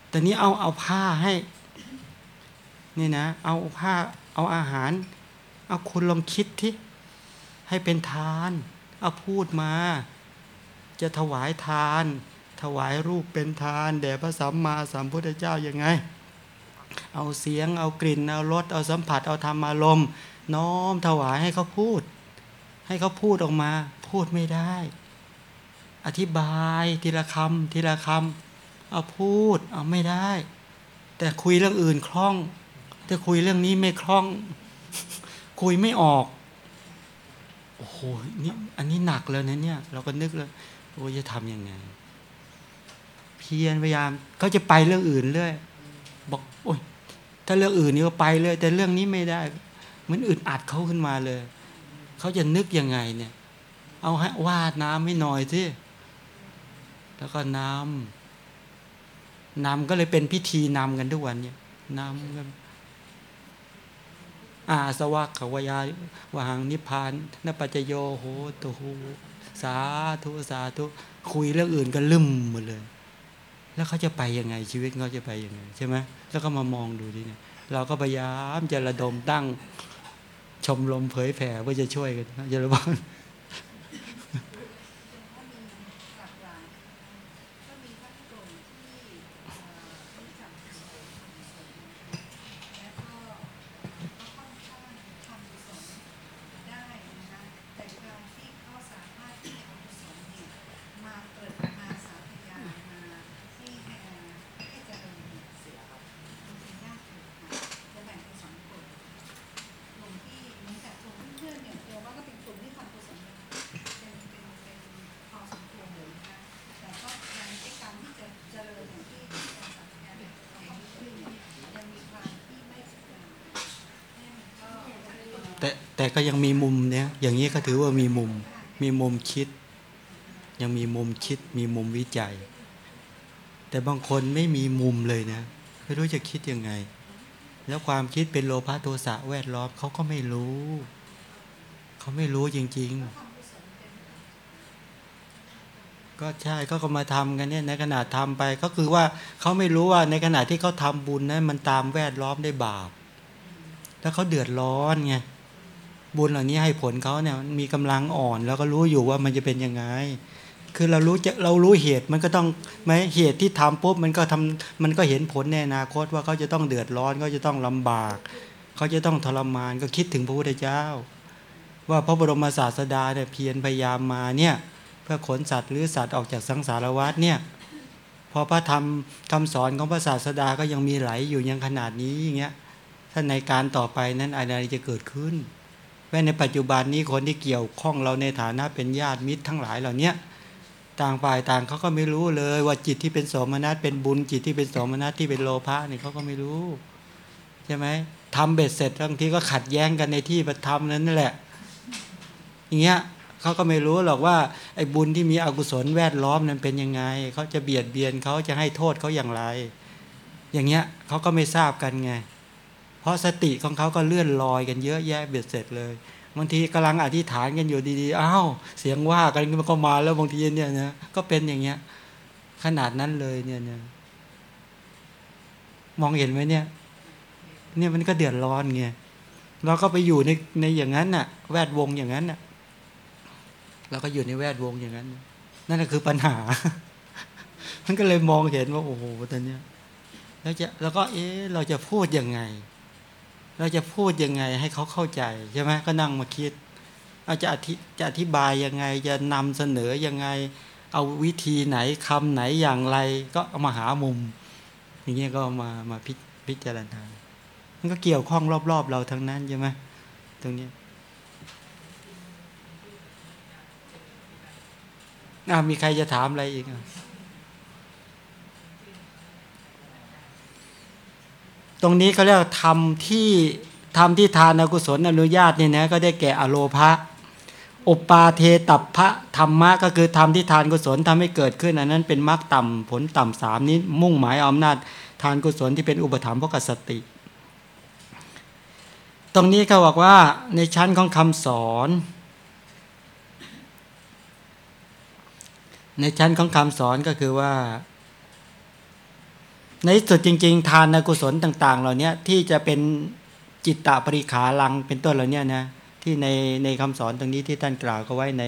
Speaker 1: แต่นี้เอาเอาผ้าให้นี่นะ เอาผ้าเอาอาหาร เอาคุณลองคิดที่ให้เป็นทาน เอาพูดมา จะถวายทาน ถวายรูปเป็นทานแด่พระสัมมาสัมพุทธเจ้ายังไง เอาเสียง เอากลิ่น เอารส เอาสัมผัส เอาธรรมอารมณ์น้อมถวายให้เขาพูด ให้เขาพูดออกมา พูดไม่ได้ อธิบายทีละคำทีละคำเอาพูดเอาไม่ได้ แต่คุยเรื่องอื่นคล่อง แต่คุยเรื่องนี้ไม่คล่อง คุยไม่ออกโอ้โหนี่อันนี้หนักแล้วนะเนี่ย เราก็นึกแล้วโอ้จะทำยังไง เพียรพยายามเขาจะไปเรื่องอื่นเรื่อยบอกโอ้ยถ้าเรื่องอื่นนี่ก็ไปเลย แต่เรื่องนี้ไม่ได้ เหมือนอึดอัดเขาขึ้นมาเลย เขาจะนึกยังไงเนี่ย เอาให้วาดน้ำให้หน่อยสิแล้วก็นำนำก็เลยเป็นพิธีนำกันทุกวันเนี่ยนำกันอาสวะขวยาวหังนิพพานนปัจโยโหตุโหสาธุสาธุคุยเรื่องอื่นก็ลืมหมดเลย แล้วเขาจะไปยังไงชีวิตเขาจะไปยังไงใช่ไหมแล้วก็มามองดูดิเนี่ย เราก็พยายามจะระดมตั้ง ชมรมเผยแผ่เพื่อจะช่วยกันนะอย่าระวัง
Speaker 4: ก็มีทั้งกลุ่มที่เอ่อรู้จักกุศลแล้วก็ก็ค่อนข้างทำกุศลได้นะคะแต่การที่เขาสามารถที่จะเอากุศลเนี่ยมาเกิดมาสาธยายมาที่ให้เอ่อให้เจริญเนี่ยเสียครับมันเป็นยากอยู่ค่ะจะแบ่งเป็นสองกลุ่มกลุ่มที่เหมือนกับกลุ่มเพื่อนๆเนี่ยตัวว่าก็เป็นกลุ่มที่ทำกุศล
Speaker 1: แต่ก็ยังมีมุมเนี้ยอย่างนี้ก็ถือว่ามีมุม มีมุมคิด ยังมีมุมคิด มีมุมวิจัย แต่บางคนไม่มีมุมเลยนะไม่รู้จะคิดยังไง แล้วความคิดเป็นโลภะโทสะแวดล้อมเขาก็ไม่รู้ เขาไม่รู้จริง ๆ ก็ใช่เขาก็มาทำกันเนี่ยในขณะทำไปก็คือว่าเขาไม่รู้ว่าในขณะที่เขาทำบุญนั้นมันตามแวดล้อมได้บาป แล้วเขาเดือดร้อนไง บุญเหล่านี้ให้ผลเขาเนี่ยมีกำลังอ่อน แล้วก็รู้อยู่ว่ามันจะเป็นยังไง คือเรารู้จะเรารู้เหตุมันก็ต้องไหมเหตุที่ทำปุ๊บมันก็ทำมันก็เห็นผลในอนาคตว่าเขาจะต้องเดือดร้อนเขาจะต้องลำบากเขาจะต้องทรมานก็คิดถึงพระพุทธเจ้า ว่าพระบรมศาสดาเนี่ยเพียรพยายามมาเนี่ยเพื่อขนสัตว์หรือสัตว์ออกจากสังสารวัฏเนี่ยพอพระธรรมคำสอนของพระศาสดาก็ยังมีไหลอยู่ยังขนาดนี้อย่างเงี้ยถ้าในการต่อไปนั้นอะไรจะเกิดขึ้น แม้ในปัจจุบันนี้คนที่เกี่ยวข้องเราในฐานะเป็นญาติมิตรทั้งหลายเหล่านี้ต่างฝ่ายต่างเขาก็ไม่รู้เลยว่าจิตที่เป็นสมนัสเป็นบุญจิตที่เป็นสมนัสที่เป็นโลภะนี่เขาก็ไม่รู้ใช่ไหมทำเบ็ดเสร็จบางทีก็ขัดแย้งกันในที่ประทำนั้นนั่นแหละ อย่างเงี้ยเขาก็ไม่รู้หรอกว่าไอ้บุญที่มีอกุศลแวดล้อมนั้นเป็นยังไงเขาจะเบียดเบียนเขาจะให้โทษเขาอย่างไร อย่างเงี้ยเขาก็ไม่ทราบกันไง เพราะสติของเขาก็เลื่อนลอยกันเยอะแยะเบียดเสร็จเลยบางทีกำลังอธิษฐานกันอยู่ดีๆอ้าวเสียงว่ากันมันก็มาแล้วบางทีเนี่ยนะก็เป็นอย่างเงี้ย ขนาดนั้นเลยเนี่ยนะมองเห็นไหมเนี่ย เนี่ยมันก็เดือดร้อนไงเราก็ไปอยู่ในในอย่างนั้นน่ะ แวดวงอย่างนั้นน่ะเราก็อยู่ในแวดวงอย่างนั้น นั่นก็คือปัญหา มันก็เลยมองเห็นว่าโอ้โหตอนเนี้ยแล้วจะแล้วก็เอ๊ะเราจะพูดยังไง เราจะพูดยังไงให้เขาเข้าใจใช่ไหมก็นั่งมาคิดเอาจะอธิจะอธิบายยังไงจะนำเสนอยังไง เอาวิธีไหนคำไหนอย่างไร ก็เอามาหามุม อย่างเงี้ยก็มามาพิพจารณา มันก็เกี่ยวข้องรอบๆ เราทั้งนั้นใช่ไหมตรงนี้อ่ามีใครจะถามอะไรอีกอะ ตรงนี้เขาเรียกทำที่ทำที่ทานอกุศลอนุญาตเนี่ยนะก็ได้แก่อโลภะอุปาเทตัพพะธรรมะก็คือทำที่ทานกุศลทำให้เกิดขึ้นอันนั้นเป็นมรรคต่ำผลต่ำสามนี้มุ่งหมายอาอำนาจทานกุศลที่เป็นอุปถัมภกสติ ตรงนี้เขาบอกว่าในชั้นของคำสอน ในชั้นของคำสอนก็คือว่า ในสุดจริง ๆ ทานกุศลต่าง ๆ เหล่านี้ที่จะเป็นจิตตปริขาลังเป็นต้นเหล่านี้นะที่ในในคำสอนตรงนี้ที่ท่านกล่าวก็ไว้ใน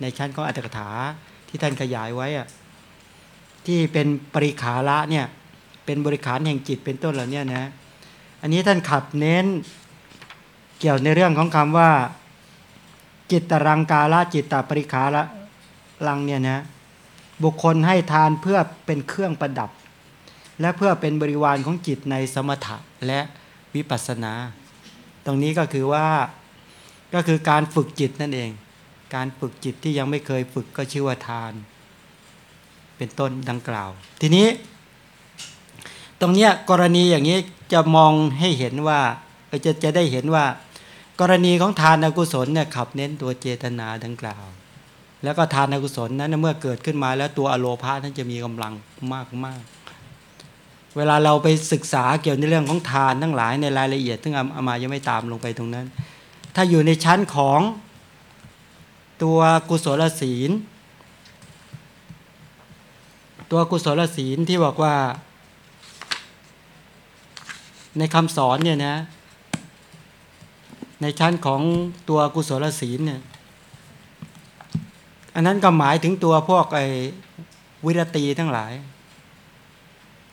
Speaker 1: ในชั้นของอัตถกถาที่ท่านขยายไว้อะที่เป็นปริขาละเนี่ยเป็นบริขารแห่งจิตเป็นต้นเหล่านี้นะอันนี้ท่านขับเน้นเกี่ยวในเรื่องของคำว่า จิตตรังกาละจิตตปริขาละลังเนี่ยนะบุคคลให้ทานเพื่อเป็นเครื่องประดับ และเพื่อเป็นบริวารของจิตในสมถะและวิปัสสนา ตรงนี้ก็คือว่าก็คือการฝึกจิตนั่นเอง การฝึกจิตที่ยังไม่เคยฝึกก็ชื่อว่าทาน เป็นต้นดังกล่าว ทีนี้ ตรงเนี้ยกรณีอย่างนี้จะมองให้เห็นว่าจะจะได้เห็นว่า กรณีของทานอกุศลเนี่ยขับเน้นตัวเจตนาดังกล่าว แล้วก็ทานอกุศลนั้นเมื่อเกิดขึ้นมาแล้วตัวอโลภานั้นจะมีกำลังมากมาก เวลาเราไปศึกษาเกี่ยวในเรื่องของทานทั้งหลายในรายละเอียดซึ่งอามายังไม่ตามลงไปตรงนั้น ถ้าอยู่ในชั้นของตัวกุศลศีล ตัวกุศลศีลที่บอกว่า ในคำสอนเนี่ยนะ ในชั้นของตัวกุศลศีลเนี่ยอันนั้นก็หมายถึงตัวพวกไอ้วิรตีทั้งหลาย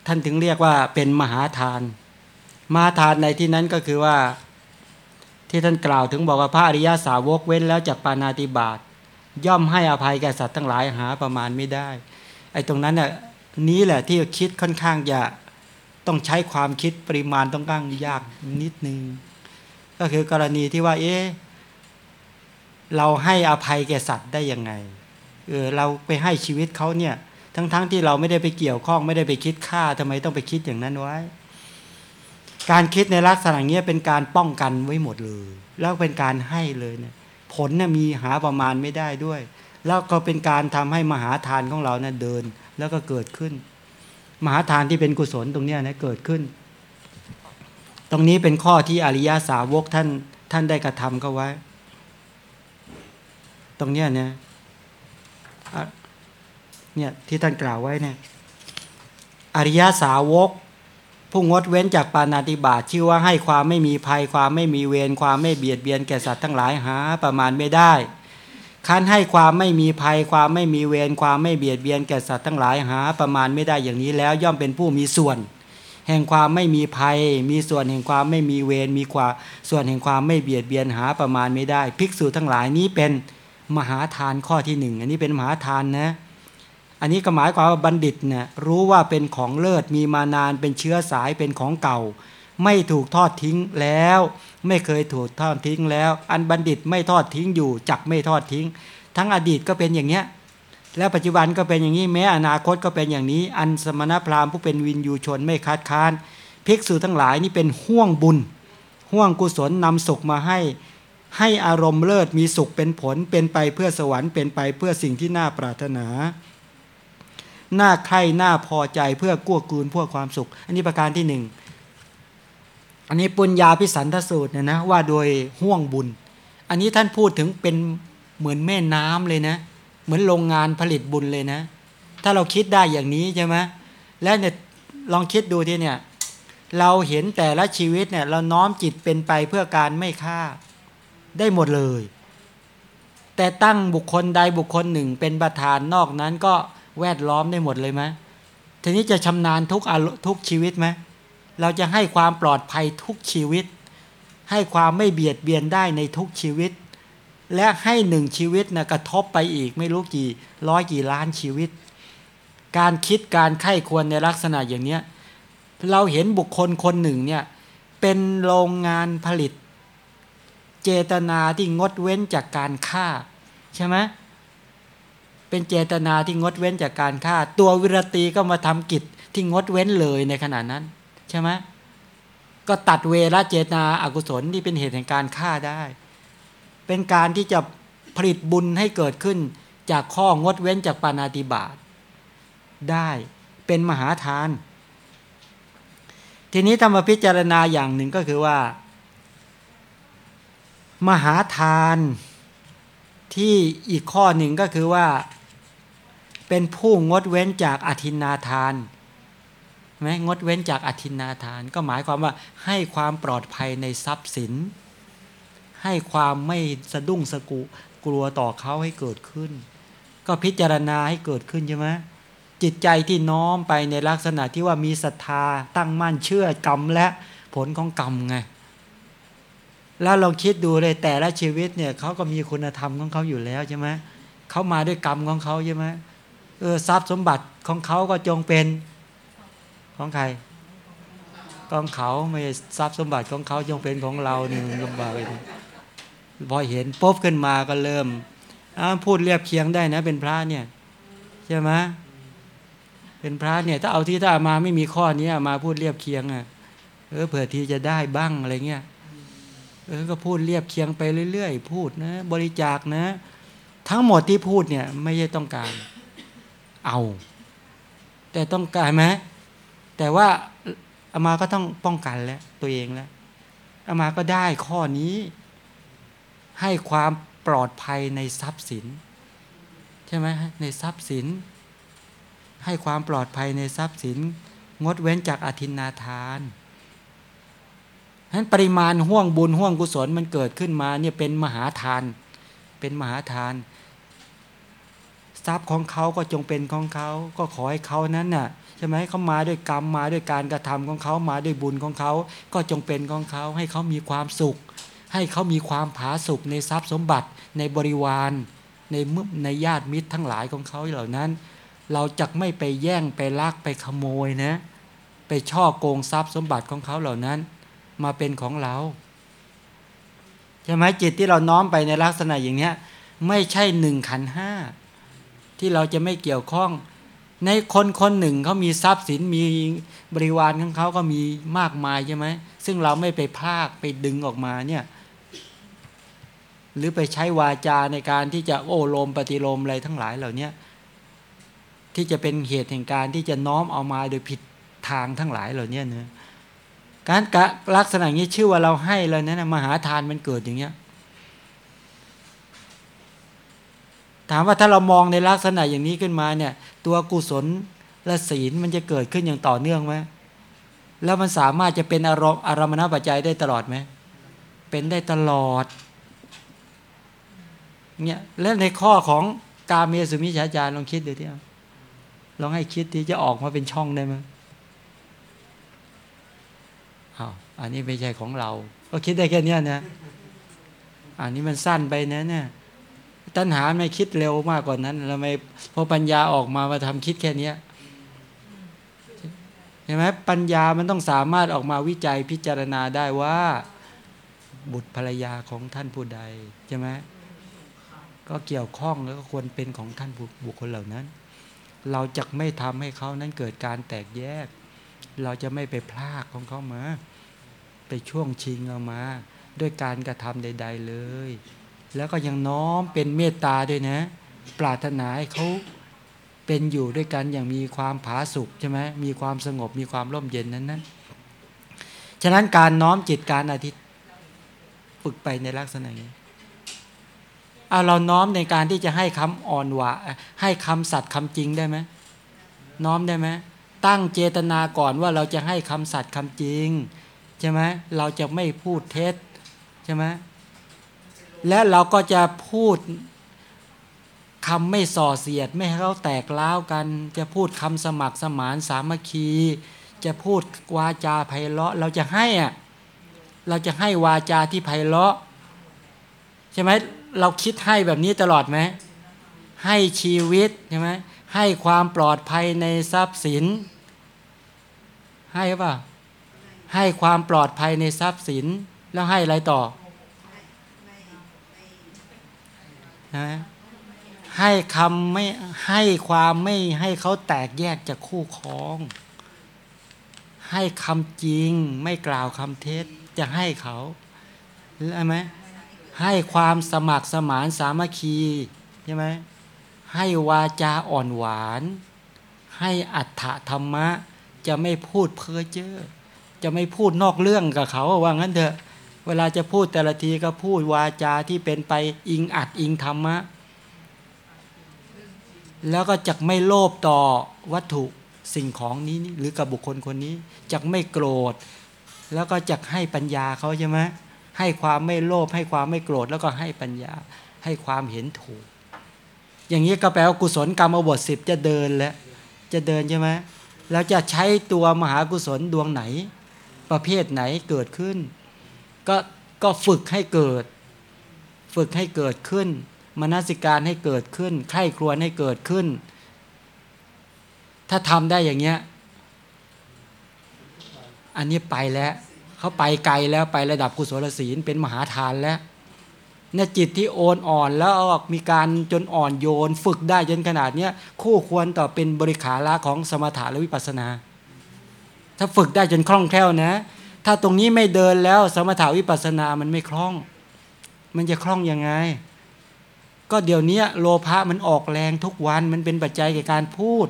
Speaker 1: ท่านถึงเรียกว่าเป็นมหาทาน มหาทานในที่นั้นก็คือว่าที่ท่านกล่าวถึงบอกว่าพระอริยาสาวกเว้นแล้วจากปานาติบาตย่อมให้อภัยแก่สัตว์ทั้งหลายหาประมาณไม่ได้ไอ้ตรงนั้นน่ะนี้แหละที่คิดค่อนข้างจะต้องใช้ความคิดปริมาณต้องก้างยากนิดนึง ก็คือกรณีที่ว่าเอ๊ะเราให้อภัยแก่สัตว์ได้ยังไงเออเราไปให้ชีวิตเขาเนี่ย ทั้งๆทที่เราไม่ได้ไปเกี่ยวข้องไม่ได้ไปคิดฆ่าทำไมต้องไปคิดอย่างนั้นไว้ การคิดในลักษณะเนี้ยเป็นการป้องกันไว้หมดเลย แล้วเป็นการให้เลยเนี่ยผลเนี่ยมีหาประมาณไม่ได้ด้วย แล้วก็เป็นการทำให้มหาทานของเราเนี่ยเดินแล้วก็เกิดขึ้น มหาทานที่เป็นกุศลตรงเนี้ยนะเกิดขึ้น ตรงนี้เป็นข้อที่อริยาสาวกท่านท่านได้กระทำก็ไว้ ตรงเนี้ยเนี่ยอะ เนี่ยที่ท่านกล่าวไว้เนี่ยอริยสาวก ผู้งดเว้นจากปานาติบาตชื่อว่าให้ความไม่มีภัยความไม่มีเวรความไม่เบียดเบียนแก่สัตว์ทั้งหลายหาประมาณไม่ได้คันให้ความไม่มีภัยความไม่มีเวรความไม่เบียดเบียนแก่สัตว์ทั้งหลายหา ประมาณไม่ได้อย่างนี้แล้ว ย่อมเป็นผู้มีส่วน แห่งความไม่มีภัย มีส่วนแห่งความไม่มีเวรมีความส่วนแห่งความไม่เบียดเบียนหาประมาณไม่ได้ ภิกษุทั้งหลายนี้เป็นมหาทานข้อที่หนึ่งอันนี้เป็นมหาทานนะ อันนี้ก็หมายความว่าบัณฑิตเนี่ยรู้ว่าเป็นของเลิศมีมานานเป็นเชื้อสายเป็นของเก่า ไม่ถูกทอดทิ้งแล้ว ไม่เคยถูกทอดทิ้งแล้ว อันบัณฑิตไม่ทอดทิ้งอยู่จักไม่ทอดทิ้ง ทั้งอดีตก็เป็นอย่างเนี้ยแล้วปัจจุบันก็เป็นอย่างนี้แม้อนาคตก็เป็นอย่างนี้ อันสมณพราหมณ์ผู้เป็นวินยูชนไม่คัดค้านภิกษุทั้งหลายนี่เป็นห่วงบุญห่วงกุศลนำสุขมาให้ ให้อารมณ์เลิศมีสุขเป็นผลเป็นไปเพื่อสวรรค์เป็นไปเพื่อสิ่งที่น่าปรารถนา น้าใคร่หน้าพอใจเพื่อกู้กูลเพื่อความสุข อันนี้ประการที่หนึ่งอันนี้ปุญญาพิสันทสูตรเนี่ยนะว่าโดยห่วงบุญ อันนี้ท่านพูดถึงเป็นเหมือนแม่น้ำเลยนะ เหมือนโรงงานผลิตบุญเลยนะ ถ้าเราคิดได้อย่างนี้ใช่ไหมแล้วเนี่ยลองคิดดูที่เนี่ย เราเห็นแต่ละชีวิตเนี่ย เราน้อมจิตเป็นไปเพื่อการไม่ฆ่าได้หมดเลย แต่ตั้งบุคคลใดบุคคลหนึ่งเป็นประธานนอกนั้นก็ แวดล้อมได้หมดเลยไหมทีนี้จะชำนาญทุกอารทุกชีวิตไหมเราจะให้ความปลอดภัยทุกชีวิต ให้ความไม่เบียดเบียนได้ในทุกชีวิต และให้หนึ่งชีวิตนะกระทบไปอีกไม่รู้กี่ร้อยกี่ล้านชีวิต การคิดการไข้ควรในลักษณะอย่างเนี้ยเราเห็นบุคคลคนหนึ่งเนี่ยเป็นโรงงานผลิต เจตนาที่งดเว้นจากการฆ่า ใช่ไหมเเป็นเจตนาที่งดเว้นจากการฆ่า ตัววิรตีก็มาทำกิจที่งดเว้นเลยในขณะนั้น ใช่ไหมก็ตัดเวรเจตนาอากุศลที่เป็นเหตุแห่งการฆ่าได้ เป็นการที่จะผลิตบุญให้เกิดขึ้นจากข้องดเว้นจากปานาติบาตได้เป็นมหาทาน ทีนี้ถ้ามาพิจารณาอย่างหนึ่งก็คือว่า มหาทานที่อีกข้อหนึ่งก็คือว่า เป็นผู้งดเว้นจากอธินาทานไหมงดเว้นจากอธินาทาน ก็หมายความว่าให้ความปลอดภัยในทรัพย์สิน ให้ความไม่สะดุ้งสะกุกลัวต่อเขาให้เกิดขึ้น ก็พิจารณาให้เกิดขึ้นใช่ไหมจิตใจที่น้อมไปในลักษณะที่ว่ามีศรัทธาตั้งมั่นเชื่อกรรมและผลของกรรมไงแล้วลองคิดดูเลยแต่ละชีวิตเนี่ยเขาก็มีคุณธรรมของเขาอยู่แล้วใช่ไหมเขามาด้วยกรรมของเขาใช่ไหม เออทรัพย์สมบัติของเขาก็จงเป็นของใครของเขาไม่ทรัพย์สมบัติของเขาจงเป็นของเราเนี่ยลำบากเลยพอเห็นปุ๊บขึ้นมาก็เริ่มพูดเรียบเคียงได้นะ เป็นพระเนี่ยใช่ไหมเป็นพระเนี่ย ถ้าเอาที่ถ้ามาไม่มีข้อนี้มาพูดเรียบเคียงอะเออเผื่อที่จะได้บ้างอะไรเงี้ยเออก็พูดเรียบเคียงไปเรื่อยๆ พูดนะ บริจาคนะ ทั้งหมดที่พูดเนี่ย ไม่ใช่ต้องการ เอา แต่ต้องการไหมแต่ว่าอามาก็ต้องป้องกันแล้ว ตัวเองแล้วอามาก็ได้ข้อนี้ ให้ความปลอดภัยในทรัพย์สิน ใช่ไหมในทรัพย์สิน ให้ความปลอดภัยในทรัพย์สิน งดเว้นจากอธินาทานฉะนั้นปริมาณห่วงบุญห่วงกุศลมันเกิดขึ้นมาเนี่ยเป็นมหาทาน เป็นมหาทาน ทรัพย์ของเขาก็จงเป็นของเขา ก็ขอให้เขานั้นน่ะใช่ไหมเขามาด้วยกรรมมาด้วยการกระทำของเขามาด้วยบุญของเขา ก็จงเป็นของเขา ให้เขามีความสุข ให้เขามีความผาสุกในทรัพย์สมบัติในบริวารในมืในญาติมิตรทั้งหลายของเขาเหล่านั้น เราจะไม่ไปแย่งไปลักไปขโมยนะ ไปช่อโกงทรัพย์สมบัติของเขาเหล่านั้น มาเป็นของเราใช่ไหมจิตที่เราน้อมไปในลักษณะอย่างเนี้ยไม่ใช่หนึ่งขันห้า ที่เราจะไม่เกี่ยวข้อง ในคนคนหนึ่งเขามีทรัพย์สินมีบริวารของเขาก็มีมากมายใช่ไหมซึ่งเราไม่ไปพากไปดึงออกมาเนี่ยหรือไปใช้วาจาในการที่จะโอ้โลมปฏิโลมอะไรทั้งหลายเหล่านี้ที่จะเป็นเหตุแห่งการที่จะน้อมเอามาโดยผิดทางทั้งหลายเหล่านี้เนะการกะลักษณะนี้ชื่อว่าเราให้แล้วนะนมหาทานมันเกิดอย่างเงี้ย ถามว่าถ้าเรามองในลักษณะอย่างนี้ขึ้นมาเนี่ย ตัวกุศลและศีลมันจะเกิดขึ้นอย่างต่อเนื่องไหมแล้วมันสามารถจะเป็นอารมณ์อารมณปัจจัยได้ตลอดไหมเป็นได้ตลอดเนี่ยและในข้อของกาเมสุมิชาจารลองคิดดูที่ลองให้คิดที่จะออกมาเป็นช่องได้ไหมอ้าวอันนี้ไม่ใช่ของเรา ก็คิดได้แค่นี้นะอันนี้มันสั้นไปนะเนี่ย ตัณหาไม่คิดเร็วมากกว่านั้นเราไม่พอปัญญาออกมามาทำคิดแค่เนี้ยเห็นไหมปัญญามันต้องสามารถออกมาวิจัยพิจารณาได้ว่า บุตรภรรยาของท่านผู้ใดใช่ไหมก็เกี่ยวข้องแล้วก็ควรเป็นของท่านบุคคลเหล่านั้น เราจะไม่ทำให้เขานั้นเกิดการแตกแยก เราจะไม่ไปพลากของเขามา ไปช่วงชิงเอามา ด้วยการกระทำใด ๆเลย แล้วก็ยังน้อมเป็นเมตตาด้วยนะ ปรารถนาให้เขาเป็นอยู่ด้วยกันอย่างมีความผาสุกใช่ไหมมีความสงบมีความร่มเย็นนั้นนั้นฉะนั้นการน้อมจิตการอธิษฝึกไปในลักษณะนี้เอาเราน้อมในการที่จะให้คำอ่อนหวาให้คำสัตย์คำจริงได้ไหมน้อมได้ไหมตั้งเจตนาก่อนว่าเราจะให้คำสัตย์คำจริง ใช่ไหมเราจะไม่พูดเท็จใช่ไหม และเราก็จะพูดคำไม่ส่อเสียด ไม่ให้เขาแตกล้าวกัน จะพูดคำสมัครสมานสามัคคี จะพูดวาจาไพเราะ เราจะให้อะเราจะให้วาจาที่ไพเราะใช่ไหมเราคิดให้แบบนี้ตลอดไหมให้ชีวิตใช่ไหมให้ความปลอดภัยในทรัพย์สิน ให้ป่ะให้ความปลอดภัยในทรัพย์สิน แล้วให้อะไรต่อ นะให้คำไม่ให้ความไม่ให้เขาแตกแยกจากคู่ครอง ให้คำจริงไม่กล่าวคำเท็จจะให้เขาใช่ไหมให้ความสมัครสมานสามัคคีใช่ไหมให้วาจาอ่อนหวาน ให้อัตถธรรมะ จะไม่พูดเพ้อเจ้อจะไม่พูดนอกเรื่องกับเขาว่างั้นเถอะ เวลาจะพูดแต่ละทีก็พูดวาจาที่เป็นไปอิงอัดอิงธรรมะ แล้วก็จะไม่โลภต่อวัตถุสิ่งของนี้หรือกับบุคคลคนนี้จะไม่โกรธ แล้วก็จะให้ปัญญาเขาใช่ไหมให้ความไม่โลภให้ความไม่โกรธแล้วก็ให้ปัญญา ให้ความเห็นถูก อย่างนี้ก็แปลว่ากุศลกรรมอบทสิบจะเดินแล้วจะเดินใช่ไหมแล้วจะใช้ตัวมหากุศลดวงไหน ประเภทไหนเกิดขึ้น ก็ก็ฝึกให้เกิด ฝึกให้เกิดขึ้นมนสิการให้เกิดขึ้นไข้ครวญให้เกิดขึ้น ถ้าทำได้อย่างเงี้ย อันนี้ไปแล้วเขาไปไกลแล้วไประดับกุศลศีลเป็นมหาทานแล้วนจิตที่โอนอ่อนแล้วออกมีการจนอ่อนโยน ฝึกได้จนขนาดเนี้ยคู่ควรต่อเป็นบริขาระของสมถะและวิปัสสนา ถ้าฝึกได้จนคล่องแคล่วนะ ถ้าตรงนี้ไม่เดินแล้ว สมถาวิปัสสนามันไม่คล่อง มันจะคล่องยังไง ก็เดี๋ยวนี้โลภะมันออกแรงทุกวันมันเป็นปัจจัยแก่การพูด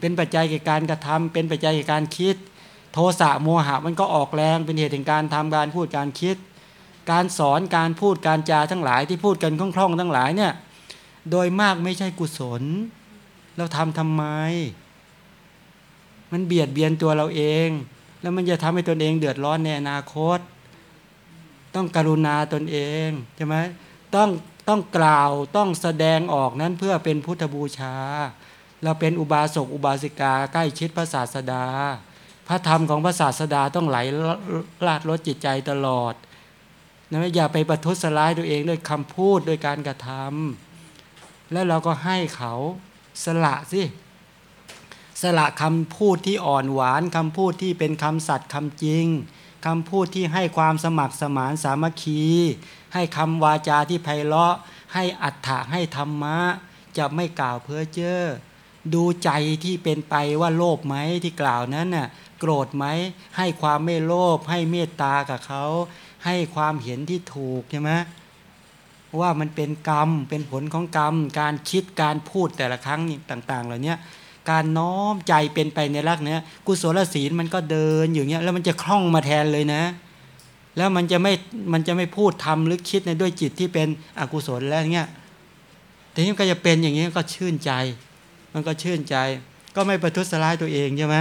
Speaker 1: เป็นปัจจัยแก่การกระทำเป็นปัจจัยแก่การคิด โทสะโมหะมันก็ออกแรงเป็นเหตุแห่งการทำการพูดการคิด การสอนการพูดการจาทั้งหลายที่พูดกันคล่องๆทั้งหลายเนี่ยโดยมากไม่ใช่กุศล เราทำทำไม มันเบียดเบียนตัวเราเอง แล้วมันจะทำให้ตนเองเดือดร้อนในอนาคต ต้องกรุณาตนเองใช่ไหมต้องต้องกล่าวต้องแสดงออกนั้นเพื่อเป็นพุทธบูชา เราเป็นอุบาสกอุบาสิกาใกล้ชิดพระศาสดา พระธรรมของพระศาสดาต้องไหลลาดลดจิตใจตลอดนะอย่าไปประทุษร้ายตัวเองด้วยคำพูดด้วยการกระทำแล้วเราก็ให้เขาสละสิ สละคำพูดที่อ่อนหวานคำพูดที่เป็นคำสัตย์คำจริงคำพูดที่ให้ความสมัครสมานสามัคคี ให้คำวาจาที่ไพเราะ ให้อัฏฐะให้ธรรมะ จะไม่กล่าวเพ้อเจ้อดูใจที่เป็นไปว่าโลภไหมที่กล่าวนั้นน่ะโกรธไหมให้ความไม่โลภให้เมตตากับเขา ให้ความเห็นที่ถูกใช่ไหมว่ามันเป็นกรรมเป็นผลของกรรม การคิดการพูดแต่ละครั้งนี่ต่าง ๆ เหล่านี้ การน้อมใจเป็นไปในรักเนี้ยกุศลศีลมันก็เดินอยู่เนี้ยแล้วมันจะคล่องมาแทนเลยนะ แล้วมันจะไม่มันจะไม่พูดทำหรือคิดในด้วยจิตที่เป็นอกุศลแล้วเงี้ยทีนี้ก็จะเป็นอย่างนี้ก็ชื่นใจ มันก็ชื่นใจ ก็ไม่ประทุษร้ายตัวเองใช่ไหม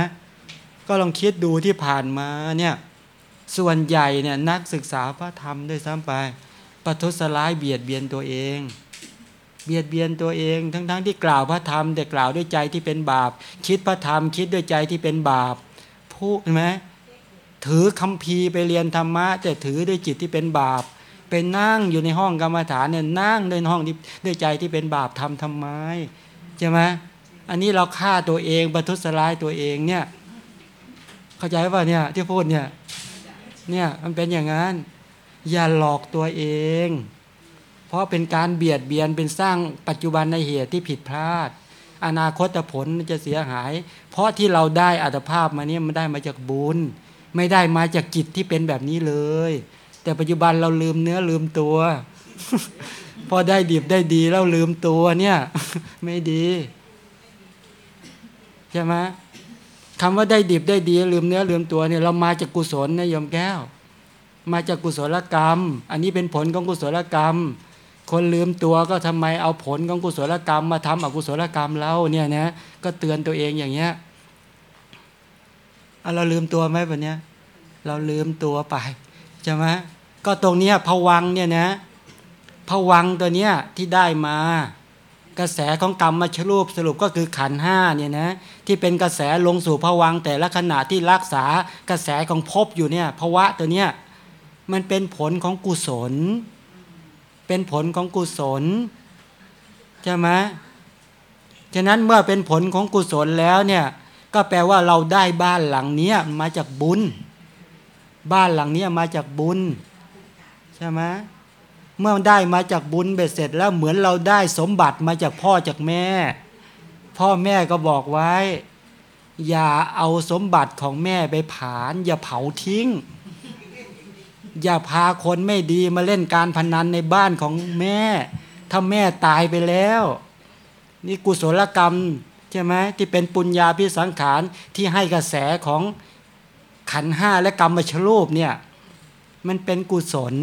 Speaker 1: ก็ลองคิดดูที่ผ่านมาเนี่ยส่วนใหญ่เนี่ยนักศึกษาพระธรรมด้วยซ้ำไป ประทุษร้ายเบียดเบียนตัวเอง เบียดเบียนตัวเอง ทั้งๆทที่กล่าวพระธรรม แต่กล่าวด้วยใจที่เป็นบาป คิดพระธรรม คิดด้วยใจที่เป็นบาปพูดเห็นไหมถือคำพีร์ไปเรียนธรรมะ แต่ถือด้วยจิตที่เป็นบาปไปนั่งอยู่ในห้องกรรมฐานเนี่ยนั่งในห้องที่ด้วยใจที่เป็นบาปทำทำไมใช่ไหมอันนี้เราฆ่าตัวเองประทุษร้ายตัวเองเนี่ย เข้าใจป่ะเนี่ยที่พูดเนี่ยเนี่ยมันเป็นอย่างนั้น อย่าหลอกตัวเอง เพราะเป็นการเบียดเบียนเป็นสร้างปัจจุบันในเหตุที่ผิดพลาด อนาคตผลจะเสียหาย เพราะที่เราได้อัตภาพมาเนี่ยมันได้มาจากบุญ ไม่ได้มาจากจิตที่เป็นแบบนี้เลย แต่ปัจจุบันเราลืมเนื้อลืมตัว พอได้ดีบได้ดีแล้วลืมตัวเนี่ย ไม่ดีใช่ไหมคำว่าได้ดิบได้ดีลืมเนื้อลืมตัวเนี่ยเรามาจากกุศลนะโยมแก้ว มาจากกุศลกรรม อันนี้เป็นผลของกุศลกรรม คนลืมตัวก็ทำไมเอาผลของกุศลกรรม มาทำอกุศลกรรมเราเนี่ยนะก็เตือนตัวเองอย่างเงี้ยเราลืมตัวไหมแบบเนี้ยเราลืมตัวไปใช่ไหมก็ตรงเนี้ยผวังเนี่ยนะผวังตัวเนี้ยที่ได้มา กระแสของกรรมมาชรูปสรุปก็คือขันห้าเนี่ยนะที่เป็นกระแสลงสู่ผวังแต่ละขณะที่รักษากระแสของภพอยู่เนี่ยภวะตัวเนี้ยมันเป็นผลของกุศล เป็นผลของกุศลใช่ไหมฉะนั้นเมื่อเป็นผลของกุศลแล้วเนี่ยก็แปลว่าเราได้บ้านหลังนี้มาจากบุญ บ้านหลังนี้มาจากบุญใช่ไหมเมื่อได้มาจากบุญเบ็ดเสร็จแล้วเหมือนเราได้สมบัติมาจากพ่อจากแม่ พ่อแม่ก็บอกไว้ อย่าเอาสมบัติของแม่ไปผาน อย่าเผาทิ้ง อย่าพาคนไม่ดีมาเล่นการพนันในบ้านของแม่ ถ้าแม่ตายไปแล้ว นี่กุศลกรรมใช่ไหมที่เป็นปุญญาพิสังขารที่ให้กระแสของขันห้าและกรรมชรูปเนี่ย มันเป็นกุศล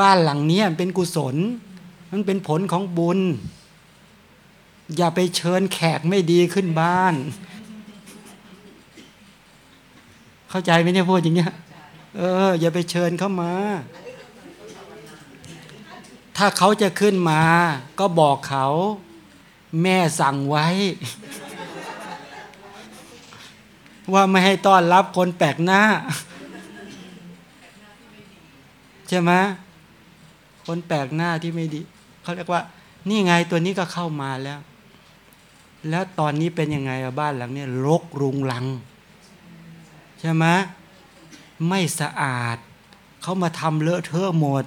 Speaker 1: บ้านหลังนี้เป็นกุศล มันเป็นผลของบุญ อย่าไปเชิญแขกไม่ดีขึ้นบ้าน เข้าใจไหมเนี่ยพูดอย่างเงี้ย เออ อย่าไปเชิญเข้ามา ถ้าเขาจะขึ้นมา ก็บอกเขา แม่สั่งไว้ ว่าไม่ให้ต้อนรับคนแปลกหน้า ใช่ไหมคนแปลกหน้าที่ไม่ดี เขาเรียกว่า นี่ไงตัวนี้ก็เข้ามาแล้ว แล้วตอนนี้เป็นยังไงบ้านหลังนี้รกรุงรัง ใช่ไหม ไม่สะอาด เขามาทำเลอะเทอะหมด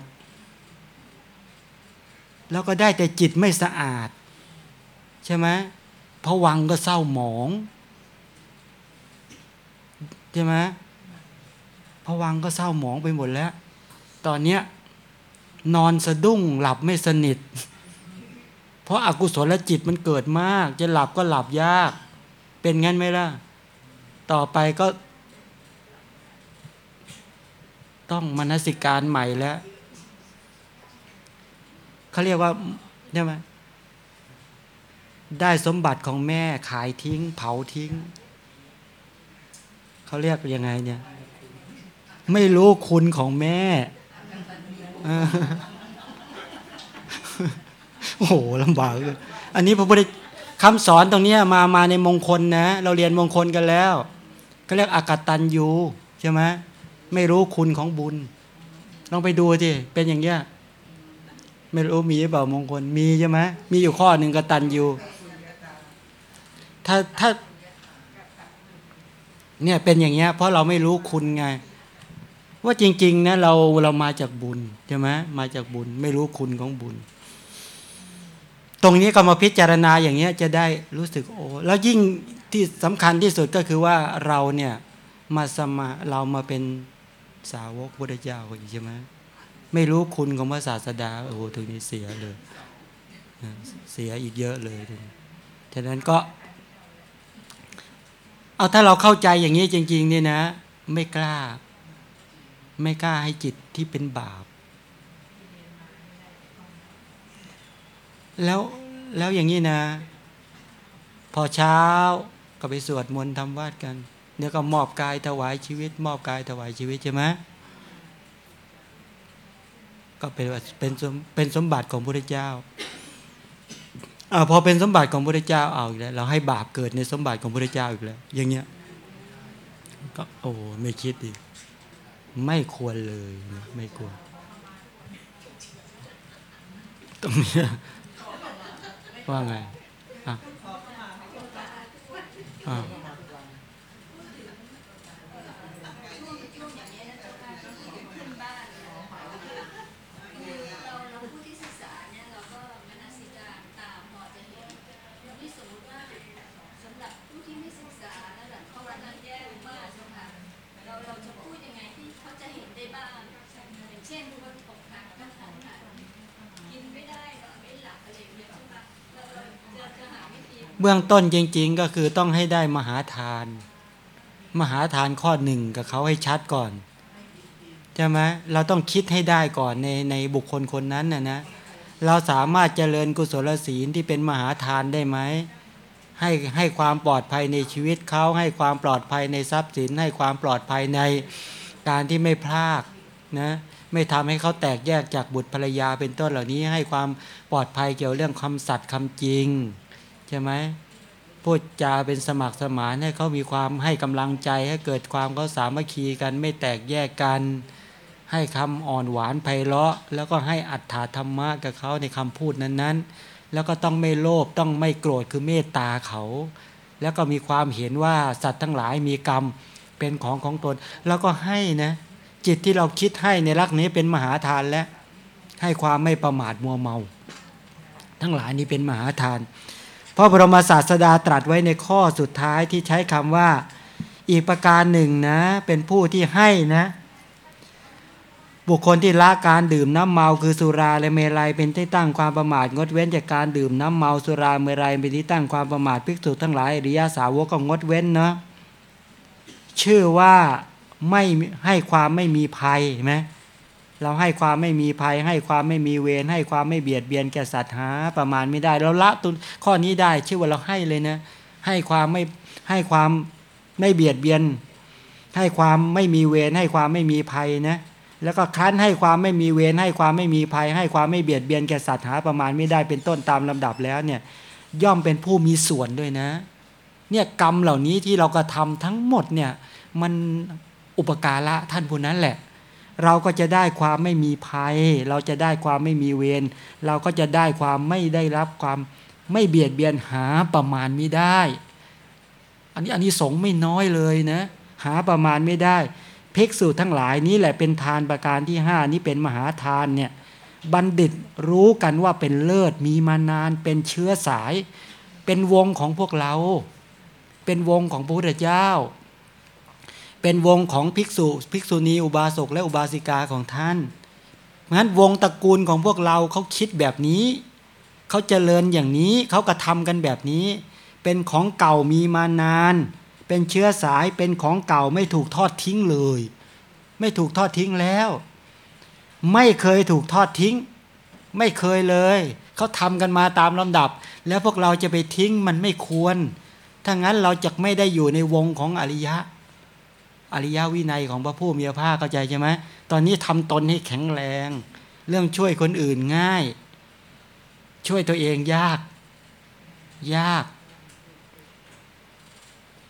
Speaker 1: แล้วก็ได้แต่จิตไม่สะอาด ใช่ไหมผวังก็เศร้าหมอง ใช่ไหมผวังก็เศร้าหมองไปหมดแล้ว ตอนเนี้ยนอนสะดุ้งหลับไม่สนิท เพราะอากุศลจิตมันเกิดมาก จะหลับก็หลับยาก เป็นงั้นไหมล่ะ ต่อไปก็ ต้องมนสิการใหม่แล้วเขาเรียกว่าใช่ไหมได้สมบัติของแม่ขายทิ้ง เผาทิ้ง เขาเรียกยังไงเนี่ย ไม่รู้คุณของแม่ โอ้โหลำบากเลยอันนี้พระพุทธคำสอนตรงนี้มามาในมงคลนะ เราเรียนมงคลกันแล้ว ก็เรียกอากตันยูใช่ไหม ไม่รู้คุณของบุญ ลองไปดูสิเป็นอย่างเงี้ยไม่รู้มีหรือเปล่ามงคลมีใช่ไหมมีอยู่ข้อหนึ่งกตันอยู่ถ้าถ้าเนี่ยเป็นอย่างเงี้ยเพราะเราไม่รู้คุณไง ว่าจริงๆนะเราเรามาจากบุญใช่ไหมมาจากบุญ ไม่รู้คุณของบุญ ตรงนี้ก็มาพิจารณาอย่างเงี้ยจะได้รู้สึกโอ้แล้วยิ่งที่สำคัญที่สุดก็คือว่าเราเนี่ยมาสมาเรามาเป็น สาวกพุทธเจ้าอีกใช่ไหมไม่รู้คุณของพระศาสดาโอ้โหถึงนี้เสียเลยเสียอีกเยอะเลยทีนี้ฉะนั้นก็ เอาถ้าเราเข้าใจอย่างนี้จริง ๆ เนี่ยนะ ไม่กล้า ไม่กล้าให้จิตที่เป็นบาป แล้วแล้วอย่างนี้นะ พอเช้าก็ไปสวดมนต์ทำวัดกัน เดี๋ยวก็มอบกายถวายชีวิต มอบกายถวายชีวิตใช่ไหมก็เป็นเป็นเป็นสมบัติของพระเจ้าอาพอเป็นสมบัติของพระเจ้าเอาอีกแล้ว เราให้บาปเกิดในสมบัติของพระเจ้าอีกแล้ว อย่างเงี้ยก็โอ้ไม่คิดดิไม่ควรเลยไม่ควรตรงเนี้ยว่าไงอะอะ
Speaker 3: ช่วงอย่างนี้นะเจ้าค่ะก็คือขึ้นบ้านคือเราเราผู้ที่ศึกษาเนี่ยเราก็มนสิการตามพอจะเห็นนี่สมมติว่าสำหรับผู้ที่ไม่ศึกษาระดับเขากำลังแย่มากเจ้าค่ะเราเราจะพูดยังไงที่เขาจะเห็นได้บ้างอย่างเช่นคนอกหักก็ของหักกินไม่ได้นอนไม่หลับอะไรอย่างเงี้ยใช่ไหมเราเราจะจะหาวิธี
Speaker 1: เบื้องต้นจริง ๆ ก็คือต้องให้ได้มหาทาน มหาทานข้อหนึ่งกับเขาให้ชัดก่อนใช่ไหมเราต้องคิดให้ได้ก่อนในในบุคคลคนนั้นนะนะเราสามารถเจริญกุศลศีลที่เป็นมหาทานได้ไหมให้ให้ความปลอดภัยในชีวิตเขาให้ความปลอดภัยในทรัพย์สิน ให้ความปลอดภัยในการที่ไม่พลากนะไม่ทำให้เขาแตกแยกจากบุตรภรรยาเป็นต้นเหล่านี้ ให้ความปลอดภัยเกี่ยวเรื่องคำสัตย์คำจริง ใช่ไหมพูดจาเป็นสมัครสมานให้เขามีความให้กำลังใจให้เกิดความเขาสามัคคีกันไม่แตกแยกกัน ให้คำอ่อนหวานไพเราะ แล้วก็ให้อัตถาธรรมะกับเขาในคำพูดนั้นๆ แล้วก็ต้องไม่โลภต้องไม่โกรธคือเมตตาเขา แล้วก็มีความเห็นว่าสัตว์ทั้งหลายมีกรรมเป็นของของตน แล้วก็ให้นะจิตที่เราคิดให้ในรักนี้เป็นมหาทานและให้ความไม่ประมาทมัวเมา ทั้งหลายนี้เป็นมหาทาน พระบรมศาสดาตรัสไว้ในข้อสุดท้ายที่ใช้คำว่า อีกประการหนึ่งนะ เป็นผู้ที่ให้นะ บุคคลที่ละการดื่มน้ำเมาคือสุราและเมลัยเป็นที่ตั้งความประมาทงดเว้นจากการดื่มน้ำเมาสุราเมลัยเป็นที่ตั้งความประมาทภิกษุทั้งหลายอริยสาวกก็งดเว้นเนาะชื่อว่าไม่ให้ความไม่มีภัยไหม เราให้ความไม่มีภัย ให้ความไม่มีเวรให้ความไม่เบียดเบียนแก่สัตว์หาประมาณไม่ได้ เราละตุนข้อนี้ได้ชื่อว่าเราให้เลยนะ ให้ความไม่ให้ความไม่เบียดเบียน ให้ความไม่มีเวรให้ความไม่มีภัยนะแล้วก็คั้นให้ความไม่มีเวรให้ความไม่มีภัย ให้ความไม่เบียดเบียนแก่สัตว์หาประมาณไม่ได้เป็นต้นตามลำดับแล้วเนี่ยย่อมเป็นผู้มีส่วนด้วยนะ เนี่ยกรรมเหล่านี้ที่เรากระทำทั้งหมดเนี่ยมันอุปการะท่านผู้นั้นแหละ เราก็จะได้ความไม่มีภัย เราจะได้ความไม่มีเวรเราก็จะได้ความไม่ได้รับความไม่เบียดเบียนหาประมาณไม่ได้ อันนี้อันนี้สงส์ไม่น้อยเลยนะ หาประมาณไม่ได้ภิกษุทั้งหลายนี้แหละเป็นทานประการที่ห้านี้เป็นมหาทานเนี่ยบัณฑิตรู้กันว่าเป็นเลิศมีมานาน เป็นเชื้อสาย เป็นวงของพวกเรา เป็นวงของพระพุทธเจ้า เป็นวงของภิกษุ ภิกษุณีอุบาสกและอุบาสิกาของท่านงั้นวงตระกูลของพวกเราเขาคิดแบบนี้ เขาเจริญอย่างนี้เขากระทำกันแบบนี้ เป็นของเก่ามีมานาน เป็นเชื้อสายเป็นของเก่าไม่ถูกทอดทิ้งเลย ไม่ถูกทอดทิ้งแล้ว ไม่เคยถูกทอดทิ้ง ไม่เคยเลย เขาทำกันมาตามลำดับ แล้วพวกเราจะไปทิ้งมันไม่ควรถ้างั้นเราจะไม่ได้อยู่ในวงของอริยะ อริยวินัยของพระผู้มีพระภาคเข้าใจใช่ไหมตอนนี้ทำตนให้แข็งแรง เรื่องช่วยคนอื่นง่าย ช่วยตัวเองยาก ยาก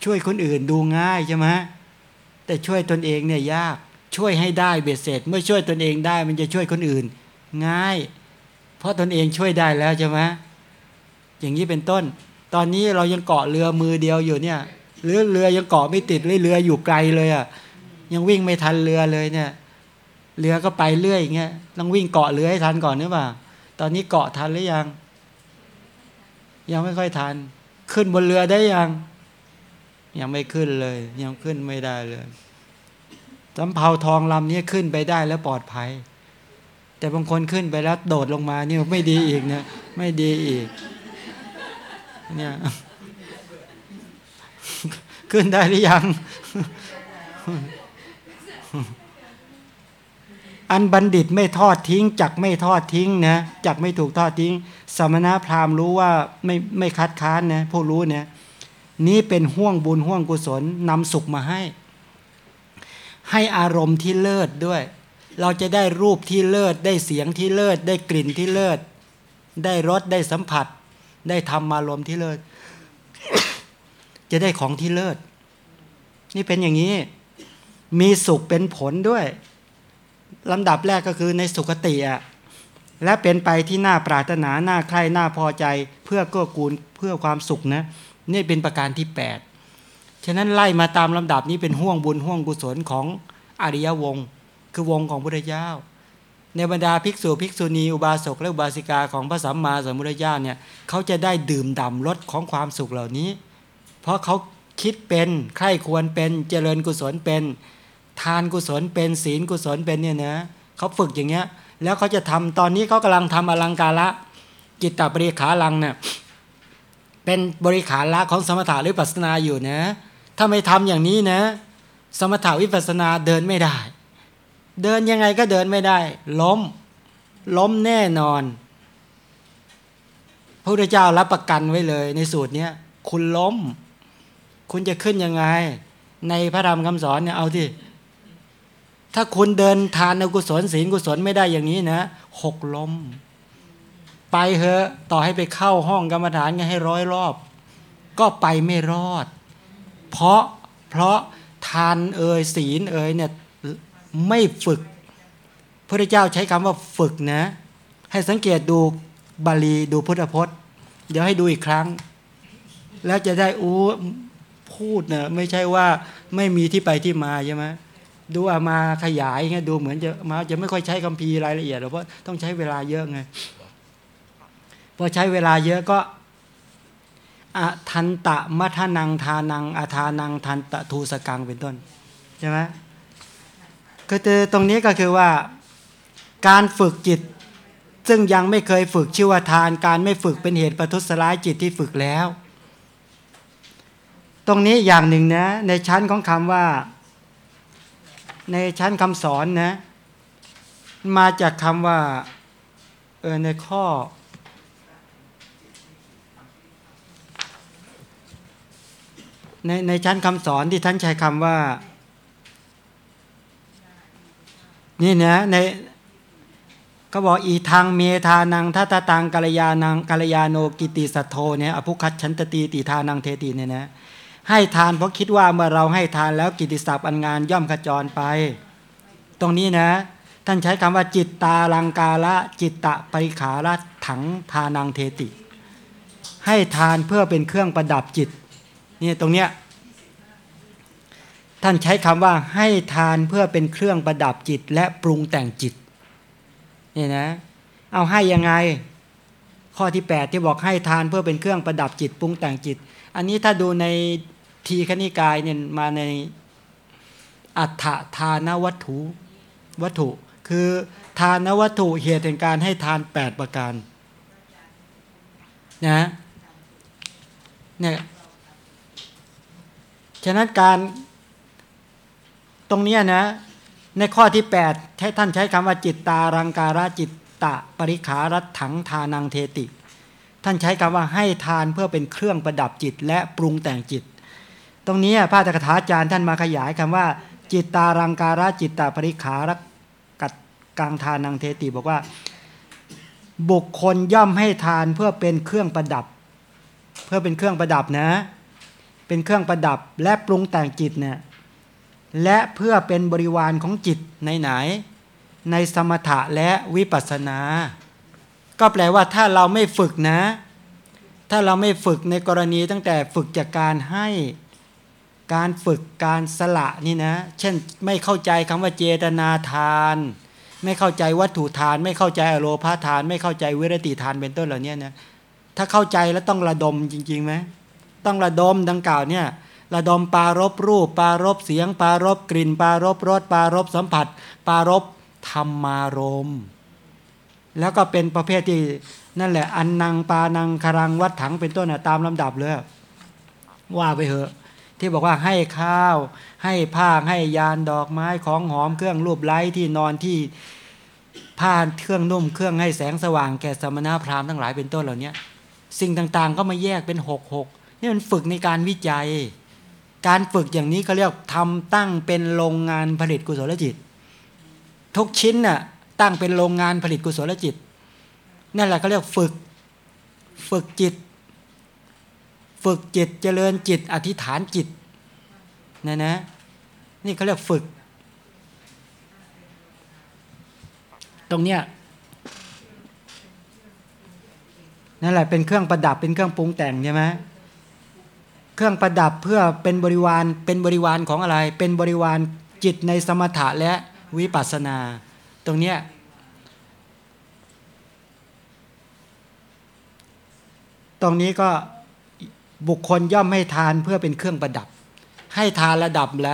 Speaker 1: ช่วยคนอื่นดูง่ายใช่ไหมแต่ช่วยตนเองเนี่ยยาก ช่วยให้ได้เบ็ดเสร็จ เมื่อช่วยตนเองได้ มันจะช่วยคนอื่น ง่าย เพราะตนเองช่วยได้แล้วใช่ไหมอย่างนี้เป็นต้น ตอนนี้เรายังเกาะเรือมือเดียวอยู่เนี่ย หรือเรือยังเกาะไม่ติดเลยเรืออยู่ไกลเลยอะยังวิ่งไม่ทันเรือเลยเนี่ย เรือก็ไปเรื่อยอย่างเงี้ยต้องวิ่งเกาะเรือให้ทันก่อนหรือเปล่าตอนนี้เกาะทันหรือยัง ยังไม่ค่อยทัน ขึ้นบนเรือได้ยัง ยังไม่ขึ้นเลย ยังขึ้นไม่ได้เลยสำเภาทองลำนี้ขึ้นไปได้แล้วปลอดภัย แต่บางคนขึ้นไปแล้วโดดลงมานี่ไม่ดีอีกนะไม่ดีอีก เนี่ย ขึ้นได้หรือยัง อันบัณฑิตไม่ทอดทิ้ง จักไม่ทอดทิ้งนะจักไม่ถูกทอดทิ้ง สมณพราหมณ์รู้ว่าไม่ไม่คัดค้านนะผู้รู้เนี่ยนี้เป็นห่วงบุญห่วงกุศลนำสุขมาให้ ให้อารมณ์ที่เลิศด้วย เราจะได้รูปที่เลิศ ได้เสียงที่เลิศ ได้กลิ่นที่เลิศ ได้รสได้สัมผัส ได้ธรรมารมณ์ที่เลิศ จะได้ของที่เลิศ นี่เป็นอย่างนี้ มีสุขเป็นผลด้วยลำดับแรกก็คือในสุขติอะและเป็นไปที่น่าปรารถนาน่าใคร่น่าพอใจเพื่อเกื้อกูลเพื่อความสุขนะนี่เป็นประการที่ 8 ฉะนั้นไล่มาตามลำดับนี้เป็นห่วงบุญห่วงกุศลของอริยวงศ์คือวงของพุทธเจ้า ในบรรดาภิกษุภิกษุณีอุบาสกและอุบาสิกาของพระสัมมาสัมพุทธเจ้าเนี่ยเขาจะได้ดื่มด่ำรสของความสุขเหล่านี้ เพราะเขาคิดเป็นใคร่ควรเป็นเจริญกุศลเป็น ทานกุศลเป็นศีลกุศลเป็นเนี่ยนะเขาฝึกอย่างเงี้ย แล้วเขาจะทำตอนนี้เขากำลังทำอลังการละจิตตบริขาลังเนี่ยเป็นบริขารละของสมถะหรือปัสนาอยู่นะ ถ้าไม่ทำอย่างนี้นะ สมถะวิปัสสนาเดินไม่ได้ เดินยังไงก็เดินไม่ได้ ล้ม ล้มแน่นอนพระพุทธเจ้ารับประกันไว้เลยในสูตรเนี้ยคุณล้ม คุณจะขึ้นยังไง ในพระธรรมคำสอนเนี่ยเอาที่ถ้าคุณเดินทานกุศลศีลกุศลไม่ได้อย่างนี้นะหกล้ม ไปเถอะต่อให้ไปเข้าห้องกรรมฐานกันให้ร้อยรอบ ก็ไปไม่รอด เพราะเพราะทานเอ่ยศีลเอ่ยเนี่ยไม่ฝึกพระเจ้าใช้คำว่าฝึกนะ ให้สังเกตดูบาลีดูพุทธพจน์ เดี๋ยวให้ดูอีกครั้ง แล้วจะได้อู้ พูดนะไม่ใช่ว่าไม่มีที่ไปที่มาใช่ไหมดูอามาขยายไงดูเหมือนจะมาจะไม่ค่อยใช้คำพีรายละเอียดหรอกเพราะต้องใช้เวลาเยอะไงพอใช้เวลาเยอะก็อทันตะมัทนังทานังอาทานังทันตะทูสกังเป็นต้นใช่ไหมก็คือตรงนี้ก็คือว่าการฝึกจิต ซึ่งยังไม่เคยฝึกชื่อว่าทาน การไม่ฝึกเป็นเหตุประทุษร้ายจิตที่ฝึกแล้ว ตรงนี้อย่างหนึ่งนะ ในชั้นของคำว่า ในชั้นคำสอนนะ มาจากคำว่าเออในข้อ ในในชั้นคำสอนที่ท่านใช้คำว่า นี่นะในก็บอกอีทางเมธานังทัตตังกัลยานังกัลยาโนกิติสัทโธเนี่ยอภุคัตชันตตีติทานังเทติเนี่ยนะ ให้ทานเพราะคิดว่าเมื่อเราให้ทานแล้วกิติศัพท์อันงานย่อมขจรไป ตรงนี้นะ ท่านใช้คำว่าจิตตาลังกาละจิตตะปริขาละถังทานังเทติ ให้ทานเพื่อเป็นเครื่องประดับจิตนี่ตรงเนี้ยท่านใช้คำว่าให้ทานเพื่อเป็นเครื่องประดับจิตและปรุงแต่งจิตนี่นะ เอาให้ยังไง ข้อที่ 8 ที่บอกให้ทานเพื่อเป็นเครื่องประดับจิตปรุงแต่งจิต อันนี้ถ้าดูใน ทีคณิกายเนี่ยมาในอัฏฐทานวัตถุวัตถุ คือทานวัตถุเหตุแห่งการให้ทาน 8 ประการนะเนี่ยฉะนั้นการตรงนี้นะ ในข้อที่8ใช้ท่านใช้คำว่าจิตตารังการาจิตตะปริขารัตถังทานังเทติ ท่านใช้คำว่าให้ทานเพื่อเป็นเครื่องประดับจิตและปรุงแต่งจิต ตรงนี้พระตถาจารย์ท่านมาขยายคำว่า จิตตารังการาจิตตะปริขารักัดกลางทานังเทติบอกว่า บุคคลย่อมให้ทานเพื่อเป็นเครื่องประดับ เพื่อเป็นเครื่องประดับนะ เป็นเครื่องประดับและปรุงแต่งจิตเนี่ยและเพื่อเป็นบริวารของจิตในไหน ในสมถะและวิปัสสนา ก็แปลว่าถ้าเราไม่ฝึกนะ ถ้าเราไม่ฝึกในกรณีตั้งแต่ฝึกจากการให้ การฝึกการสละนี่นะ เช่นไม่เข้าใจคำว่าเจตนาทาน ไม่เข้าใจวัตถุทาน ไม่เข้าใจอโลพาทาน ไม่เข้าใจเวรติทานเป็นต้นเหล่านี้นะถ้าเข้าใจแล้วต้องระดมจริงๆไหมต้องระดมดังกล่าวเนี่ยระดมปารบรูป ปารบเสียง ปารบกลิ่น ปารบรสปารบสัมผัส ปารบธรรมารมแล้วก็เป็นประเภทที่นั่นแหละ อันนังปานังคารังวัดถังเป็นต้นนะตามลำดับเลยว่าไปเถอะ ที่บอกว่าให้ข้าว ให้ผ้าให้ยานดอกไม้ของหอมเครื่องรูปไล้ที่นอนที่ผ้าเครื่องนุ่มเครื่องให้แสงสว่างแก่สมณพราหมณ์ทั้งหลายเป็นต้นเหล่านี้สิ่งต่างๆ ก็มาแยกเป็นหกหกนี่มันฝึกในการวิจัย การฝึกอย่างนี้เขาเรียกทำตั้งเป็นโรงงานผลิตกุศลจิต ทุกชิ้นน่ะตั้งเป็นโรงงานผลิตกุศลจิต นั่นแหละเขาเรียกฝึก ฝึกจิต ฝึกจิตเจริญจิต อธิษฐานจิตนะนะนี่เขาเรียกฝึก ตรงเนี้ยนั่นแหละเป็นเครื่องประดับเป็นเครื่องปรุงแต่งใช่ไหมเครื่องประดับเพื่อเป็นบริวารเป็นบริวารของอะไร เป็นบริวารจิตในสมถะและวิปัสสนา ตรงเนี้ยตรงนี้ก็ บุคคลย่อมให้ทานเพื่อเป็นเครื่องประดับ ให้ทานระดับอะไร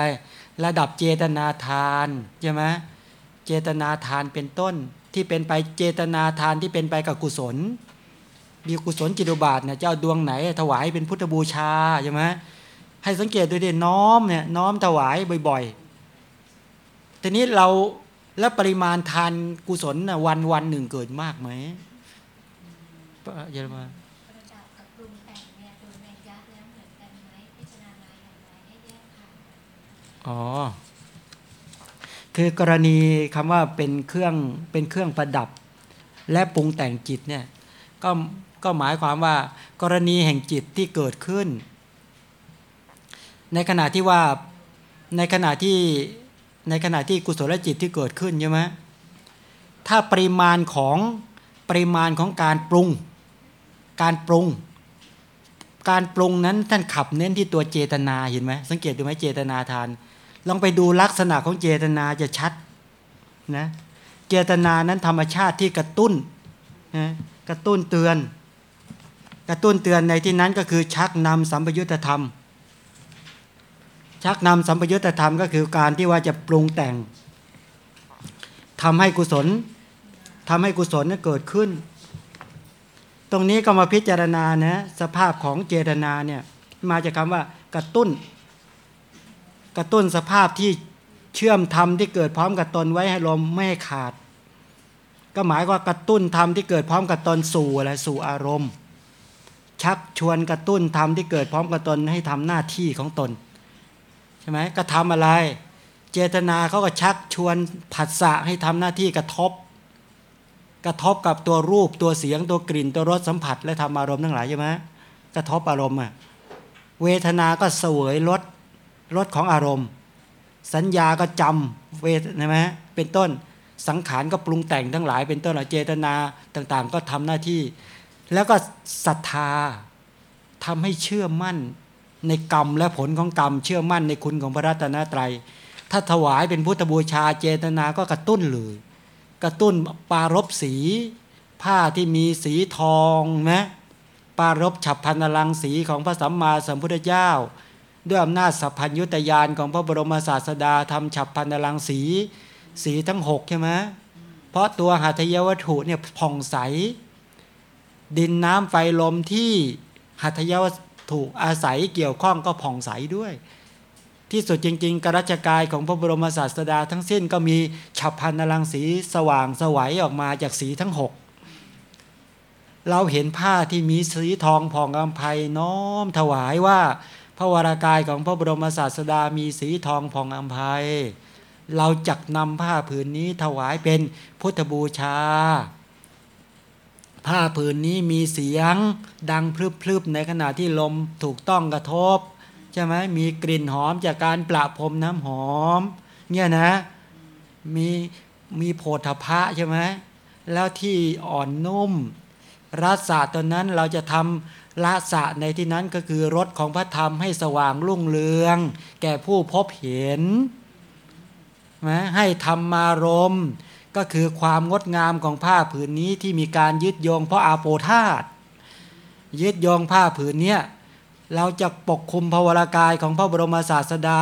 Speaker 1: ระดับเจตนาทานใช่ไหมเจตนาทานเป็นต้นที่เป็นไปเจตนาทานที่เป็นไปกับกุศล มีกุศลจิตุบาทเนี่ยเจ้าดวงไหน ถวายเป็นพุทธบูชาใช่ไหมให้สังเกตดูดิน้อมเนี่ยน้อมถวายบ่อยๆ ทีนี้เราแล้วปริมาณทานกุศลนะวันวันหนึ่งเกิดมากไหมเยอรมัน
Speaker 5: อ๋อ
Speaker 1: คือกรณีคำว่าเป็นเครื่องเป็นเครื่องประดับ และปรุงแต่งจิตเนี่ยก็ก็หมายความว่า กรณีแห่งจิตที่เกิดขึ้น ในขณะที่ว่าในขณะที่ในขณะที่กุศลจิตที่เกิดขึ้นใช่ไหมถ้าปริมาณของปริมาณของการปรุง การปรุง การปรุงนั้นท่านขับเน้นที่ตัวเจตนาเห็นไหมสังเกตดูไหมเจตนาทาน ลองไปดูลักษณะของเจตนาจะชัดนะเจตนานั้นธรรมชาติที่กระตุ้นนะกระตุ้นเตือน กระตุ้นเตือนในที่นั้นก็คือชักนำสัมปยุตธรรม ชักนำสัมปยุตธรรมก็คือการที่ว่าจะปรุงแต่งทำให้กุศลทำให้กุศลนั้นเกิดขึ้น ตรงนี้ก็มาพิจารณานะสภาพของเจตนาเนี่ยมาจากคำว่ากระตุ้น กระตุ้นสภาพที่เชื่อมธรรมที่เกิดพร้อมกับตนไว้ให้ลมไม่ให้ขาด ก็หมายว่ากระตุ้นธรรมที่เกิดพร้อมกับตนสู่อะไรสู่อารมณ์ ชักชวนกระตุ้นธรรมที่เกิดพร้อมกับตนให้ทำหน้าที่ของตนใช่ไหมก็ทำอะไร เจตนาเขาก็ชักชวนผัสสะให้ทำหน้าที่กระทบ กระทบกับตัวรูปตัวเสียงตัวกลิ่นตัวรสสัมผัสและทำอารมณ์ทั้งหลายใช่ไหมกระทบอารมณ์อะเวทนาก็เสวยรส รสของอารมณ์ สัญญาก็จำเวทใช่ไหมเป็นต้นสังขารก็ปรุงแต่งทั้งหลายเป็นต้นเจตนาต่างๆ ก็ทำหน้าที่ แล้วก็ศรัทธาทำให้เชื่อมั่นในกรรมและผลของกรรม เชื่อมั่นในคุณของพระรัตนตรัย ถ้าถวายเป็นพุทธบูชาเจตนาก็กระตุ้นเลยกระตุ้นปารบสี ผ้าที่มีสีทองนะปารบฉับพันลังสีของพระสัมมาสัมพุทธเจ้า ด้วยอำนาจสัพพัญยุตยานของพระบรมศาสดาทำฉับพันลังสี สีทั้งหกใช่ไหมเพราะตัวหัตถยวัตถุเนี่ยผ่องใส ดินน้ำไฟลมที่หัตถยวัตถุอาศัยเกี่ยวข้องก็ผ่องใสด้วย ที่สุดจริง ๆกรัชกายของพระบรมศาสดาทั้งสิ้นก็มีฉับพันลังสีสว่างสวัยออกมาจากสีทั้งหกเราเห็นผ้าที่มีสีทองผ่องอำไพน้อมถวายว่า พระวรากายของพระบรมศาสดามีสีทองผ่องอำไพเราจักนำผ้าผืนนี้ถวายเป็นพุทธบูชา ผ้าผืนนี้มีเสียงดังพลึบๆในขณะที่ลมถูกต้องกระทบใช่ไหมมีกลิ่นหอมจากการประพรมน้ำหอม เนี่ยนะมีมีโพธพะใช่ไหมแล้วที่อ่อนนุ่มรัศาตอนนั้นเราจะทำ ละสะในที่นั้นก็คือรถของพระธรรมให้สว่างรุ่งเรือง แก่ผู้พบเห็นนะให้ธรรมารมก็คือความงดงามของผ้าผืนนี้ที่มีการยึดโยงเพราะอาโปธาตยึดโยงผ้าผืนเนี้ยเราจะปกคุมภวรากายของพระบรมศาสดา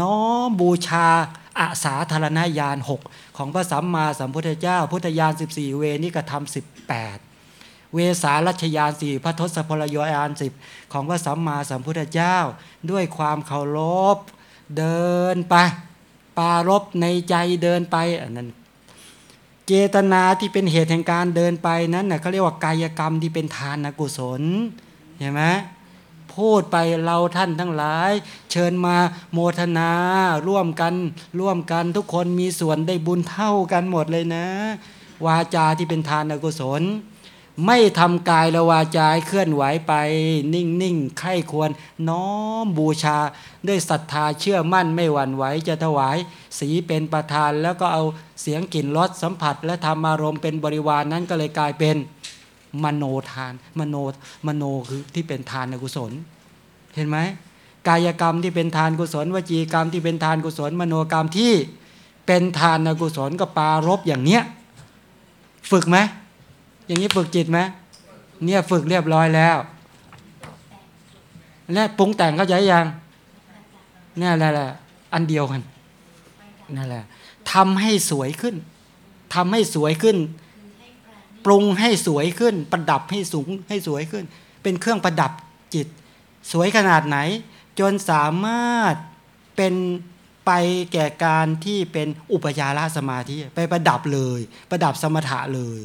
Speaker 1: น้อมบูชาอาสาธารณญาณ 6 ของพระสัมมาสัมพุทธเจ้า พุทธญาณ 14 เวนิกธรรม 18 เวสารัชยานสี่พระทศพลยยานสิบของพระสัมมาสัมพุทธเจ้า ด้วยความเคารพเดินไป ปารบในใจเดินไปอันนั้นเจตนาที่เป็นเหตุแห่งการเดินไปนั้นนะเขาเรียกว่ากายกรรมที่เป็นทานกุศลเห็นไหมพูดไปเราท่านทั้งหลาย เชิญมาโมทนาร่วมกันร่วมกันทุกคนมีส่วนได้บุญเท่ากันหมดเลยนะ วาจาที่เป็นทานกุศล ไม่ทำกายละวาจาให้เคลื่อนไหวไป นิ่งนิ่งๆใคร่ควร น้อมบูชา ด้วยศรัทธาเชื่อมั่นไม่หวั่นไหวจะถวาย สีเป็นประธานแล้วก็เอาเสียงกลิ่นรสสัมผัส และธรรมารมณ์เป็นบริวารนนั้นก็เลยกลายเป็นมโนทาน มโนมโนคือที่เป็นทานกุศล เห็นไหมกายกรรมที่เป็นทานกุศลวจีกรรมที่เป็นทานกุศล มโนกรรมที่เป็นทานกุศลก็ปารบอย่างเนี้ย ฝึกไหม อย่างนี้ฝึกจิตไหมเนี่ยฝึกเรียบร้อยแล้ว และปรุงแต่งเข้าใจยังนี่แหละแหละอันเดียวกันนั่นแหละทำให้สวยขึ้นทำให้สวยขึ้น ปรุงให้สวยขึ้น ประดับให้สูงให้สวยขึ้น เป็นเครื่องประดับจิต สวยขนาดไหน จนสามารถเป็นไปแก่การที่เป็นอุปยาระสมาธิ ไปประดับเลย ประดับสมถะเลย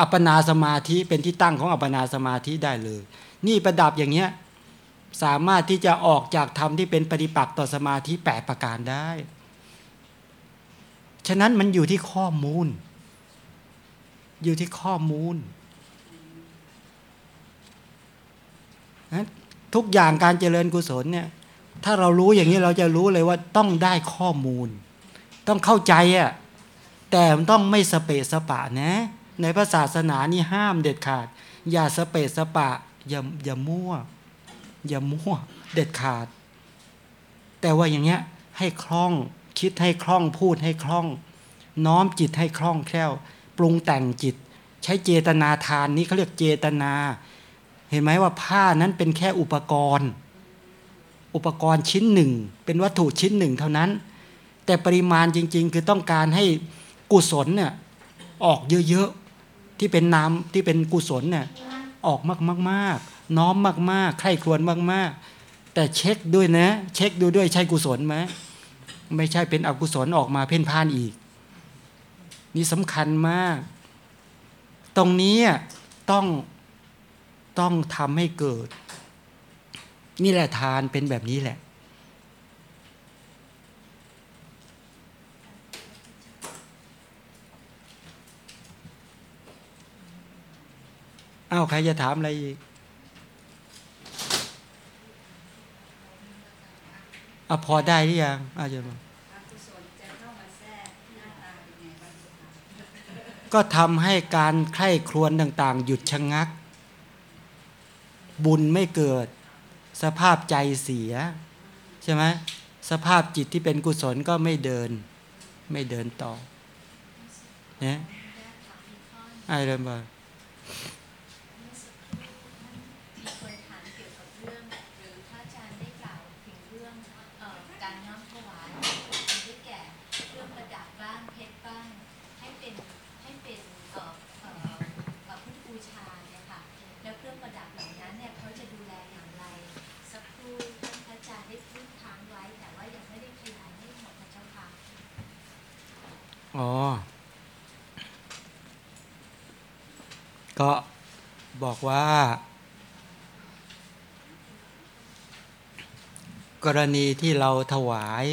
Speaker 1: อัปปนาสมาธิเป็นที่ตั้งของอัปปนาสมาธิได้เลย นี่ประดับอย่างเงี้ยสามารถที่จะออกจากธรรมที่เป็นปฏิปักษ์ต่อสมาธิแปดประการได้ ฉะนั้นมันอยู่ที่ข้อมูล อยู่ที่ข้อมูลทุกอย่างการเจริญกุศลเนี่ย ถ้าเรารู้อย่างนี้เราจะรู้เลยว่าต้องได้ข้อมูล ต้องเข้าใจอะ่ะแต่มันต้องไม่สเปะสปะนะ ในพระศาสนานี่ห้ามเด็ดขาด อย่าสเปสปะ อย่าอย่ามั่ว อย่ามั่ว เด็ดขาด แต่ว่าอย่างเงี้ยให้คล่องคิดให้คล่องพูดให้คล่อง น้อมจิตให้คล่องแคล่ว ปรุงแต่งจิต ใช้เจตนาทานนี้เขาเรียกเจตนา เห็นไหมว่าผ้านั้นเป็นแค่อุปกรณ์ อุปกรณ์ชิ้นหนึ่ง เป็นวัตถุชิ้นหนึ่งเท่านั้น แต่ปริมาณจริง ๆ คือต้องการให้กุศลเนี่ยออกเยอะ ที่เป็นน้ำที่เป็นกุศลเนี่ยออกมากๆน้อมมากๆใคร่ครวญมาก ๆ แต่เช็คด้วยนะ เช็คดูด้วยใช่กุศลไหมไม่ใช่เป็นอกุศลออกมาเพ่นพ่านอีก นี่สำคัญมาก ตรงนี้ต้องต้องทำให้เกิด นี่แหละทานเป็นแบบนี้แหละ อ้าวใครจะถามอะไรอีกอะพอได้หรือยังอาจจะมา
Speaker 3: อกุศลจะเข้ามาแทรกหน้าตาเป็นไงบ้างเจ้าค่ะ
Speaker 1: ก็ทำให้การใคร่ครวญต่าง ๆ หยุดชะงัก บุญไม่เกิด สภาพใจเสีย ใช่ไหมสภาพจิตที่เป็นกุศลก็ไม่เดิน ไม่เดินต่อเนี่ยไอ้เริ่มบ่า
Speaker 5: มีคนถามเกี่ยวกับเรื่องหรือพระอาจารย์ได้กล่าวถึงเรื่องเอ่อการน้อมถวายได้แก่เครื่องประดับบ้างเพชรบ้างให้เป็นให้เป็นเอ่อเอ่อเอ่อพุทธบูชาเนี่ยค่ะแล้วเครื่องประดับเหล่านั้นเนี่ยเขาจะดูแลอย่างไร สักครู่ท่านพระอาจารย์ได้พูดค้างไว้ แต่ว่ายังไม่ได้ขยายให้หมดนะเจ้าค่ะ
Speaker 1: อ๋อ ก็บอกว่า กรณีที่เราถวาย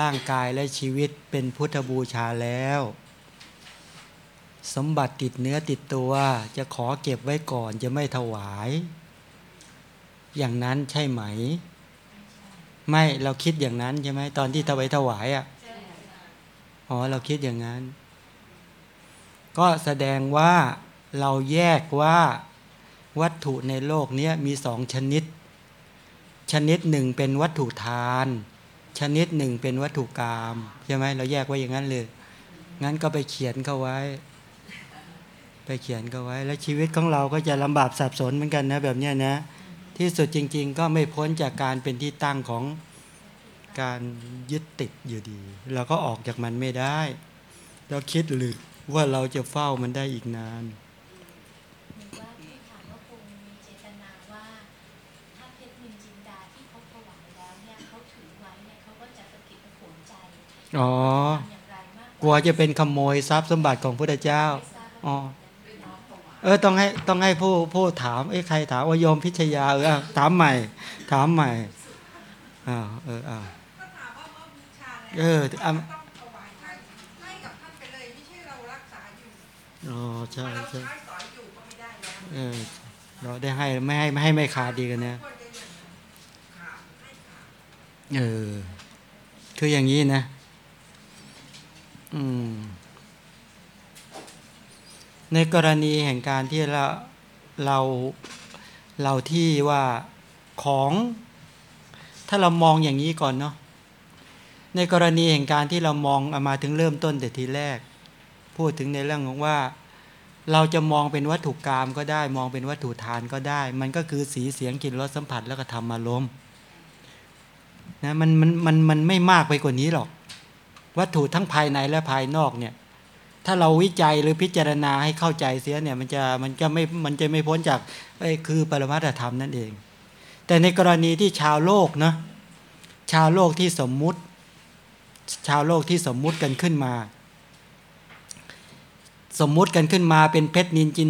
Speaker 1: ร่างกายและชีวิตเป็นพุทธบูชาแล้ว สมบัติติดเนื้อติดตัวจะขอเก็บไว้ก่อนจะไม่ถวาย อย่างนั้นใช่ไหม ไม่เราคิดอย่างนั้นใช่ไหมตอนที่ถวายถวายอะ อ๋อเราคิดอย่างนั้น ก็แสดงว่าเราแยกว่าวัตถุในโลกนี้มีสองชนิด ชนิดหนึ่งเป็นวัตถุทาน ชนิดหนึ่งเป็นวัตถุกรรมใช่ไหมเราแยกไว้อย่างนั้นเลย งั้นก็ไปเขียนเข้าไว้ ไปเขียนก็ไว้ แล้วชีวิตของเราก็จะลำบากสับสนเหมือนกันนะแบบนี้นะ ที่สุดจริง ๆ ก็ไม่พ้นจากการเป็นที่ตั้งของ การยึดติดอยู่ดี เราก็ออกจากมันไม่ได้ เราคิดหรือว่าเราจะเฝ้ามันได้อีกนาน
Speaker 5: อว่าที่ถามว่าคงมีเจตนาว่าถ้าเพชรนินจินดาที่เขาถวายแล้วเนี่ยเขาถือไว้เนี่ยเขาก็จะสะกิดสะขนใจ
Speaker 1: อ๋อ
Speaker 5: ก
Speaker 1: ลัวจะเป็นขโมยทรัพย์สมบัติของพระเจ้าอ๋อเออต้องให้ต้องให้ผู้ผู้ถามเอ้ใครถามว่าโยมพิชยาเออถามใหม่ ถามใหม่อ้าเอออ่า
Speaker 13: เอ
Speaker 1: อ
Speaker 13: แล้ว
Speaker 1: อะ
Speaker 13: ต้องถวายให้ให้กับท่านไปเลยไม่ใช่เรารักษาอยู่
Speaker 1: อ๋อใช่
Speaker 13: เรา
Speaker 1: ใช่
Speaker 13: ใช้สอยอยู่ก็ไม่ได้แล้ว
Speaker 1: เออเราได้ให้ไม่ให้ไม่ให้ไม่ขาดดีกันนะ
Speaker 13: ควรจะอย่างนั้นขาดให้ขาด
Speaker 1: เออคืออย่างนี้นะ อืม ในกรณีแห่งการที่เราเราเราที่ว่าของ ถ้าเรามองอย่างนี้ก่อนเนาะ ในกรณีแห่งการที่เรามองเอามาถึงเริ่มต้นแต่ทีแรก พูดถึงในเรื่องของว่า เราจะมองเป็นวัตถุกรรมก็ได้ มองเป็นวัตถุทานก็ได้ มันก็คือสีเสียงกลิ่นรสสัมผัสแล้วก็ธรรมารมณ์นะมันมันมันมันไม่มากไปกว่านี้หรอก วัตถุทั้งภายในและภายนอกเนี่ย ถ้าเราวิจัยหรือพิจารณาให้เข้าใจเสียเนี่ย มันจะมันจะไม่มันจะไม่พ้นจากไอ้คือปรมัตถธรรมนั่นเอง แต่ในกรณีที่ชาวโลกเนาะชาวโลกที่สมมุติ ชาวโลกที่สมมุติกันขึ้นมา สมมุติกันขึ้นมาเป็นเพชรนินจิน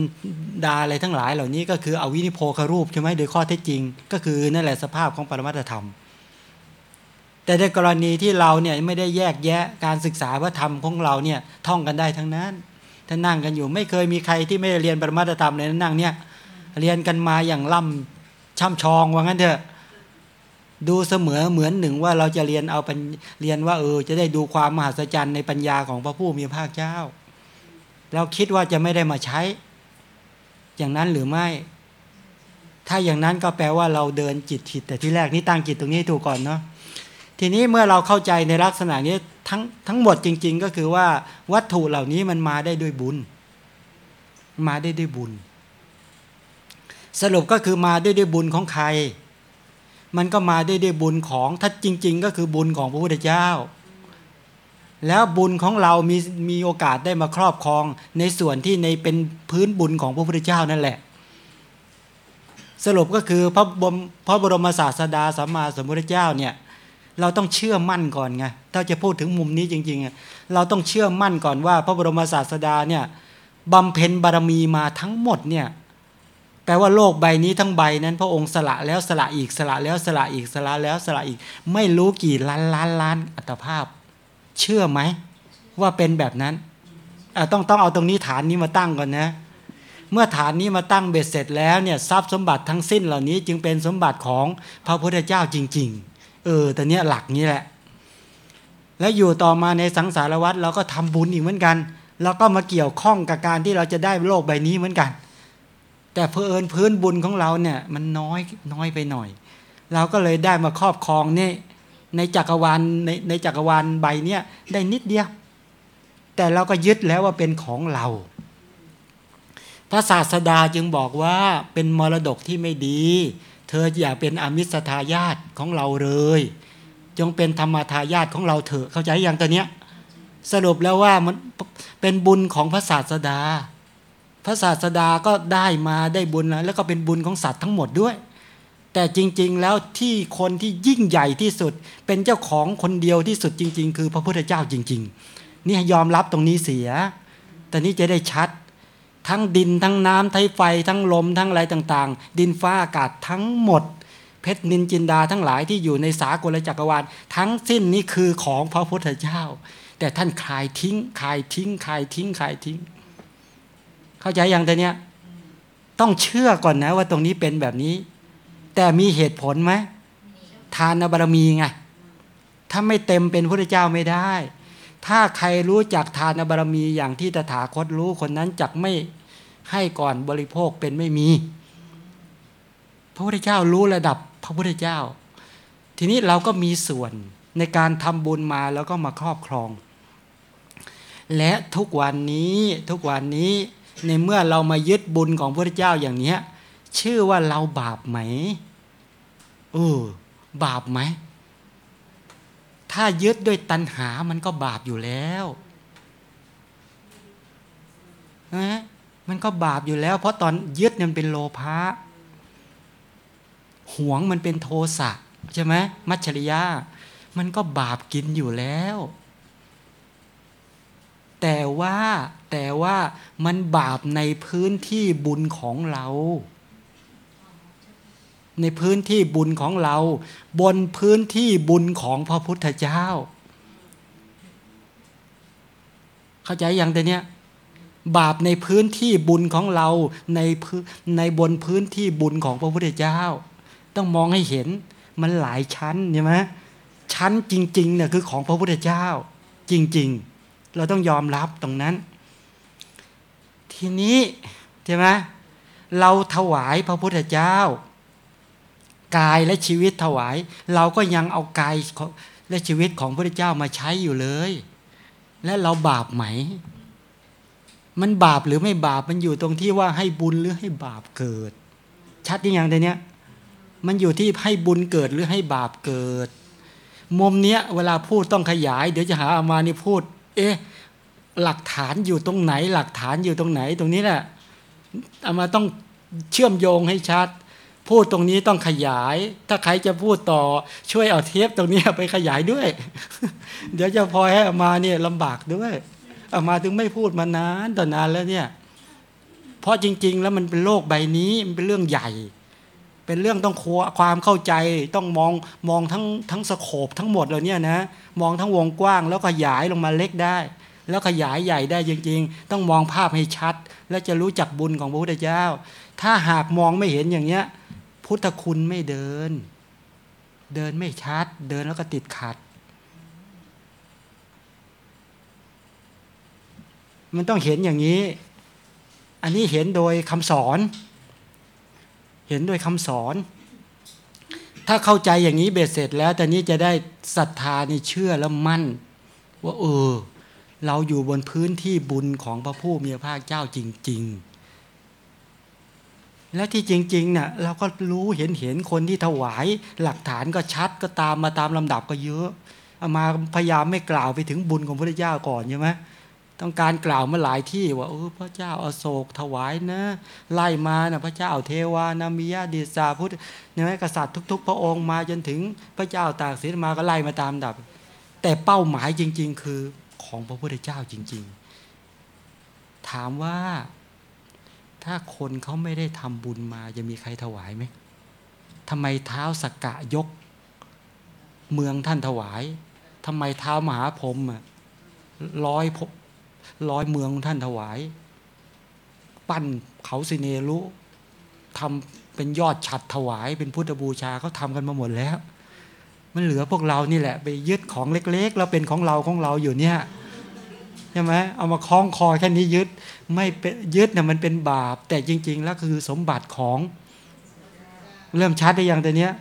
Speaker 1: ดาอะไรทั้งหลายเหล่านี้ก็คืออวินิโพครูปใช่ไหมโดยข้อเท็จจริง ก็คือนั่นแหละสภาพของปรมัตธรรม แต่ในกรณีที่เราเนี่ยไม่ได้แยกแยะการศึกษาพระธรรมของเราเนี่ยท่องกันได้ทั้งนั้นถ้านั่งกันอยู่ไม่เคยมีใครที่ไม่ได้เรียนปรมัตธรรมเลยนะนั่งเนี่ยเรียนกันมาอย่างล่ำช่ำชองว่างั้นเถอะ ดูเสมอเหมือนหนึ่งว่าเราจะเรียนเอาปัญเรียนว่าเออ จะได้ดูความมหัศจรรย์ในปัญญาของพระผู้มีพระเจ้า เราคิดว่าจะไม่ได้มาใช้ อย่างนั้นหรือไม่ ถ้าอย่างนั้นก็แปลว่าเราเดินจิตผิด แต่ที่แรกนี่ตั้งจิตตรงนี้ถูกก่อนเนาะทีนี้เมื่อเราเข้าใจในลักษณะนี้ทั้งทั้งหมดจริง ๆ ก็คือว่าวัตถุเหล่านี้มันมาได้ด้วยบุญ มาได้ด้วยบุญ สรุปก็คือมาได้ด้วยบุญของใคร มันก็มาได้ด้วยบุญของถ้าจริง ๆ ก็คือบุญของพระพุทธเจ้า แล้วบุญของเรามีมีโอกาสได้มาครอบครองในส่วนที่ในเป็นพื้นบุญของพระพุทธเจ้านั่นแหละ สรุปก็คือพระบรมพระบรมศาสดาสัมมาสัมพุทธเจ้าเนี่ยเราต้องเชื่อมั่นก่อนไงถ้าจะพูดถึงมุมนี้จริงๆ เราต้องเชื่อมั่นก่อนว่า พระบรมศาสดาเนี่ยบำเพ็ญบารมีมาทั้งหมดเนี่ย ลว่าโลกใบนี้ทั้งใบนั้น พระองค์สละแล้วสละอีกสละแล้วสละอีกสละแล้วสละอีก ไม่รู้กี่ล้านล้านล้านอัตภาพ เชื่อไหมว่าเป็นแบบนั้นต้องต้องเอาตรงนี้ฐานนี้มาตั้งก่อนนะ เมื่อฐานนี้มาตั้งเบ็ดเสร็จแล้วเนี่ยทรัพย์สมบัติทั้งสิ้นเหล่านี้ จึงเป็นสมบัติของพระพุทธเจ้าจริง ๆ เออแต่เนี้ยหลักนี้แหละ แล้วอยู่ต่อมาในสังสารวัฏเราก็ทำบุญอีกเหมือนกัน แล้วก็มาเกี่ยวข้องกับการที่เราจะได้โลกใบนี้เหมือนกัน แต่เพอเอิญพื้นบุญของเราเนี่ย มันน้อยน้อยไปหน่อย เราก็เลยได้มาครอบครองนี่ในจักรวาลในในจักรวาลใบเนี้ยได้นิดเดียว แต่เราก็ยึดแล้วว่าเป็นของเรา พระศาสดาจึงบอกว่าเป็นมรดกที่ไม่ดี เธออย่าเป็นอมิสทายาตของเราเลย จงเป็นธรรมทายาทของเราเถอะเข้าใจอย่างตัวเนี้ยสรุปแล้วว่ามันเป็นบุญของพระศาสดา พระศาสดาก็ได้มาได้บุญแล้วแล้วก็เป็นบุญของสัตว์ทั้งหมดด้วย แต่จริง ๆ แล้วที่คนที่ยิ่งใหญ่ที่สุด เป็นเจ้าของคนเดียวที่สุดจริง ๆ คือพระพุทธเจ้าจริง ๆ นี่ยอมรับตรงนี้เสีย แต่นี้จะได้ชัด ทั้งดินทั้งน้ำทั้งไฟ ทั้งลมทั้งอะไรต่าง ๆ ดินฟ้าอากาศทั้งหมด เพชรนินจินดาทั้งหลายที่อยู่ในสากลจักรวาลทั้งสิ้นนี้คือของพระพุทธเจ้า แต่ท่านคลายทิ้งคลายทิ้งคลายทิ้งคลายทิ้ง เข้าใจอย่างแต่เนี้ยต้องเชื่อก่อนนะว่าตรงนี้เป็นแบบนี้ แต่มีเหตุผลไหมทานบารมีไงถ้าไม่เต็มเป็นพระเจ้าไม่ได้ ถ้าใครรู้จักทานบารมีอย่างที่ตถาคตรู้คนนั้นจักไม่ให้ก่อนบริโภคเป็นไม่มี พระพุทธเจ้ารู้ระดับพระพุทธเจ้า ทีนี้เราก็มีส่วนในการทำบุญมาแล้วก็มาครอบครอง และทุกวันนี้ทุกวันนี้ ในเมื่อเรามายึดบุญของพระเจ้าอย่างเนี้ย ชื่อว่าเราบาปไหมเออบาปไหม ถ้ายึดด้วยตัณหามันก็บาปอยู่แล้วนะมันก็บาปอยู่แล้ว เพราะตอนยึดมันเป็นโลภะหวงมันเป็นโทสะใช่ไหมมัจฉริยะมันก็บาปกินอยู่แล้ว แต่ว่าแต่ว่ามันบาปในพื้นที่บุญของเรา ในพื้นที่บุญของเรา บนพื้นที่บุญของพระพุทธเจ้า เข้าใจอย่างแต่เนี้ยบาปในพื้นที่บุญของเราในพื้นในบนพื้นที่บุญของพระพุทธเจ้า ต้องมองให้เห็นมันหลายชั้นใช่ไหมชั้นจริงๆเนี่ยคือของพระพุทธเจ้า จริง ๆ เราต้องยอมรับตรงนั้น ทีนี้ใช่ไหมเราถวายพระพุทธเจ้า กายและชีวิตถวาย เราก็ยังเอากายและชีวิตของพระพุทธเจ้ามาใช้อยู่เลย และเราบาปไหม มันบาปหรือไม่บาปมันอยู่ตรงที่ว่าให้บุญหรือให้บาปเกิด ชัดยังแต่เนี้ยมันอยู่ที่ให้บุญเกิดหรือให้บาปเกิด มุมเนี้ยเวลาพูดต้องขยาย เดี๋ยวจะหาอามานี่พูด เอ๊ะหลักฐานอยู่ตรงไหน หลักฐานอยู่ตรงไหนตรงนี้แหละเอามาต้องเชื่อมโยงให้ชัด พูดตรงนี้ต้องขยาย ถ้าใครจะพูดต่อช่วยเอาเทปตรงนี้ไปขยายด้วย เดี๋ยวจะพอให้อามาเนี่ยลำบากด้วยอามาถึงไม่พูดมานานต่อนานแล้วเนี่ย เพราะจริง ๆ แล้วมันเป็นโลกใบนี้มันเป็นเรื่องใหญ่ เป็นเรื่องต้องความเข้าใจต้องมองมองทั้งทั้งสโคปทั้งหมดเลยเนี่ยนะมองทั้งวงกว้าง แล้วขยายลงมาเล็กได้ แล้วขยายใหญ่ได้จริง ๆ ต้องมองภาพให้ชัด และจะรู้จักบุญของพระพุทธเจ้า ถ้าหากมองไม่เห็นอย่างเนี้ย พุทธคุณไม่เดิน เดินไม่ชัด เดินแล้วก็ติดขัด มันต้องเห็นอย่างนี้ อันนี้เห็นโดยคำสอน เห็นโดยคำสอน ถ้าเข้าใจอย่างนี้เบ็ดเสร็จแล้วแต่นี้จะได้ศรัทธาในเชื่อแล้วมั่น ว่าเออ เราอยู่บนพื้นที่บุญของพระผู้มีพระภาคเจ้าจริง ๆและที่จริงๆเนี่ยเราก็รู้เห็นเห็นคนที่ถวายหลักฐานก็ชัดก็ตามมาตามลำดับก็เยอะเอามาพยายามไม่กล่าวไปถึงบุญของพระเจ้าก่อนใช่ไหม ต้องการกล่าวมาหลายที่ว่าเออพระเจ้าอาโศกถวายนะ ไล่มานะพระเจ้าเทวานามิยาดิสาพุทธเนี่ยกษัตริย์ทุก ๆ พระองค์มาจนถึงพระเจ้าตากสินมาก็ไล่มาตามดับ แต่เป้าหมายจริง ๆ คือของพระพุทธเจ้าจริง ๆ ถามว่าถ้าคนเขาไม่ได้ทำบุญมาจะมีใครถวายไหมทำไมเท้าสกกะยก เมืองท่านถวายทำไมเท้ามหาพรมร้อย ร้อยเมืองท่านถวาย ปั้นเขาสิเนรุทำเป็นยอดฉัดถวาย เป็นพุทธบูชาเขาทำกันมาหมดแล้ว มันเหลือพวกเรานี่แหละ ไปยึดของเล็ก ๆ แล้วเป็นของเราของเราอยู่เนี่ยใช่ไหมเอามาคล้องคอแค่นี้ยึดไม่เป็นยึดเนี่ยมันเป็นบาป แต่จริง ๆ แล้วคือสมบัติของ เริ่มชัดได้ยังแต่เนี้ย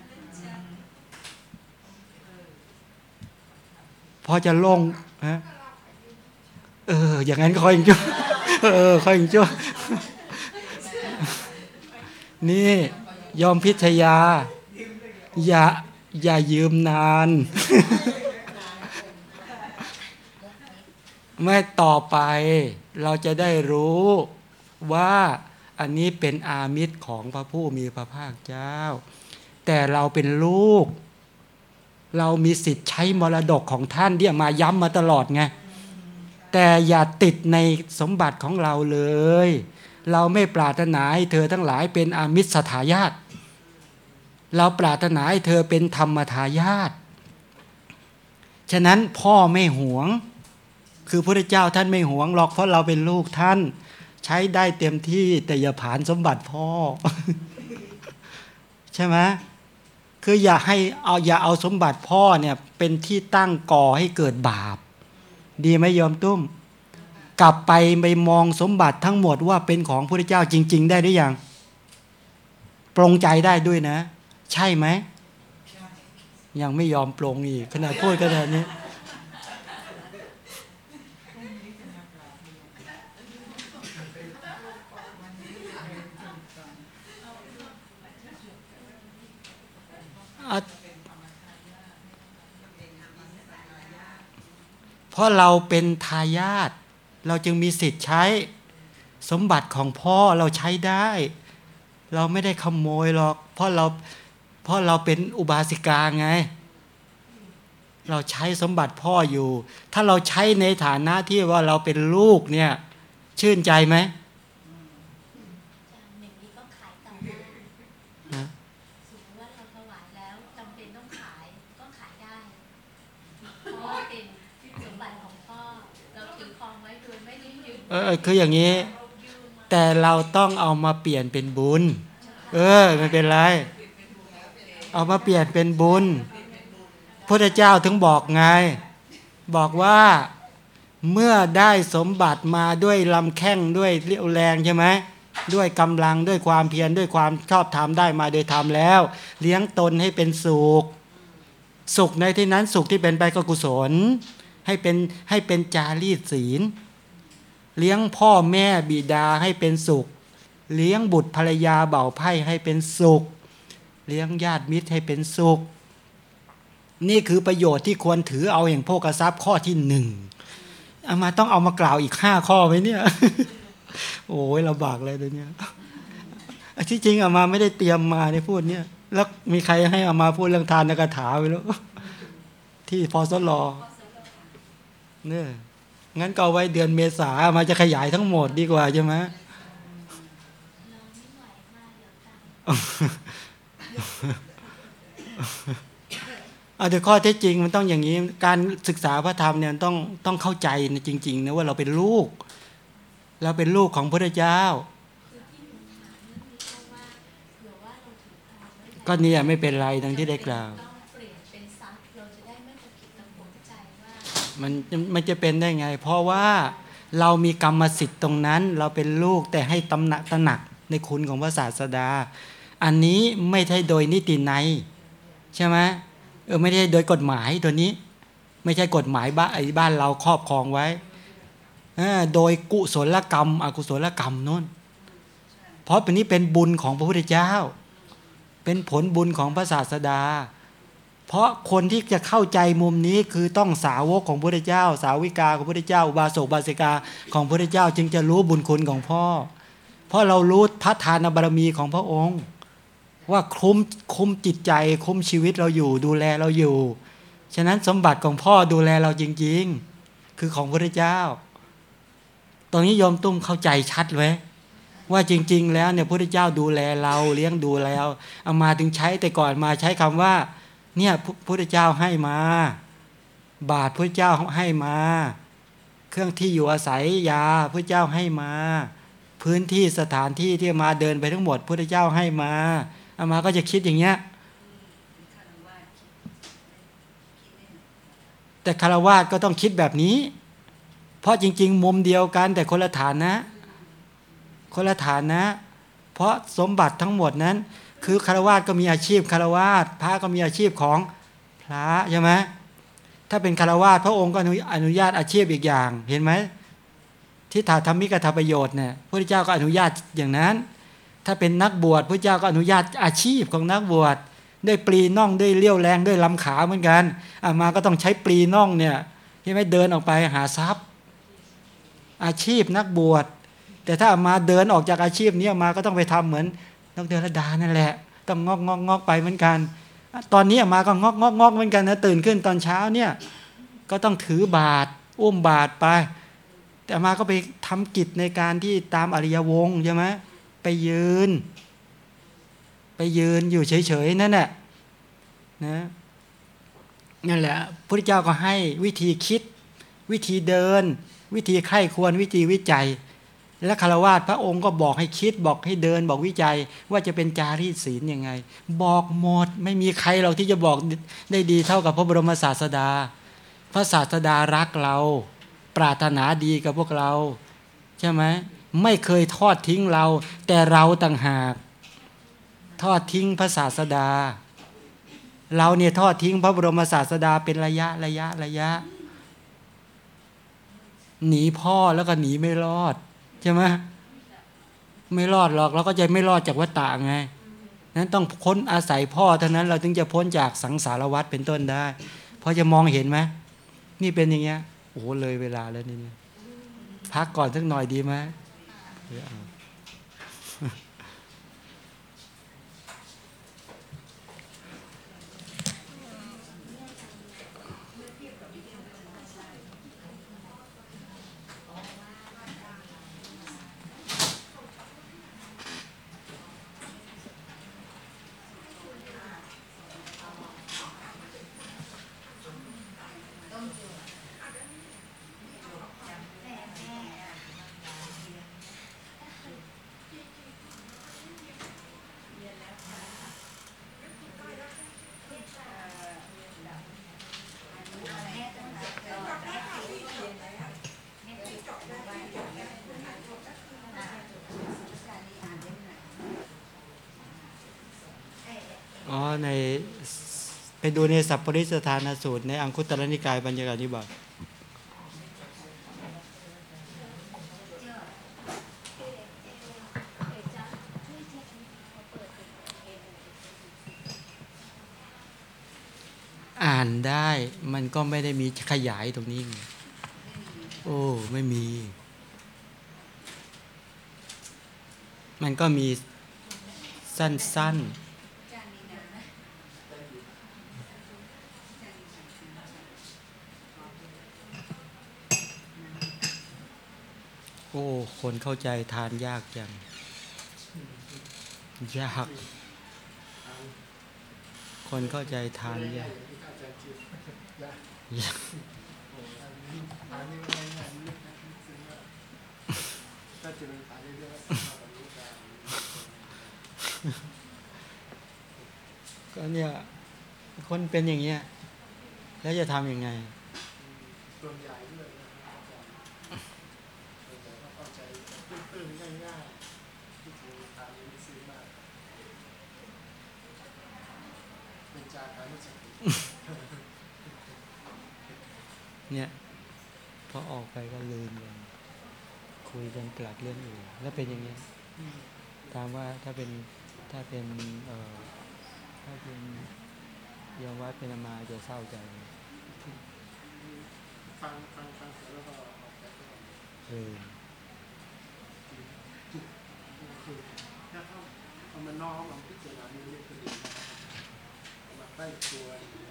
Speaker 1: พอจะลงฮะ เออ อย่างนั้นคอยจ้วเออคอยจ้วนี่ยอมพิทยา อย่า อย่ายืมนาน ไม่ต่อไป เราจะได้รู้ว่าอันนี้เป็นอามิตรของพระผู้มีพระภาคเจ้า แต่เราเป็นลูก เรามีสิทธิ์ใช้มรดกของท่านที่มาย้ำมาตลอดไง แต่อย่าติดในสมบัติของเราเลย เราไม่ปรารถนาให้เธอทั้งหลายเป็นอามิตรสถายาตเราปรารถนาให้เธอเป็นธรรมทายาทฉะนั้นพ่อไม่หวง คือพระเจ้าท่านไม่หวงหรอกเพราะเราเป็นลูกท่าน ใช้ได้เต็มที่แต่อย่าผ่านสมบัติพ่อ ใช่ไหมคืออย่าให้เอาอย่าเอาสมบัติพ่อเนี่ยเป็นที่ตั้งก่อให้เกิดบาป ดีไหมยอมตุ้ม กลับไปไปมองสมบัติทั้งหมดว่าเป็นของพระเจ้าจริง ๆ ได้หรือยังปรงใจได้ด้วยนะ ใช่ไหมยังไม่ยอมปรงอีกขนาดพูดขนาดนี้ ราะเราเป็นทายาทเราจึงมีสิทธิ์ใช้สมบัติของพ่อเราใช้ได้ เราไม่ได้ขโมยหรอก เพราะเราเพราะเราเป็นอุบาสิกาไง เราใช้สมบัติพ่ออยู่ ถ้าเราใช้ในฐานะที่ว่าเราเป็นลูกเนี่ย ชื่นใจไหม
Speaker 5: อย่างนี้ก็ขายต่อได้
Speaker 1: ฮะ
Speaker 5: สมมติว่าเราถวายแล้วจำเป็นต้องขายก็ขายได้ เพราะว่าเป็นสม บัติของพ่อเราถือครองไว้โดยไม่ได้ยืม
Speaker 1: เออเออคืออย่างนี้ แต่เราต้องเอามาเปลี่ยนเป็นบุญ เออไม่เป็นไร เอามาเปลี่ยนเป็นบุญพระเจ้าถึงบอกไง บอกว่าเมื่อได้สมบัติมาด้วยลำแข้งด้วยเรี่ยวแรงใช่ไหมด้วยกำลังด้วยความเพียรด้วยความชอบธรรมได้มาโดยธรรมแล้ว เลี้ยงตนให้เป็นสุข สุขในที่นั้นสุขที่เป็นไปก็กุศล ให้เป็นให้เป็นจารีตศีล เลี้ยงพ่อแม่บิดาให้เป็นสุข เลี้ยงบุตรภรรยาเบ่าไพ่ให้เป็นสุข เลี้ยงญาติมิตรให้เป็นสุข นี่คือประโยชน์ที่ควรถือเอาอย่างโภกทรัพย์ข้อที่หนึ่งเอามาต้องเอามากล่าวอีกห้าข้อไหมเนี่ย โอ้ยลำบากเลยเดี๋ยวนี้ที่จริงเอามาไม่ได้เตรียมมาในพูดเนี่ย แล้วมีใครให้เอามาพูดเรื่องทานนกถาไปแล้ว ที่พอสลอ เนี่ยงั้นก็เอาไว้เดือนเมษามาจะขยายทั้งหมดดีกว่าใช่ไหม
Speaker 5: เราไม่ไหวมากเดี๋ยวตาม
Speaker 1: เอาแต่ข้อเท็จจริงมันต้องอย่างนี้ การศึกษาพระธรรมเนี่ยต้องต้องเข้าใจนะจริงๆนะว่าเราเป็นลูก เราเป็นลูกของพระเจ้า
Speaker 5: คือที่หนูถามเรื่องนี้เพราะว่าเผื่อว่าเราถือครองไว้แล้ว
Speaker 1: ก็เนี่ยไม่เป็นไรดังที่ได้กล่าว
Speaker 5: มั
Speaker 1: นมันจะเป็นได้ไง เพราะว่าเรามีกรรมสิทธิ์ตรงนั้น เราเป็นลูกแต่ให้ตำหนักตระหนักในคุณของพระศาสดา อันนี้ไม่ใช่โดยนิติในยใช่ไหมเออไม่ได้โดยกฎหมายตัวนี้ ไม่ใช่กฎหมายบ้านไอ้บ้านเราครอบครองไว้เออโดยกุศลกรรม อกุศลกรรมนู่นเพราะเป็นนี้เป็นบุญของพระพุทธเจ้า เป็นผลบุญของพระศาสดา เพราะคนที่จะเข้าใจมุมนี้คือต้องสาวกของพระพุทธเจ้า สาวิกาของพระพุทธเจ้า บาสกบาสิกาของพระพุทธเจ้าจึงจะรู้บุญคุณของพ่อ เพราะเรารู้พระทานบารมีของพระองค์ ว่าคุ้มคุ้มจิตใจคุ้มชีวิตเราอยู่ดูแลเราอยู่ ฉะนั้นสมบัติของพ่อดูแลเราจริง ๆ คือของพระพุทธเจ้า ตรงนี้โยมตุ้มเข้าใจชัดไว้ว่าจริง ๆ แล้วเนี่ยพระพุทธเจ้าดูแลเราเลี้ยงดูแลเอามาถึงใช้แต่ก่อนมาใช้คำว่า เนี่ยพระพุทธเจ้าให้มา บาทพระเจ้าให้มา เครื่องที่อยู่อาศัยยาพระเจ้าให้มา พื้นที่สถานที่ที่มาเดินไปทั้งหมดพระเจ้าให้มาอามาก็จะคิดอย่างเงี้ยแต่คารวาสก็ต้องคิดแบบนี้ เพราะจริง ๆ มุมเดียวกันแต่คนละฐานนะ คนละฐานนะ เพราะสมบัติทั้งหมดนั้น คือคารวาสก็มีอาชีพคารวาสพระก็มีอาชีพของพระใช่ไหมถ้าเป็นคารวาสพระองค์ก็อนุญาตอาชีพอีกอย่าง เห็นไหมที่ถาธรรมิกถาประโยชน์เนี่ยพระเจ้าก็อนุญาตอย่างนั้น ถ้าเป็นนักบวชพระเจ้าก็อนุญาตอาชีพของนักบวชด้วยปลีน่องด้วยเลี้ยวแรงด้วยลำขาเหมือนกันอามาก็ต้องใช้ปลีน่องเนี่ยใช่ไหมเดินออกไปหาทรัพย์ อาชีพนักบวช แต่ถ้าอามาเดินออกจากอาชีพนี้มาก็ต้องไปทำเหมือน ดรระดานั่นแหละ ต้องงอกงอกงอกไปเหมือนกัน ตอนนี้อามาก็งอกงอกงอกเหมือนกันนะตื่นขึ้นตอนเช้าเนี่ยก็ต้องถือบาตรอุ้มบาตรไป แต่มาก็ไปทำกิจในการที่ตามอริยวงใช่ไหมไปยืน ไปยืนอยู่เฉยๆนั่นแหละนะนั่นแหละพระเจ้าก็ให้วิธีคิด วิธีเดิน วิธีไข้ควรวิธีวิจัย และคารวาสพระองค์ก็บอกให้คิดบอกให้เดินบอกวิจัยว่าจะเป็นจารีตศีลยังไง บอกหมดไม่มีใครเราที่จะบอกได้ดีเท่ากับพระบรมศาสดา พระศาสดารักเรา ปรารถนาดีกับพวกเรา ใช่ไหมไม่เคยทอดทิ้งเรา แต่เราต่างหาก ทอดทิ้งพระศาสดา เราเนี่ยทอดทิ้งพระบรมศาสดาเป็นระยะระยะระยะ หนีพ่อแล้วก็หนีไม่รอด ใช่ไหมไม่รอดหรอกเราก็จะไม่รอดจากวัฏฏะไงนั้นต้องค้นอาศัยพ่อเท่านั้น เราถึงจะพ้นจากสังสารวัฏเป็นต้นได้พอจะมองเห็นไหมนี่เป็นอย่างเงี้ยโอ้เลยเวลาแล้วนี่พักก่อนสักหน่อยดีไหม ในไปดูในสัพปริสถานสูตร ในอังคุตรนิกายบรรยากาศนิบอกอ่านได้มันก็ไม่ได้มีขยายตรงนี้ โอ้ ไม่มี มันก็มีสั้นๆ โอ้ คนเข้าใจทานยากจัง ยาก คนเข้าใจทานยาก
Speaker 2: ก
Speaker 1: ก็
Speaker 2: เนี่ย
Speaker 1: คนเป็นอย่างเงี้ย แล้วจะทำยังไง
Speaker 2: เนี่ย
Speaker 1: พอออกไปก็ลืมกันคุยกันปลัดเรื่องอื่นแล้วเป็นอย่างเงี้ยตามว่าถ้าเป็นถ้าเป็นเอ่อถ้าเป็นยอมว่าเป็นมาจะเศร้าใจ
Speaker 2: ฟังฟังฟังเสแล้วก็ออก
Speaker 1: เออ
Speaker 2: คือถ้าเขาเอามันนอมลอง Thanks, Lord.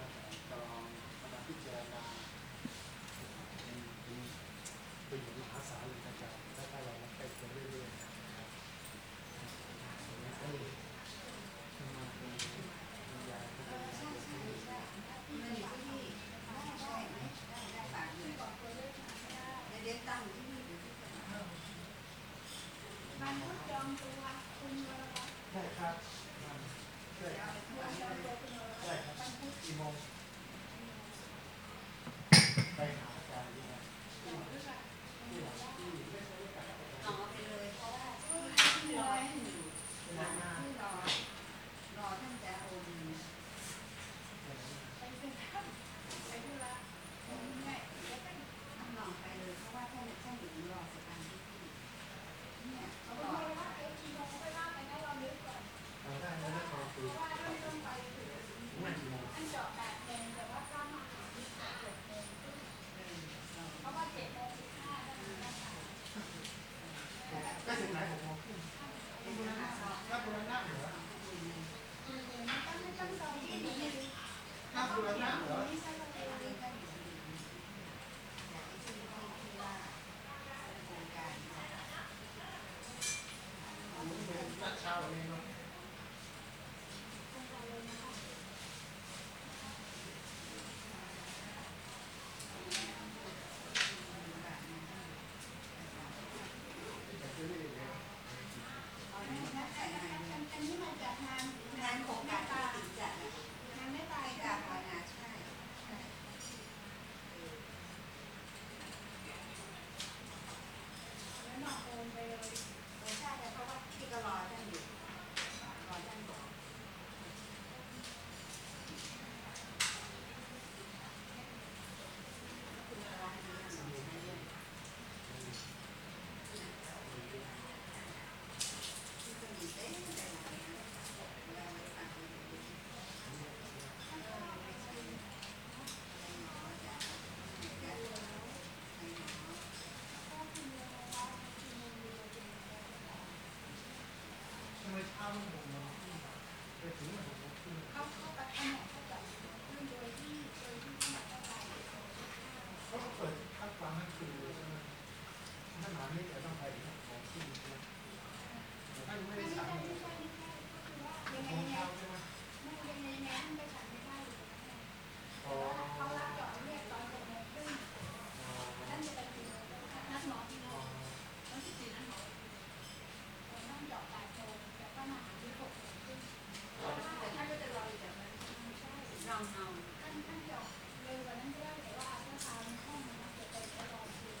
Speaker 2: ช่องอาท่าน
Speaker 3: ท่เดียวต่านั้
Speaker 2: นก็ได้ว่าถ้าตามห้องมั
Speaker 3: จะเปตลอดคือ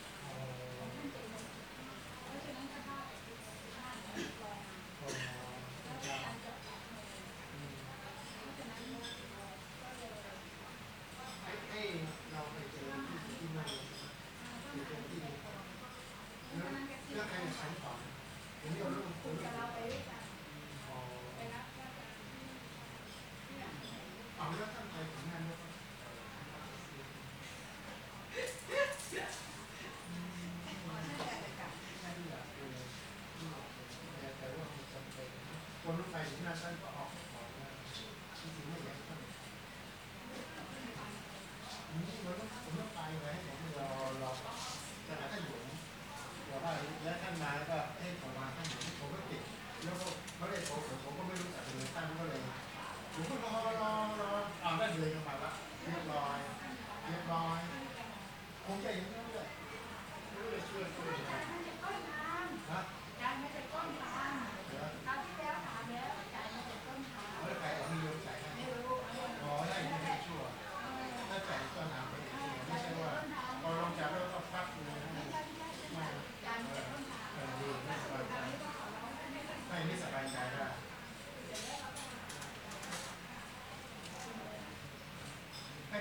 Speaker 3: ขอ
Speaker 2: งนเป็นเพ
Speaker 3: ราฉันถ้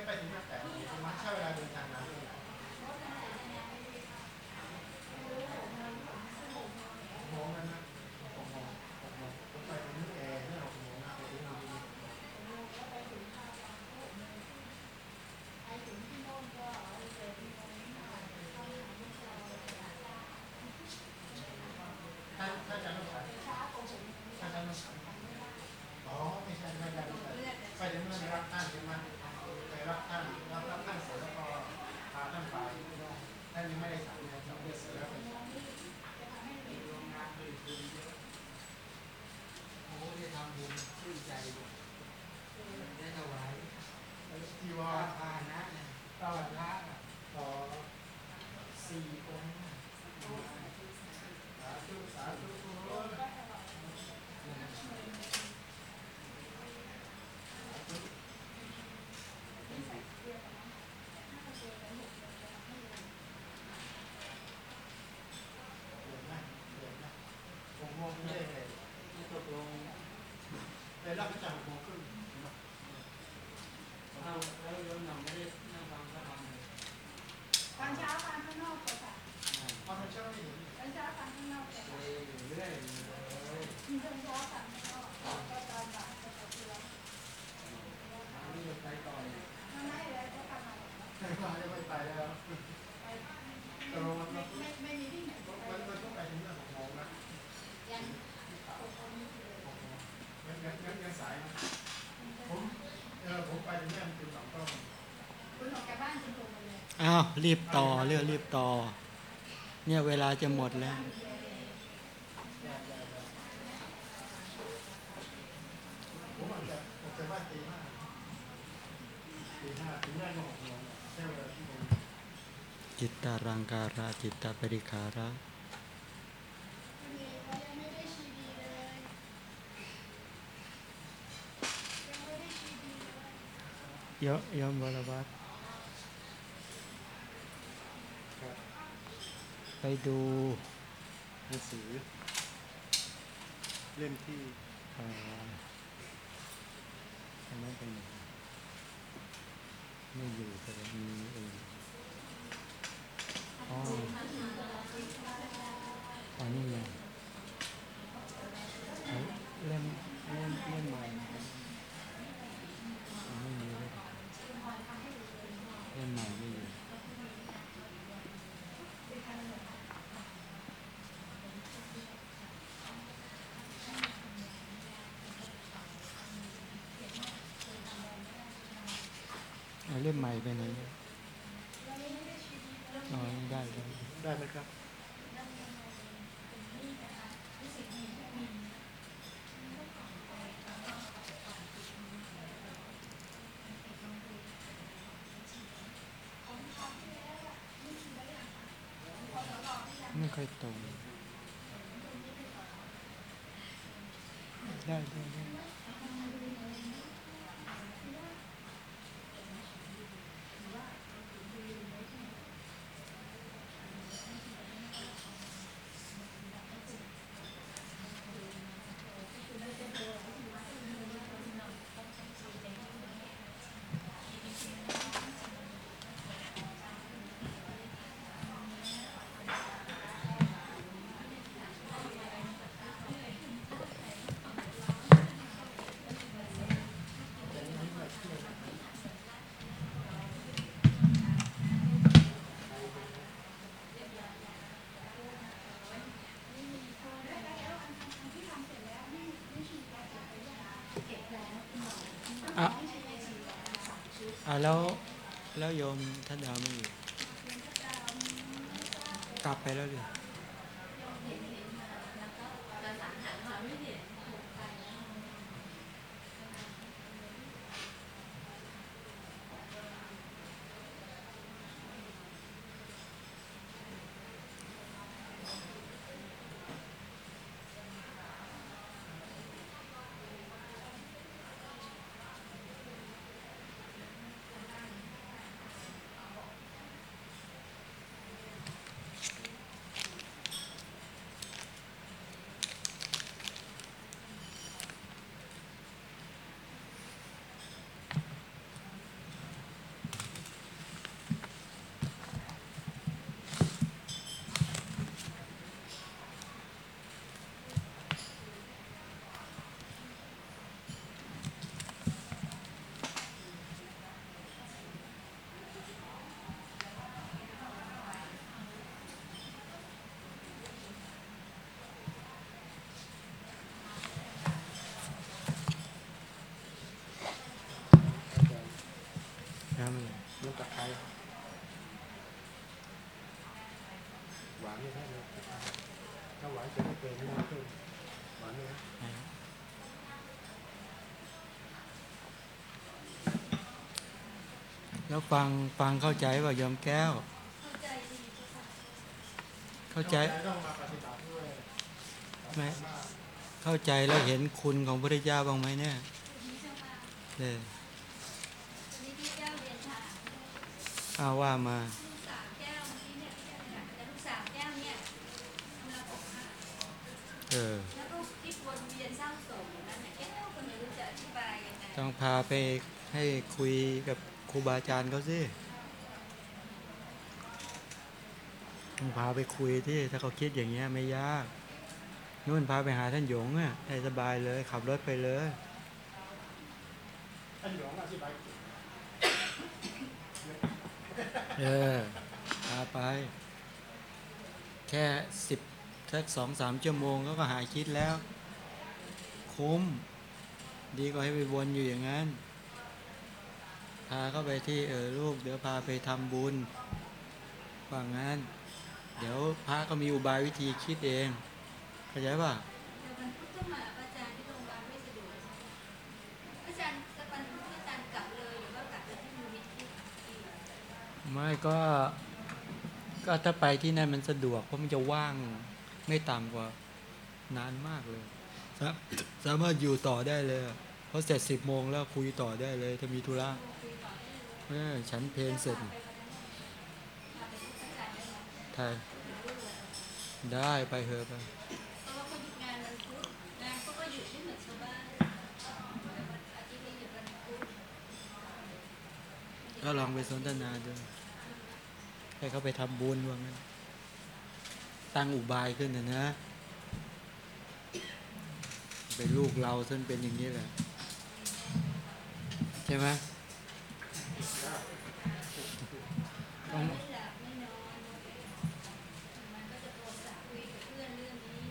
Speaker 2: ไปถึงห้าแปดมันใช้เวลาเดินทางนานเลยโมงนั้นนะหกโมงหกโมงผมไปถึงนี่เองเนี่ยหกโมงนะไปถึงนี่ถ้าถ้าจะต้องไปถ้าจะต้องไปอ๋อไม่ใช่ไม่ใช่ไม่ใช่ไปถึงเมื่อไปรับท่านใช่ไหม รับท่านรับรับท่านเสร็จแล้วก็พาท่านไปท่านยังไม่ได้สั่งนะสองเดือนเสร็จแล้วโรงงานเลยคือโอ้ได้ทำบุญชื่นใจได้ถวายจีวรพานะตอนพระต่อสี่องค์สาธุสาธุ เดือดนะเดือดนะหกโมง ไม่ได้เลย
Speaker 1: ตกลง
Speaker 2: เลยรับประจำหกโมงครึ่ง
Speaker 1: เอาแล้วโยมหนังไม่ได้นั่งฟังก็ทำเลย
Speaker 14: ตอนเช้าฟังข้างนอกก่อนค่ะ
Speaker 2: ตอนเช้าไม่เห็น
Speaker 14: ตอนเช้าฟังข้างนอกก่อน
Speaker 1: ไปอยู่เรื่อยเลย
Speaker 14: ตอนเช้าฟังข้างนอกก็ตอนบ่ายก็ตอนเช้า
Speaker 1: อันนี้ไปต่อเลย
Speaker 14: ไม่ไม่เลยก็ทำอะไร
Speaker 2: ไม่มาจะไม่ไปแล้วตกลงมันมัน
Speaker 14: ไม่ไม่มีที่ไหนไป
Speaker 2: มันมันต้องไปถึงเรื่องหกโมงนะ
Speaker 14: ยัง
Speaker 2: หกโมงงั้นงั้นงั้นงั้นสายนะผมเออผมไปถึงเรื่องคือสองต้น
Speaker 14: คุณออกจากบ้านคุณโทรมาเลย
Speaker 5: อ้าวรีบต่อเรื่องรีบต่อ เนี่ยเวลาจะหมดแล้ว
Speaker 2: จิตตา
Speaker 5: รังการะจิตตปริขาระ
Speaker 14: เยังไม่ได้ชีดีเลยยังไม่ได้ชีดีเลย
Speaker 5: เยอะยมวรวัตรไป ดู
Speaker 2: หนังสือ เล่มที่
Speaker 5: เอ่ออันนั้นไปไหนไม่อยู่แต่ว่ามีเองอ๋ออันนี้ไงเอาเล่มเล่มเล่มใหม่ไม่มีเลยเล่มใหม่ไม่อยู่ เอาเล่มใหม่ไปไหนเนี่ยอ๋อได้ได้
Speaker 2: ได้ไหมครับ
Speaker 5: ไม่ค่อยตรงได้ได้ได้ แล้ว แล้วโยมท่านดาวไม่อยู่กลับไปแล้วเลยำ
Speaker 1: อะไร
Speaker 2: น้ำตะไคร้หวานไม่ใช่นะถ้าหวานจะไม่เกินมากขึ้นหวานไหมครับ
Speaker 1: แล้วฟังฟังเข้าใจว่ายอมแก้ว
Speaker 3: เข้าใจดีเจ้าค่ะ
Speaker 1: เข้าใจ
Speaker 2: ต้องมาปฏิบัติด้วย
Speaker 1: ไหมเข้าใจแล้วเห็นคุณของพระเจ้าบ้างไหมเนี่ย
Speaker 3: นี่เจ้าค่ะ
Speaker 1: เออ
Speaker 3: วันนี้พี่แก้วเรียนถาม
Speaker 1: เเอาว่ามา
Speaker 3: เออ
Speaker 1: ต้องพาไปให้คุยกับครูบาอาจารย์เขาสิต้องพาไปคุยที่ถ้าเขาคิดอย่างเงี้ยไม่ยากนู่นพาไปหาท่านหยงอะให้สบายเลย ขับรถไปเลย
Speaker 2: ท่านหลวงอธิบาย
Speaker 1: เออพาไป แค่สิบสักสองสามชั่วโมงเขาก็หายคิดแล้ว คุ้ม ดีกว่าให้ไปวนอยู่อย่างนั้น พาเข้าไปที่เออลูก เดี๋ยวพาไปทำบุญว่างั้น เดี๋ยวพระก็มีอุบายวิธีคิดเอง เข้าใจป่ะ
Speaker 3: เดี๋ยววันพุธต้องมาหาอาจารย์ที่โรงพยาบาลไม่สะดวกอาจารย์จะวันพุธอาจารย์กลับเลยหรือว่ากลับไปที่มูลนิธิอีก
Speaker 1: ไม่ก็ ก็ถ้าไปที่นั่นมันสะดวก เพราะมันจะว่างไม่ต่ำกว่านานมากเลยสาสามารถอยู่ต่อได้เลย เพราะเสร็จสิบโมงแล้วคุยต่อได้เลย ถ้ามีธุระเออฉันเพลนเสร็จไทยได้ไปเถอะไป
Speaker 3: เพราะว่าเขาหยุดงานวันพุธงานเขาก็หยุดไม่เหมือนชาวบ้านวันอาทิตย์นี้หยุดวันพุธ
Speaker 1: ก็ลองไปสนทนาดู ให้เขาไปทำบุญว่างั้น ตั้งอุบายขึ้นนะนะ เป็นลูกเราซึ่งเป็นอย่างนี้แหละ ใช่ไหมต้อง
Speaker 3: ไม่หลับไม่นอนมันก็จะโทรศัพท์คุยกับเพื่อนเรื่องนี้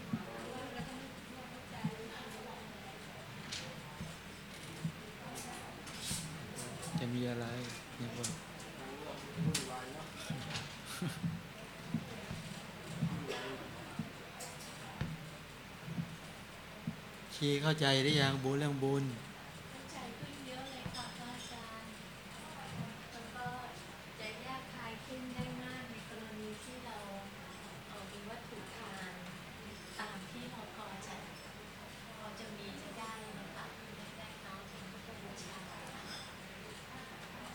Speaker 3: ว่าเราต้องเข้าใจ
Speaker 1: จะมีอะไรเนี่ยบอกชี เข้าใจหรือยังบุญเรื่องบุญ
Speaker 3: เข้าใจขึ้นเยอะเลยค่ะพระอาจารย์แล้วก็จะแยกคลายขึ้นได้มากในกรณีที่เราเอามีวัตถุทานตามที่เราพอจะพอจะมีจะได้นะคะได้น้อมถึงพุทธบูชา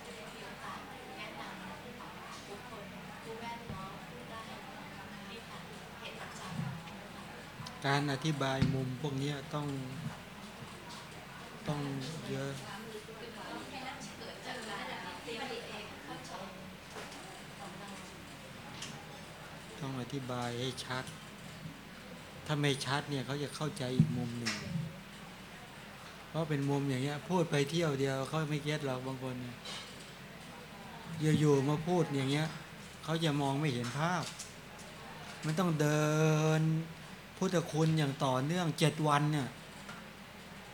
Speaker 3: จะได้มีโอกาสแนะนำบุคคลผู้แวดล้อมผู้ได้ที่ผ่านเหตุปัจจัยนะคะ
Speaker 1: การอธิบายมุมพวกนี้ต้องต้องเยอะ
Speaker 3: ต้ององเข้าใจของเรา
Speaker 1: ต้องอธิบายให้ชัด ถ้าไม่ชัดเนี่ยเขาจะเข้าใจอีกมุมหนึ่ง เพราะเป็นมุมอย่างเงี้ย พูดไปเที่ยวเดียวเขาไม่เก็ตหรอกบางคนเนี่ยอยู่ๆมาพูดอย่างเงี้ยเขาจะมองไม่เห็นภาพ มันต้องเดิน พุทธคุณอย่างต่อเนื่องเจ็ดวันเนี่ย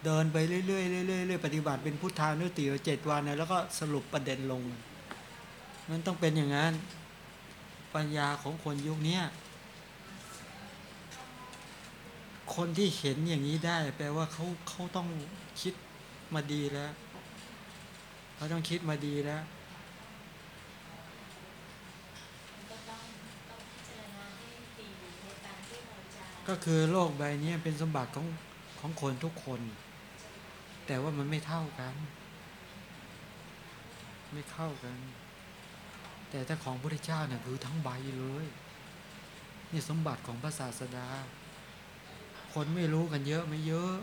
Speaker 1: เดินไปเรื่อยๆเรื่อยๆเรื่อยๆปฏิบัติเป็นพุทธานุติเจ็ดวันเนี่ยแล้วก็สรุปประเด็นลง มันต้องเป็นอย่างนั้น ปัญญาของคนยุคนี้คนที่เห็นอย่างนี้ได้ แปลว่าเขาเขาต้องคิดมาดีแล้วเขาต้องคิดมาดีแล้ว
Speaker 3: ก็ต้องต้องพิจารณาให้ดีในการที่เราจะ
Speaker 1: ก็คือโลกใบนี้เป็นสมบัติของของคนทุกคน แต่ว่ามันไม่เท่ากัน ไม่เท่ากัน แต่ถ้าของพระเจ้าเนี่ยคือทั้งใบเลยนี่สมบัติของพระศาสดา คนไม่รู้กันเยอะไม่เยอะ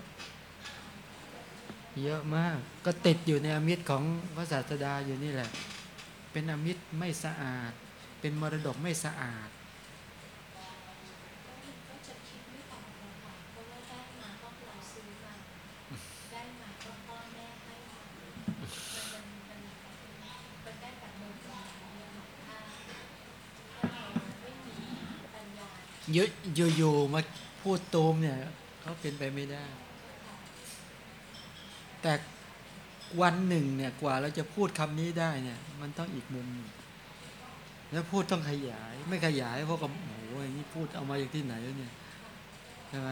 Speaker 1: เยอะมาก ก็ติดอยู่ในอมิตรของพระศาสดาอยู่นี่แหละ เป็นอมิตรไม่สะอาด เป็นมรดกไม่สะอาด
Speaker 3: ก็จะคิดไม่ต่างกันค่ะเพราะว่าได้มาก็เราซื้อมาได้มาก็พ่อแม่ให้มามันมันมันมันได้แบบมุมมองเนี่ยถ้าถ้าเราไม่มีปัญญา
Speaker 1: อยู่อยู่ๆมาพูดตูมเนี่ยเขาเป็นไปไม่ได้ แต่วันหนึ่งเนี่ยกว่าเราจะพูดคำนี้ได้เนี่ย มันต้องอีกมุม แล้วพูดต้องขยาย ไม่ขยายเพราะกับโอ้โหอย่างนี้พูดเอามาจากที่ไหนวเนี่ยใช่ไหม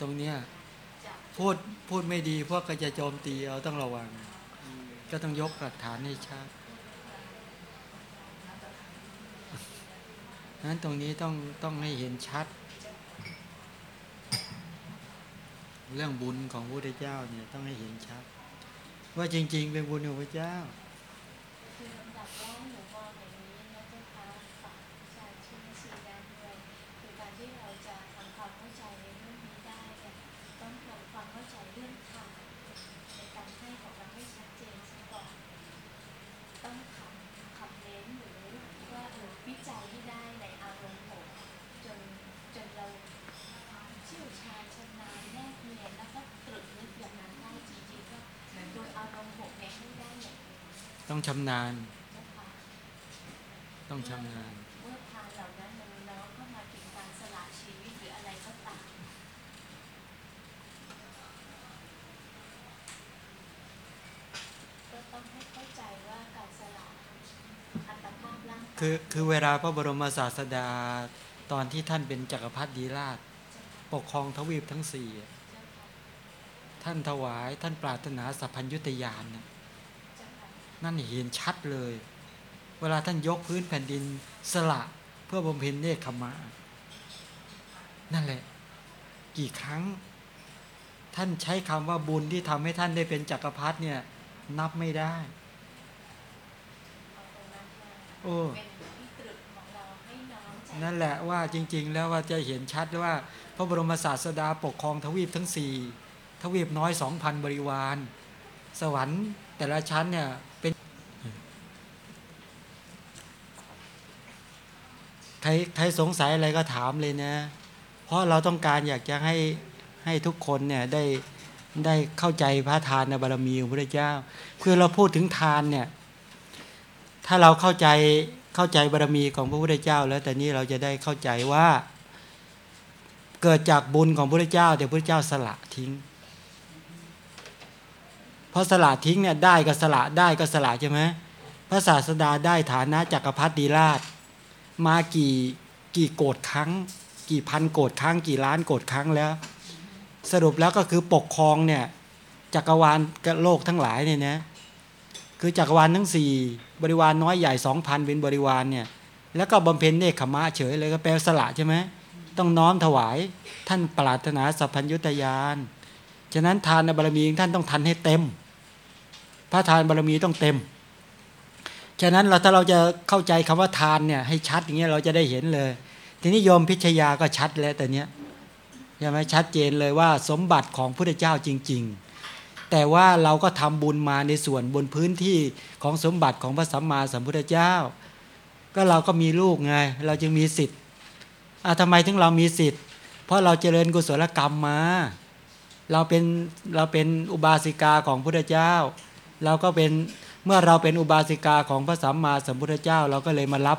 Speaker 1: ตรงเนี้ยพูดพูดไม่ดีพวกก็จะโจมตีเอาต้องระวัง ก็ต้องยกหลักฐานให้ชัด นั้นตรงนี้ต้องต้องให้เห็นชัด เรื่องบุญของพระพุทธเจ้าเนี่ยต้องให้เห็นชัด ว่าจริง ๆ เป็นบุญของพระเจ้า
Speaker 5: คือลำดับแรกหนูมองอย่างนี้นะเจ้าค่ะฝากวิชาชื่อสีแดงด้วยคือการที่เราจะทำความเข้าใจในเรื่องนี้ได้เนี่ยต้องทำความเข้าใจเรื่องทางในการให้ของเราให้ชัดเจนซะก่อน ต้องทำคำเน้นหรือว่าเออวิจัยให้ได้ในอารมณ์หกจนจนเราเชี่ยวชาญชำนาญแนบเนียนแล้วก็ตรึกนึกอย่างนั้นได้จริงๆก็โดยอารมณ์หกเนี่ยให้ได้อย่างนี้
Speaker 1: ต้อง ชำนาญ
Speaker 5: เจ้าค่ะ
Speaker 1: ต้องชำนาญ
Speaker 5: เมื่อทานเหล่านั้นมันน้อมเข้ามาถึงการสละชีวิตหรืออะไรก็ตามก็ต้องให้เข้าใจว่าการสละอัตภาพร่างกาย
Speaker 1: คือคือเวลาพระบรมศาสดาตอนที่ท่านเป็นจักรพรรดิราช ปกครองทวีปทั้งสี่อะ
Speaker 5: เจ้าค่ะ
Speaker 1: ท่านถวายท่านปรารถนาสัพพัญญุตยานน่ะ
Speaker 5: เจ้าค่ะ
Speaker 1: นั่นเห็นชัดเลย เวลาท่านยกพื้นแผ่นดินสละเพื่อบำเพ็ญเนคขมะนั่นแหละ กี่ครั้ง ท่านใช้คำว่าบุญที่ทำให้ท่านได้เป็นจักรพรรดิเนี่ย นับไม่ได้ โอ้
Speaker 5: นั่น
Speaker 1: แหละว่าจริง ๆ แล้วว่าจะเห็นชัดว่า พระบรมศาสดาปกครองทวีปทั้งสี่ทวีปน้อยสองพันบริวาร สวรรค์ แต่ละชั้นเนี่ยเป็นใครใครสงสัยอะไรก็ถามเลยนะ เพราะเราต้องการอยากจะให้ให้ทุกคนเนี่ยได้ได้เข้าใจพระทานในบารมีของพระเจ้า คือเราพูดถึงทานเนี่ย ถ้าเราเข้าใจเข้าใจบารมีของพระพุทธเจ้า แล้วแต่นี้เราจะได้เข้าใจว่า เกิดจากบุญของพระพุทธเจ้า แต่พระพุทธเจ้าสละทิ้ง เพราะสละทิ้งเนี่ยได้ก็สละได้ก็สละใช่ไหมพระศาสดาได้ฐานะจักรพรรดิราช มากี่กี่โกดครั้ง กี่พันโกดครั้ง กี่ล้านโกดครั้งแล้ว สรุปแล้วก็คือปกครองเนี่ยจักรวาลกับโลกทั้งหลายเนี่ยนะคือจักรวาลทั้งสี่บริวารน้อยใหญ่สองพันเป็นบริวารเนี่ยแล้วก็บำเพ็ญเนคขมะเฉยเลยก็แปลสละใช่ไหมต้องน้อมถวายท่านปรารถนาสัพพัญญุตยาน ฉะนั้นทานบารมีของท่านต้องทันให้เต็ม พระทานบารมีต้องเต็ม ฉะนั้นเราถ้าเราจะเข้าใจคำว่าทานเนี่ยให้ชัดอย่างเงี้ยเราจะได้เห็นเลย ทีนี้โยมพิชยาก็ชัดแล้วแต่เนี้ยใช่ไหมชัดเจนเลยว่าสมบัติของพุทธเจ้าจริง ๆ แต่ว่าเราก็ทำบุญมาในส่วนบนพื้นที่ของสมบัติของพระสัมมาสัมพุทธเจ้า ก็เราก็มีลูกไง เราจึงมีสิทธิ์อะทำไมถึงเรามีสิทธิ์ เพราะเราเจริญกุศลกรรมมา เราเป็นเราเป็นอุบาสิกาของพุทธเจ้า เราก็เป็นเมื่อเราเป็นอุบาสิกาของพระสัมมาสัมพุทธเจ้า เราก็เลยมารับ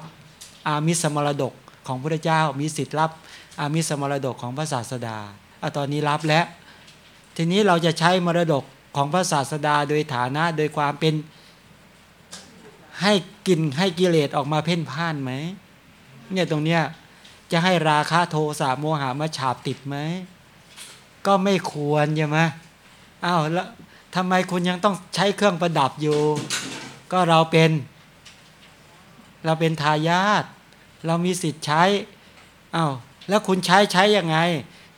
Speaker 1: อามิสมรดกของพุทธเจ้า มีสิทธิ์รับอามิสมรดกของพระศาสดาอะตอนนี้รับแล้ว ทีนี้เราจะใช้มรดกของพระศาสดาโดยฐานะโดยความเป็นให้กินให้กิเลสออกมาเพ่นพ่านไหมเนี่ยตรงเนี้ยจะให้ราคะโทสะโมหะมาฉาบติดไหม ก็ไม่ควรใช่ไหมอ้าวแล้วทำไมคุณยังต้องใช้เครื่องประดับอยู่ ก็เราเป็น เราเป็นทายาทเรามีสิทธิ์ใช้อ้าวแล้วคุณใช้ใช้ยังไง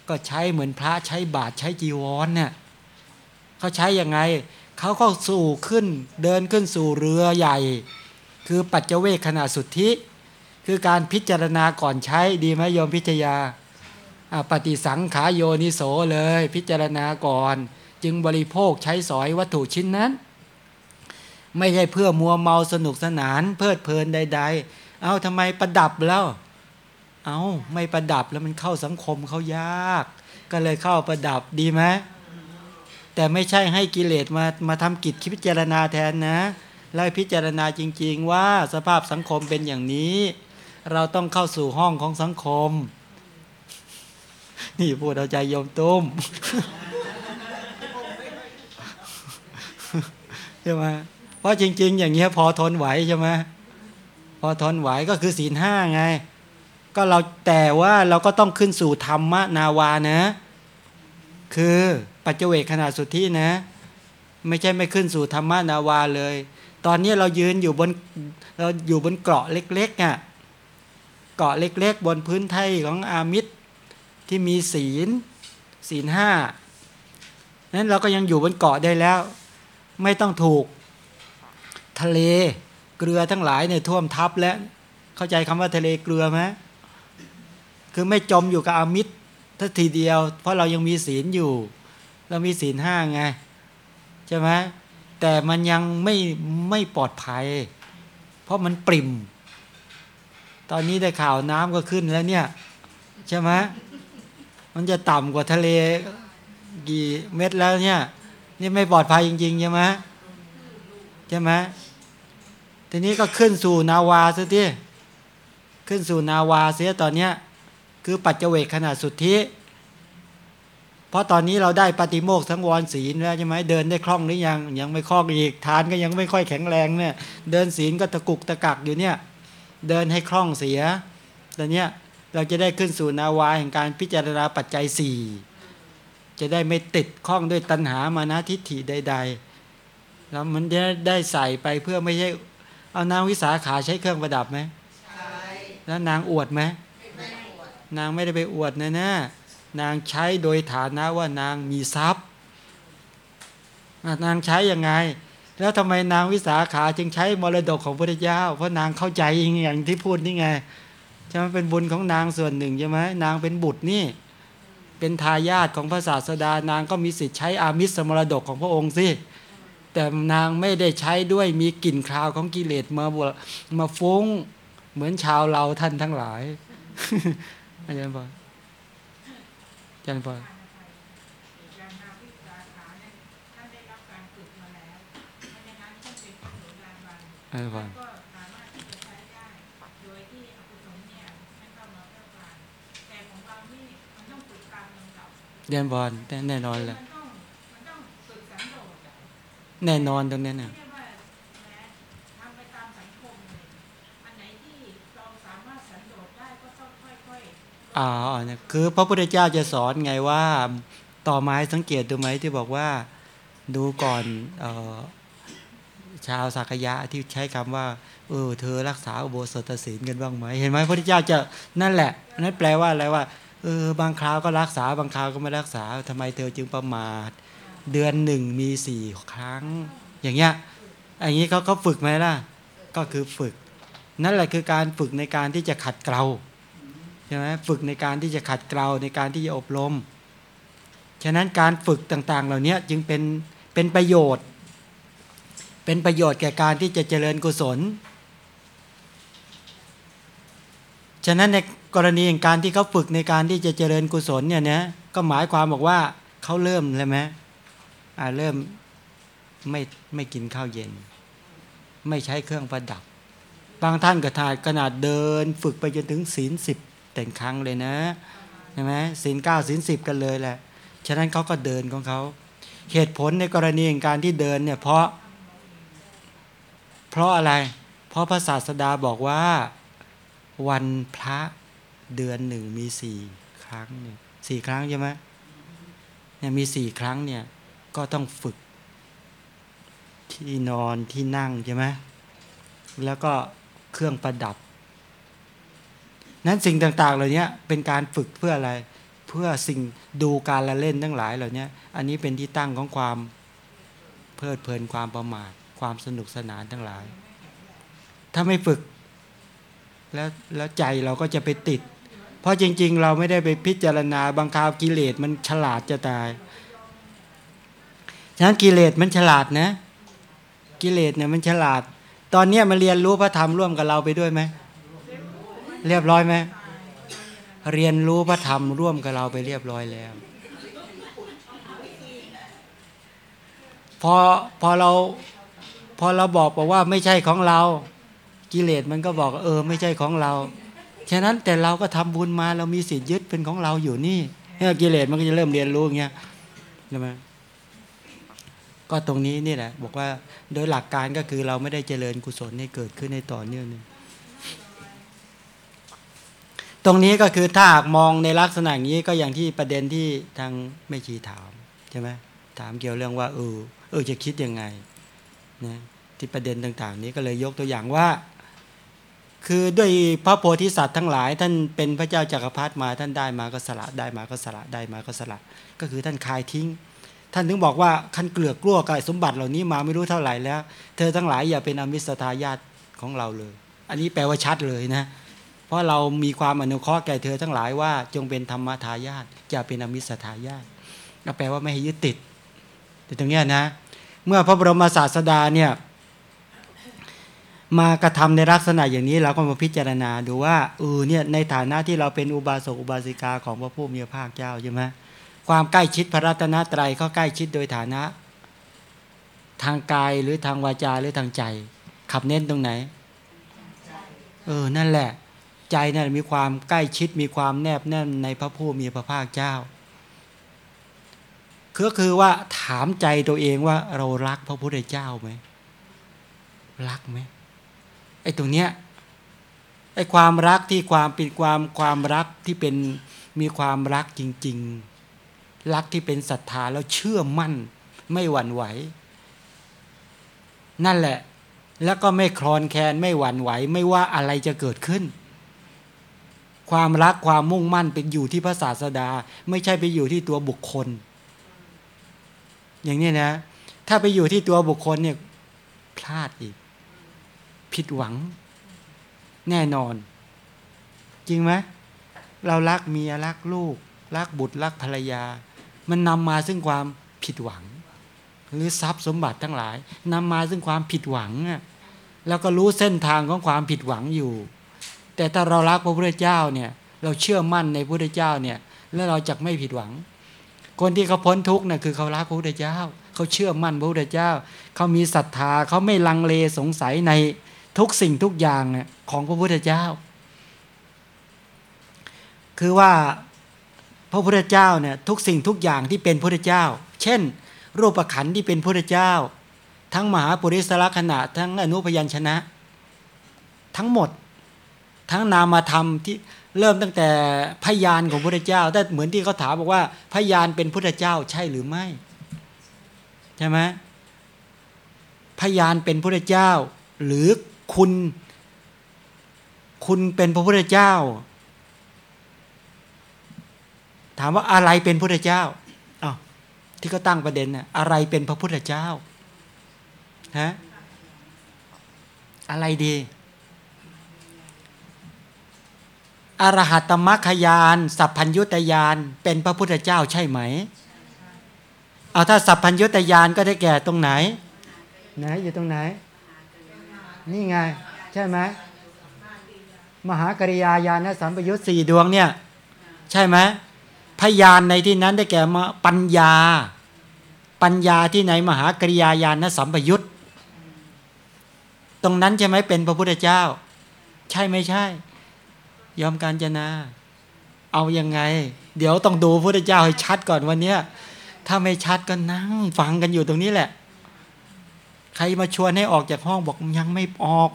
Speaker 1: ก็ใช้เหมือนพระใช้บาทใช้จีวรเนี่ยเขาใช้ยังไงเขาก็สู่ขึ้นเดินขึ้นสู่เรือใหญ่ คือปัจเจเวกขณะสุทธิ คือการพิจารณาก่อนใช้ดีไหมโยมพิจยา ปฏิสังขาโยนิโสเลยพิจารณาก่อน จึงบริโภคใช้สอยวัตถุชิ้นนั้น ไม่ใช่เพื่อมัวเมาสนุกสนาน เพลิดเพลินใด ๆ เอาทำไมประดับแล้ว เอาไม่ประดับแล้วมันเข้าสังคมเขายาก ก็เลยเข้าประดับดีไหมแต่ไม่ใช่ให้กิเลสมามาทำกิจคิดพิจารณาแทนนะแล้วพิจารณาจริง ๆ ว่าสภาพสังคมเป็นอย่างนี้ เราต้องเข้าสู่ห้องของสังคม นี่พูดเอาใจโยมตุ้มใช่ไหมเพราะจริง ๆ อย่างเงี้ยพอทนไหวใช่ไหมพอทนไหวก็คือศีลห้าไง ก็เราแต่ว่าเราก็ต้องขึ้นสู่ธรรมนาวานะ คือปัจเจเวกขนาดสุดที่นะ ไม่ใช่ไม่ขึ้นสู่ธรรมนาวาเลย ตอนนี้เรายืนอยู่บนเราอยู่บนเกาะเล็กๆอะเกาะเล็ก ๆ บนพื้นไทยของอามิตร ที่มีศีล ศีลห้านั้นเราก็ยังอยู่บนเกาะได้แล้ว ไม่ต้องถูกทะเลเกลือทั้งหลายเนี่ยท่วมทับแล้ว เข้าใจคำว่าทะเลเกลือไหมคือไม่จมอยู่กับอามิตรทัทีเดียว เพราะเรายังมีศีลอยู่ เรามีศีลห้าไงใช่ไหมแต่มันยังไม่ไม่ปลอดภัย เพราะมันปริ่ม ตอนนี้ได้ข่าวน้ำก็ขึ้นแล้วเนี่ย ใช่ไหม มันจะต่ำกว่าทะเลกี่เม็ดแล้วเนี่ย นี่ไม่ปลอดภัยจริงๆใช่ไหมใช่ไหมทีนี้ก็ขึ้นสู่นาวาซะที่ขึ้นสู่นาวาเสียตอนเนี้ยคือปัจเจเวกขนาดสุดที่เพราะตอนนี้เราได้ปฏิโมกข์สังวรศีลแล้วใช่ไหมเดินได้คล่องหรือยังยังไม่คล่องอีกทานก็ยังไม่ค่อยแข็งแรงเนี่ย เดินศีลก็ตะกุกตะกักอยู่เนี่ย เดินให้คล่องเสียตอนเนี้ย เราจะได้ขึ้นสู่นาวาแห่งการพิจารณาปัจจัยสี่จะได้ไม่ติดข้องด้วยตัณหามานะทิฏฐิใด ๆ แล้วมันจะได้ใส่ไปเพื่อไม่ใช่เอานางวิสาขาใช้เครื่องประดับไหม
Speaker 13: ใช่
Speaker 1: แล้วนางอวดไหม
Speaker 13: ไม่ปวด
Speaker 1: นางไม่ได้ไปอวดนะนะนางใช้โดยฐานะว่านางมีทรัพย์นางใช้ยังไง แล้วทำไมนางวิสาขาจึงใช้มรดกของพระเจ้า เพราะนางเข้าใจอย่างที่พูดนี่ไง ช่ไหมเป็นบุญของนางส่วนหนึ่งใช่ไหมนางเป็นบุตรนี่ เป็นทายาทของพระศาสดานางก็มีสิทธิ์ใช้อามิสมรดกของพระองค์สิแต่นางไม่ได้ใช้ด้วยมีกลิ่นคราวของกิเลสมาบวมาฟุ้งเหมือนชาวเราท่านทั้งหลายอาจารย์บอลอาจารย์บอล
Speaker 13: อย่างนาวิสาำดับ
Speaker 1: อาจารย์บอลแน่นอนแหละแน่นอนตรงนี้
Speaker 13: เลยอันไหนที่เราสามารถสันโดษได้ก็ต้องค่อย
Speaker 1: อ่าเนี่ยคือพระพุทธเจ้าจะสอนไงว่า ต่อไม้สังเกตดูไหมที่บอกว่าดูก่อนออชาวสักยะที่ใช้คำว่าเออเธอรักษาอุโบสถศีลกันบ้างไหมเห็นไหมพระพุทธเจ้าจะนั่นแหละนั่นแปลว่าอะไรว่า เออบางคราวก็รักษาบางคราวก็ไม่รักษาทำไมเธอจึงประมาท เดือนหนึ่งมีสี่ครั้ง อย่างเงี้ยอย่างนี้เขาเขาฝึกไหมล่ะ ก็คือฝึก นั่นแหละคือการฝึกในการที่จะขัดเกลาใช่ไหมฝึกในการที่จะขัดเกลาในการที่จะอบรม ฉะนั้นการฝึกต่างๆ เหล่านี้จึงเป็นเป็นประโยชน์ เป็นประโยชน์แก่การที่จะเจริญกุศล ฉะนั้นใน กรณีอย่างการที่เขาฝึกในการที่จะเจริญกุศลเนี่ยนะก็หมายความบอกว่าเขาเริ่มเลยไหมอ่าเริ่มไม่ไม่กินข้าวเย็น ไม่ใช้เครื่องประดับ บางท่านก็ทายขนาดเดิน ฝึกไปจนถึงศีลสิบแต่งครั้งเลยนะใช่ไหมศีลเก้าศีลสิบกันเลยแหละฉะนั้นเขาก็เดินของเขาเหตุผลในกรณีของการที่เดินเนี่ยเพราะ เพราะอะไร เพราะพระศาสดาบอกว่าวันพระ เดือนหนึ่งมีสี่ครั้งเนี่ยสี่ครั้งใช่ไหมเนี่ยมีสี่ครั้งเนี่ยก็ต้องฝึก ที่นอนที่นั่งใช่ไหมแล้วก็เครื่องประดับ นั้นสิ่งต่างๆ เหล่านี้เป็นการฝึกเพื่ออะไร เพื่อสิ่งดูการละเล่นทั้งหลายเหล่านี้อันนี้เป็นที่ตั้งของความเพลิดเพลินความประมาท ความสนุกสนานทั้งหลาย ถ้าไม่ฝึก แล้วแล้วใจเราก็จะไปติด เพราะจริง ๆ เราไม่ได้ไปพิจารณาบางคราวกิเลสมันฉลาดจะตาย ฉะนั้นกิเลสมันฉลาดนะ กิเลสเนี่ยมันฉลาด ตอนเนี้มันเรียนรู้พระธรรมร่วมกับเราไปด้วยไหม เรียบร้อยไหม เรียนรู้พระธรรมร่วมกับเราไปเรียบร้อยแล้ว พอพอเราพอเราบอกบอกว่าไม่ใช่ของเรา กิเลสมันก็บอกเออ ไม่ใช่ของเรา ฉะนั้นแต่เราก็ทำบุญมาเรามีสิทธิ์ยึดเป็นของเราอยู่นี่เนี่ยกิเลสมันก็จะเริ่มเรียนรู้อย่างเงี้ยใช่ไหมก็ตรงนี้นี่แหละ บอกว่าโดยหลักการก็คือเราไม่ได้เจริญกุศลให้เกิดขึ้นในต่อเนื่องนี่ยตรงนี้ก็คือถ้าหากมองในลักษณะนี้ก็อย่างที่ประเด็นที่ทางแม่ชีถามใช่ไหมถามเกี่ยวเรื่องว่าเออเออจะคิดยังไงนะที่ประเด็นต่าง ๆ นี้ก็เลยยกตัวอย่างว่า คือด้วยพระโพธิสัตว์ทั้งหลาย ท่านเป็นพระเจ้าจักรพรรดิมาท่านได้มาก็สละได้มาก็สละได้มาก็สละ ก็คือท่านคายทิ้ง ท่านถึงบอกว่าท่านเกลือกกลัวกายสมบัติเหล่านี้มาไม่รู้เท่าไหร่แล้ว เธอทั้งหลายอย่าเป็นอมิสทายาตของเราเลย อันนี้แปลว่าชัดเลยนะเพราะเรามีความอนุเคราะห์แก่เธอทั้งหลายว่าจงเป็นธรรมทายาทอย่าเป็นอมิสทายาทก็แปลว่าไม่ให้ยึดติดแต่ตรงเนี้ยนะ เมื่อพระบรมศาสดาเนี่ย มากระทำในลักษณะอย่างนี้เราก็มาพิจารณาดูว่าเออเนี่ยในฐานะที่เราเป็นอุบาสกอุบาสิกาของพระผู้มีพระภาคเจ้าใช่ไหมความใกล้ชิดพระรัตนตรัยเขาใกล้ชิดโดยฐานะ ทางกายหรือทางวาจาหรือทางใจ ขับเน้นตรงไหน เออนั่นแหละ ใจนั่นมีความใกล้ชิดมีความแนบแน่นในพระผู้มีพระภาคเจ้าก็คือว่าถามใจตัวเองว่าเรารักพระพุทธเจ้าไหมรักไหม ไอ้ตรงเนี้ยไอ้ความรักที่ความเป็นความความรักที่เป็นมีความรักจริง ๆ รักที่เป็นศรัทธาแล้วเชื่อมั่น ไม่หวั่นไหว นั่นแหละ แล้วก็ไม่คลอนแคลนไม่หวั่นไหว ไม่ว่าอะไรจะเกิดขึ้น ความรักความมุ่งมั่นเป็นอยู่ที่พระศาสดา ไม่ใช่ไปอยู่ที่ตัวบุคคล อย่างนี้นะ ถ้าไปอยู่ที่ตัวบุคคลเนี่ยพลาดอีก ผิดหวัง แน่นอน จริงไหมเรารักเมียรักลูก รักบุตรรักภรรยา มันนำมาซึ่งความผิดหวัง หรือทรัพย์สมบัติทั้งหลายนำมาซึ่งความผิดหวังอะแล้วก็รู้เส้นทางของความผิดหวังอยู่ แต่ถ้าเรารักพระพุทธเจ้าเนี่ย เราเชื่อมั่นในพระพุทธเจ้าเนี่ย แล้วเราจะไม่ผิดหวัง คนที่เขาพ้นทุกข์น่ะคือเขารักพระพุทธเจ้า เขาเชื่อมั่นพระพุทธเจ้า เขามีศรัทธาเขาไม่ลังเลสงสัยใน ทุกสิ่งทุกอย่างเนี่ยของพระพุทธเจ้า คือว่าพระพุทธเจ้าเนี่ยทุกสิ่งทุกอย่างที่เป็นพุทธเจ้า เช่น รูปขันธ์ที่เป็นพุทธเจ้า ทั้งมหาปุริสละขณะทั้งอนุพยัญชนะ ทั้งหมดทั้งนามธรรมที่เริ่มตั้งแต่พยานของพระพุทธเจ้าแต่เหมือนที่เขาถามบอกว่าพยานเป็นพุทธเจ้าใช่หรือไม่ใช่ไหมพยานเป็นพุทธเจ้า หรือ คุณ คุณเป็นพระพุทธเจ้า ถามว่าอะไรเป็นพุทธเจ้าอ้าวที่เขาตั้งประเด็นน่ะอะไรเป็นพระพุทธเจ้าฮะอะไรดีอรหัตตมัคคยาน สัพพัญยุตยาน เป็นพระพุทธเจ้าใช่ไหม เอาถ้าสัพพัญยุตยานก็ได้แก่ตรงไหน ไหนอยู่ตรงไหน นี่ไง ใช่ไหมมหากริยาญาณสัมปยุตสี่ดวงเนี่ย ใช่ไหมพยานในที่นั้นได้แก่มาปัญญา ปัญญาที่ไหนมหากริยาญาณสัมปยุตตรงนั้นใช่ไหมเป็นพระพุทธเจ้า ใช่ไม่ใช่ ยอมการจนา เอายังไง เดี๋ยวต้องดูพระพุทธเจ้าให้ชัดก่อนวันเนี้ยถ้าไม่ชัดก็นั่งฟังกันอยู่ตรงนี้แหละ ใครมาชวนให้ออกจากห้องบอกยังไม่ออก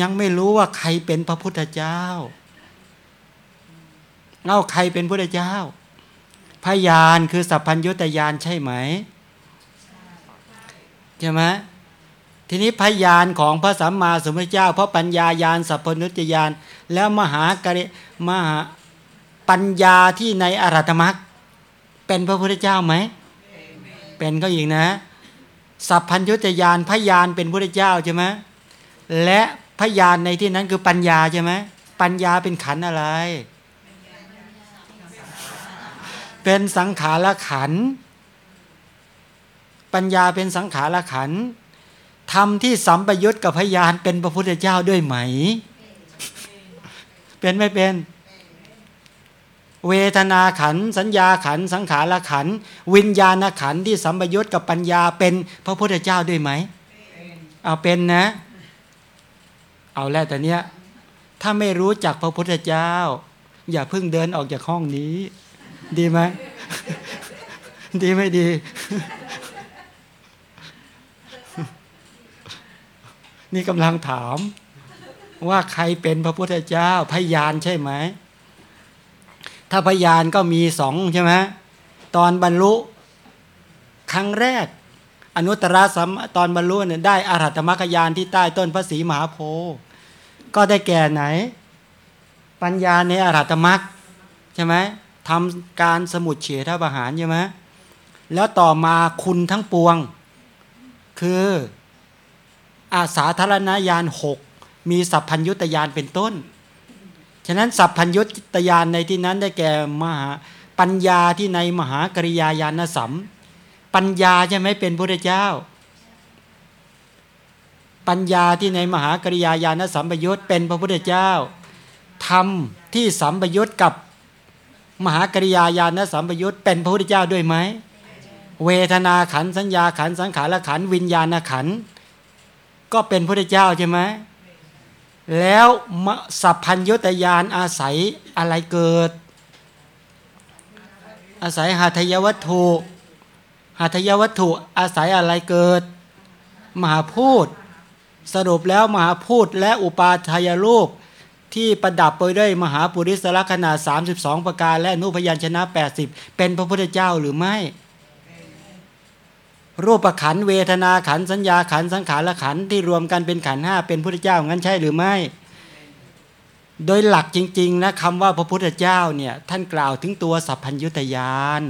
Speaker 1: ยังไม่รู้ว่าใครเป็นพระพุทธเจ้าเล่าใครเป็นพุทธเจ้า พยานคือสัพพัญญุตยานใช่ไหมใช่ไหมทีนี้พยานของพระสัมมาสัมพุทธเจ้าเพราะปัญญายานสัพพนุตยานแล้วมหากริมหาปัญญาที่ในอรัตมรรคเป็นพระพุทธเจ้าไหม เป็นก็อีกนะ สัพพัญญุตยานพยานเป็นพระเจ้าใช่ไหมและพยานในที่นั้นคือปัญญาใช่ไหมปัญญาเป็นขันอะไร เป็นสังขารขัน ปัญญาเป็นสังขารขันธ์ทำที่สัมปยุตกับพยานเป็นพระพุทธเจ้าด้วยไหม เป็นไม่เป็น เวทนาขัน สัญญาขัน สังขารขัน วิญญาณขันที่สัมบยุตกับปัญญาเป็นพระพุทธเจ้าด้วยไหมเอาเป็นนะ เอาแล้วแต่เนี้ยถ้าไม่รู้จักพระพุทธเจ้า อย่าเพิ่งเดินออกจากห้องนี้ ดีไหมดีไม่ดี นี่กำลังถามว่าใครเป็นพระพุทธเจ้าพยานใช่ไหม ถ้าพยานก็มีสองใช่ไหมตอนบรรลุครั้งแรก อนุตตรสัมตอนบรรลุเนี่ยได้อารัตมรรคยานที่ใต้ต้นพระศรีมหาโพธิ์ก็ได้แก่ไหน ปัญญาในอารัตมรรคใช่ไหมทำการสมุดเฉทประหารใช่ไหมแล้วต่อมาคุณทั้งปวง คืออาสาธารณญาณหกมีสัพพัญยุตยานเป็นต้น ฉะนั้นสัพพัญยุตยานในที่นั้นได้แก่มหาปัญญาที่ในมหากริยาญาณสัม ปัญญาใช่ไหมเป็นพระเจ้า ปัญญาที่ในมหากริยาญาณสัมปยุตเป็นพระพุทธเจ้าธรรมที่สัมปยุตกับมหากริยาญาณสัมปยุตเป็นพระพุทธเจ้าด้วยไหมเวทนาขันสัญญาขันสังขารขันวิญญาณขันก็เป็นพระพุทธเจ้าใช่ไหม แล้วสัพพัญญตยานอาศัยอะไรเกิด อาศัยหาทยวัตถุหาทยวัตถุอาศัยอะไรเกิด มหาพูด สรุปแล้วมหาพูดและอุปาทายรูปที่ประดับไปด้วยมหาปุริสละขนาด 32 ประการและอนุพยัญชนะ 80 เป็นพระพุทธเจ้าหรือไม่ รูปขันเวทนาขันสัญญาขันสังขารขันที่รวมกันเป็นขันห้าเป็นพุทธเจ้างั้นใช่หรือไม่ โดยหลักจริงๆนะคำว่าพระพุทธเจ้าเนี่ยท่านกล่าวถึงตัวสัพพัญญุตยาน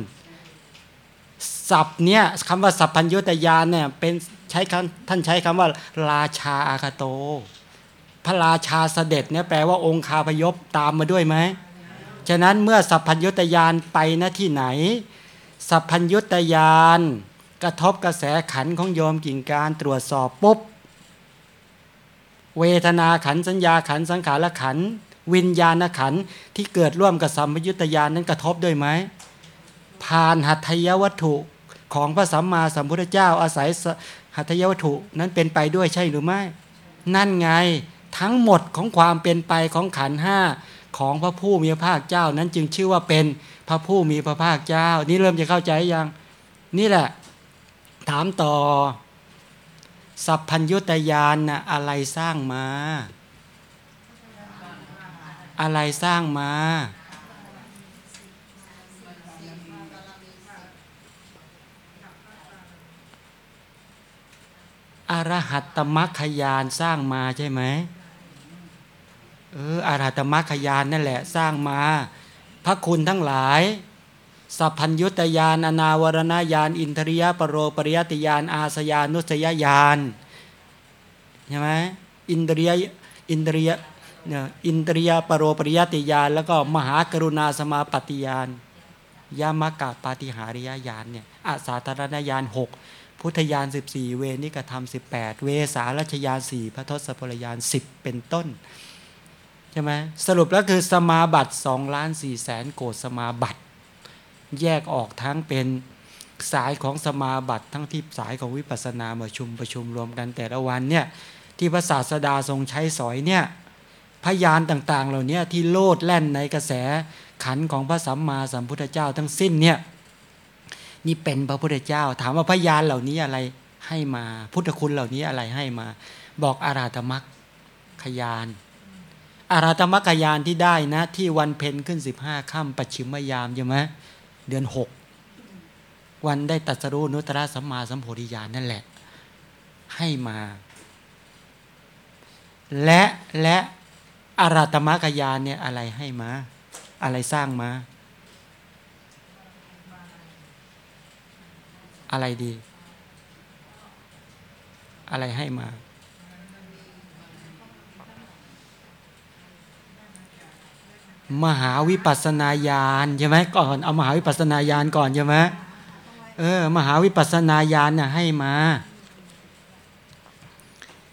Speaker 1: สัพเนี่ยคำว่าสัพพัญญุตยานเนี่ยเป็นใช้คำท่านใช้คำว่า ราชาอาคาโต พระราชาเสด็จเนี่ยแปลว่าองค์คาพยพตามมาด้วยไหมฉะนั้นเมื่อสัพพัญญุตยานไปณที่ไหน สัพพัญญุตยาน กระทบกระแสขันของโยมกิ่งการตรวจสอบปุ๊บ เวทนาขันสัญญาขันสังขารขัน วิญญาณขันที่เกิดร่วมกับสัมยุตยานนั้นกระทบด้วยไหมผ่านหัตถยวัตถุของพระสัมมาสัมพุทธเจ้าอาศัยหัตถยวัตถุนั้นเป็นไปด้วยใช่หรือไม่ นั่นไงทั้งหมดของความเป็นไปของขันห้าของพระผู้มีพระภาคเจ้านั้นจึงชื่อว่าเป็นพระผู้มีพระภาคเจ้า นี่เริ่มจะเข้าใจยัง นี่แหละ ถามต่อ สัพพัญยุตยานนะอะไรสร้างมา อะไรสร้างมา อรหัตตมัคคยานสร้างมาใช่ไหมเอออรหัตตมัคคยานนั่นแหละสร้างมา พระคุณทั้งหลาย สัพพัญยุตยาน อนาวรณญาณ อินทริยปรโรปริยติยาน อาสยานุสยญาณใช่ไหมอินทริยอินทริยเนี่ยอินทริยปรโรปริยติยาน แล้วก็มหากรุณาสมาปฏิยานยามากะปาฏิหาริยญาณเนี่ยอาสาธารณญาณหกพุทธญาณ14 เวนิกธรรม 18 เวสารัชญาณ4พระทศพลญาณ10 เป็นต้นใช่ไหมสรุปแล้วคือสมาบัติ2ล้าน4แสนโกดสมาบัติ แยกออกทั้งเป็นสายของสมาบัติทั้งที่สายของวิปัสสนามาชุมประชุมรวมกันแต่ละวันเนี่ยที่พระศาสดาทรงใช้สอยเนี่ยพยานต่างๆ เหล่านี้ที่โลดแล่นในกระแสขันของพระสัมมาสัมพุทธเจ้าทั้งสิ้นเนี่ยนี่เป็นพระพุทธเจ้า ถามว่าพยานเหล่านี้อะไรให้มาพุทธคุณเหล่านี้อะไรให้มา บอกอาราธมักขยาน อาราธมักขยานที่ได้นะที่วันเพ็ญขึ้น 15ค่ำปัจฉิมยามใช่ไหม เดือนหกวันได้ตัสรู้นุตตรสัมมาสัมโพธิญาณนั่นแหละ ให้มา และและอาราตมกยานเนี่ยอะไรให้มา อะไรสร้างมา อะไรดี อะไรให้มา มหาวิปัสนาญาณใช่ไหมก่อนเอามหาวิปัสนาญาณก่อนใช่ไหมเออมหาวิปัสนาญาณน่ะให้มา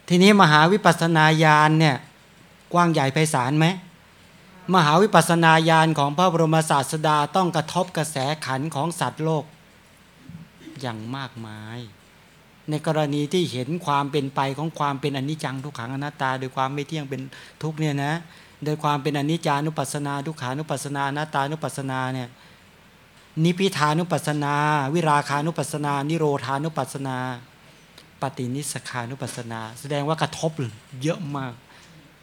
Speaker 1: ทีนี้มหาวิปัสนาญาณเนี่ยกว้างใหญ่ไพศาลไหมมหาวิปัสนาญาณของพระบรมศาสดาต้องกระทบกระแสขันของสัตว์โลก อย่างมากมาย ในกรณีที่เห็นความเป็นไปของความเป็นอนิจจังทุกขังอนัตตา โดยความไม่เที่ยงเป็นทุกเนี่ยนะ โดยความเป็นอนิจจานุปัสสนาทุกขานุปัสสนาหน้าตานุปัสสนาเนี่ยนิพิทานุปัสสนา วิราคานุปัสสนา นิโรธานุปัสสนา ปฏินิสขานุปัสสนา แสดงว่ากระทบเยอะมาก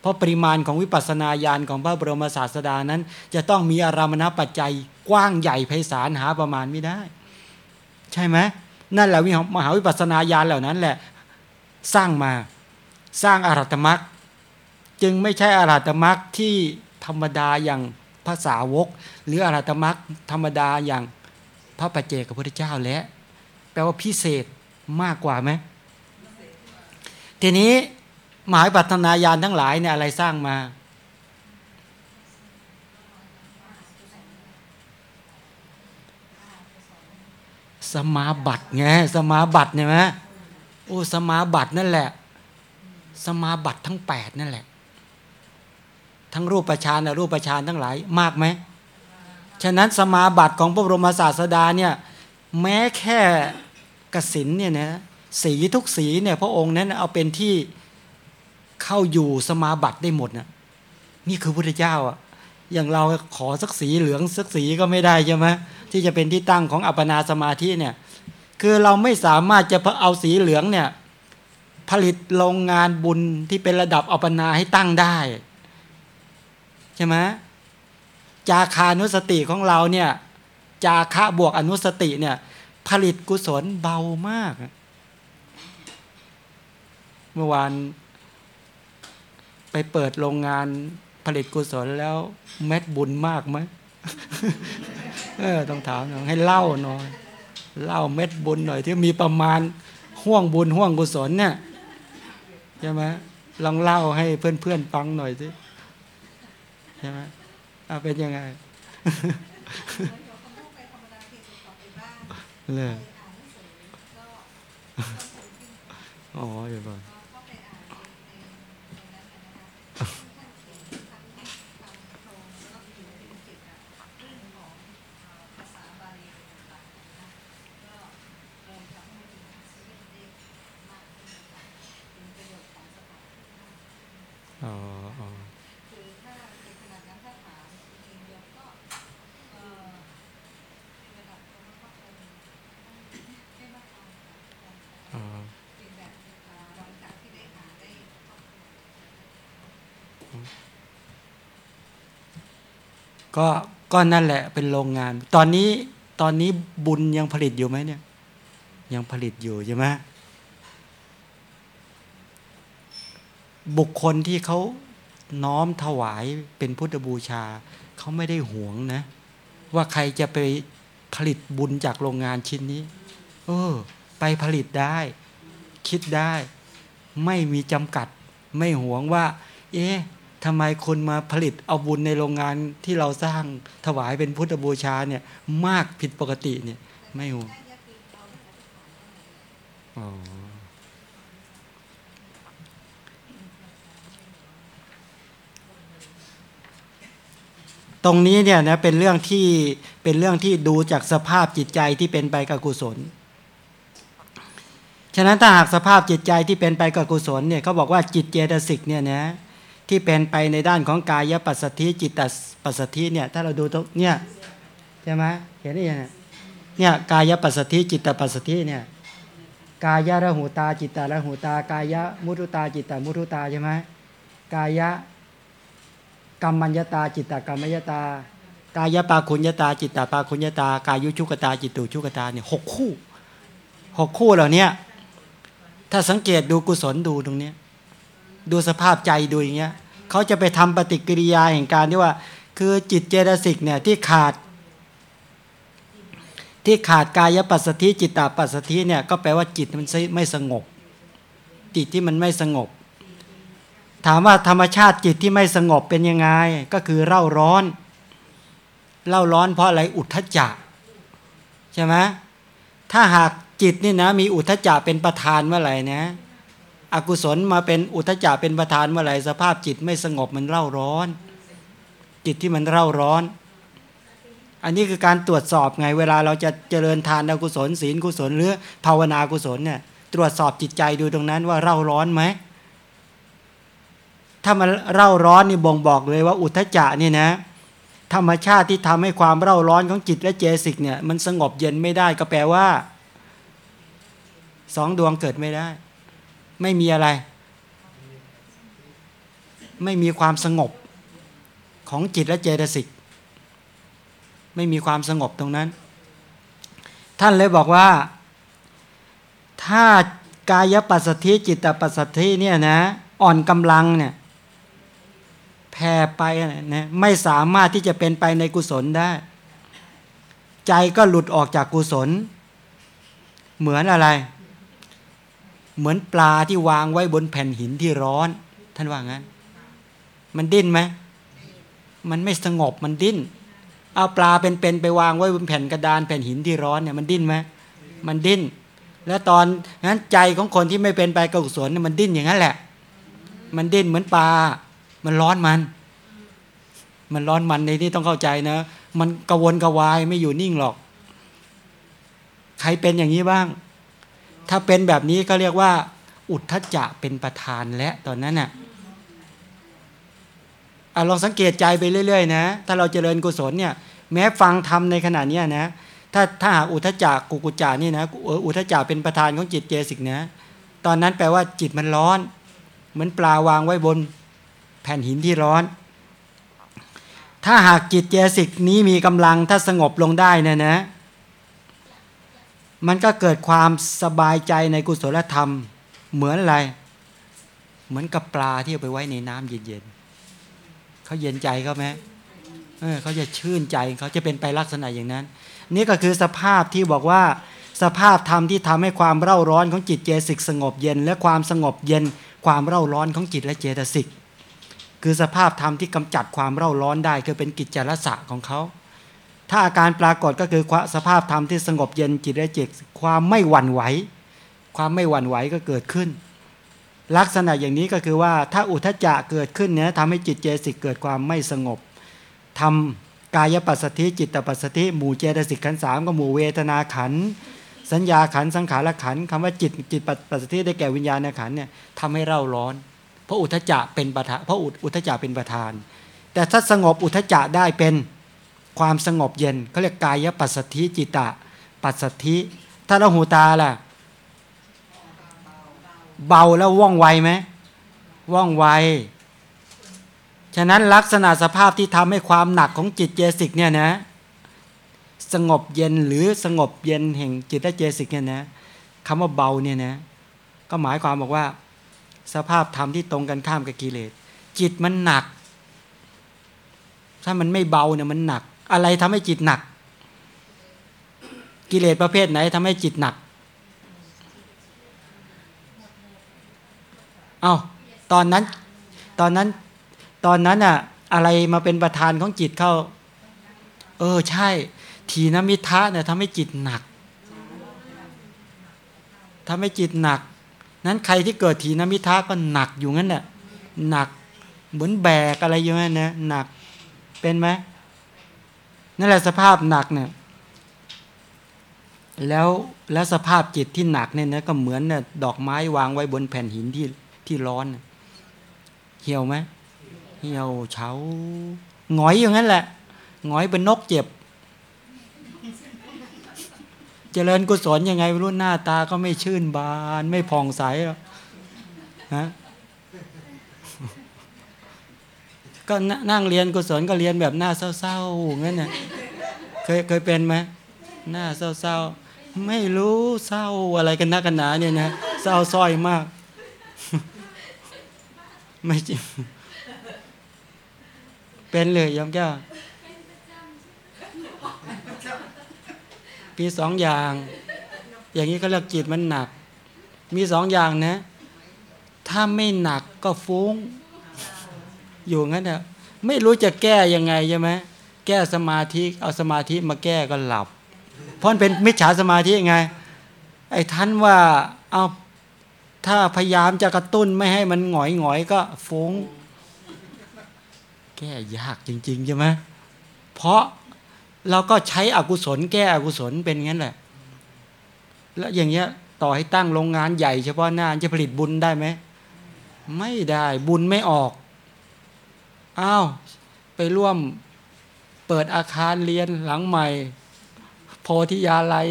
Speaker 1: เพราะปริมาณของวิปัสสนาญาณของพระบรมศาสดานั้น จะต้องมีอารามณปัจจัยกว้างใหญ่ไพศาลหาประมาณไม่ได้ ใช่ไหมนั่นแหละวิมหาวิปัสสนาญาณเหล่านั้นแหละ สร้างมาสร้างอารัตมรรค จึงไม่ใช่อารัตมรรคที่ธรรมดาอย่างภาษาวก หรืออารัตมรรคธรรมดาอย่างพระปัจเจกพระพุทธเจ้าและ แปลว่าพิเศษมากกว่าไหมทีนี้หมาวิปัสสนาญาณทั้งหลายเนี่ยอะไรสร้างมา สมาบัติไงสมาบัติเนี่ยไหมโอ้สมาบัตินั่นแหละ สมาบัติทั้งแปดนั่นแหละ ทั้งรูปประชานะรูปประชานทั้งหลายมากไหมฉะนั้นสมาบัติของพระบรมศาสดาเนี่ยแม้แค่กสินเนี่ยนะสีทุกสีเนี่ยพระองค์นั้นเอาเป็นที่เข้าอยู่สมาบัติได้หมดนะนี่คือพระพุทธเจ้าอะอย่างเราขอสักสีเหลืองสักสีก็ไม่ได้ใช่ไหมที่จะเป็นที่ตั้งของอัปปนาสมาธิเนี่ยคือเราไม่สามารถจะเอาสีเหลืองเนี่ยผลิตโรงงานบุญที่เป็นระดับอัปปนาให้ตั้งได้ ใช่ไหมจาคานุสติของเราเนี่ย จาคะบวกอนุสติเนี่ย ผลิตกุศลเบามาก เมื่อวานไปเปิดโรงงานผลิตกุศลแล้วเม็ดบุญมากไหมเออต้องถามหน่อยให้เล่าหน่อยเล่าเม็ดบุญหน่อย ที่มีประมาณห่วงบุญห่วงกุศลเนี่ยใช่ไหมลองเล่าให้เพื่อนๆฟังหน่อยสิ ใช่ไหมเอาเป็นยังไงเลยอ๋อเดี๋ยวก่อนอ๋ออ๋ออ๋อ ก็ก็นั่นแหละเป็นโรงงาน ตอนนี้ตอนนี้บุญยังผลิตอยู่ไหมเนี่ย ยังผลิตอยู่ใช่ไหมบุคคลที่เขาน้อมถวายเป็นพุทธบูชา เขาไม่ได้หวงนะ ว่าใครจะไปผลิตบุญจากโรงงานชิ้นนี้ เออ ไปผลิตได้ คิดได้ ไม่มีจำกัด ไม่หวงว่า เอ๊ะ ทำไมคนมาผลิตเอาบุญในโรงงานที่เราสร้างถวายเป็นพุทธบูชาเนี่ย มากผิดปกติเนี่ย ไม่หวงอ๋อตรงนี้เนี่ยนะเป็นเรื่องที่เป็นเรื่องที่ดูจากสภาพจิตใจที่เป็นไปกับกุศล ฉะนั้นถ้าหากสภาพจิตใจที่เป็นไปกับกุศลเนี่ยเขาบอกว่าจิตเจตสิกเนี่ยนะ ที่เป็นไปในด้านของกายปัสสธิจิตตปัสสธิเนี่ยถ้าเราดูตรงเนี่ยใช่ไหมเห็นได้ยังเนี่ยกายปัสสธิจิตตปัสสธิเนี่ยกายะระหูตาจิตตระหูตากายะมุทุตาจิตตมุทุตาใช่ไหมกายะกรรมัญญตาจิตตกรรมัญญตากายปาคุญญตาจิตตปาคุญญตากายุชุกตาจิตตุชุกตาเนี่ยหกคู่หกคู่เหล่านี้ถ้าสังเกตดูกุศลดูตรงเนี้ย ดูสภาพใจดูอย่างเงี้ยเขาจะไปทำปฏิกิริยาแห่งการที่ว่า คือจิตเจตสิกเนี่ยที่ขาด ที่ขาดกายปัสสธิจิตตาปัสสธิเนี่ยก็แปลว่าจิตมันไม่สงบ จิตที่มันไม่สงบ ถามว่าธรรมชาติจิตที่ไม่สงบเป็นยังไง ก็คือเร่าร้อน เร่าร้อนเพราะอะไรอุทธจักใช่ไหมถ้าหากจิตนี่นะมีอุทธจักเป็นประธานเมื่อไหร่นะ อกุศลมาเป็นอุทจักเป็นประธานเมื่อไหร่สภาพจิตไม่สงบมันเร่าร้อน จิตที่มันเร่าร้อน อันนี้คือการตรวจสอบไงเวลาเราจะเจริญทานอกุศลศีลกุศลหรือภาวนากุศลเนี่ยตรวจสอบจิตใจดูตรงนั้นว่าเร่าร้อนไหมถ้ามันเร่าร้อนนี่บ่งบอกเลยว่าอุทธจะนี่นะ ธรรมชาติที่ทำให้ความเร่าร้อนของจิตและเจสิกเนี่ย มันสงบเย็นไม่ได้ก็แปลว่าสองดวงเกิดไม่ได้ ไม่มีอะไร ไม่มีความสงบของจิตและเจตสิก ไม่มีความสงบตรงนั้น ท่านเลยบอกว่า ถ้ากายปัสสธิจิตปัสสธิเนี่ยนะ อ่อนกำลังเนี่ยแผ่ไปนะไม่สามารถที่จะเป็นไปในกุศลได้ ใจก็หลุดออกจากกุศล เหมือนอะไร เหมือนปลาที่วางไว้บนแผ่นหินที่ร้อน ท่านว่างั้น มันดิ้นไหมมันไม่สงบมันดิ้น เอาปลาเป็นๆไปวางไว้บนแผ่นกระดานแผ่นหินที่ร้อนเนี่ยมันดิ้นไหมมันดิ้น แล้วตอนนั้นใจของคนที่ไม่เป็นไปกับกุศลเนี่ยมันดิ้นอย่างนั้นแหละ มันดิ้นเหมือนปลา มันร้อนมัน มันร้อนมันในที่ต้องเข้าใจนะ มันกระวนกระวายไม่อยู่นิ่งหรอก ใครเป็นอย่างนี้บ้าง ถ้าเป็นแบบนี้ก็เรียกว่า อุทธจะเป็นประธานและตอนนั้นน่ะอะลองสังเกตใจไปเรื่อยๆนะ ถ้าเราเจริญกุศลเนี่ยแม้ฟังธรรมในขณะนี้นะ ถ้าถ้าหากอุทธจักกุกุจานี่นะอุทธจักเป็นประธานของจิตเจสิกนะ ตอนนั้นแปลว่าจิตมันร้อน เหมือนปลาวางไว้บนแผ่นหินที่ร้อน ถ้าหากจิตเจสิกนี้มีกำลังถ้าสงบลงได้นะนะ มันก็เกิดความสบายใจในกุศลธรรม เหมือนอะไร เหมือนกับปลาที่เอาไปไว้ในน้ำเย็นๆเขาเย็นใจเขาไหมเออเขาจะชื่นใจเขาจะเป็นไปลักษณะอย่างนั้น นี่ก็คือสภาพที่บอกว่า สภาพธรรมที่ทำให้ความเร่าร้อนของจิตเจสิกสงบเย็น และความสงบเย็น ความเร่าร้อนของจิตและเจตสิกคือสภาพธรรมที่กำจัดความเร่าร้อนได้คือเป็นกิจจรสะของเขา ถ้าอาการปรากฏก็คือสภาพธรรมที่สงบเย็นจิตและจิตความไม่หวั่นไหว ความไม่หวั่นไหวก็เกิดขึ้น ลักษณะอย่างนี้ก็คือว่าถ้าอุทจจะเกิดขึ้นเนี่ยทำให้จิตเจสิกเกิดความไม่สงบทำกายปัสสธิจิตปัสสธิหมู่เจตสิกขันสามก็หมู่เวทนาขัน สัญญาขันสังขารขันคำว่าจิตจิตปัสสธิได้แก่วิญญาณขันเนี่ยทำให้เราร้อน เพราะอุทจจะเป็นประธานเพราะอุทจจะเป็นประธาน แต่ถ้าสงบอุทจจะได้เป็น ความสงบเย็นเขาเรียกกายปัสสธิจิตตปัสสธิถ้าเราหูตาล่ะ เบาแล้วว่องไวไหมว่องไวฉะนั้นลักษณะสภาพที่ทำให้ความหนักของจิตเจสิกเนี่ยนะ สงบเย็นหรือสงบเย็นแห่งจิตและเจสิกเนี่ยนะคำว่าเบาเนี่ยนะ ก็หมายความบอกว่า สภาพธรรมที่ตรงกันข้ามกับกิเลสจิตมันหนัก ถ้ามันไม่เบาเนี่ยมันหนัก อะไรทำให้จิตหนัก กิเลสประเภทไหนทำให้จิตหนัก เอา้าตอนนั้นตอนนั้นตอนนั้นอะอะไรมาเป็นประธานของจิตเข้า เออใช่ ทีนมิทะเนี่ยทำให้จิตหนักทำให้จิตหนัก นั้นใครที่เกิดทีนมิทะก็หนักอยู่งั้นแหละหนักเหมือนแบกอะไรอยู่นั่นนะหนักเป็นไหม นั่นแหละสภาพหนักเนี่ยแล้วแล้วสภาพจิตที่หนักเนี่ยนะก็เหมือนเนี่ยดอกไม้วางไว้บนแผ่นหินที่ที่ร้อนเหี่ยวไหมเหี่ยวเฉาหงอยอย่างนั้นแหละหงอยเป็นนกเจ็บ เจริญกุศลยังไงไม่รู้หน้าตาก็ไม่ชื่นบาน ไม่ผ่องใสหรอกฮะ ก็นั่งเรียนกุศลก็เรียนแบบหน้าเศร้าๆงั้นน่ะเคยเคยเป็นไหมหน้าเศร้าๆไม่รู้เศร้าอะไรกันนักกันหนาเนี่ยนะเศร้าส้อยมาก ไม่จริงเป็นเลยยอมแก้วมีสองอย่าง อย่างนี้ก็เรียกจิตมันหนัก มีสองอย่างนะ ถ้าไม่หนักก็ฟุ้ง อยู่งั้นเนี่ยไม่รู้จะแก้ยังไงใช่ไหมแก้สมาธิเอาสมาธิมาแก้ก็หลับ เพราะเป็นมิจฉาสมาธิไง ไอ้ท่านว่าเอาถ้าพยายามจะกระตุ้นไม่ให้มันหงอยหงอยก็ฟุ้ง แก้ยากจริงๆใช่ไหมเพราะเราก็ใช้อกุศล แก้อกุศลเป็นงั้นแหละ แล้วอย่างเงี้ยต่อให้ตั้งโรงงานใหญ่เฉพาะหน้าจะผลิตบุญได้ไหม ไม่ได้บุญไม่ออก อ้าวไปร่วมเปิดอาคารเรียนหลังใหม่ โพธิยาลัย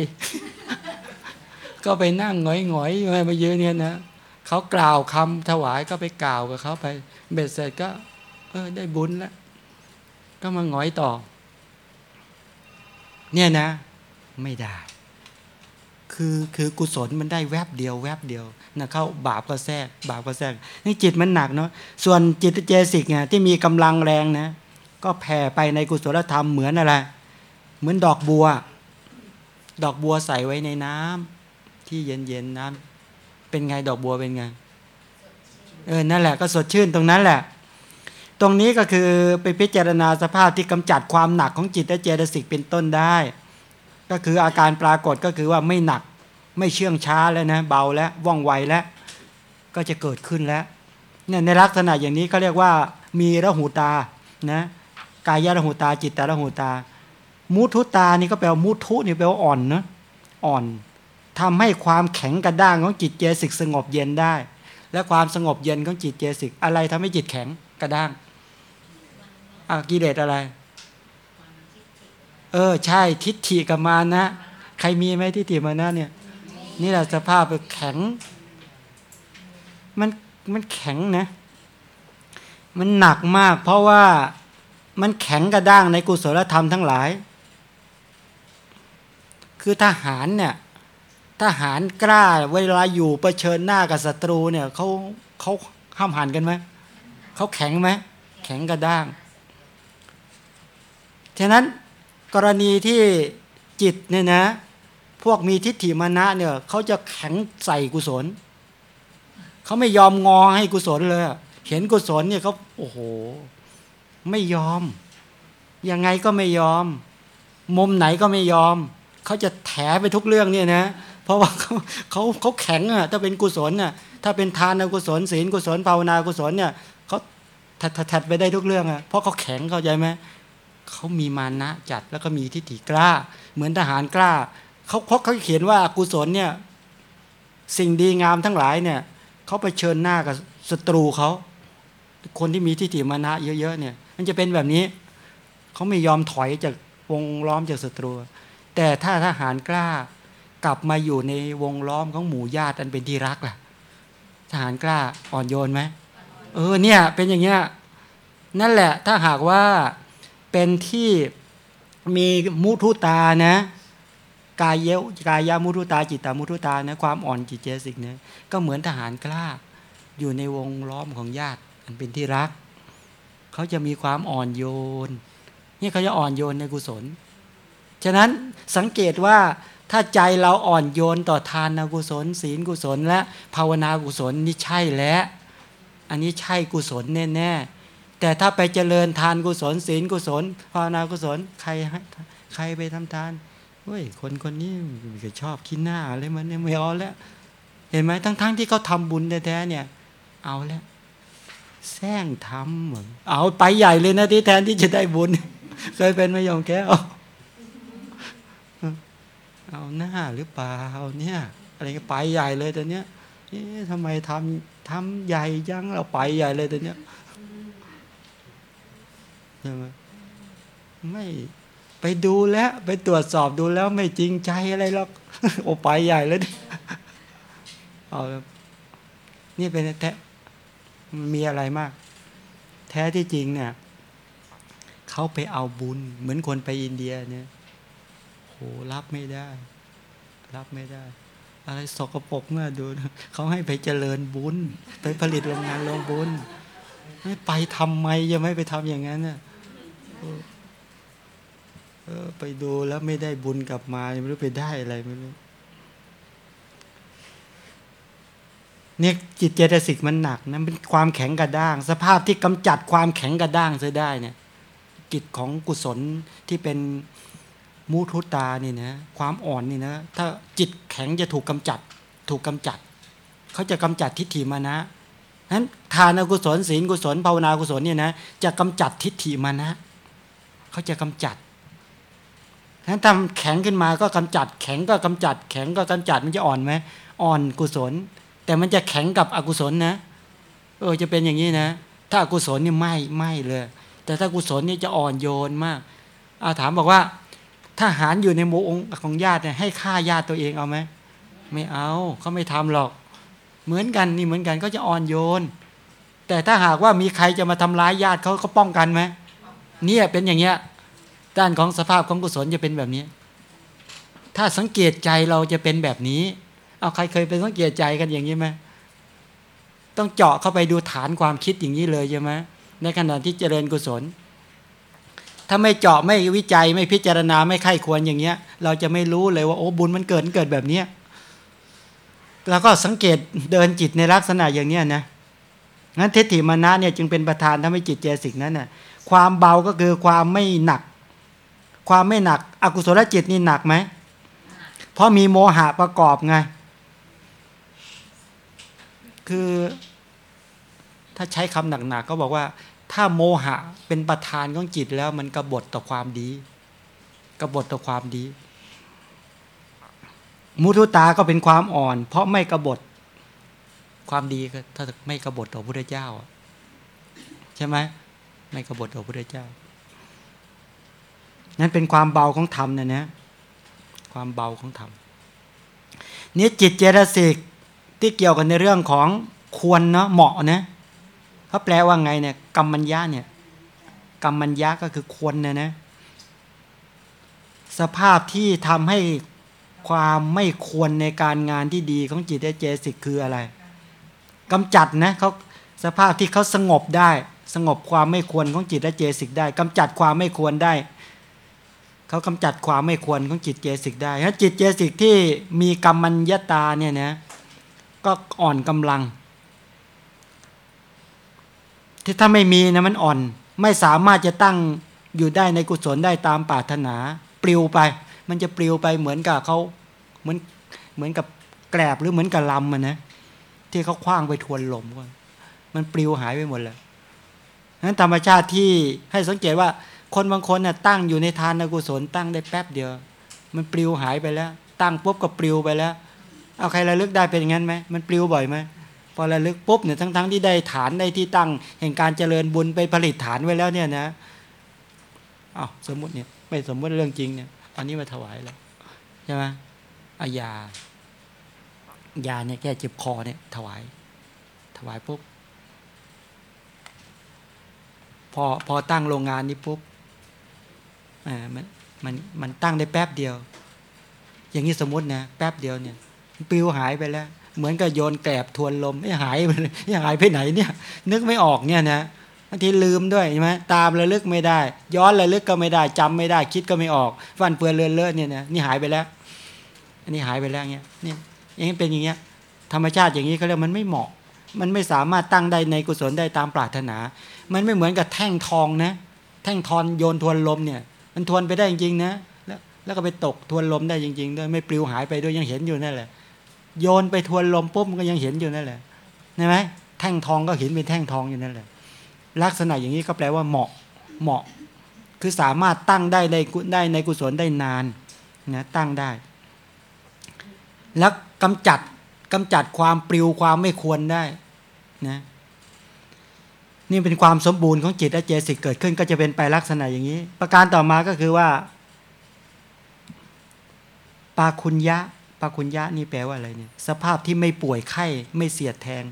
Speaker 1: ก็ไปนั่งหงอยหงอยมายืนเนี่ยนะเขากล่าวคำถวายก็ไปกล่าวกับเขาไป เบ็ดเสร็จก็ เออได้บุญแล้ว ก็มาหงอยต่อ เนี่ยนะ ไม่ได้ คือคือกุศลมันได้แวบเดียว แวบเดียวนะเข้าบาปก็แทรกบาปก็แทรกนี่จิตมันหนักเนาะส่วนจิตเจสิกเนี่ยที่มีกำลังแรงนะ ก็แผ่ไปในกุศลธรรมเหมือนอะไร เหมือนดอกบัว ดอกบัวใส่ไว้ในน้ำที่เย็นๆน้ำเป็นไงดอกบัวเป็นไงเออนั่นแหละก็สดชื่นตรงนั้นแหละ ตรงนี้ก็คือไปพิจารณาสภาพที่กำจัดความหนักของจิตและเจตสิกเป็นต้นได้ก็คืออาการปรากฏก็คือว่าไม่หนัก ไม่เชื่องช้าแล้วนะเบาแล้วว่องไวแล้วก็จะเกิดขึ้นแล้วเนี่ยในลักษณะอย่างนี้เขาเรียกว่ามีระหูตานะกายระหูตาจิตตระหูตา มุทุตานี่ก็แปลว่ามุทุนี่แปลว่าอ่อนนะอ่อนทำให้ความแข็งกระด้างของจิตเจสิกสงบเย็นได้ และความสงบเย็นของจิตเจสิกอะไรทำให้จิตแข็งกระด้างอากิเลสอะไร เออใช่ทิฏฐิกับมานะ ใครมีไหมทิฏฐิมานะเนี่ย นี่แหละสภาพแข็ง มันมันแข็งนะ มันหนักมาก เพราะว่ามันแข็งกระด้างในกุศลธรรมทั้งหลาย คือทหารเนี่ยทหารกล้าเวลาอยู่เผชิญหน้ากับศัตรูเนี่ยเขาเขาห้ามหันกันไหมเขาแข็งไหมแข็งกระด้าง ฉะนั้นกรณีที่จิตเนี่ยนะ พวกมีทิฏฐิมานะเนี่ยเขาจะแข็งใส่กุศลเขาไม่ยอมงอให้กุศลเลย เห็นกุศลเนี่ยเขาโอ้โห ไม่ยอม ยังไงก็ไม่ยอม มุมไหนก็ไม่ยอม เขาจะแถไปทุกเรื่องเนี่ยนะ เพราะว่าเขาเขาเขาแข็งอะถ้าเป็นกุศลน่ะถ้าเป็นทานกุศลศีลกุศลภาวนากุศลเนี่ยเขาถัดถัดไปได้ทุกเรื่องอะเพราะเขาแข็งเข้าใจไหมเขามีมานะจัดแล้วก็มีทิฏฐิกล้า เหมือนทหารกล้า เขาเขาเขาเขียนว่ากุศลเนี่ยสิ่งดีงามทั้งหลายเนี่ยเขาไปเชิญหน้ากับศัตรูเขาคนที่มีทิฏฐิมานะเยอะๆเนี่ย มันจะเป็นแบบนี้เขาไม่ยอมถอยจากวงล้อมจากศัตรู แต่ถ้าทหารกล้ากลับมาอยู่ในวงล้อมของหมู่ญาติอันเป็นที่รักล่ะ ทหารกล้าอ่อนโยนไหมเออเนี่ยเป็นอย่างเงี้ยนั่นแหละถ้าหากว่าเป็นที่มีมุทุตานะ กายเยวกายามุทุตาจิตตามุทุตานะความอ่อนจิตเจสิกเนี่ยก็เหมือนทหารกล้า อยู่ในวงล้อมของญาติ อันเป็นที่รัก เขาจะมีความอ่อนโยนนี่เขาจะอ่อนโยนในกุศล ฉะนั้นสังเกตว่าถ้าใจเราอ่อนโยนต่อทานกุศล ศีลกุศล และภาวนากุศลนี่ใช่แล้ว อันนี้ใช่กุศลแน่ๆแต่ถ้าไปเจริญทานกุศล ศีลกุศล ภาวนากุศลใครให้ใครไปทำทาน เฮ้ยคนคนนี้ก็ชอบขี้หน้าอะไรมันเนี่ยไม่เอาแล้วเห็นไหมทั้งๆที่เขาทำบุญแท้ๆเนี่ย เอาแล้วแซงทำเหมือนเอาไปใหญ่เลยนะที่แทนที่จะได้บุญเคยเป็นไมโยอมแก้วเอาหน้าหรือเปล่าเนี่ย อะไรก็ไปใหญ่เลยแต่เนี้ยเอ๊ะทำไมทำทำใหญ่จังเราไปใหญ่เลยแต่เนี้ยใช่ไหมไม่ ไปดูแล้ว ไปตรวจสอบดูแล้วไม่จริงใจอะไรหรอกโอไปใหญ่เลยเอานี่เป็นแท้มีอะไรมาก แท้ที่จริงเนี่ยเขาไปเอาบุญ เหมือนคนไปอินเดียเนี่ยโหรับไม่ได้ รับไม่ได้ อะไรสกปรกเมื่อดูเขาให้ไปเจริญบุญ ไปผลิตโรงงานโรงบุญ ไม่ไปทำไมยังไม่ไปทำอย่างนั้นเนี่ย ออไปดูแล้วไม่ได้บุญกลับมาไม่รู้ไปได้อะไรไม่รู้เนี่ยจิตเจตสิกมันหนักนะเป็นความแข็งกระด้าง สภาพที่กำจัดความแข็งกระด้างเสียได้เนี่ย กิจของกุศลที่เป็นมุทุตานี่นะความอ่อนนี่นะถ้าจิตแข็งจะถูกกำจัด ถูกกำจัด เขาจะกำจัดทิฏฐิมานะนั้นทานกุศลศีลกุศลภาวนากุศลเนี่ยนะจะกำจัดทิฏฐิมานะเขาจะกำจัด นั้นทำแข็งขึ้นมาก็กำจัด แข็งก็กำจัด แข็งก็กำจัดมันจะอ่อนไหมอ่อนกุศล แต่มันจะแข็งกับอกุศลนะเออจะเป็นอย่างนี้นะ ถ้าอกุศลนี่ไม่ไม่เลย แต่ถ้ากุศลนี่จะอ่อนโยนมากอาถามบอกว่าถ้าหารอยู่ในหมู่องค์ของญาติเนี่ยให้ฆ่าญาติตัวเองเอาไหมไม่เอาเขาไม่ทำหรอก เหมือนกันนี่เหมือนกันก็จะอ่อนโยน แต่ถ้าหากว่ามีใครจะมาทำร้ายญาติเขาเขาป้องกันไหมเนี่ยเป็นอย่างเงี้ย ด้านของสภาพของกุศลจะเป็นแบบนี้ ถ้าสังเกตใจเราจะเป็นแบบนี้ เอาใครเคยเป็นสังเกตใจกันอย่างนี้ไหมต้องเจาะเข้าไปดูฐานความคิดอย่างนี้เลยใช่ไหมในขณะที่เจริญกุศล ถ้าไม่เจาะไม่วิจัยไม่พิจารณาไม่ไข้ควรอย่างเงี้ย เราจะไม่รู้เลยว่าโอ้บุญมันเกิดเกิดแบบเนี้ยแล้วก็สังเกตเดินจิตในลักษณะอย่างเนี้ยนะงั้นทิฏฐิมานะเนี่ยจึงเป็นประธานทำให้จิตเจสิกนั้นน่ะความเบาก็คือความไม่หนัก ความไม่หนัก อกุศลจิตนี่หนักไหม เพราะมีโมหะประกอบไง คือถ้าใช้คำหนักๆก็บอกว่า ถ้าโมหะเป็นประธานของจิตแล้วมันกบฏต่อความดี กบฏต่อความดี มุทุตาก็เป็นความอ่อน เพราะไม่กบฏความดีก็ถ้าไม่กบฏต่อพระเจ้า ใช่ไหมไม่กบฏต่อพระเจ้า นั้นเป็นความเบาของธรรมนะนะความเบาของธรรมนี่จิตเจตสิกที่เกี่ยวกันในเรื่องของควรเนาะเหมาะนะเขาแปลว่าไงเนี่ยกรรมัญญาเนี่ยกรรมัญญาก็คือควรเนะนะสภาพที่ทำให้ความไม่ควรในการงานที่ดีของจิตเจตสิกคืออะไรกำจัดนะเขาสภาพที่เขาสงบได้ สงบความไม่ควรของจิตและเจสิกได้กำจัดความไม่ควรได้ เขากำจัดความไม่ควรของจิตเจสิกได้ถ้าจิตเจสิกที่มีกรรมัญญาตาเนี่ยนะก็อ่อนกำลัง ที่ถ้าไม่มีนะมันอ่อน ไม่สามารถจะตั้งอยู่ได้ในกุศลได้ตามปรารถนา ปลิวไป มันจะปลิวไปเหมือนกับเขาเหมือนเหมือนกับแกลบหรือเหมือนกับลำมันนะที่เขาคว้างไปทวนลมก็มันปลิวหายไปหมดเลยนั้นธรรมชาติที่ให้สังเกตว่า คนบางคนน่ะตั้งอยู่ในทานกุศลตั้งได้แป๊บเดียว มันปลิวหายไปแล้ว ตั้งปุ๊บก็ปลิวไปแล้ว เอาใครระลึกได้เป็นอย่างนั้นไหมมันปลิวบ่อยไหมพอระลึกปุ๊บเนี่ยทั้งๆทที่ได้ฐานได้ที่ตั้ง แห่งการเจริญบุญไปผลิตฐานไว้แล้วเนี่ยนะอ้าวสมมติเนี่ยไม่สมมติเรื่องจริงเนี่ยอันนี้มาถวายแล้วใช่ไหมอายายาเนี่ยแก้เจ็บคอเนี่ยถวาย ถวายปุ๊บพอพอตั้งโรงงานนี้ปุ๊บ มันมันมันตั้งได้แป๊บเดียว อย่างนี้สมมตินะแป๊บเดียวเนี่ยปิวหายไปแล้ว เหมือนกับโยนแกลบทวนลมไม่หายไปเลยหายไปไหนเนี่ย นึกไม่ออกเนี่ยนะบางทีลืมด้วยใช่ไหมตามระลึกไม่ได้ ย้อนระลึกก็ไม่ได้จำไม่ได้ คิดก็ไม่ออกฟันเฟือนเลือนเลอะเนี่ยนะนี่หายไปแล้ว อันนี้หายไปแล้วเนี่ยเนี่ยอย่างนี้เป็นอย่างเงี้ย ธรรมชาติอย่างนี้เขาเรียกมันไม่เหมาะ มันไม่สามารถตั้งได้ในกุศลได้ตามปรารถนา มันไม่เหมือนกับแท่งทองนะ แท่งทอนโยนทวนลมเนี่ย มันทวนไปได้จริงๆนะแล้วแล้วก็ไปตกทวนลมได้จริงๆด้วยไม่ปลิวหายไปด้วยยังเห็นอยู่นั่นแหละ โยนไปทวนลมปุ๊บมันก็ยังเห็นอยู่นั่นแหละใช่ไหมแท่งทองก็เห็นเป็นแท่งทองอยู่นั่นแหละ ลักษณะอย่างนี้ก็แปลว่าเหมาะเหมาะ คือสามารถตั้งได้ในได้ในกุศลได้นานนะตั้งได้ แล้วกำจัดกำจัดความปลิวความไม่ควรได้นะ นี่เป็นความสมบูรณ์ของจิตและเจสิกเกิดขึ้นก็จะเป็นไปลักษณะอย่างนี้ ประการต่อมาก็คือว่าปาคุญยะปาคุญยะนี่แปลว่าอะไรเนี่ยสภาพที่ไม่ป่วยไข้ไม่เสียดแทง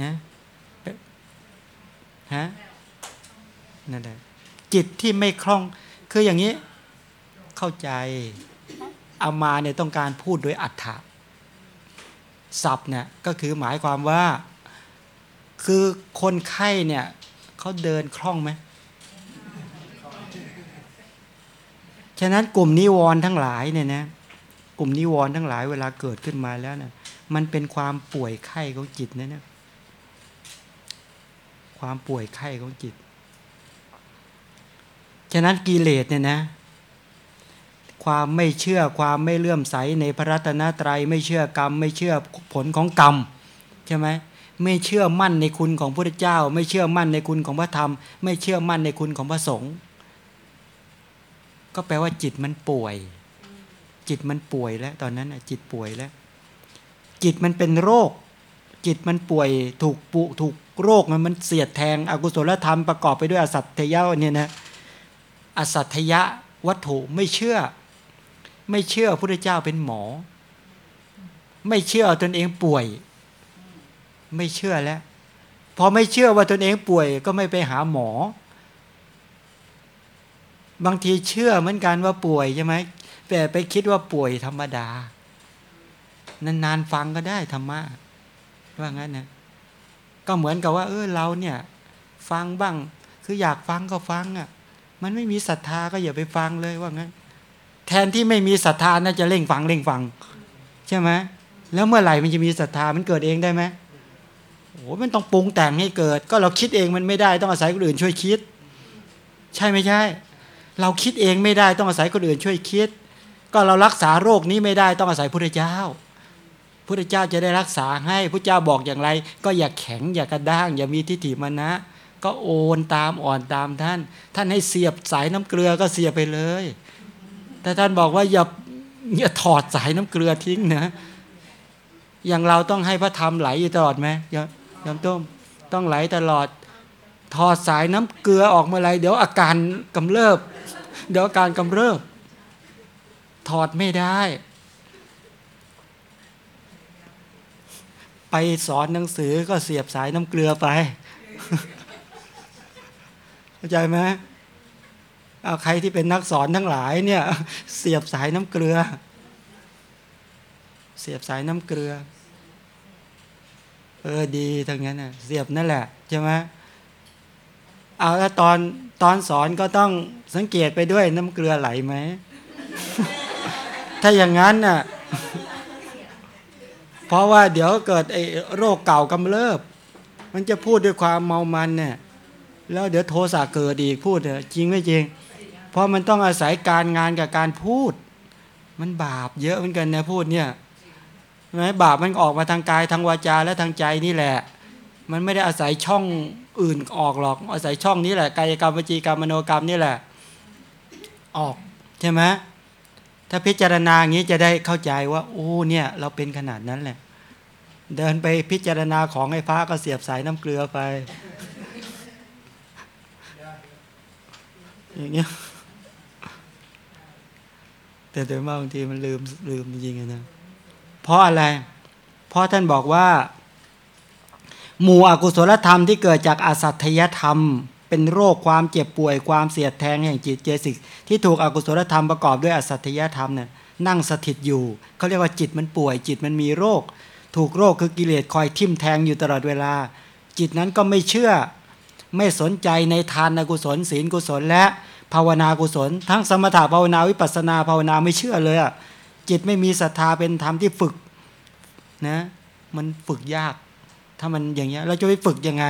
Speaker 1: นะฮะนั่นแหละจิตที่ไม่คล่องคืออย่างนี้เข้าใจเอามาเนี่ยต้องการพูดโดยอัฏฐะศัพท์เนี่ยก็คือหมายความว่า คือคนไข้เนี่ยเขาเดินคล่องไหมฉะนั้นกลุ่มนิวรณ์ทั้งหลายเนี่ยนะกลุ่มนิวรณ์ทั้งหลายเวลาเกิดขึ้นมาแล้วเนี่ยมันเป็นความป่วยไข้ของจิตนะเนี่ยความป่วยไข้ของจิต ฉะนั้นกิเลสเนี่ยนะ ความไม่เชื่อความไม่เลื่อมใสในพระรัตนตรัยไม่เชื่อกรรม ไม่เชื่อผลของกรรม ใช่ไหม ไม่เชื่อมั่นในคุณของพระเจ้า ไม่เชื่อมั่นในคุณของพระธรรม ไม่เชื่อมั่นในคุณของพระสงฆ์ก็แปลว่าจิตมันป่วย จิตมันป่วยแล้ว ตอนนั้นจิตป่วยแล้ว จิตมันเป็นโรค จิตมันป่วยถูกปุถูกโรคมันมันเสียดแทงอกุศลธรรมประกอบไปด้วยอสัตยะเนี่ยนะอสัตยะวัตถุไม่เชื่อ ไม่เชื่อพระเจ้าเป็นหมอ ไม่เชื่อตนเองป่วย ไม่เชื่อแล้ว พอไม่เชื่อว่าตนเองป่วยก็ไม่ไปหาหมอ บางทีเชื่อเหมือนกันว่าป่วยใช่ไหมแต่ไปคิดว่าป่วยธรรมดา นานๆฟังก็ได้ธรรมะว่างั้นนะก็เหมือนกับว่า เออเราเนี่ย ฟังบ้าง คืออยากฟังก็ฟังอะ มันไม่มีศรัทธาก็อย่าไปฟังเลยว่างั้น แทนที่ไม่มีศรัทธาน่าจะเร่งฟังเร่งฟัง ใช่ไหมแล้วเมื่อไหร่มันจะมีศรัทธามันเกิดเองได้ไหม โอ้มันต้องปรุงแต่งให้เกิด ก็เราคิดเองมันไม่ได้ต้องอาศัยคนอื่นช่วยคิด ใช่ไม่ใช่ เราคิดเองไม่ได้ต้องอาศัยคนอื่นช่วยคิด ก็เรารักษาโรคนี้ไม่ได้ต้องอาศัยพระเจ้าพระเจ้าจะได้รักษาให้พระเจ้าบอกอย่างไร ก็อย่าแข็งอย่ากระด้าง อย่ามีทิฏฐิมานะ ก็โอนตามอ่อนตามท่าน ท่านให้เสียบสายน้ำเกลือก็เสียบไปเลย แต่ท่านบอกว่าอย่าอย่าถอดสายน้ำเกลือทิ้งนะ อย่างเราต้องให้พระธรรมไหลอยู่ตลอดไหม ยยมต้มต้องไหลตลอด ถอดสายน้ำเกลือออกมื่อไรเดี๋ยวอาการกำเริบ เดี๋ยวอาการกำเริบ ถอดไม่ได้ ไปสอนหนังสือก็เสียบสายน้ำเกลือไปเข้าใจไหมเอาใครที่เป็นนักสอนทั้งหลายเนี่ย เสียบสายน้ำเกลือ เสียบสายน้ำเกลือ ออดีทั้งนั้นน่ะเสียบนั่นแหละใช่ไหมเอาแล้วตอนตอนสอนก็ต้องสังเกตไปด้วยน้ำเกลือไหลไหม ถ้าอย่างนั้นน่ะ เพราะว่าเดี๋ยวเกิดไอ้โรคเก่ากำเริบ มันจะพูดด้วยความเมามันเนี่ยแล้วเดี๋ยวโทสะเกิดอีกพูดเถอะจริงไม่จริง เพราะมันต้องอาศัยการงานกับการพูด มันบาปเยอะเหมือนกันนะพูดเนี่ย ไหมบาปมันออกมาทางกายทางวาจาและทางใจนี่แหละ มันไม่ได้อาศัยช่องอื่นออกหรอกอาศัยช่องนี้แหละกายกรรมวจีกรรมมโนกรรมนี่แหละ ออกใช่ไหมถ้าพิจารณาอย่างนี้จะได้เข้าใจว่า โอ้เนี่ย เราเป็นขนาดนั้นแหละ เดินไปพิจารณาของไอ้พระก็เสียบสายน้ำเกลือไป อย่างเงี้ยแต่โดยมากบางทีมันลืมลืมจริงๆนะ เพราะอะไร เพราะท่านบอกว่า หมู่อกุศลธรรมที่เกิดจากอสัตยธรรม เป็นโรคความเจ็บป่วยความเสียดแทงแห่งจิตเจสิก ที่ถูกอกุศลธรรมประกอบด้วยอสัตยธรรมเนี่ยนั่งสถิตอยู่เขาเรียกว่าจิตมันป่วย จิตมันมีโรค ถูกโรคคือกิเลสคอยทิ่มแทงอยู่ตลอดเวลา จิตนั้นก็ไม่เชื่อ ไม่สนใจในทานกุศลศีลกุศลและภาวนากุศล ทั้งสมถะภาวนาวิปัสสนาภาวนาไม่เชื่อเลยอะ จิตไม่มีศรัทธาเป็นธรรมที่ฝึกนะมันฝึกยาก ถ้ามันอย่างเงี้ยเราจะไปฝึกยังไง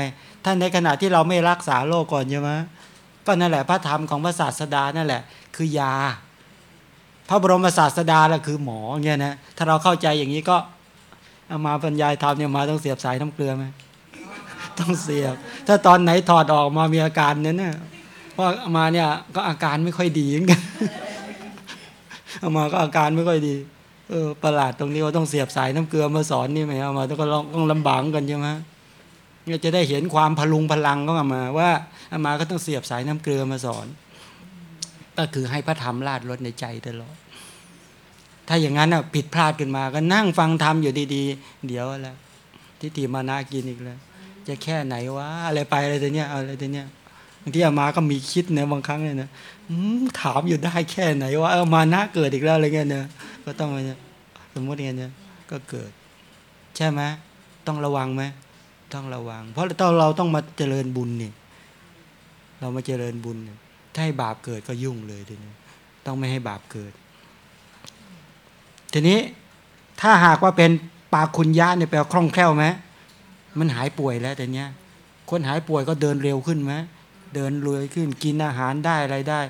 Speaker 1: ท่าในขณะที่เราไม่รักษาโรคก่อนใช่ไหมก็นั่นแหละพระธรรมของพระศาสดานั่นแหละ คือยา พระบรมศาสดาแหละคือหมอเงี้ยนะถ้าเราเข้าใจอย่างนี้ก็เอามาบรรยายธรรมเนี่ยมาต้องเสียบสายน้ำเกลือไหมต้องเสียบ ถ้าตอนไหนถอดออกมามีอาการนั้นเนี่ยพราะเอามาเนี่ยก็อาการไม่ค่อยดีเหมือนกัน เอามาก็อาการไม่ค่อยดี เออประหลาดตรงนี้ว่าต้องเสียบสายน้ำเกลือมาสอนนี่ไหมเอามาต้องก็ต้องลำบากกันใช่ไหมเนี่ยจะได้เห็นความพลุงพลังก็เอามา ว่าเอามาก็ต้องเสียบสายน้ำเกลือมาสอน ก็คือให้พระธรรมลาดรถในใจตลอดถ้าอย่างนั้นอะผิดพลาดขึ้นมาก็นั่งฟังธรรมอยู่ดีๆ เดี๋ยวแล้วทิฏฐิมานากินอีกแล้ว จะแค่ไหนวะอะไรไปอะไรตัวเนี้ยอะไรตัวเนี้ยางทีอามาก็มีคิดนะบางครั้งเนี่ยนะถามอยู่ได้แค่ไหนว่าเออมานะเกิดอีกแล้วอะไรเงี้ยเนี่ยก็ต้องเนี่ยสมมติเงี้ยเนี่ยก็เกิด ใช่ไหมต้องระวังไหมต้องระวัง เพราะเราเราต้องมาเจริญบุญเนี่ยเรามาเจริญบุญเนี่ยถ้าให้บาปเกิดก็ยุ่งเลยทีนี้ต้องไม่ให้บาปเกิด ทีนี้ถ้าหากว่าเป็นปาคุณยะเนี่ยแปลว่าคล่องแคล่วไหมมันหายป่วยแล้วแต่เนี้ยคนหายป่วยก็เดินเร็วขึ้นไหม เดินรวยขึ้นกินอาหารได้อะไรได้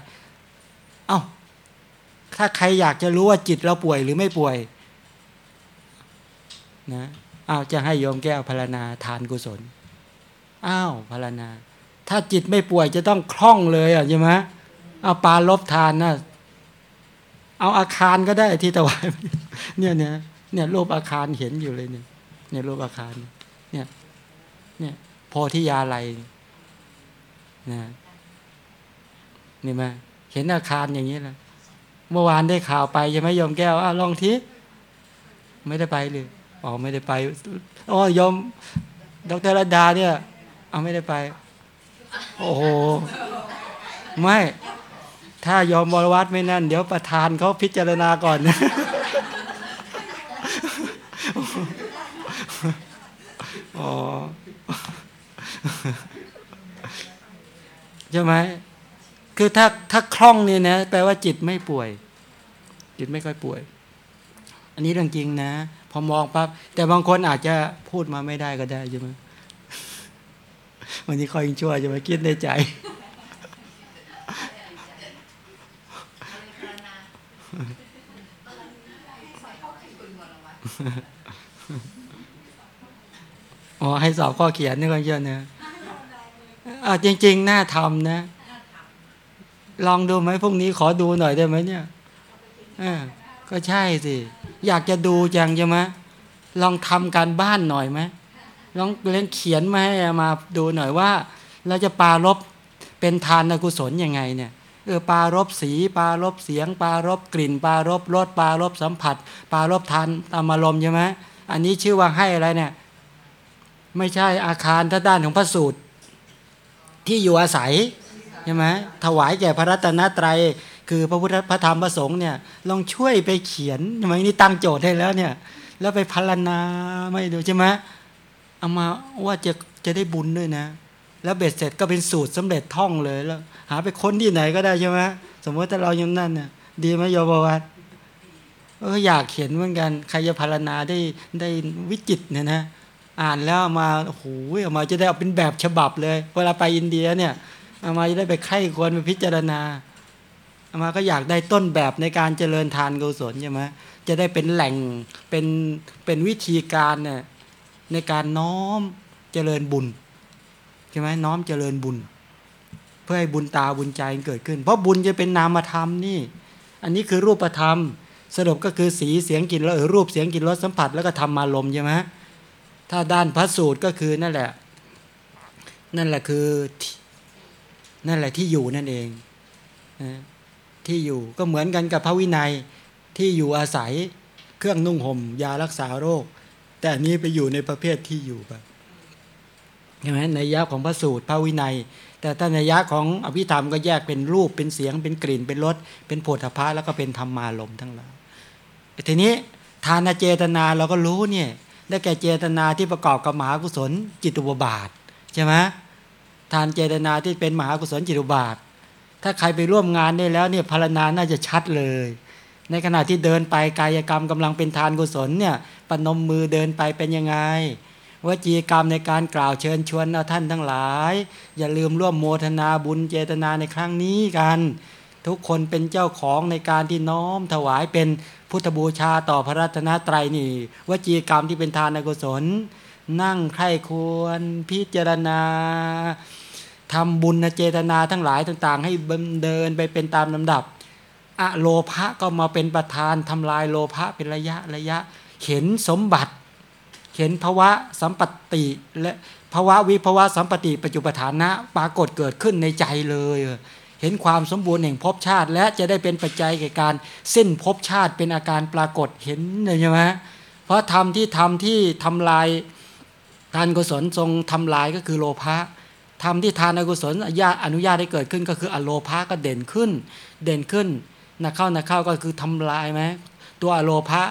Speaker 1: เอา้า ถ้าใครอยากจะรู้ว่าจิตเราป่วยหรือไม่ป่วย นะอ้าวจะให้โยมแก้วพารณาทานกุศลอ้าวพารณา ถ้าจิตไม่ป่วยจะต้องคล่องเลยอะใช่ไหมเอาปลาลบทานนะเอาอาคารก็ได้ที่ถวายเนี่ยเนี่ยเนี่ยรูปอาคารเห็นอยู่เลยเนี่ยเนี่ยรูปอาคารเนี่ยเนี่ยโพธิยาลัย นะนี่มาเห็นอาคารอย่างนี้แหละเมื่อวานได้ข่าวไปใช่ไหมโยมแก้วอ้าวลองทีไม่ได้ไปเลยอ๋อไม่ได้ไปอ๋อยอมดรรดาเนี่ย เอาไม่ได้ไป โอ้โหไม่ ถ้ายอมบรวัตไม่นั่น เดี๋ยวประธานเขาพิจารณาก่อนอ๋อ ใช่ไหมคือถ้าถ้าคล่องเนี่ยนะแปลว่าจิตไม่ป่วย จิตไม่ค่อยป่วย อันนี้เรื่องจริงนะพอมองปั๊บแต่บางคนอาจจะพูดมาไม่ได้ก็ได้ใช่ไหมวันนี้คอยยังชั่วจะมาคิดในใจอ๋อให้สอบข้อเขียนนี่ก็เยอะนะ อ่าจริง ๆ น่าทำนะ ลองดูไหมพรุ่งนี้ขอดูหน่อยได้ไหมเนี่ยอ่าก็ใช่สิ อยากจะดูจังใช่ไหมลองทำการบ้านหน่อยไหมลองเล่นเขียนมาให้มาดูหน่อยว่า เราจะปารบเป็นทานกุศลยังไงเนี่ยเออปารบสีปารบเสียง ปารบกลิ่น ปารบรสปารบสัมผัส ปารบทานตามอารมณ์ใช่ไหมอันนี้ชื่อว่าให้อะไรเนี่ย ไม่ใช่อาคารท่าด้านของพระสูตร ที่อยู่อาศัยใช่ไหมถวายแก่พระรัตนตรัย คือพระพุทธพระธรรมพระสงฆ์เนี่ยลองช่วยไปเขียนทำไมนี่ตั้งโจทย์ให้แล้วเนี่ย แล้วไปพัลนาไม่ดูใช่ไหมเอามาว่าจะจะได้บุญด้วยนะ แล้วเบ็ดเสร็จก็เป็นสูตรสำเร็จท่องเลยแล้ว หาไปค้นที่ไหนก็ได้ใช่ไหมสมมติถ้าเรายังนั่นเนี่ยดีไหมโยบวัตเอออยากเขียนเหมือนกันใครจะพารณาได้ได้วิจิตเนี่ยนะ อ่านแล้วเอามาโอ้โหเอามาจะได้เอาเป็นแบบฉบับเลย เวลาไปอินเดียเนี่ยเอามาจะได้ไปไข้ควรไปพิจารณาเอามาก็อยากได้ต้นแบบในการเจริญทานกุศลใช่ไหมจะได้เป็นแหล่งเป็นเป็นวิธีการเนี่ยในการน้อมเจริญบุญใช่ไหมน้อมเจริญบุญ เพื่อให้บุญตาบุญใจเกิดขึ้น เพราะบุญจะเป็นนามธรรมนี่ อันนี้คือรูปธรรม สรุปก็คือสีเสียงกลิ่นรสรูปเสียงกลิ่นรสสัมผัสแล้วก็ธรรมารมใช่ไหม ถ้าด้านพระสูตรก็คือนั่นแหละ นั่นแหละคือ นั่นแหละที่อยู่นั่นเองที่อยู่ก็เหมือนกันกับพระวินัยที่อยู่อาศัยเครื่องนุ่งห่มยารักษาโรค แต่นี้ไปอยู่ในประเภทที่อยู่ไปใช่ไหมในยะของพระสูตรพระวินัย แต่ถ้าในยะของอภิธรรมก็แยกเป็นรูปเป็นเสียงเป็นกลิ่นเป็นรสเป็นโผฏฐัพพะแล้วก็เป็นธรรมารมทั้งหลายทีนี้ทานเจตนาเราก็รู้เนี่ย ได้แก่เจตนาที่ประกอบกับมหากุศลจิตุบาทใช่ไหมทานเจตนาที่เป็นมหากุศลจิตุบาท ถ้าใครไปร่วมงานได้แล้วเนี่ยพารณาน่าจะชัดเลย ในขณะที่เดินไปกายกรรมกำลังเป็นทานกุศลเนี่ยปนมมือเดินไปเป็นยังไงวจีกรรมในการกล่าวเชิญชวนท่านทั้งหลาย อย่าลืมร่วมโมทนาบุญเจตนาในครั้งนี้กัน ทุกคนเป็นเจ้าของในการที่น้อมถวายเป็นพุทธบูชาต่อพระรัตนตรัยนี่วจีกรรมที่เป็นทานกุศล นั่งใคร่ควรพิจารณาทำบุญเจตนาทั้งหลายต่างๆ ให้เดินไปเป็นตามลำดับอะโลภะก็มาเป็นประธานทำลายโลภะเป็นระยะระยะ เข็นสมบัติ เข็นภาวะสัมปติและภาวะวิภาวะสัมปติปัจจุปฐานะปรากฏเกิดขึ้นในใจเลย เห็นความสมบูรณ์แห่งภพชาติ และจะได้เป็นปัจจัยแก่การสิ้นภพชาติเป็นอาการปรากฏเห็นใช่ไหมเพราะธรรมที่ทำที่ทำลายทานกุศลทรงทำลายก็คือโลภะธรรมที่ทานอกุศลอนุญาตอนุญาตให้เกิดขึ้นก็คืออโลภะก็เด่นขึ้น เด่นขึ้นนักเข้านักเข้าก็คือทำลายไหมตัวอโลภะ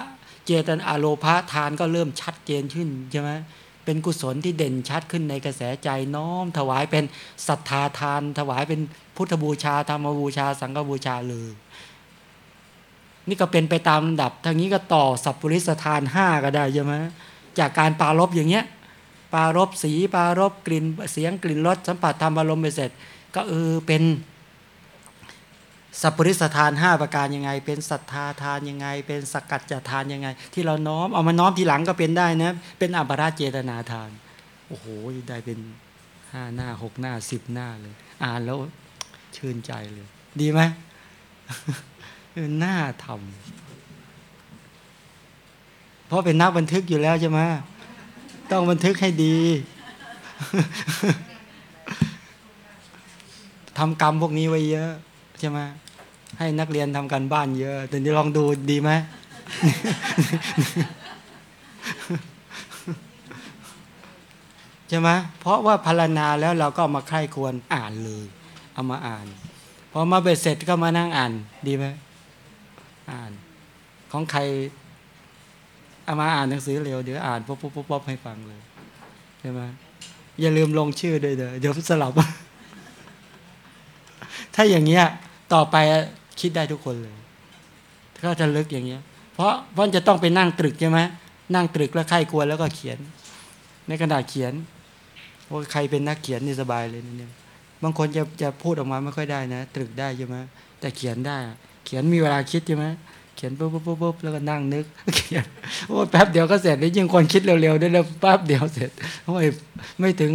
Speaker 1: เจตนอโลภะทานก็เริ่มชัดเจนขึ้นใช่ไหมเป็นกุศลที่เด่นชัดขึ้นในกระแสใจน้อม ถวายเป็นศรัทธาทาน ถวายเป็น พุทธบูชาธรรมบูชา สังฆบูชาเลย นี่ก็เป็นไปตามลำดับทางนี้ก็ต่อสัพปริสทานห้าก็ได้ใช่ไหมจากการปารบอย่างเงี้ยปารบสีปารบกลิ่นเสียงกลิ่นรสสัมผัสธรรมอารมณ์ไปเสร็จ ก็เออเป็นสัพปริสทานห้าประการยังไง เป็นศรัทธาทานยังไง เป็นสกัดจทานยังไง ที่เราน้อมเอามาน้อมทีหลังก็เป็นได้นะเป็นอัปราเจตนาทาน โอ้โหได้เป็นห้าหน้าหกหน้าสิบหน้าเลย อ่านแล้ว ชื่นใจเลย ดีไหมหน้าทำเพราะเป็นนักบันทึกอยู่แล้วใช่ไหมต้องบันทึกให้ดีทำกรรมพวกนี้ไว้เยอะใช่ไหมให้นักเรียนทำการบ้านเยอะแต่นี้ลองดูดีไหมใช่ไหมเพราะว่าพารณาแล้วเราก็มาใคร่ควรอ่านเลย เอามาอ่านพอมาเบ็ดเสร็จก็มานั่งอ่านดีไหมอ่าน ของใครเอามาอ่านหนังสือเร็วเดี๋ยวอ่านป๊บป๊บป๊บป๊บให้ฟังเลยใช่ไหมอย่าลืมลงชื่อด้วยเด้อเดี๋ยวสลับ ถ้าอย่างเงี้ย ต่อไปคิดได้ทุกคนเลยก็จะลึกอย่างเงี้ย เพราะเพราะจะต้องไปนั่งตรึกใช่ไหมนั่งตรึกแล้วใครควรแล้วก็เขียน ในกระดาษเขียนว่าใครเป็นนักเขียนนี่สบายเลยนะเนี่ย บางคนจะจะพูดออกมาไม่ค่อยได้นะ ตรึกได้ใช่ไหมแต่เขียนได้ เขียนมีเวลาคิดใช่ไหมเขียนปุ๊บปุ๊บปุ๊บปุ๊บแล้วก็นั่งนึกเขียนโอ้แป๊บเดียวก็เสร็จนี่ยิ่งคนคิดเร็วๆได้แล้วแป๊บเดียวเสร็จโอ้ยไม่ถึง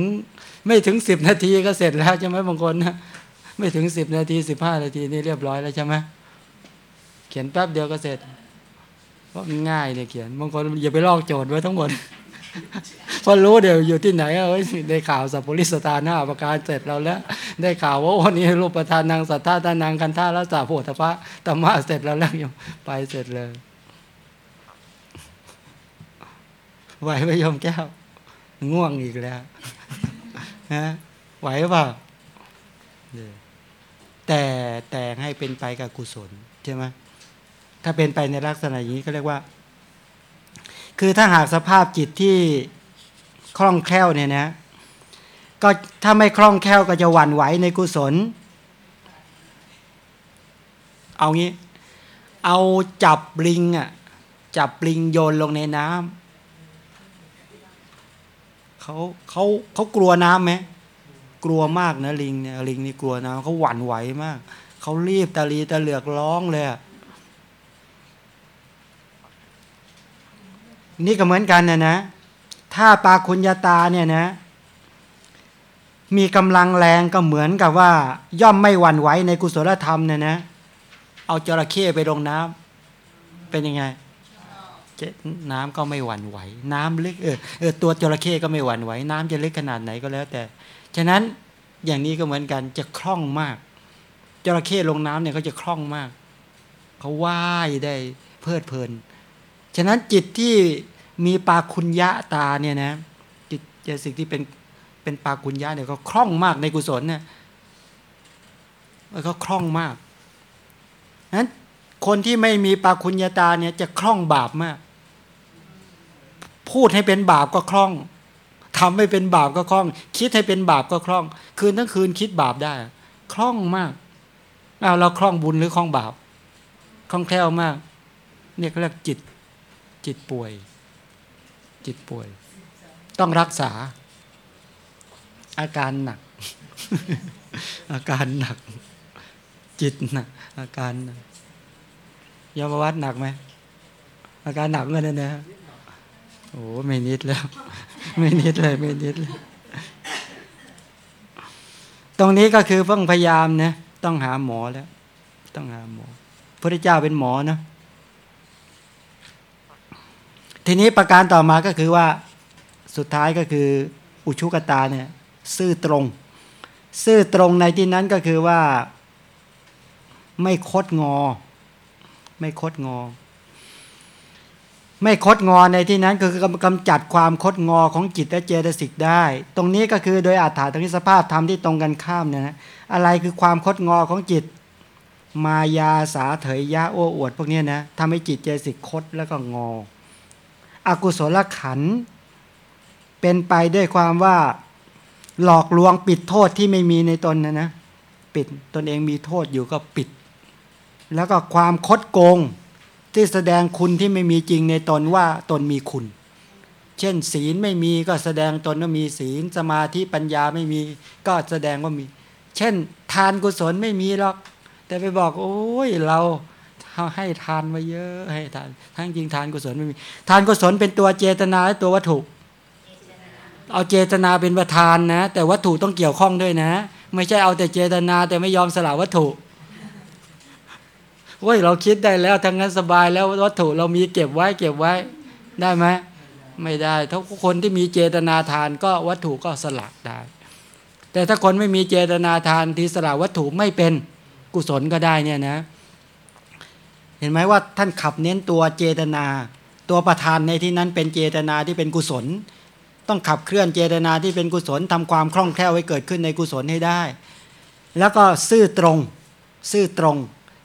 Speaker 1: ไม่ถึงสิบนาทีก็เสร็จแล้วใช่ไหมบางคนนะไม่ถึงสิบนาทีสิบห้านาทีนี่เรียบร้อยแล้วใช่ไหมเขียนแป๊บเดียวก็เสร็จเพราะมันง่ายเนี่ยเขียนบางคนอย่าไปลอกโจทย์ไว้ทั้งหมด พราะรู้เดี๋ยวอยู่ที่ไหนเอ้ยได้ข่าวสัพพุริสตาหน้าประการเสร็จเราแล้ว ได้ข่าวว่าวันนี้รูปประธานนางสัทธาตานางกันท่าแล้วสาโพธพะธรรมะเสร็จแล้วแล้วยังไปเสร็จเลยไหวไหมโยมแก้ว ง่วงอีกแล้วฮะไหวเปล่าแต่แต่ให้เป็นไปกับกุศลใช่ไหมถ้าเป็นไปในลักษณะอย่างนี้ก็เรียกว่า คือถ้าหากสภาพจิตที่คล่องแคล่วเนี่ยนะก็ถ้าไม่คล่องแคล่วก็จะหวั่นไหวในกุศล เอางี้ เอาจับลิงอะจับลิงโยนลงในน้ำเขาเขาเขากลัวน้ำไหมกลัวมากนะลิงเนี่ยลิงนี่กลัวน้ำเขาหวั่นไหวมากเขารีบตะลีตะเหลือกร้องเลยอะ นี่ก็เหมือนกันนะนะ ถ้าปาคุญญาตาเนี่ยนะ มีกำลังแรงก็เหมือนกับว่า ย่อมไม่หวั่นไหวในกุศลธรรมเนี่ยนะ เอาจระเข้ไปลงน้ำเป็นยังไงเจน้ำก็ไม่หวั่นไหว น้ำลึกเออเออตัวจระเข้ก็ไม่หวั่นไหว น้ำจะลึกขนาดไหนก็แล้วแต่ ฉะนั้นอย่างนี้ก็เหมือนกันจะคล่องมากจระเข้ลงน้ำเนี่ยเขาจะคล่องมาก เขาว่ายได้เพลิดเพลิน ฉะนั้นจิตที่มีปาคุญญะตาเนี่ยนะจิตเจสิ่งที่เป็นเป็นปาคุญญะเนี่ยก็คล่องมากในกุศลเนี่ยแล้วก็คล่องมากนั้นคนที่ไม่มีปาคุญญาตาเนี่ยจะคล่องบาปมาก พูดให้เป็นบาปก็คล่องทำให้เป็นบาปก็คล่อง คิดให้เป็นบาปก็คล่อง คืนทั้งคืนคิดบาปได้ คล่องมากเอาเราคล่องบุญหรือคล่องบาปคล่องแคล่วมากเนี่ยเขาเรียกจิต จิตป่วย จิตป่วย ต้องรักษา อาการหนัก อาการหนัก จิตหนักอาการหนักยมวัดหนักไหมอาการหนักเงินนะโอ้ไม่นิดแล้ว ไม่นิดเลยไม่นิดเลยตรงนี้ก็คือต้องพยายามนะต้องหาหมอแล้ว ต้องหาหมอพระเจ้าเป็นหมอนะ ทีนี้ประการต่อมาก็คือว่าสุดท้ายก็คืออุชุกตาเนี่ยซื่อตรง ซื่อตรงในที่นั้นก็คือว่าไม่คดงอ ไม่คดงอ ไม่คดงอในที่นั้น คือกำจัดความคดงอของจิตและเจตสิกได้ ตรงนี้ก็คือโดยอาถรรพ์ตรงนี้สภาพธรรมที่ตรงกันข้ามเนี่ยนะอะไรคือความคดงอของจิต มายาสาเถยยะโอ้อวด พวกนี้นะทำให้จิตเจตสิกคดแล้วก็งอ อกุศลขันเป็นไปด้วยความว่าหลอกลวงปิดโทษที่ไม่มีในตนนะนะปิดตนเองมีโทษอยู่ก็ปิด แล้วก็ความคดโกงที่แสดงคุณที่ไม่มีจริงในตนว่าตนมีคุณ เช่น ศีลไม่มีก็แสดงตนว่ามีศีลสมาธิปัญญาไม่มี ก็แสดงว่ามี เช่น ทานกุศลไม่มีหรอก แต่ไปบอก โอ้ยเรา ให้ทานมาเยอะให้ทานทั้งจริงทานกุศลไม่มีทานกุศลเป็นตัวเจตนาและตัววัตถุ เอาเจตนาเป็นประธานนะ แต่วัตถุต้องเกี่ยวข้องด้วยนะ ไม่ใช่เอาแต่เจตนาแต่ไม่ยอมสละวัตถุโอ้ยเราคิดได้แล้วทั้งนั้นสบายแล้ววัตถุเรามีเก็บไว้เก็บไว้ได้ไหมไม่ได้ถ้าคนที่มีเจตนาทานก็วัตถุก็สละได้ แต่ถ้าคนไม่มีเจตนาทานที่สละวัตถุไม่เป็นกุศลก็ได้เนี่ยนะ เห็นไหมว่าท่านขับเน้นตัวเจตนา ตัวประธานในที่นั้นเป็นเจตนาที่เป็นกุศล ต้องขับเคลื่อนเจตนาที่เป็นกุศลทำความคล่องแคล่วให้เกิดขึ้นในกุศลให้ได้ แล้วก็ซื่อตรง ซื่อตรง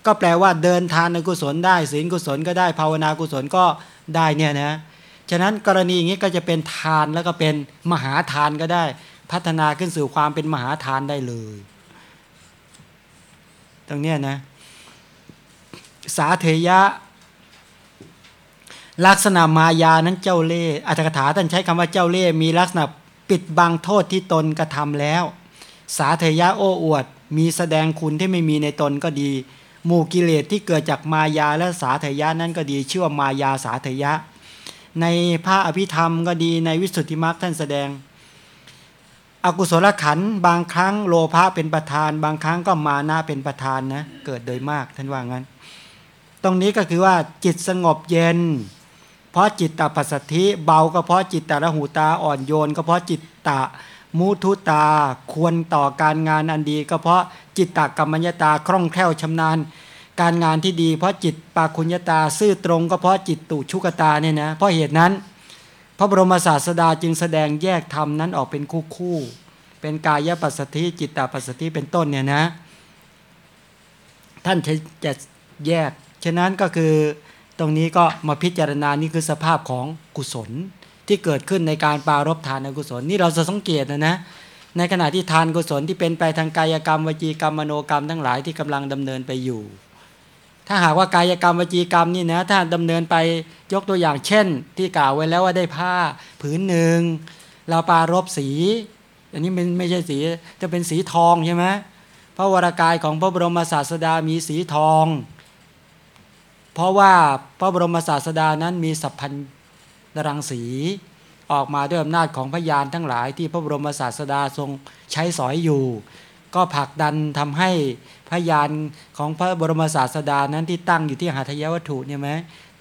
Speaker 1: ก็แปลว่าเดินทานในกุศลได้ศีลกุศลก็ได้ภาวนากุศลก็ได้เนี่ยนะฉะนั้นกรณีอย่างนี้ก็จะเป็นทานแล้วก็เป็นมหาทานก็ได้ พัฒนาขึ้นสู่ความเป็นมหาทานได้เลย ตรงเนี้ยนะ สาเทยะ ลักษณะมายานั้นเจ้าเล่ห์อัตถกถาท่านใช้คำว่าเจ้าเล่ห์มีลักษณะปิดบังโทษที่ตนกระทำแล้ว สาเทยะโอ้อวด มีแสดงคุณที่ไม่มีในตนก็ดี หมู่กิเลสที่เกิดจากมายาและสาเทยะนั้นก็ดีชื่อว่ามายาสาเทยะ ในพระอภิธรรมก็ดีในวิสุทธิมรรคท่านแสดงอกุศลขันบางครั้งโลภะเป็นประธาน บางครั้งก็มานะเป็นประธานนะ เกิดโดยมากท่านว่างั้น ตรงนี้ก็คือว่าจิตสงบเย็น เพราะจิตตปัสสธิเบาก็เพราะจิตตระหูตาอ่อนโยน ก็เพราะจิตตะมุทุตาควรต่อการงานอันดี ก็เพราะจิตตกรรมัญญตาคล่องแคล่วชำนาญ การงานที่ดี เพราะจิตปาคุญญตาซื่อตรง ก็เพราะจิตตุชุกตาเนี่ยนะเพราะเหตุนั้น พระบรมศาสดาจึงแสดงแยกธรรมนั้นออกเป็นคู่คู่ๆเป็นกายปัสสธิจิตตปัสสธิเป็นต้นเนี่ยนะ ท่านจะแยก ฉะนั้นก็คือตรงนี้ก็มาพิจารณานี่คือสภาพของกุศลที่เกิดขึ้นในการปรารบทานในกุศลนี่เราจะสังเกตนะนะในขณะที่ทานกุศลที่เป็นไปทางกายกรรมวจีกรรมมโนกรรมทั้งหลายที่กำลังดำเนินไปอยู่ ถ้าหากว่ากายกรรมวจีกรรมนี่นะถ้าดำเนินไปยกตัวอย่างเช่น ที่กล่าวไว้แล้วว่าได้ผ้าผืนหนึ่งเราปรารบสีอันนี้มันไม่ใช่สีจะเป็นสีทองใช่ไหมพระวรากายของพระบรมศาสดามีสีทอง เพราะว่าพระบรมศาสดานั้นมีสัพพันธรังสีออกมาด้วยอำนาจของพยานทั้งหลายที่พระบรมศาสดาทรงใช้สอยอยู่ ก็ผลักดันทำให้พยานของพระบรมศาสดานั้นที่ตั้งอยู่ที่หาทายวัตถุเนี่ยไหม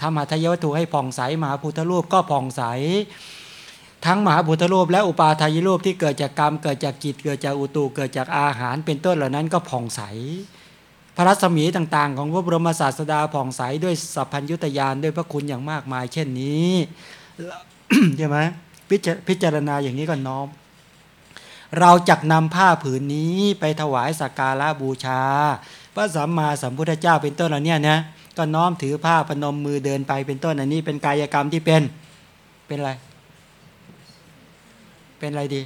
Speaker 1: ทำหาทายวัตถุให้ผ่องใสมหาพุทธรูปก็ผ่องใส ทั้งมหาพุทธรูปและอุปาทายรูปที่เกิดจากกรรมเกิดจากกิจเกิดจากอุตุเกิดจากอาหารเป็นต้นเหล่านั้นก็ผ่องใส พระรัศมีต่าง ๆ ของพระบรมศาสดาผ่องใสด้วยสัพพัญญุตยานด้วยพระคุณอย่างมากมาย เช่นนี้ใช่ไหมพิจพิจารณาอย่างนี้ก็น้อม เราจักนำผ้าผืนนี้ไปถวายสักการะบูชา พระสัมมาสัมพุทธเจ้าเป็นต้นเหล่านี้นะก็น้อมถือผ้าพนมมือเดินไปเป็นต้นอันนี้ เป็นกายกรรมที่เป็นเป็นอะไร เป็นอะไรดี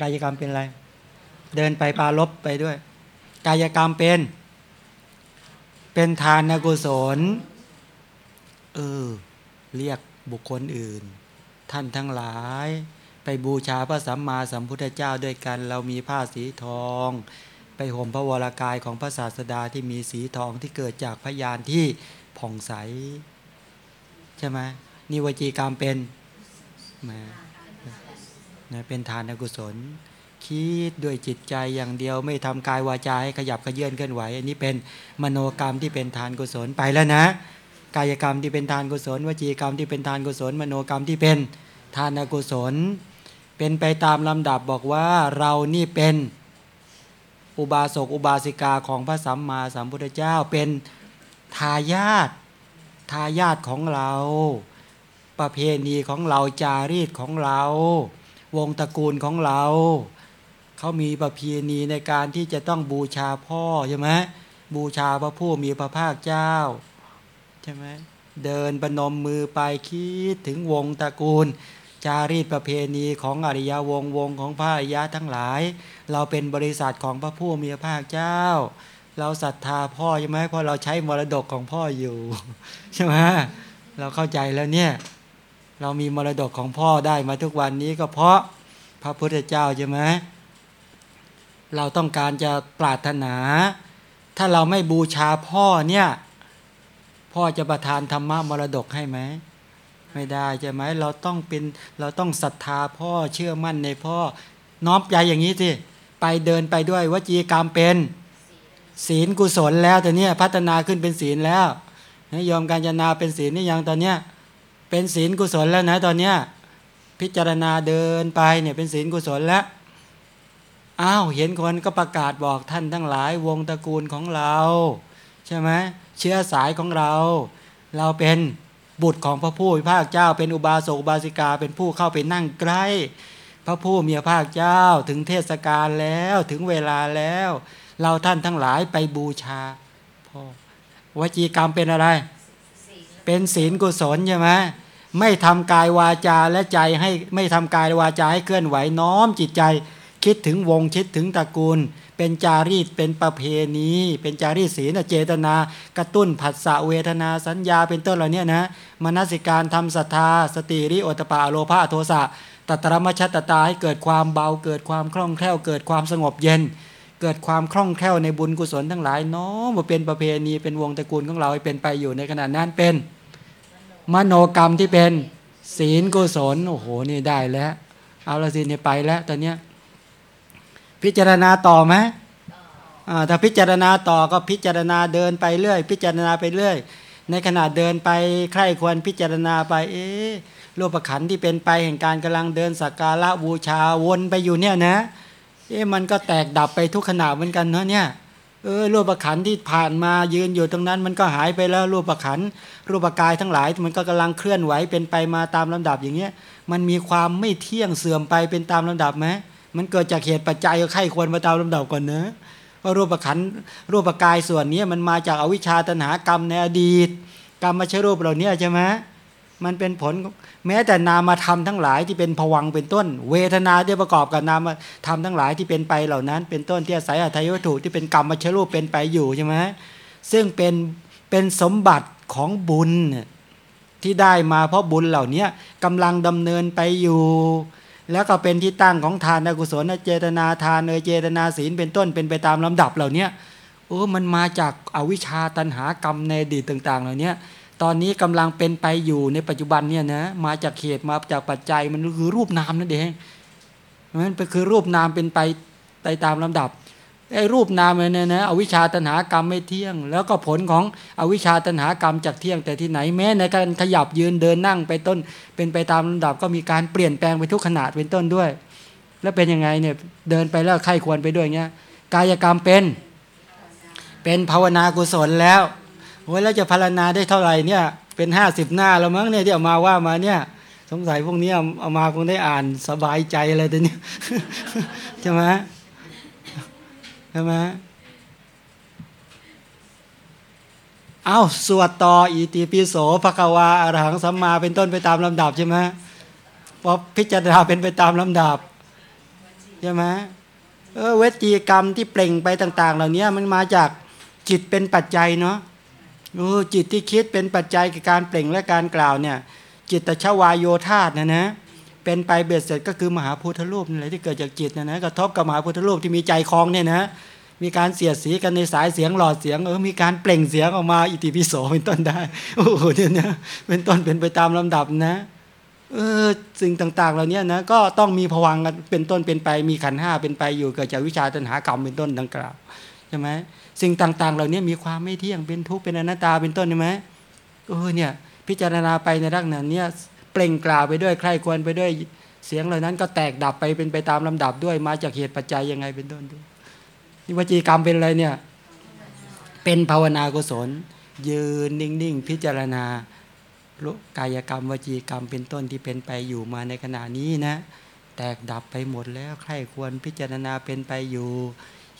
Speaker 1: กายกรรมเป็นอะไร เดินไปปาลบไปด้วย กายกรรมเป็น เป็นทานกุศลเออเรียกบุคคลอื่น ท่านทั้งหลาย ไปบูชาพระสัมมาสัมพุทธเจ้าด้วยกัน เรามีผ้าสีทอง ไปห่มพระวรากายของพระศาสดาที่มีสีทองที่เกิดจากพยานที่ผ่องใส ใช่ไหมนิวจีกรรมเป็นมาเป็นทานกุศล คิดด้วยจิตใจอย่างเดียวไม่ทำกายวาจาให้ขยับขยื่นเคลื่อนไหว อันนี้เป็นมโนกรรมที่เป็นทานกุศลไปแล้วนะ กายกรรมที่เป็นทานกุศล วจีกรรมที่เป็นทานกุศล มโนกรรมที่เป็นทานกุศล เป็นไปตามลำดับบอกว่าเรานี่เป็นอุบาสกอุบาสิกาของพระสัมมาสัมพุทธเจ้าเป็นทายาททายาทของเรา ประเพณีของเราจารีตของเรา วงตระกูลของเรา เขามีประเพณีในการที่จะต้องบูชาพ่อใช่ไหมบูชาพระผู้มีพระภาคเจ้าใช่ไหมเดินประนมมือไปคิดถึงวงตระกูล จารีตประเพณีของอริยวงศ์วงของพระอริยะทั้งหลาย เราเป็นบริษัทของพระผู้มีพระภาคเจ้า เราศรัทธาพ่อใช่ไหมเพราะเราใช้มรดกของพ่ออยู่ใช่ไหมเราเข้าใจแล้วเนี่ยเรามีมรดกของพ่อได้มาทุกวันนี้ก็เพราะพระพุทธเจ้าใช่ไหม เราต้องการจะปรารถนา ถ้าเราไม่บูชาพ่อเนี่ย พ่อจะประทานธรรมะมรดกให้ไหมไม่ได้ใช่ไหมเราต้องเป็นเราต้องศรัทธาพ่อเชื่อมั่นในพ่อ น้อมใจอย่างนี้สิไปเดินไปด้วยวจีกรรมเป็น ศีลกุศลแล้วแต่เนี้ยพัฒนาขึ้นเป็นศีลแล้วยอมการจนาเป็นศีลนี่ยังตอนเนี้ยเป็นศีลกุศลแล้วนะตอนเนี้ยพิจารณาเดินไปเนี่ยเป็นศีลกุศลแล้ว อ้าวเห็นคนก็ประกาศบอกท่านทั้งหลายวงตระกูลของเรา ใช่ไหมเชื้อสายของเรา เราเป็นบุตรของพระผู้มีพระเจ้า เป็นอุบาสกอุบาสิกาเป็นผู้เข้าไปนั่งใกล้ พระผู้มีพระภาคเจ้าถึงเทศกาลแล้วถึงเวลาแล้ว เราท่านทั้งหลายไปบูชาพ่อวจีกรรมเป็นอะไร เป็นศีลกุศลใช่ไหมไม่ทำกายวาจาและใจให้ไม่ทำกายวาจาให้เคลื่อนไหวน้อมจิตใจ คิดถึงวงคิดถึงตระกูล เป็นจารีตเป็นประเพณี เป็นจารีตศีลเจตนา กระตุ้นผัสสะเวทนาสัญญาเป็นต้นเหล่านี้นะมนสิการทำศรัทธา สติริโอตปะอโลภะอโทสะตัตรมชัตตาให้เกิดความเบาเกิดความคล่องแคล่ว เกิดความสงบเย็น เกิดความคล่องแคล่วในบุญกุศลทั้งหลายน้อมมาเป็นประเพณีเป็นวงตระกูลของเราให้เป็นไปอยู่ในขณะนั้นเป็น มโนกรรมที่เป็นศีลกุศลโอ้โหนี่ได้แล้ว เอาละสิเนี่ยไปแล้วตอนเนี้ย พิจารณาต่อไหมถ้าพิจารณาต่อก็พิจารณาเดินไปเรื่อย พิจารณาไปเรื่อย ในขณะเดินไปใครควรพิจารณาไป เอ๊ะรูปขันที่เป็นไปแห่งการกำลังเดินสักการะบูชาวนไปอยู่เนี่ยนะ เอ๊ะมันก็แตกดับไปทุกขณะเหมือนกันเนาะเนี่ยเออรูปขันที่ผ่านมายืนอยู่ตรงนั้น มันก็หายไปแล้วรูปขันรูปกายทั้งหลาย มันก็กำลังเคลื่อนไหวเป็นไปมาตามลำดับอย่างเงี้ย มันมีความไม่เที่ยงเสื่อมไปเป็นตามลำดับไหม มันเกิดจากเหตุปัจจัยก็ไข้ควรมาตามลำดับก่อนเนอะว่ารูปขันรูปกายส่วนนี้มันมาจากอวิชชาตหากรรมในอดีต กรรมมาชรูปเหล่านี้ใช่ไหมมันเป็นผลแม้แต่นามธรรมทั้งหลายที่เป็นผวังเป็นต้น เวทนาที่ประกอบกับนามธรรมทั้งหลายที่เป็นไปเหล่านั้น เป็นต้นที่อาศัยอัตยวัตถุที่เป็นกรรมมาชรูปเป็นไปอยู่ใช่ไหมซึ่งเป็นเป็นสมบัติของบุญที่ได้มาเพราะบุญเหล่านี้กำลังดำเนินไปอยู่ แล้วก็เป็นที่ตั้งของทานกุศลเจตนาทานเอเจตนาศีลเป็นต้นเป็นไปตามลำดับเหล่านี้โอ้มันมาจากอาวิชชาตันหากรรมในอดีตต่าง ๆ เหล่านี้ตอนนี้กำลังเป็นไปอยู่ในปัจจุบันเนี่ยนะมาจากเหตุมาจากปัจจัยมันคือรูปนามนั่นเองมันเป็นคือรูปนามเป็นไปไปตามลำดับ ไอ้รูปนามเนี่ยนะอวิชชาตันหากรรมไม่เที่ยง แล้วก็ผลของอวิชชาตันหากรรมจากเที่ยงแต่ที่ไหนแม้ในการขยับยืนเดินนั่งไปต้น เป็นไปตามลำดับก็มีการเปลี่ยนแปลงไปทุกขนาดเป็นต้นด้วย แล้วเป็นยังไงเนี่ยเดินไปแล้วใครควรไปด้วยเงี้ยกายกรรมเป็นเป็นภาวนากุศลแล้วโอ้ยแล้วจะพารณาได้เท่าไหร่เนี่ยเป็นห้าสิบหน้าแล้วมั้งเนี่ยที่เอามาว่ามาเนี่ยสงสัยพวกนี้เอาเอามาคงได้อ่านสบายใจอะไรตัวนี้ใช่ไหม ใช่ไหมเอาสวดต่ออีติปิโสภควาอรหังสัมมาเป็นต้นไปตามลำดับใช่ไหมพอพิจารณาเป็นไปตามลำดับใช่ไหมเออเวจีกรรมที่เปล่งไปต่าง ๆ เหล่านี้มันมาจากจิตเป็นปัจจัยเนาะโอ้จิตที่คิดเป็นปัจจัยกับการเปล่งและการกล่าวเนี่ย จิตตชวายโยธาตนะนะ เป็นไปเบ็ดเสร็จก็คือมหาพุทธรูปนั่นแหละที่เกิดจากจิตนะนะกระทบกับมหาพุทธรูปที่มีใจคลองเนี่ยนะมีการเสียดสีกันในสายเสียงหลอดเสียงเออมีการเปล่งเสียงออกมาอิติปิโสเป็นต้นได้โอ้โหเนี่ยนะเป็นต้นเป็นไปตามลำดับนะเออสิ่งต่าง ๆ เหล่านี้นะก็ต้องมีผวังกันเป็นต้นเป็นไปมีขันห้าเป็นไปอยู่เกิดจากวิชาตัณหากรรมเป็นต้นดังกล่าวใช่ไหมสิ่งต่าง ๆ เหล่านี้มีความไม่เที่ยงเป็นทุกข์เป็นอนัตตาเป็นต้นใช่ไหมเออเนี่ยพิจารณาไปในรักนั้นเนี่ย เปล่งกล่าวไปด้วยใครควรไปด้วยเสียงเหล่านั้นก็แตกดับไปเป็นไปตามลำดับด้วยมาจากเหตุปัจจัยยังไงเป็นต้นด้วยนี่วจีกรรมเป็นอะไรเนี่ย เป็นภาวนากุศล ยืนนิ่ง ๆ พิจารณากายกรรมวจีกรรมเป็นต้นที่เป็นไปอยู่มาในขณะนี้นะ แตกดับไปหมดแล้วใครควรพิจารณาเป็นไปอยู่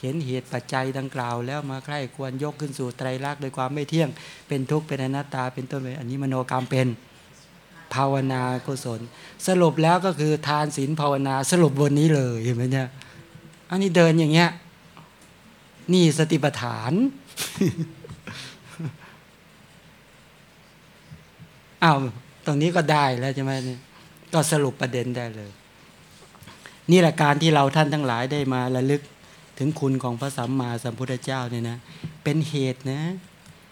Speaker 1: เห็นเหตุปัจจัยดังกล่าว แล้วมาใครควรยกขึ้นสู่ไตรลักษณ์โดยความไม่เที่ยงเป็นทุกข์เป็นอนัตตาเป็นต้นเลยอันนี้มโนกรรมเป็น ภาวนากุศล สรุปแล้วก็คือทานศีลภาวนาสรุปบนนี้เลยเห็นไหมเนี่ยอันนี้เดินอย่างเงี้ยนี่สติปัฏฐานอ้าวตรงนี้ก็ได้แล้วใช่ไหมเนี่ยก็สรุปประเด็นได้เลย นี่แหละการที่เราท่านทั้งหลายได้มาระลึกถึงคุณของพระสัมมาสัมพุทธเจ้าเนี่ยนะ เป็นเหตุนะ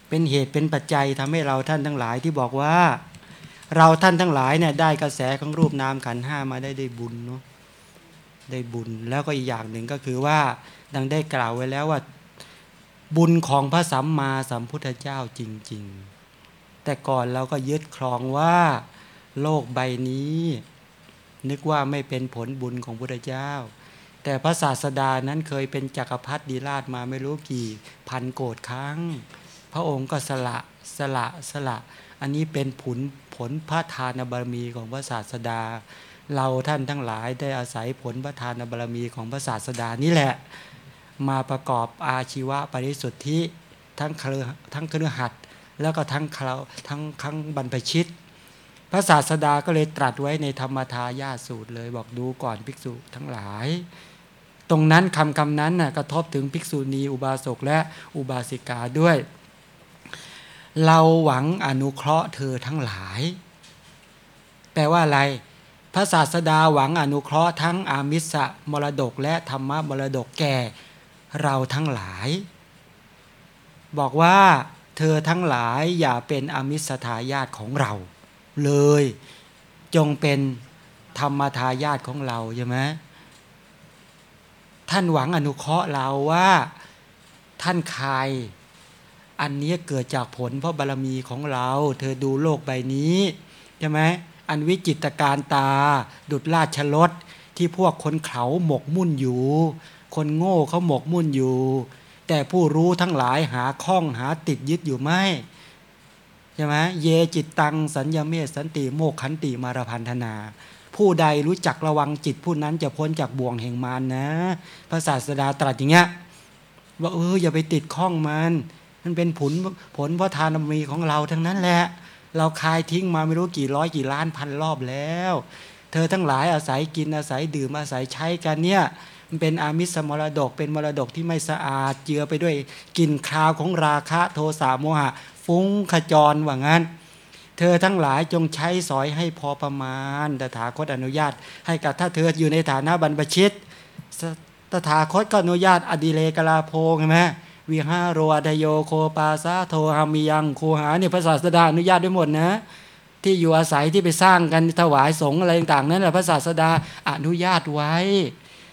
Speaker 1: เป็นเหตุเป็นปัจจัยทำให้เราท่านทั้งหลายที่บอกว่า เราท่านทั้งหลายเนี่ยได้กระแสของรูปนามขันห้ามาได้ได้บุญเนาะได้บุญแล้วก็อีกอย่างหนึ่งก็คือว่าดังได้กล่าวไว้แล้วว่าบุญของพระสัมมาสัมพุทธเจ้าจริง ๆ แต่ก่อนเราก็ยึดครองว่าโลกใบนี้ นึกว่าไม่เป็นผลบุญของพุทธเจ้า แต่พระศาสดานั้นเคยเป็นจักรพรรดิีราชมาไม่รู้กี่พันโกดครั้ง พระองค์ก็สละสละสละ อันนี้เป็นผล ผลพระทานบารมีของพระศาสดา เราท่านทั้งหลายได้อาศัยผลพระทานบารมีของพระศาสดานี่แหละ มาประกอบอาชีวะปริสุทธิทั้งเครือทั้งเครือหัดแล้วก็ทั้งเคราทั้งครั้งบรรพชิต พระศาสดาก็เลยตรัสไว้ในธรรมทายาสูตรเลยบอกดูก่อนภิกษุทั้งหลาย ตรงนั้นคำคำนั้นน่ะกระทบถึงภิกษุณีอุบาสกและอุบาสิกาด้วย เราหวังอนุเคราะห์เธอทั้งหลาย แปลว่าอะไร พระศาสดาหวังอนุเคราะห์ทั้งอามิสะมรดกและธรรมมรดกแก่เราทั้งหลาย บอกว่าเธอทั้งหลายอย่าเป็นอามิสทายาทของเรา เลย จงเป็นธรรมทายาทของเราใช่ไหมท่านหวังอนุเคราะห์เราว่า ท่านใคร อันนี้เกิดจากผลเพราะบารรมีของเรา เธอดูโลกใบนี้ใช่ไหมอันวิจิตการตา ดุดราชรถที่พวกคนเขาหมกมุ่นอยู่ คนโง่เขาหมกมุ่นอยู่ แต่ผู้รู้ทั้งหลายหาข้องหาติดยึดอยู่ไหมใช่ไหมเยจิตตังสัญญาเมสันติโมกขันติมารพันธนา ผู้ใดรู้จักระวังจิตผู้นั้นจะพ้นจากบ่วงแห่งมารนนะพระศาสดาตรัสอย่างเงี้ยว่าเอออย่าไปติดข้องมัน มันเป็นผลผลเพราะทานบารมีของเราทั้งนั้นแหละ เราคายทิ้งมาไม่รู้กี่ร้อยกี่ล้านพันรอบแล้ว เธอทั้งหลายอาศัยกินอาศัยดื่มอาศัยใช้กันเนี่ยมันเป็นอามิสมรดกเป็นมรดกที่ไม่สะอาดเจือไปด้วยกลิ่นคราวของราคะโทสะโมหะ ฟุ้งขจรว่างั้น เธอทั้งหลายจงใช้สอยให้พอประมาณตถาคตอนุญาต ให้กับถ้าเธออยู่ในฐานะบรรพชิตตถาคตก็อนุญาตอดิเลกลาโพงใช่ไหม วิหารโรอดโยโคปาซาโทหามิยังโคหาเนี่ยพระศาสดาอนุญาตด้วยหมดนะ ที่อยู่อาศัยที่ไปสร้างกันถวายสงฆ์อะไรต่างๆนั้นแหละพระศาสดาอนุญาตไว้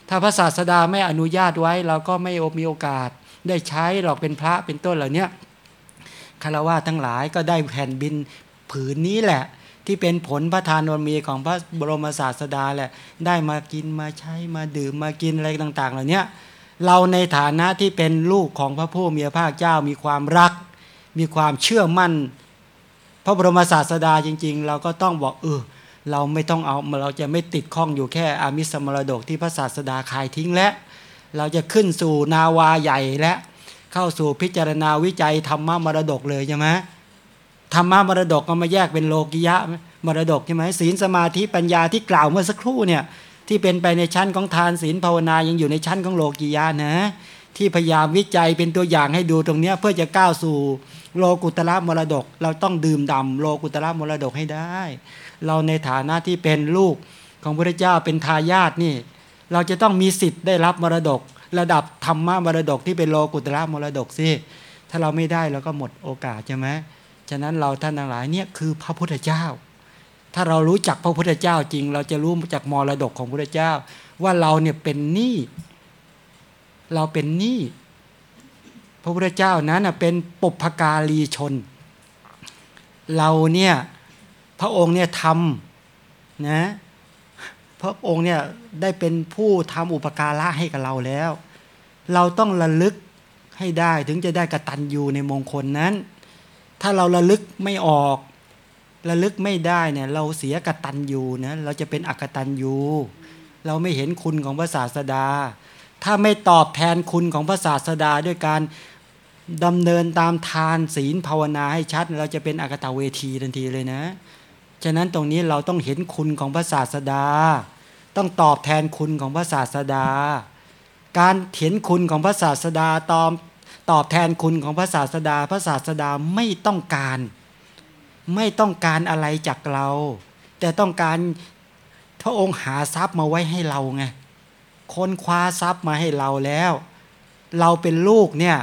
Speaker 1: ถ้าพระศาสดาไม่อนุญาตไว้ เราก็ไม่มีโอกาส ได้ใช้หรอกเป็นพระเป็นต้นเหล่านี้คารวะทั้งหลายก็ได้แผ่นบินผืนนี้แหละ ที่เป็นผลพระทานนมีของพระบรมศาสดาแหละได้มากินมาใช้มาดื่มมากินอะไรต่าง ๆ เหล่านี้ เราในฐานะที่เป็นลูกของพระผู้มีพระภาคเจ้ามีความรัก มีความเชื่อมั่น พระบรมศาสดาจริง ๆ เราก็ต้องบอกเออเราไม่ต้องเอาเราจะไม่ติดข้องอยู่แค่อามิสมรดกที่พระศาสดาคายทิ้งแล้วเราจะขึ้นสู่นาวาใหญ่และเข้าสู่พิจารณาวิจัยธรรมมรดกเลยใช่ไหมธรรมมรดกก็มาแยกเป็นโลกิยะมรดกใช่ไหมศีลสมาธิปัญญาที่กล่าวเมื่อสักครู่เนี่ย ที่เป็นไปในชั้นของทานศีลภาวนายังอยู่ในชั้นของโลกิยะนะ ที่พยายามวิจัยเป็นตัวอย่างให้ดูตรงนี้เพื่อจะก้าวสู่โลกุตระมรดก เราต้องดื่มด่าโลกุตระมรดกให้ได้ เราในฐานะที่เป็นลูกของพระเจ้าเป็นทายาทนี่ เราจะต้องมีสิทธิ์ได้รับมรดก ระดับธรรมะมรดกที่เป็นโลกุตระมรดกสิถ้าเราไม่ได้เราก็หมดโอกาสใช่ไหมฉะนั้นเราท่านทั้งหลายเนี่ยคือพระพุทธเจ้า ถ้าเรารู้จักพระพุทธเจ้าจริง เราจะรู้จากมรดกของพระพุทธเจ้า ว่าเราเนี่ยเป็นหนี้เราเป็นหนี้พระพุทธเจ้านั้นเป็นปุพการีชน เราเนี่ยพระองค์เนี่ยทำนะพระองค์เนี่ยได้เป็นผู้ทำอุปการะให้กับเราแล้ว เราต้องระลึกให้ได้ถึงจะได้กระตันยูในมงคลนั้น ถ้าเราระลึกไม่ออก ระลึกไม่ได้เนี่ยเราเสียกตันยูนะเราจะเป็นอกตันยูเราไม่เห็นคุณของพระศาสดา ถ้าไม่ตอบแทนคุณของพระศาสดาด้วยการดำเนินตามทานศีลภาวนาให้ชัด เราจะเป็นอกตเวทีทันทีเลยนะ ฉะนั้นตรงนี้เราต้องเห็นคุณของพระศาสดา ต้องตอบแทนคุณของพระศาสดา การเห็นคุณของพระศาสดาตอบตอบแทนคุณของพระศาสดา พระศาสดาไม่ต้องการ ไม่ต้องการอะไรจากเรา แต่ต้องการพระองค์หาทรัพย์มาไว้ให้เราไงค้นคว้าทรัพย์มาให้เราแล้ว เราเป็นลูกเนี่ย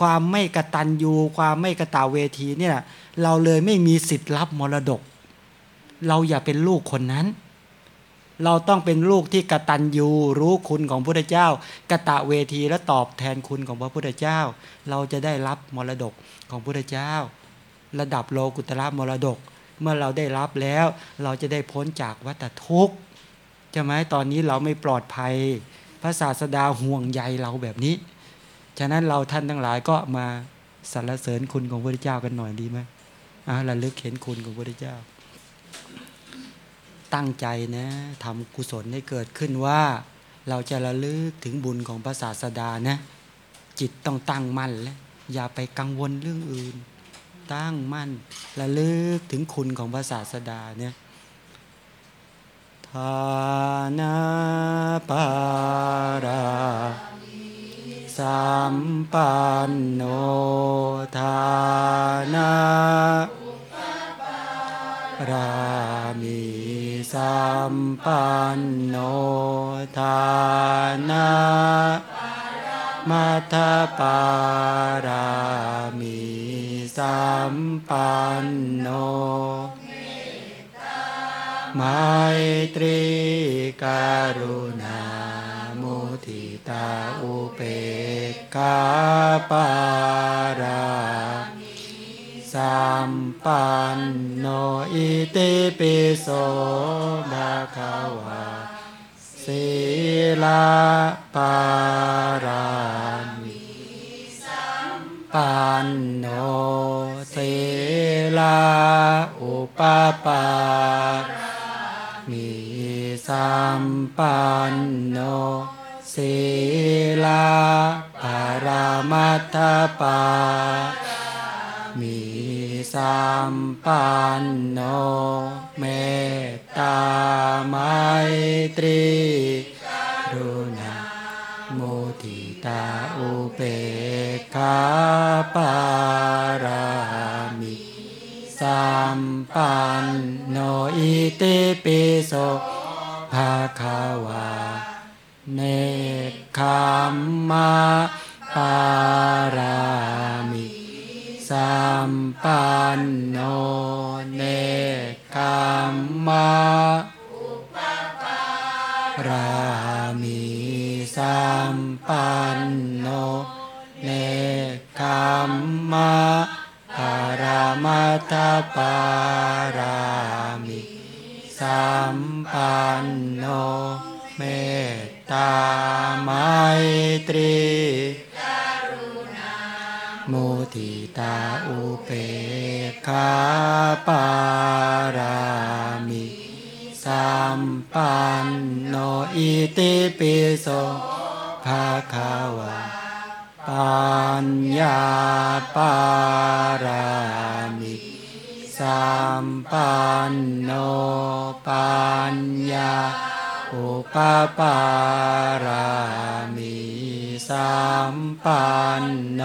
Speaker 1: ความไม่กระตันยูความไม่กระตาเวทีเนี่ยเราเลยไม่มีสิทธิ์รับมรดก เราอย่าเป็นลูกคนนั้น เราต้องเป็นลูกที่กระตันยูรู้คุณของพระพุทธเจ้ากระตะเวทีและตอบแทนคุณของพระพุทธเจ้า เราจะได้รับมรดกของพระพุทธเจ้า ระดับโลกุตระมรดก เมื่อเราได้รับแล้วเราจะได้พ้นจากวัฏทุกข์ใช่ไหมตอนนี้เราไม่ปลอดภัย พระศาสดาห่วงใยเราแบบนี้ ฉะนั้นเราท่านทั้งหลายก็มาสรรเสริญคุณของพระเจ้ากันหน่อยดีไหมอ่าระลึกเห็นคุณของพระเจ้า ตั้งใจนะทำกุศลให้เกิดขึ้นว่า เราจะระลึกถึงบุญของพระศาสดานะ จิตต้องตั้งมั่นแล้วอย่าไปกังวลเรื่องอื่น ตั้งมั่นระลึกถึงคุณของพระศาสดาเนี่ยทานาปาราสัมปันโนทานารามิสัมปันโนทานามัทปารามิ สัมปันโนไมตรีการุณามุทิตาอุเปกขาปาราสัมปันโนอิติปิโสภะคะวาศีลาปาราม ปันโนศีลาอุปปามีสัมปันโนศีลาปารามัตถปามีสัมปันโนเมตตาไมตรีรุณามุทิตาอุเป กขาปารามิสัมปันโนอิติปิโสภาคาวาเนคขมมะปารามิสัมปันโนเนคขมมะรามิสัมปันโน คขมมะปารามัตปารามิสัมปันโนเมตตาไมตรีมุทิตาอุเปกาปารามิสัมปันโนอิติปิโสภาคาวา ปัญญาปารามิสัมปันโนปัญญาอุปปารามิสัมปันโน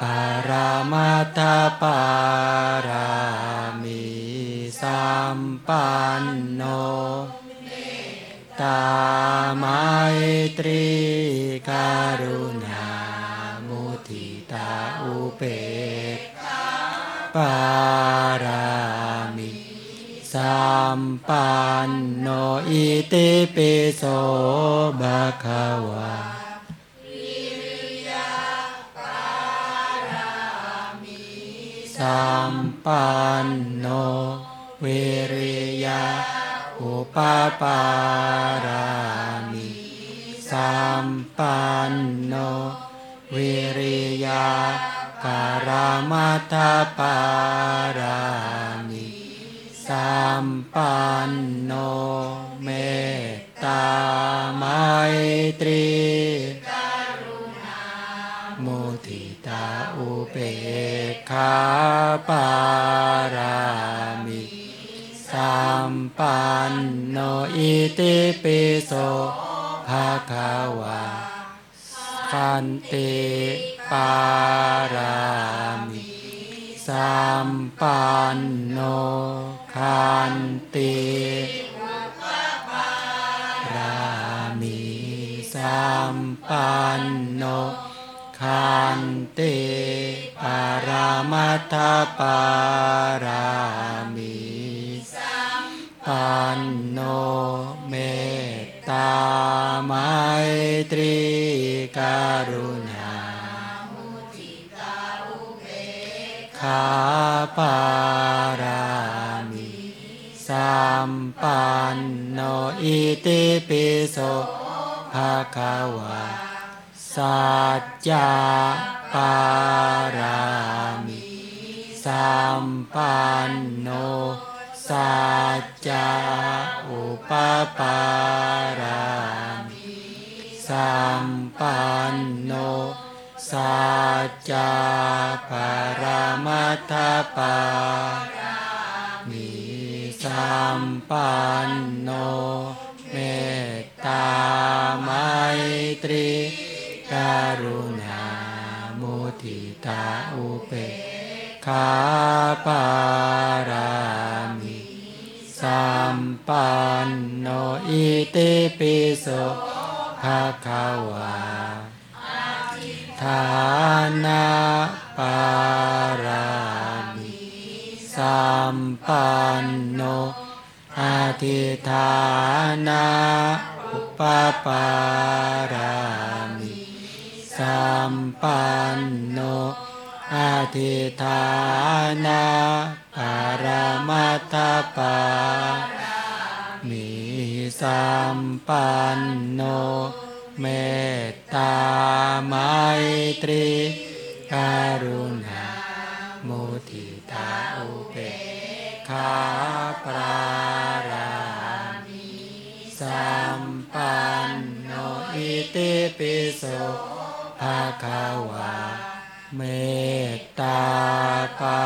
Speaker 1: ปารามัตถปารามิสัมปันโน ตาไมตรีการุณามุทิตาอุเปกขาปารามิสัมปันโนอิติปิโสภะคะวาสัมปันโนวิริยะ อุปปารามิสัมปันโน วิริยะปารามัตปารามิสัมปันโน เมตตาไมตรีมุทิตาอุเปกขาปารา ปันโนอิติปิโสภาคาวาคันติปารามิสัมปันโนคันติรามิสัมปันโนคันติปารามัตถปาราันโนเมตตาไมตรีการุณาขาปารามิสัมปันโนอิติปิโสภะคะวาสัจจาปารามิสัมปันโน สัจจะอุปปารามิสัมปันโนสัจจะปรมัตถปามิสัมปันโนเมตตาไมตรีกรุณามุทิตาอุเปกขาปาราม สัมปันโนอิติปิโสภะคะวาทานาปารามิสัมปันโนอาทิธานาอุปปารามิสัมปันโนอาทิธานา รมัตถปามิสัมปันโน เมตตาไมตรีกรุณามุทิตาอุเบกขาปรารามิสัมปันโนอิติปิโสภะคะวาเมตตาปา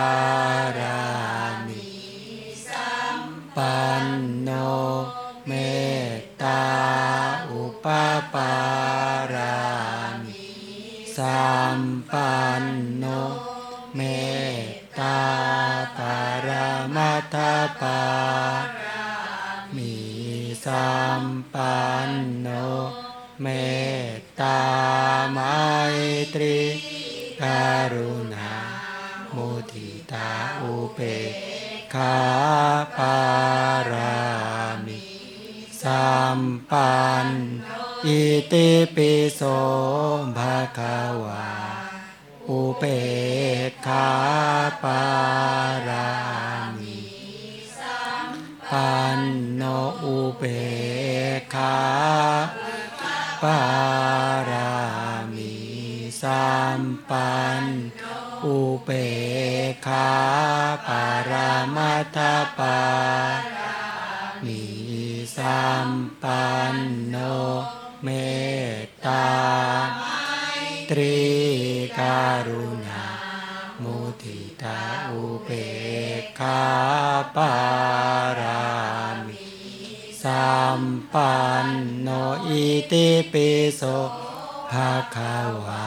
Speaker 1: รามิ ปันโนเมตตาอุปปารามิสัมปันโนเมตตาปารมัตถปามิสัมปันโนเมตตาไมตรีกรุณามุทิตาอุเปก ขาปารามิสัมปันอิติปิโสภะคะวาอุเปกขาปารามิปันโนอุเปกขาปารามิสัมปัน อุเปกขาปารามัตถปามิสัมปันโนเมตตาตรีการุณามุทิตาอุเบกขาปารามิสัมปันโนอิติปิโสภะคะวา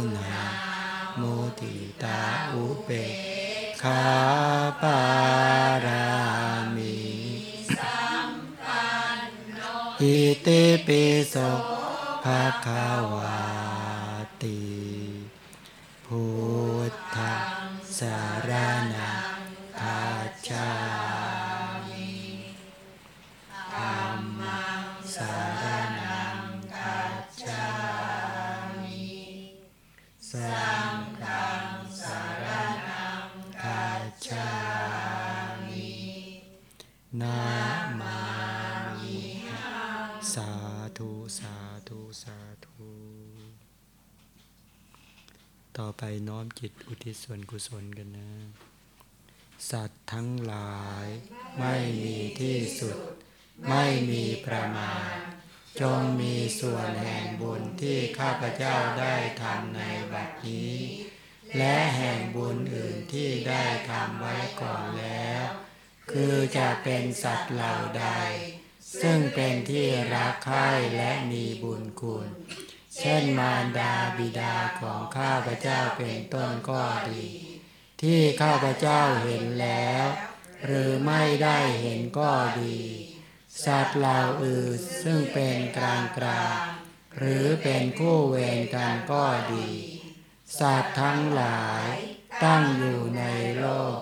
Speaker 1: ขาปารามิอิติปิโสภะคะวา ไปน้อมจิตอุทิศส่วนกุศลกันนะ สัตว์ทั้งหลายไม่มีที่สุด ไม่มีประมาณ จงมีส่วนแห่งบุญที่ข้าพเจ้าได้ทำในบัดนี้ และแห่งบุญอื่นที่ได้ทำไว้ก่อนแล้ว คือจะเป็นสัตว์เหล่าใด ซึ่งเป็นที่รักใคร่และมีบุญคุณ เช่นมารดาบิดาของข้าพเจ้าเป็นต้นก็ดี ที่ข้าพเจ้าเห็นแล้ว หรือไม่ได้เห็นก็ดี สัตว์เหล่าอื่นซึ่งเป็นกลางกลางหรือเป็นคู่เวรกันก็ดี สัตว์ทั้งหลายตั้งอยู่ในโลก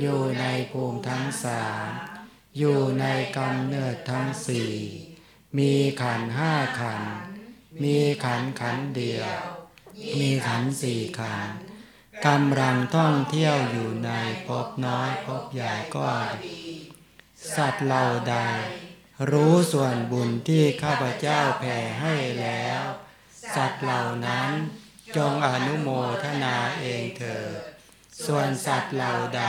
Speaker 1: อยู่ในภูมิทั้งสามอยู่ในกำเนิดทั้งสี่ มีขันห้าขันธ มีขันธ์ขันธ์เดียว มีขันธ์สี่ขันธ์กำลังท่องเที่ยวอยู่ในภพน้อยภพใหญ่ก็ดีสัตว์เหล่าใด รู้ส่วนบุญที่ข้าพเจ้าแผ่ให้แล้ว สัตว์เหล่านั้นจงอนุโมทนาเองเถิดส่วนสัตว์เหล่าใด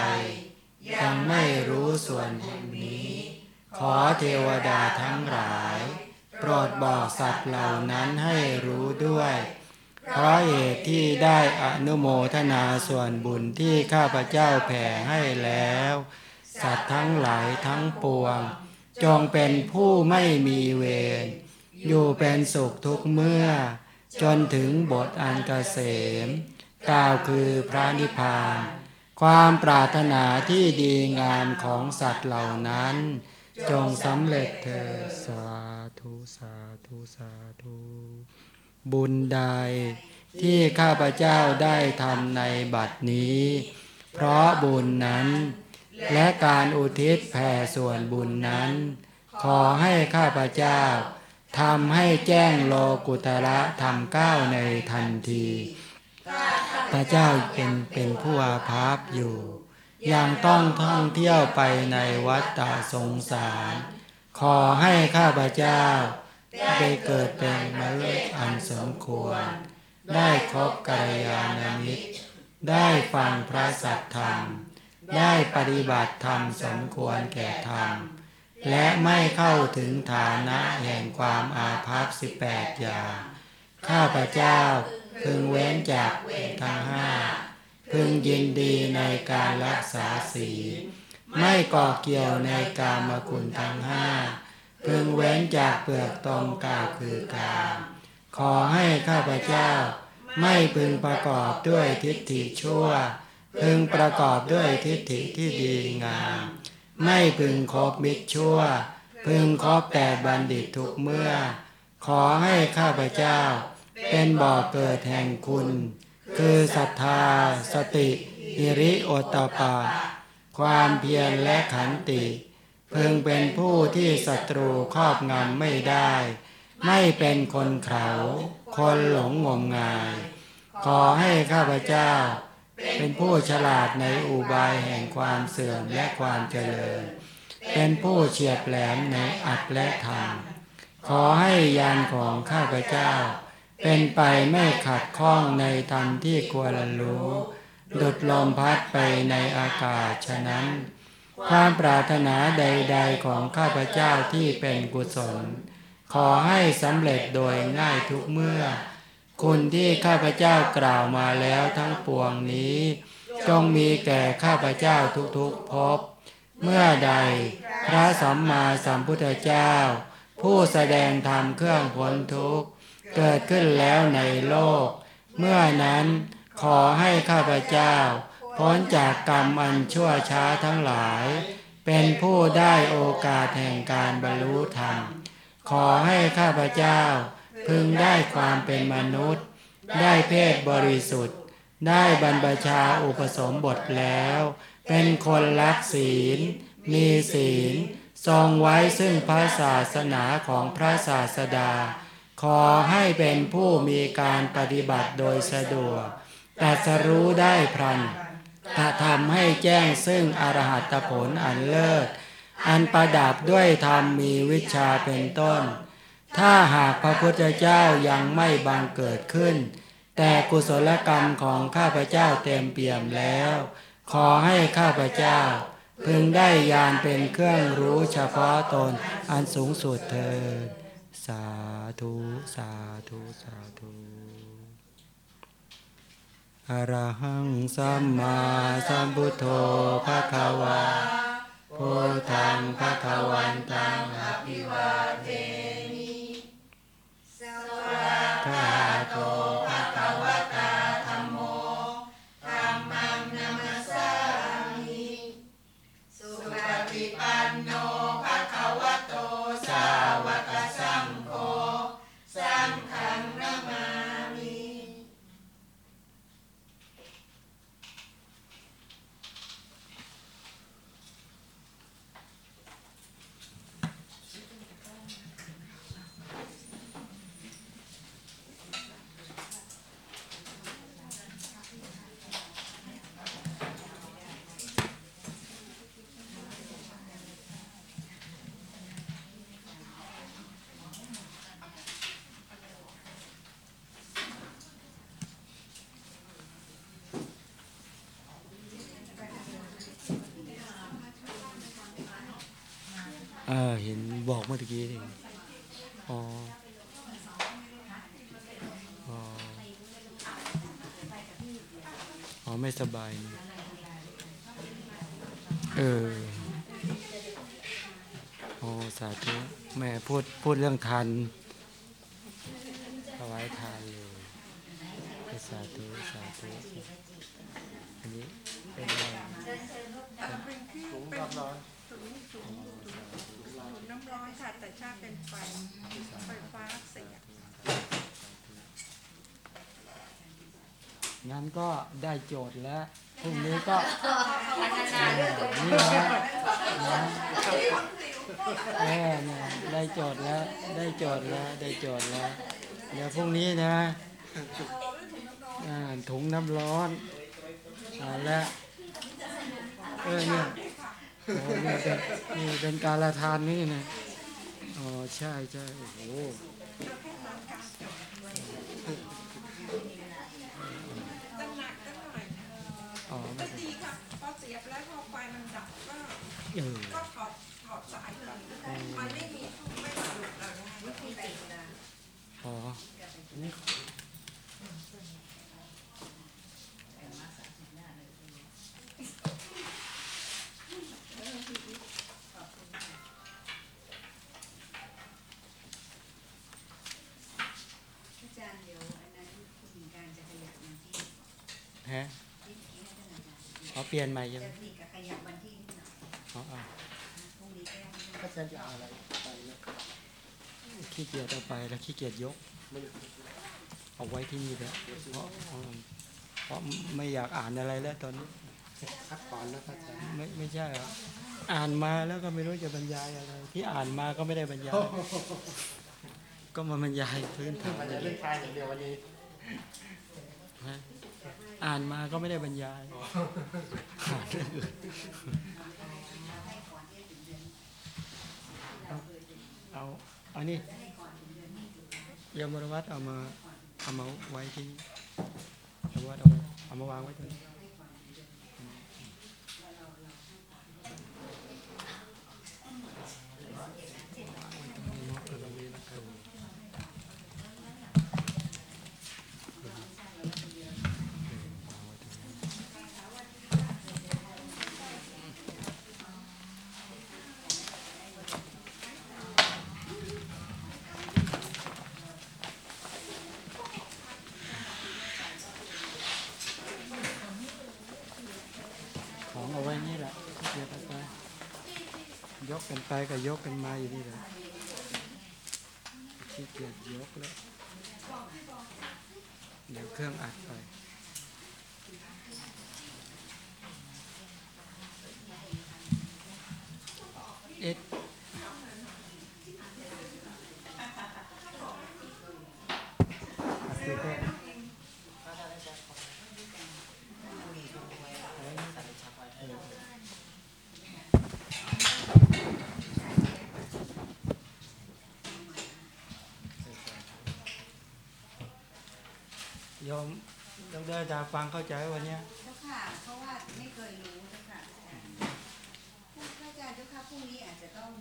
Speaker 1: ยังไม่รู้ส่วนบุญนี้ ขอเทวดาทั้งหลาย โปรดบอกสัตว์เหล่านั้นให้รู้ด้วย เพราะเหตุที่ได้อนุโมทนาส่วนบุญที่ข้าพเจ้าแผ่ให้แล้ว สัตว์ทั้งหลายทั้งปวง จงเป็นผู้ไม่มีเวรอยู่เป็นสุขทุกเมื่อ จนถึงบทอันเกษมกล่าวคือพระนิพพาน ความปรารถนาที่ดีงามของสัตว์เหล่านั้น จงสำเร็จเถิดสา สาธุสาธุบุญใดที่ข้าพเจ้าได้ทำในบัดนี้ เพราะบุญนั้น และการอุทิศแผ่ส่วนบุญนั้น ขอให้ข้าพเจ้าทำให้แจ้งโลกุตระทำก้าวในทันทีพระเจ้าเป็นเป็นผู้อาภัพอยู่ ยังต้องท่องเที่ยวไปในวัฏฏะสงสาร ขอให้ข้าพเจ้า ได้เกิดเป็นมนุษย์อันสมควร ได้คบกัลยาณมิตร ได้ฟังพระสัทธรรม ได้ปฏิบัติธรรมสมควรแก่ธรรม และไม่เข้าถึงฐานะแห่งความอาภัพสิบแปดอย่าง ข้าพเจ้าพึงเว้นจากเวรทั้งห้าพึงยินดีในการรักษาศีล ไม่ก่อเกี่ยวในกามคุณทั้งห้าพึงเว้นจากเปลือกตมกาวคือกามขอให้ข้าพเจ้า ไม่พึงประกอบด้วยทิฏฐิชั่ว พึงประกอบด้วยทิฏฐิที่ดีงาม ไม่พึงคบมิตรชั่ว พึงคบแต่บัณฑิตทุกเมื่อ ขอให้ข้าพเจ้า เป็นบ่อเกิดแห่งคุณ คือศรัทธา สติ อิริโอตตปปะ ความเพียรและขันติ พึงเป็นผู้ที่ศัตรูครอบงำไม่ได้ ไม่เป็นคนเขาคนหลงงมงาย ขอให้ข้าพเจ้า เป็นผู้ฉลาดในอุบายแห่งความเสื่อมและความเจริญ เป็นผู้เฉียบแหลมในอัตและธรรมขอให้ยานของข้าพเจ้า เป็นไปไม่ขัดข้องในธรรมที่ควรรู้ ดุดลมพัดไปในอากาศฉะนั้น ความปรารถนาใด ๆของข้าพเจ้าที่เป็นกุศล ขอให้สำเร็จโดยง่ายทุกเมื่อ คุณที่ข้าพเจ้ากล่าวมาแล้วทั้งปวงนี้ จงมีแก่ข้าพเจ้าทุกๆภพเมื่อใด พระสัมมาสัมพุทธเจ้า ผู้แสดงธรรมเครื่องพ้นทุกข์ เกิดขึ้นแล้วในโลก เมื่อนั้น ขอให้ข้าพเจ้า พ้นจากกรรมอันชั่วช้าทั้งหลาย เป็นผู้ได้โอกาสแห่งการบรรลุธรรม ขอให้ข้าพเจ้า พึงได้ความเป็นมนุษย์ ได้เพศบริสุทธิ์ ได้บรรพชาอุปสมบทแล้ว เป็นคนรักศีล มีศีล ทรงไว้ซึ่งพระศาสนาของพระศาสดา ขอให้เป็นผู้มีการปฏิบัติโดยสะดวก ตัสรู้ได้พลันกระทำให้แจ้งซึ่งอรหัตผลอันเลิศ อันประดับด้วยธรรมมีวิชาเป็นต้น ถ้าหากพระพุทธเจ้ายังไม่บังเกิดขึ้น แต่กุศลกรรมของข้าพเจ้าเต็มเปี่ยมแล้ว ขอให้ข้าพเจ้า พึงได้ยานเป็นเครื่องรู้เฉพาะตนอันสูงสุดเถิด สาธุ สาธุ สา อรหังสัมมาสัมพุทโธภะคะวาพุทธังภะคะวันตังอภิวาเทมิสวากาโต บอกเมื่อกี้เองอ๋ออ๋ออ๋อ ไม่สบาย เออ โอ้ สาธุ แม่พูด พูดเรื่องทานถวายทานเลยสาธุสาธุอันนี้เป็นอะไร
Speaker 15: เป็นที่
Speaker 2: ถุง
Speaker 15: เป็น
Speaker 2: รับร้อน
Speaker 15: ถุงถุงถุงน้ำร้อนค่ะ แต่ชาเป็นไฟไฟฟ้าเสีย
Speaker 1: งั้นก็ได้โจทย์แล้วพรุ่งนี้ก็
Speaker 6: นี่
Speaker 1: นะนะแม่เนี่ยได้โจทย์แล้ว ได้โจทย์แล้ว ได้โจทย์แล้ว เดี๋ยวพรุ่งนี้นะถุงน้ำร้อนอ่าและเออเนี่ยโอ้เนี่ยเป็นนี่เป็นการละทานนี่นะอ๋อใช่ใช่โอ้โห
Speaker 15: จะหนักก็หน่อย
Speaker 1: อ๋อไม่
Speaker 15: ก็
Speaker 1: เป็น
Speaker 15: ดีค่ะ พอเสียบแล้วพอไฟมันดับก็
Speaker 1: เออ
Speaker 15: ก็ถอดถอดสายก่อนมันไม่มีไม่หลุดเลยไม่มีแต่นะ
Speaker 1: อ๋อนี่
Speaker 6: อาจารย์เดียวอันนั้นคุณการจะขยับวันที่
Speaker 1: ฮะ
Speaker 6: ที่ที่ให้ท่านอาจารย์
Speaker 1: อ๋อเปลี่ยนใหม่ยัง
Speaker 6: จะมีกับขยับวันที่นิดหน่อย
Speaker 1: อ๋ออ๋อ
Speaker 6: พรุ่งนี้แก้ ไม่
Speaker 2: ถ้า
Speaker 6: ได้
Speaker 2: อาจะเอาอะไรไปนี่ย
Speaker 1: ขี้เกียจเอาไปแล้วขี้เกียจยก เอาไว้ที่นี่แหละเพราะเพราะไม่อยากอ่านอะไรแล้วตอนนี้
Speaker 2: คัดก่อนนะอาจารย์
Speaker 1: ไม่ไม่ใช่หรออ่านมาแล้วก็ไม่รู้จะบรรยายอะไร ที่อ่านมาก็ไม่ได้บรรยาย ก็มาบรรยายพื้นฐาน
Speaker 2: มันจะเรื่องทานอย่างเดียววันนี้
Speaker 1: นะอ่านมาก็ไม่ได้บรรยายอ่านเรื่องอื่นเอา เอาอันนี้ยมรวัตเอามาเอามาไว้ที่ยมรวัตเอามาเอามาวางไว้ตรงนี้ ของเอาไว้นี่แหละเดี๋ยวไปยกกันไปก็ ยกกันมาอยู่นี่แหละขี้เกียจยกแล้ว เดี๋ยวเครื่องอัดไปเอ็ดอัดติดแค่โยมยมเดินตาม ฟังเข้าใจวันนี้ย
Speaker 6: เจ้าค่ะ เพราะว่าไม่เคยรู้เจ้าค่ะอาจารย์พระอาจารย์เจ้าค่ะพรุ่งนี้อาจจะต้อง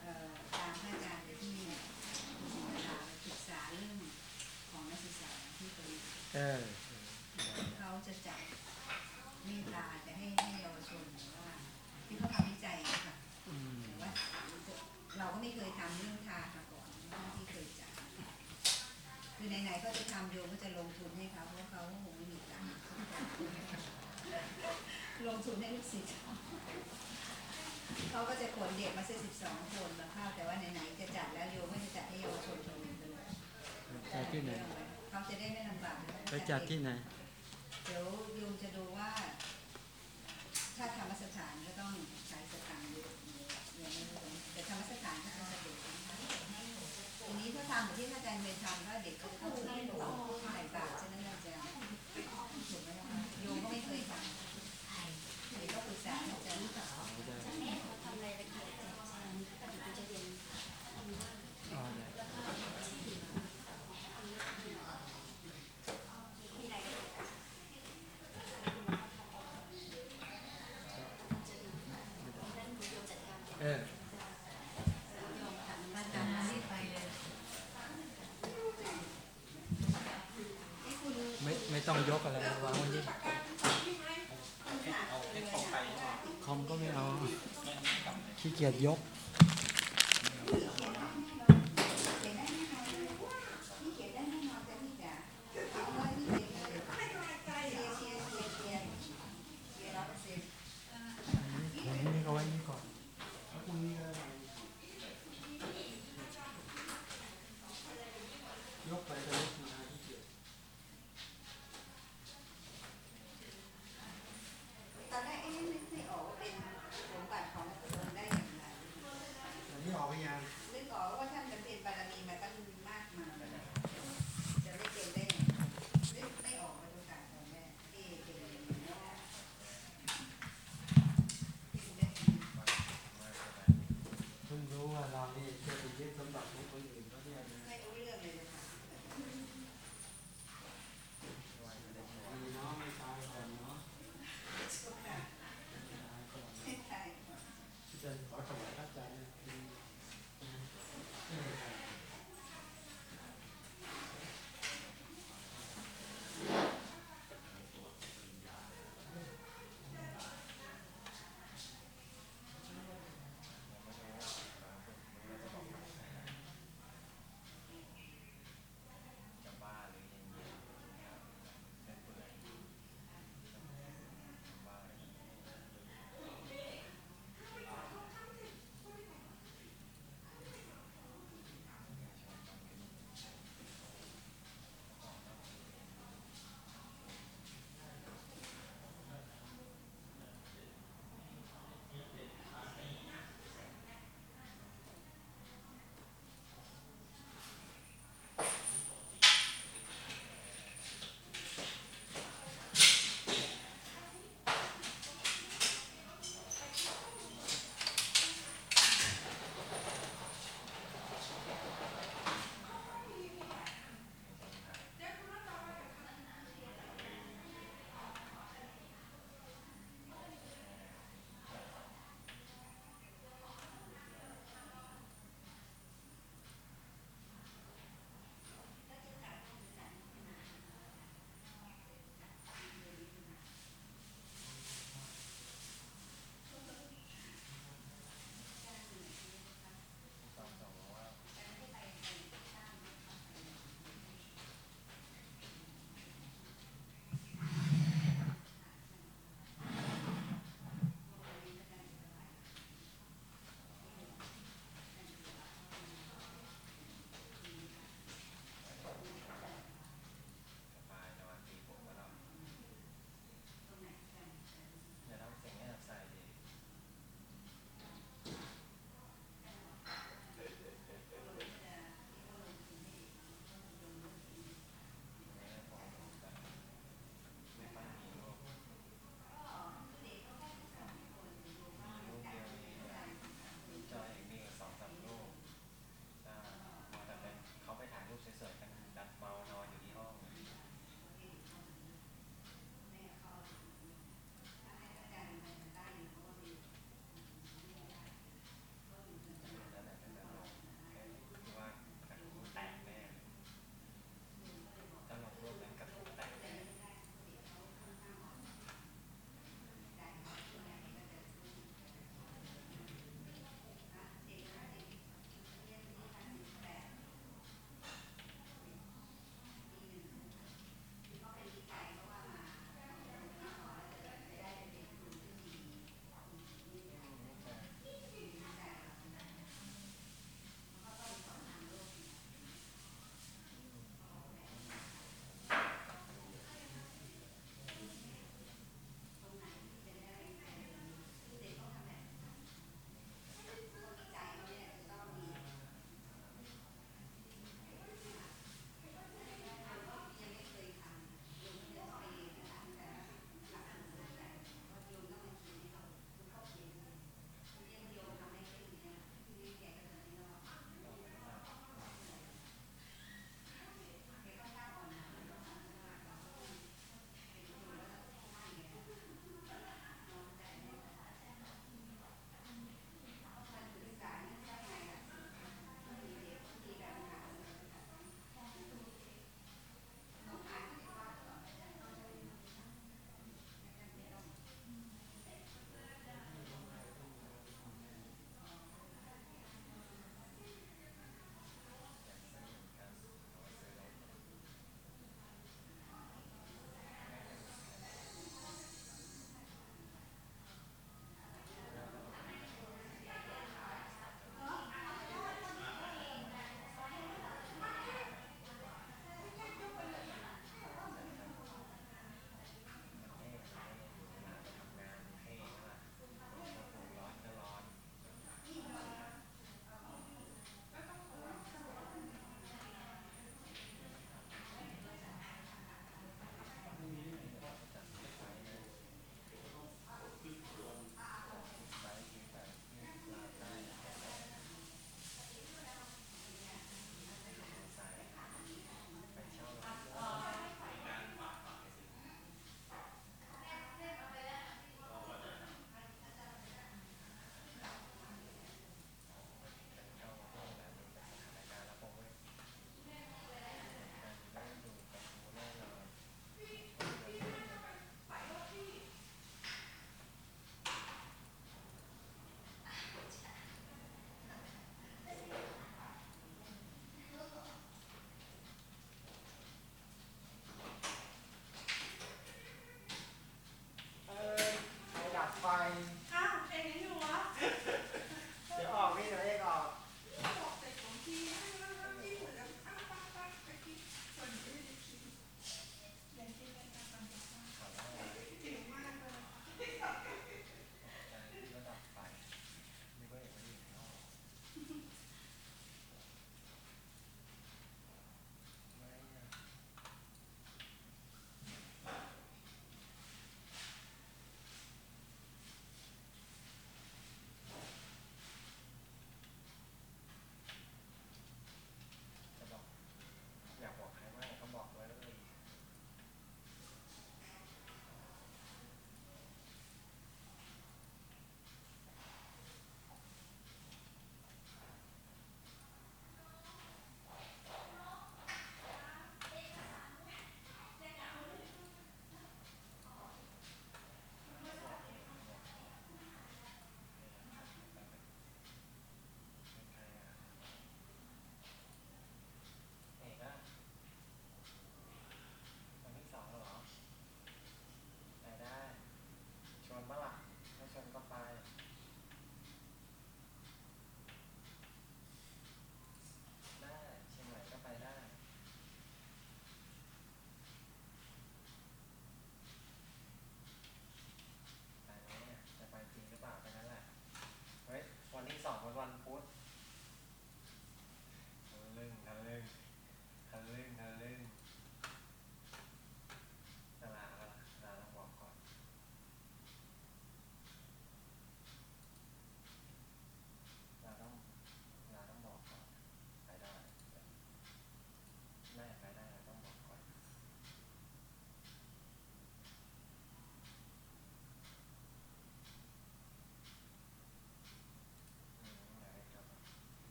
Speaker 6: เอ่อตามพระอาจารย์ไปที่ศิลปาศึกษาเรื่องของนักศึกษาที่เป็น
Speaker 1: เออ
Speaker 6: เขาจะจัดเมตตาจะให้ให้เยาวชนหรือว่าที่เขาทำวิจัยอะค่ะ
Speaker 1: อืม
Speaker 6: หรือว่าเราก็ไม่เคยทำเรื่องทามาก่อนที่เคยจัดคือไหนๆก็จะทำโยมก็จะลงทุนให้เขาเพราะเขาคงไม่มีตังค์ลง ทุนให้ลูกศิษย์เขาเขาก็จะขนเด็กมาสักสิบสองคนมาเข้าแต่ว่าไหนๆจะจัดแล้วโยมก็จะจัดให้เยาวชนชมรมไปเลย
Speaker 1: จัดที่ไหน
Speaker 6: เขาจะได้ไม่ลำบาก
Speaker 1: ไปจัดที่ไหน
Speaker 6: เดี๋ยวโยมจะดูว่า ถ้าธรรมสถานก็ต้องใช้สตางค์เยอะอย่างไม่รู้แต่ธรรมสถานก็จะสะดวกทีนี้ถ้าทำเหมือนที่อาจารย์เป็นทำก็เด็กก็เข้าที่ใส่บาตรฉะนั้นเราจะถูกไหมคะโยมก็ไม่เคยทำ เด็กก็ปรึกษาอาจารย์
Speaker 5: ทำอะไรละเอียดแต่จะเรียน
Speaker 1: อ๋อได้ เออ
Speaker 6: ต้องยกอะไรวางไว้นี่
Speaker 16: เอาให้เข้าไป
Speaker 6: คอมก็ไม่เอาขี้ เกียจยก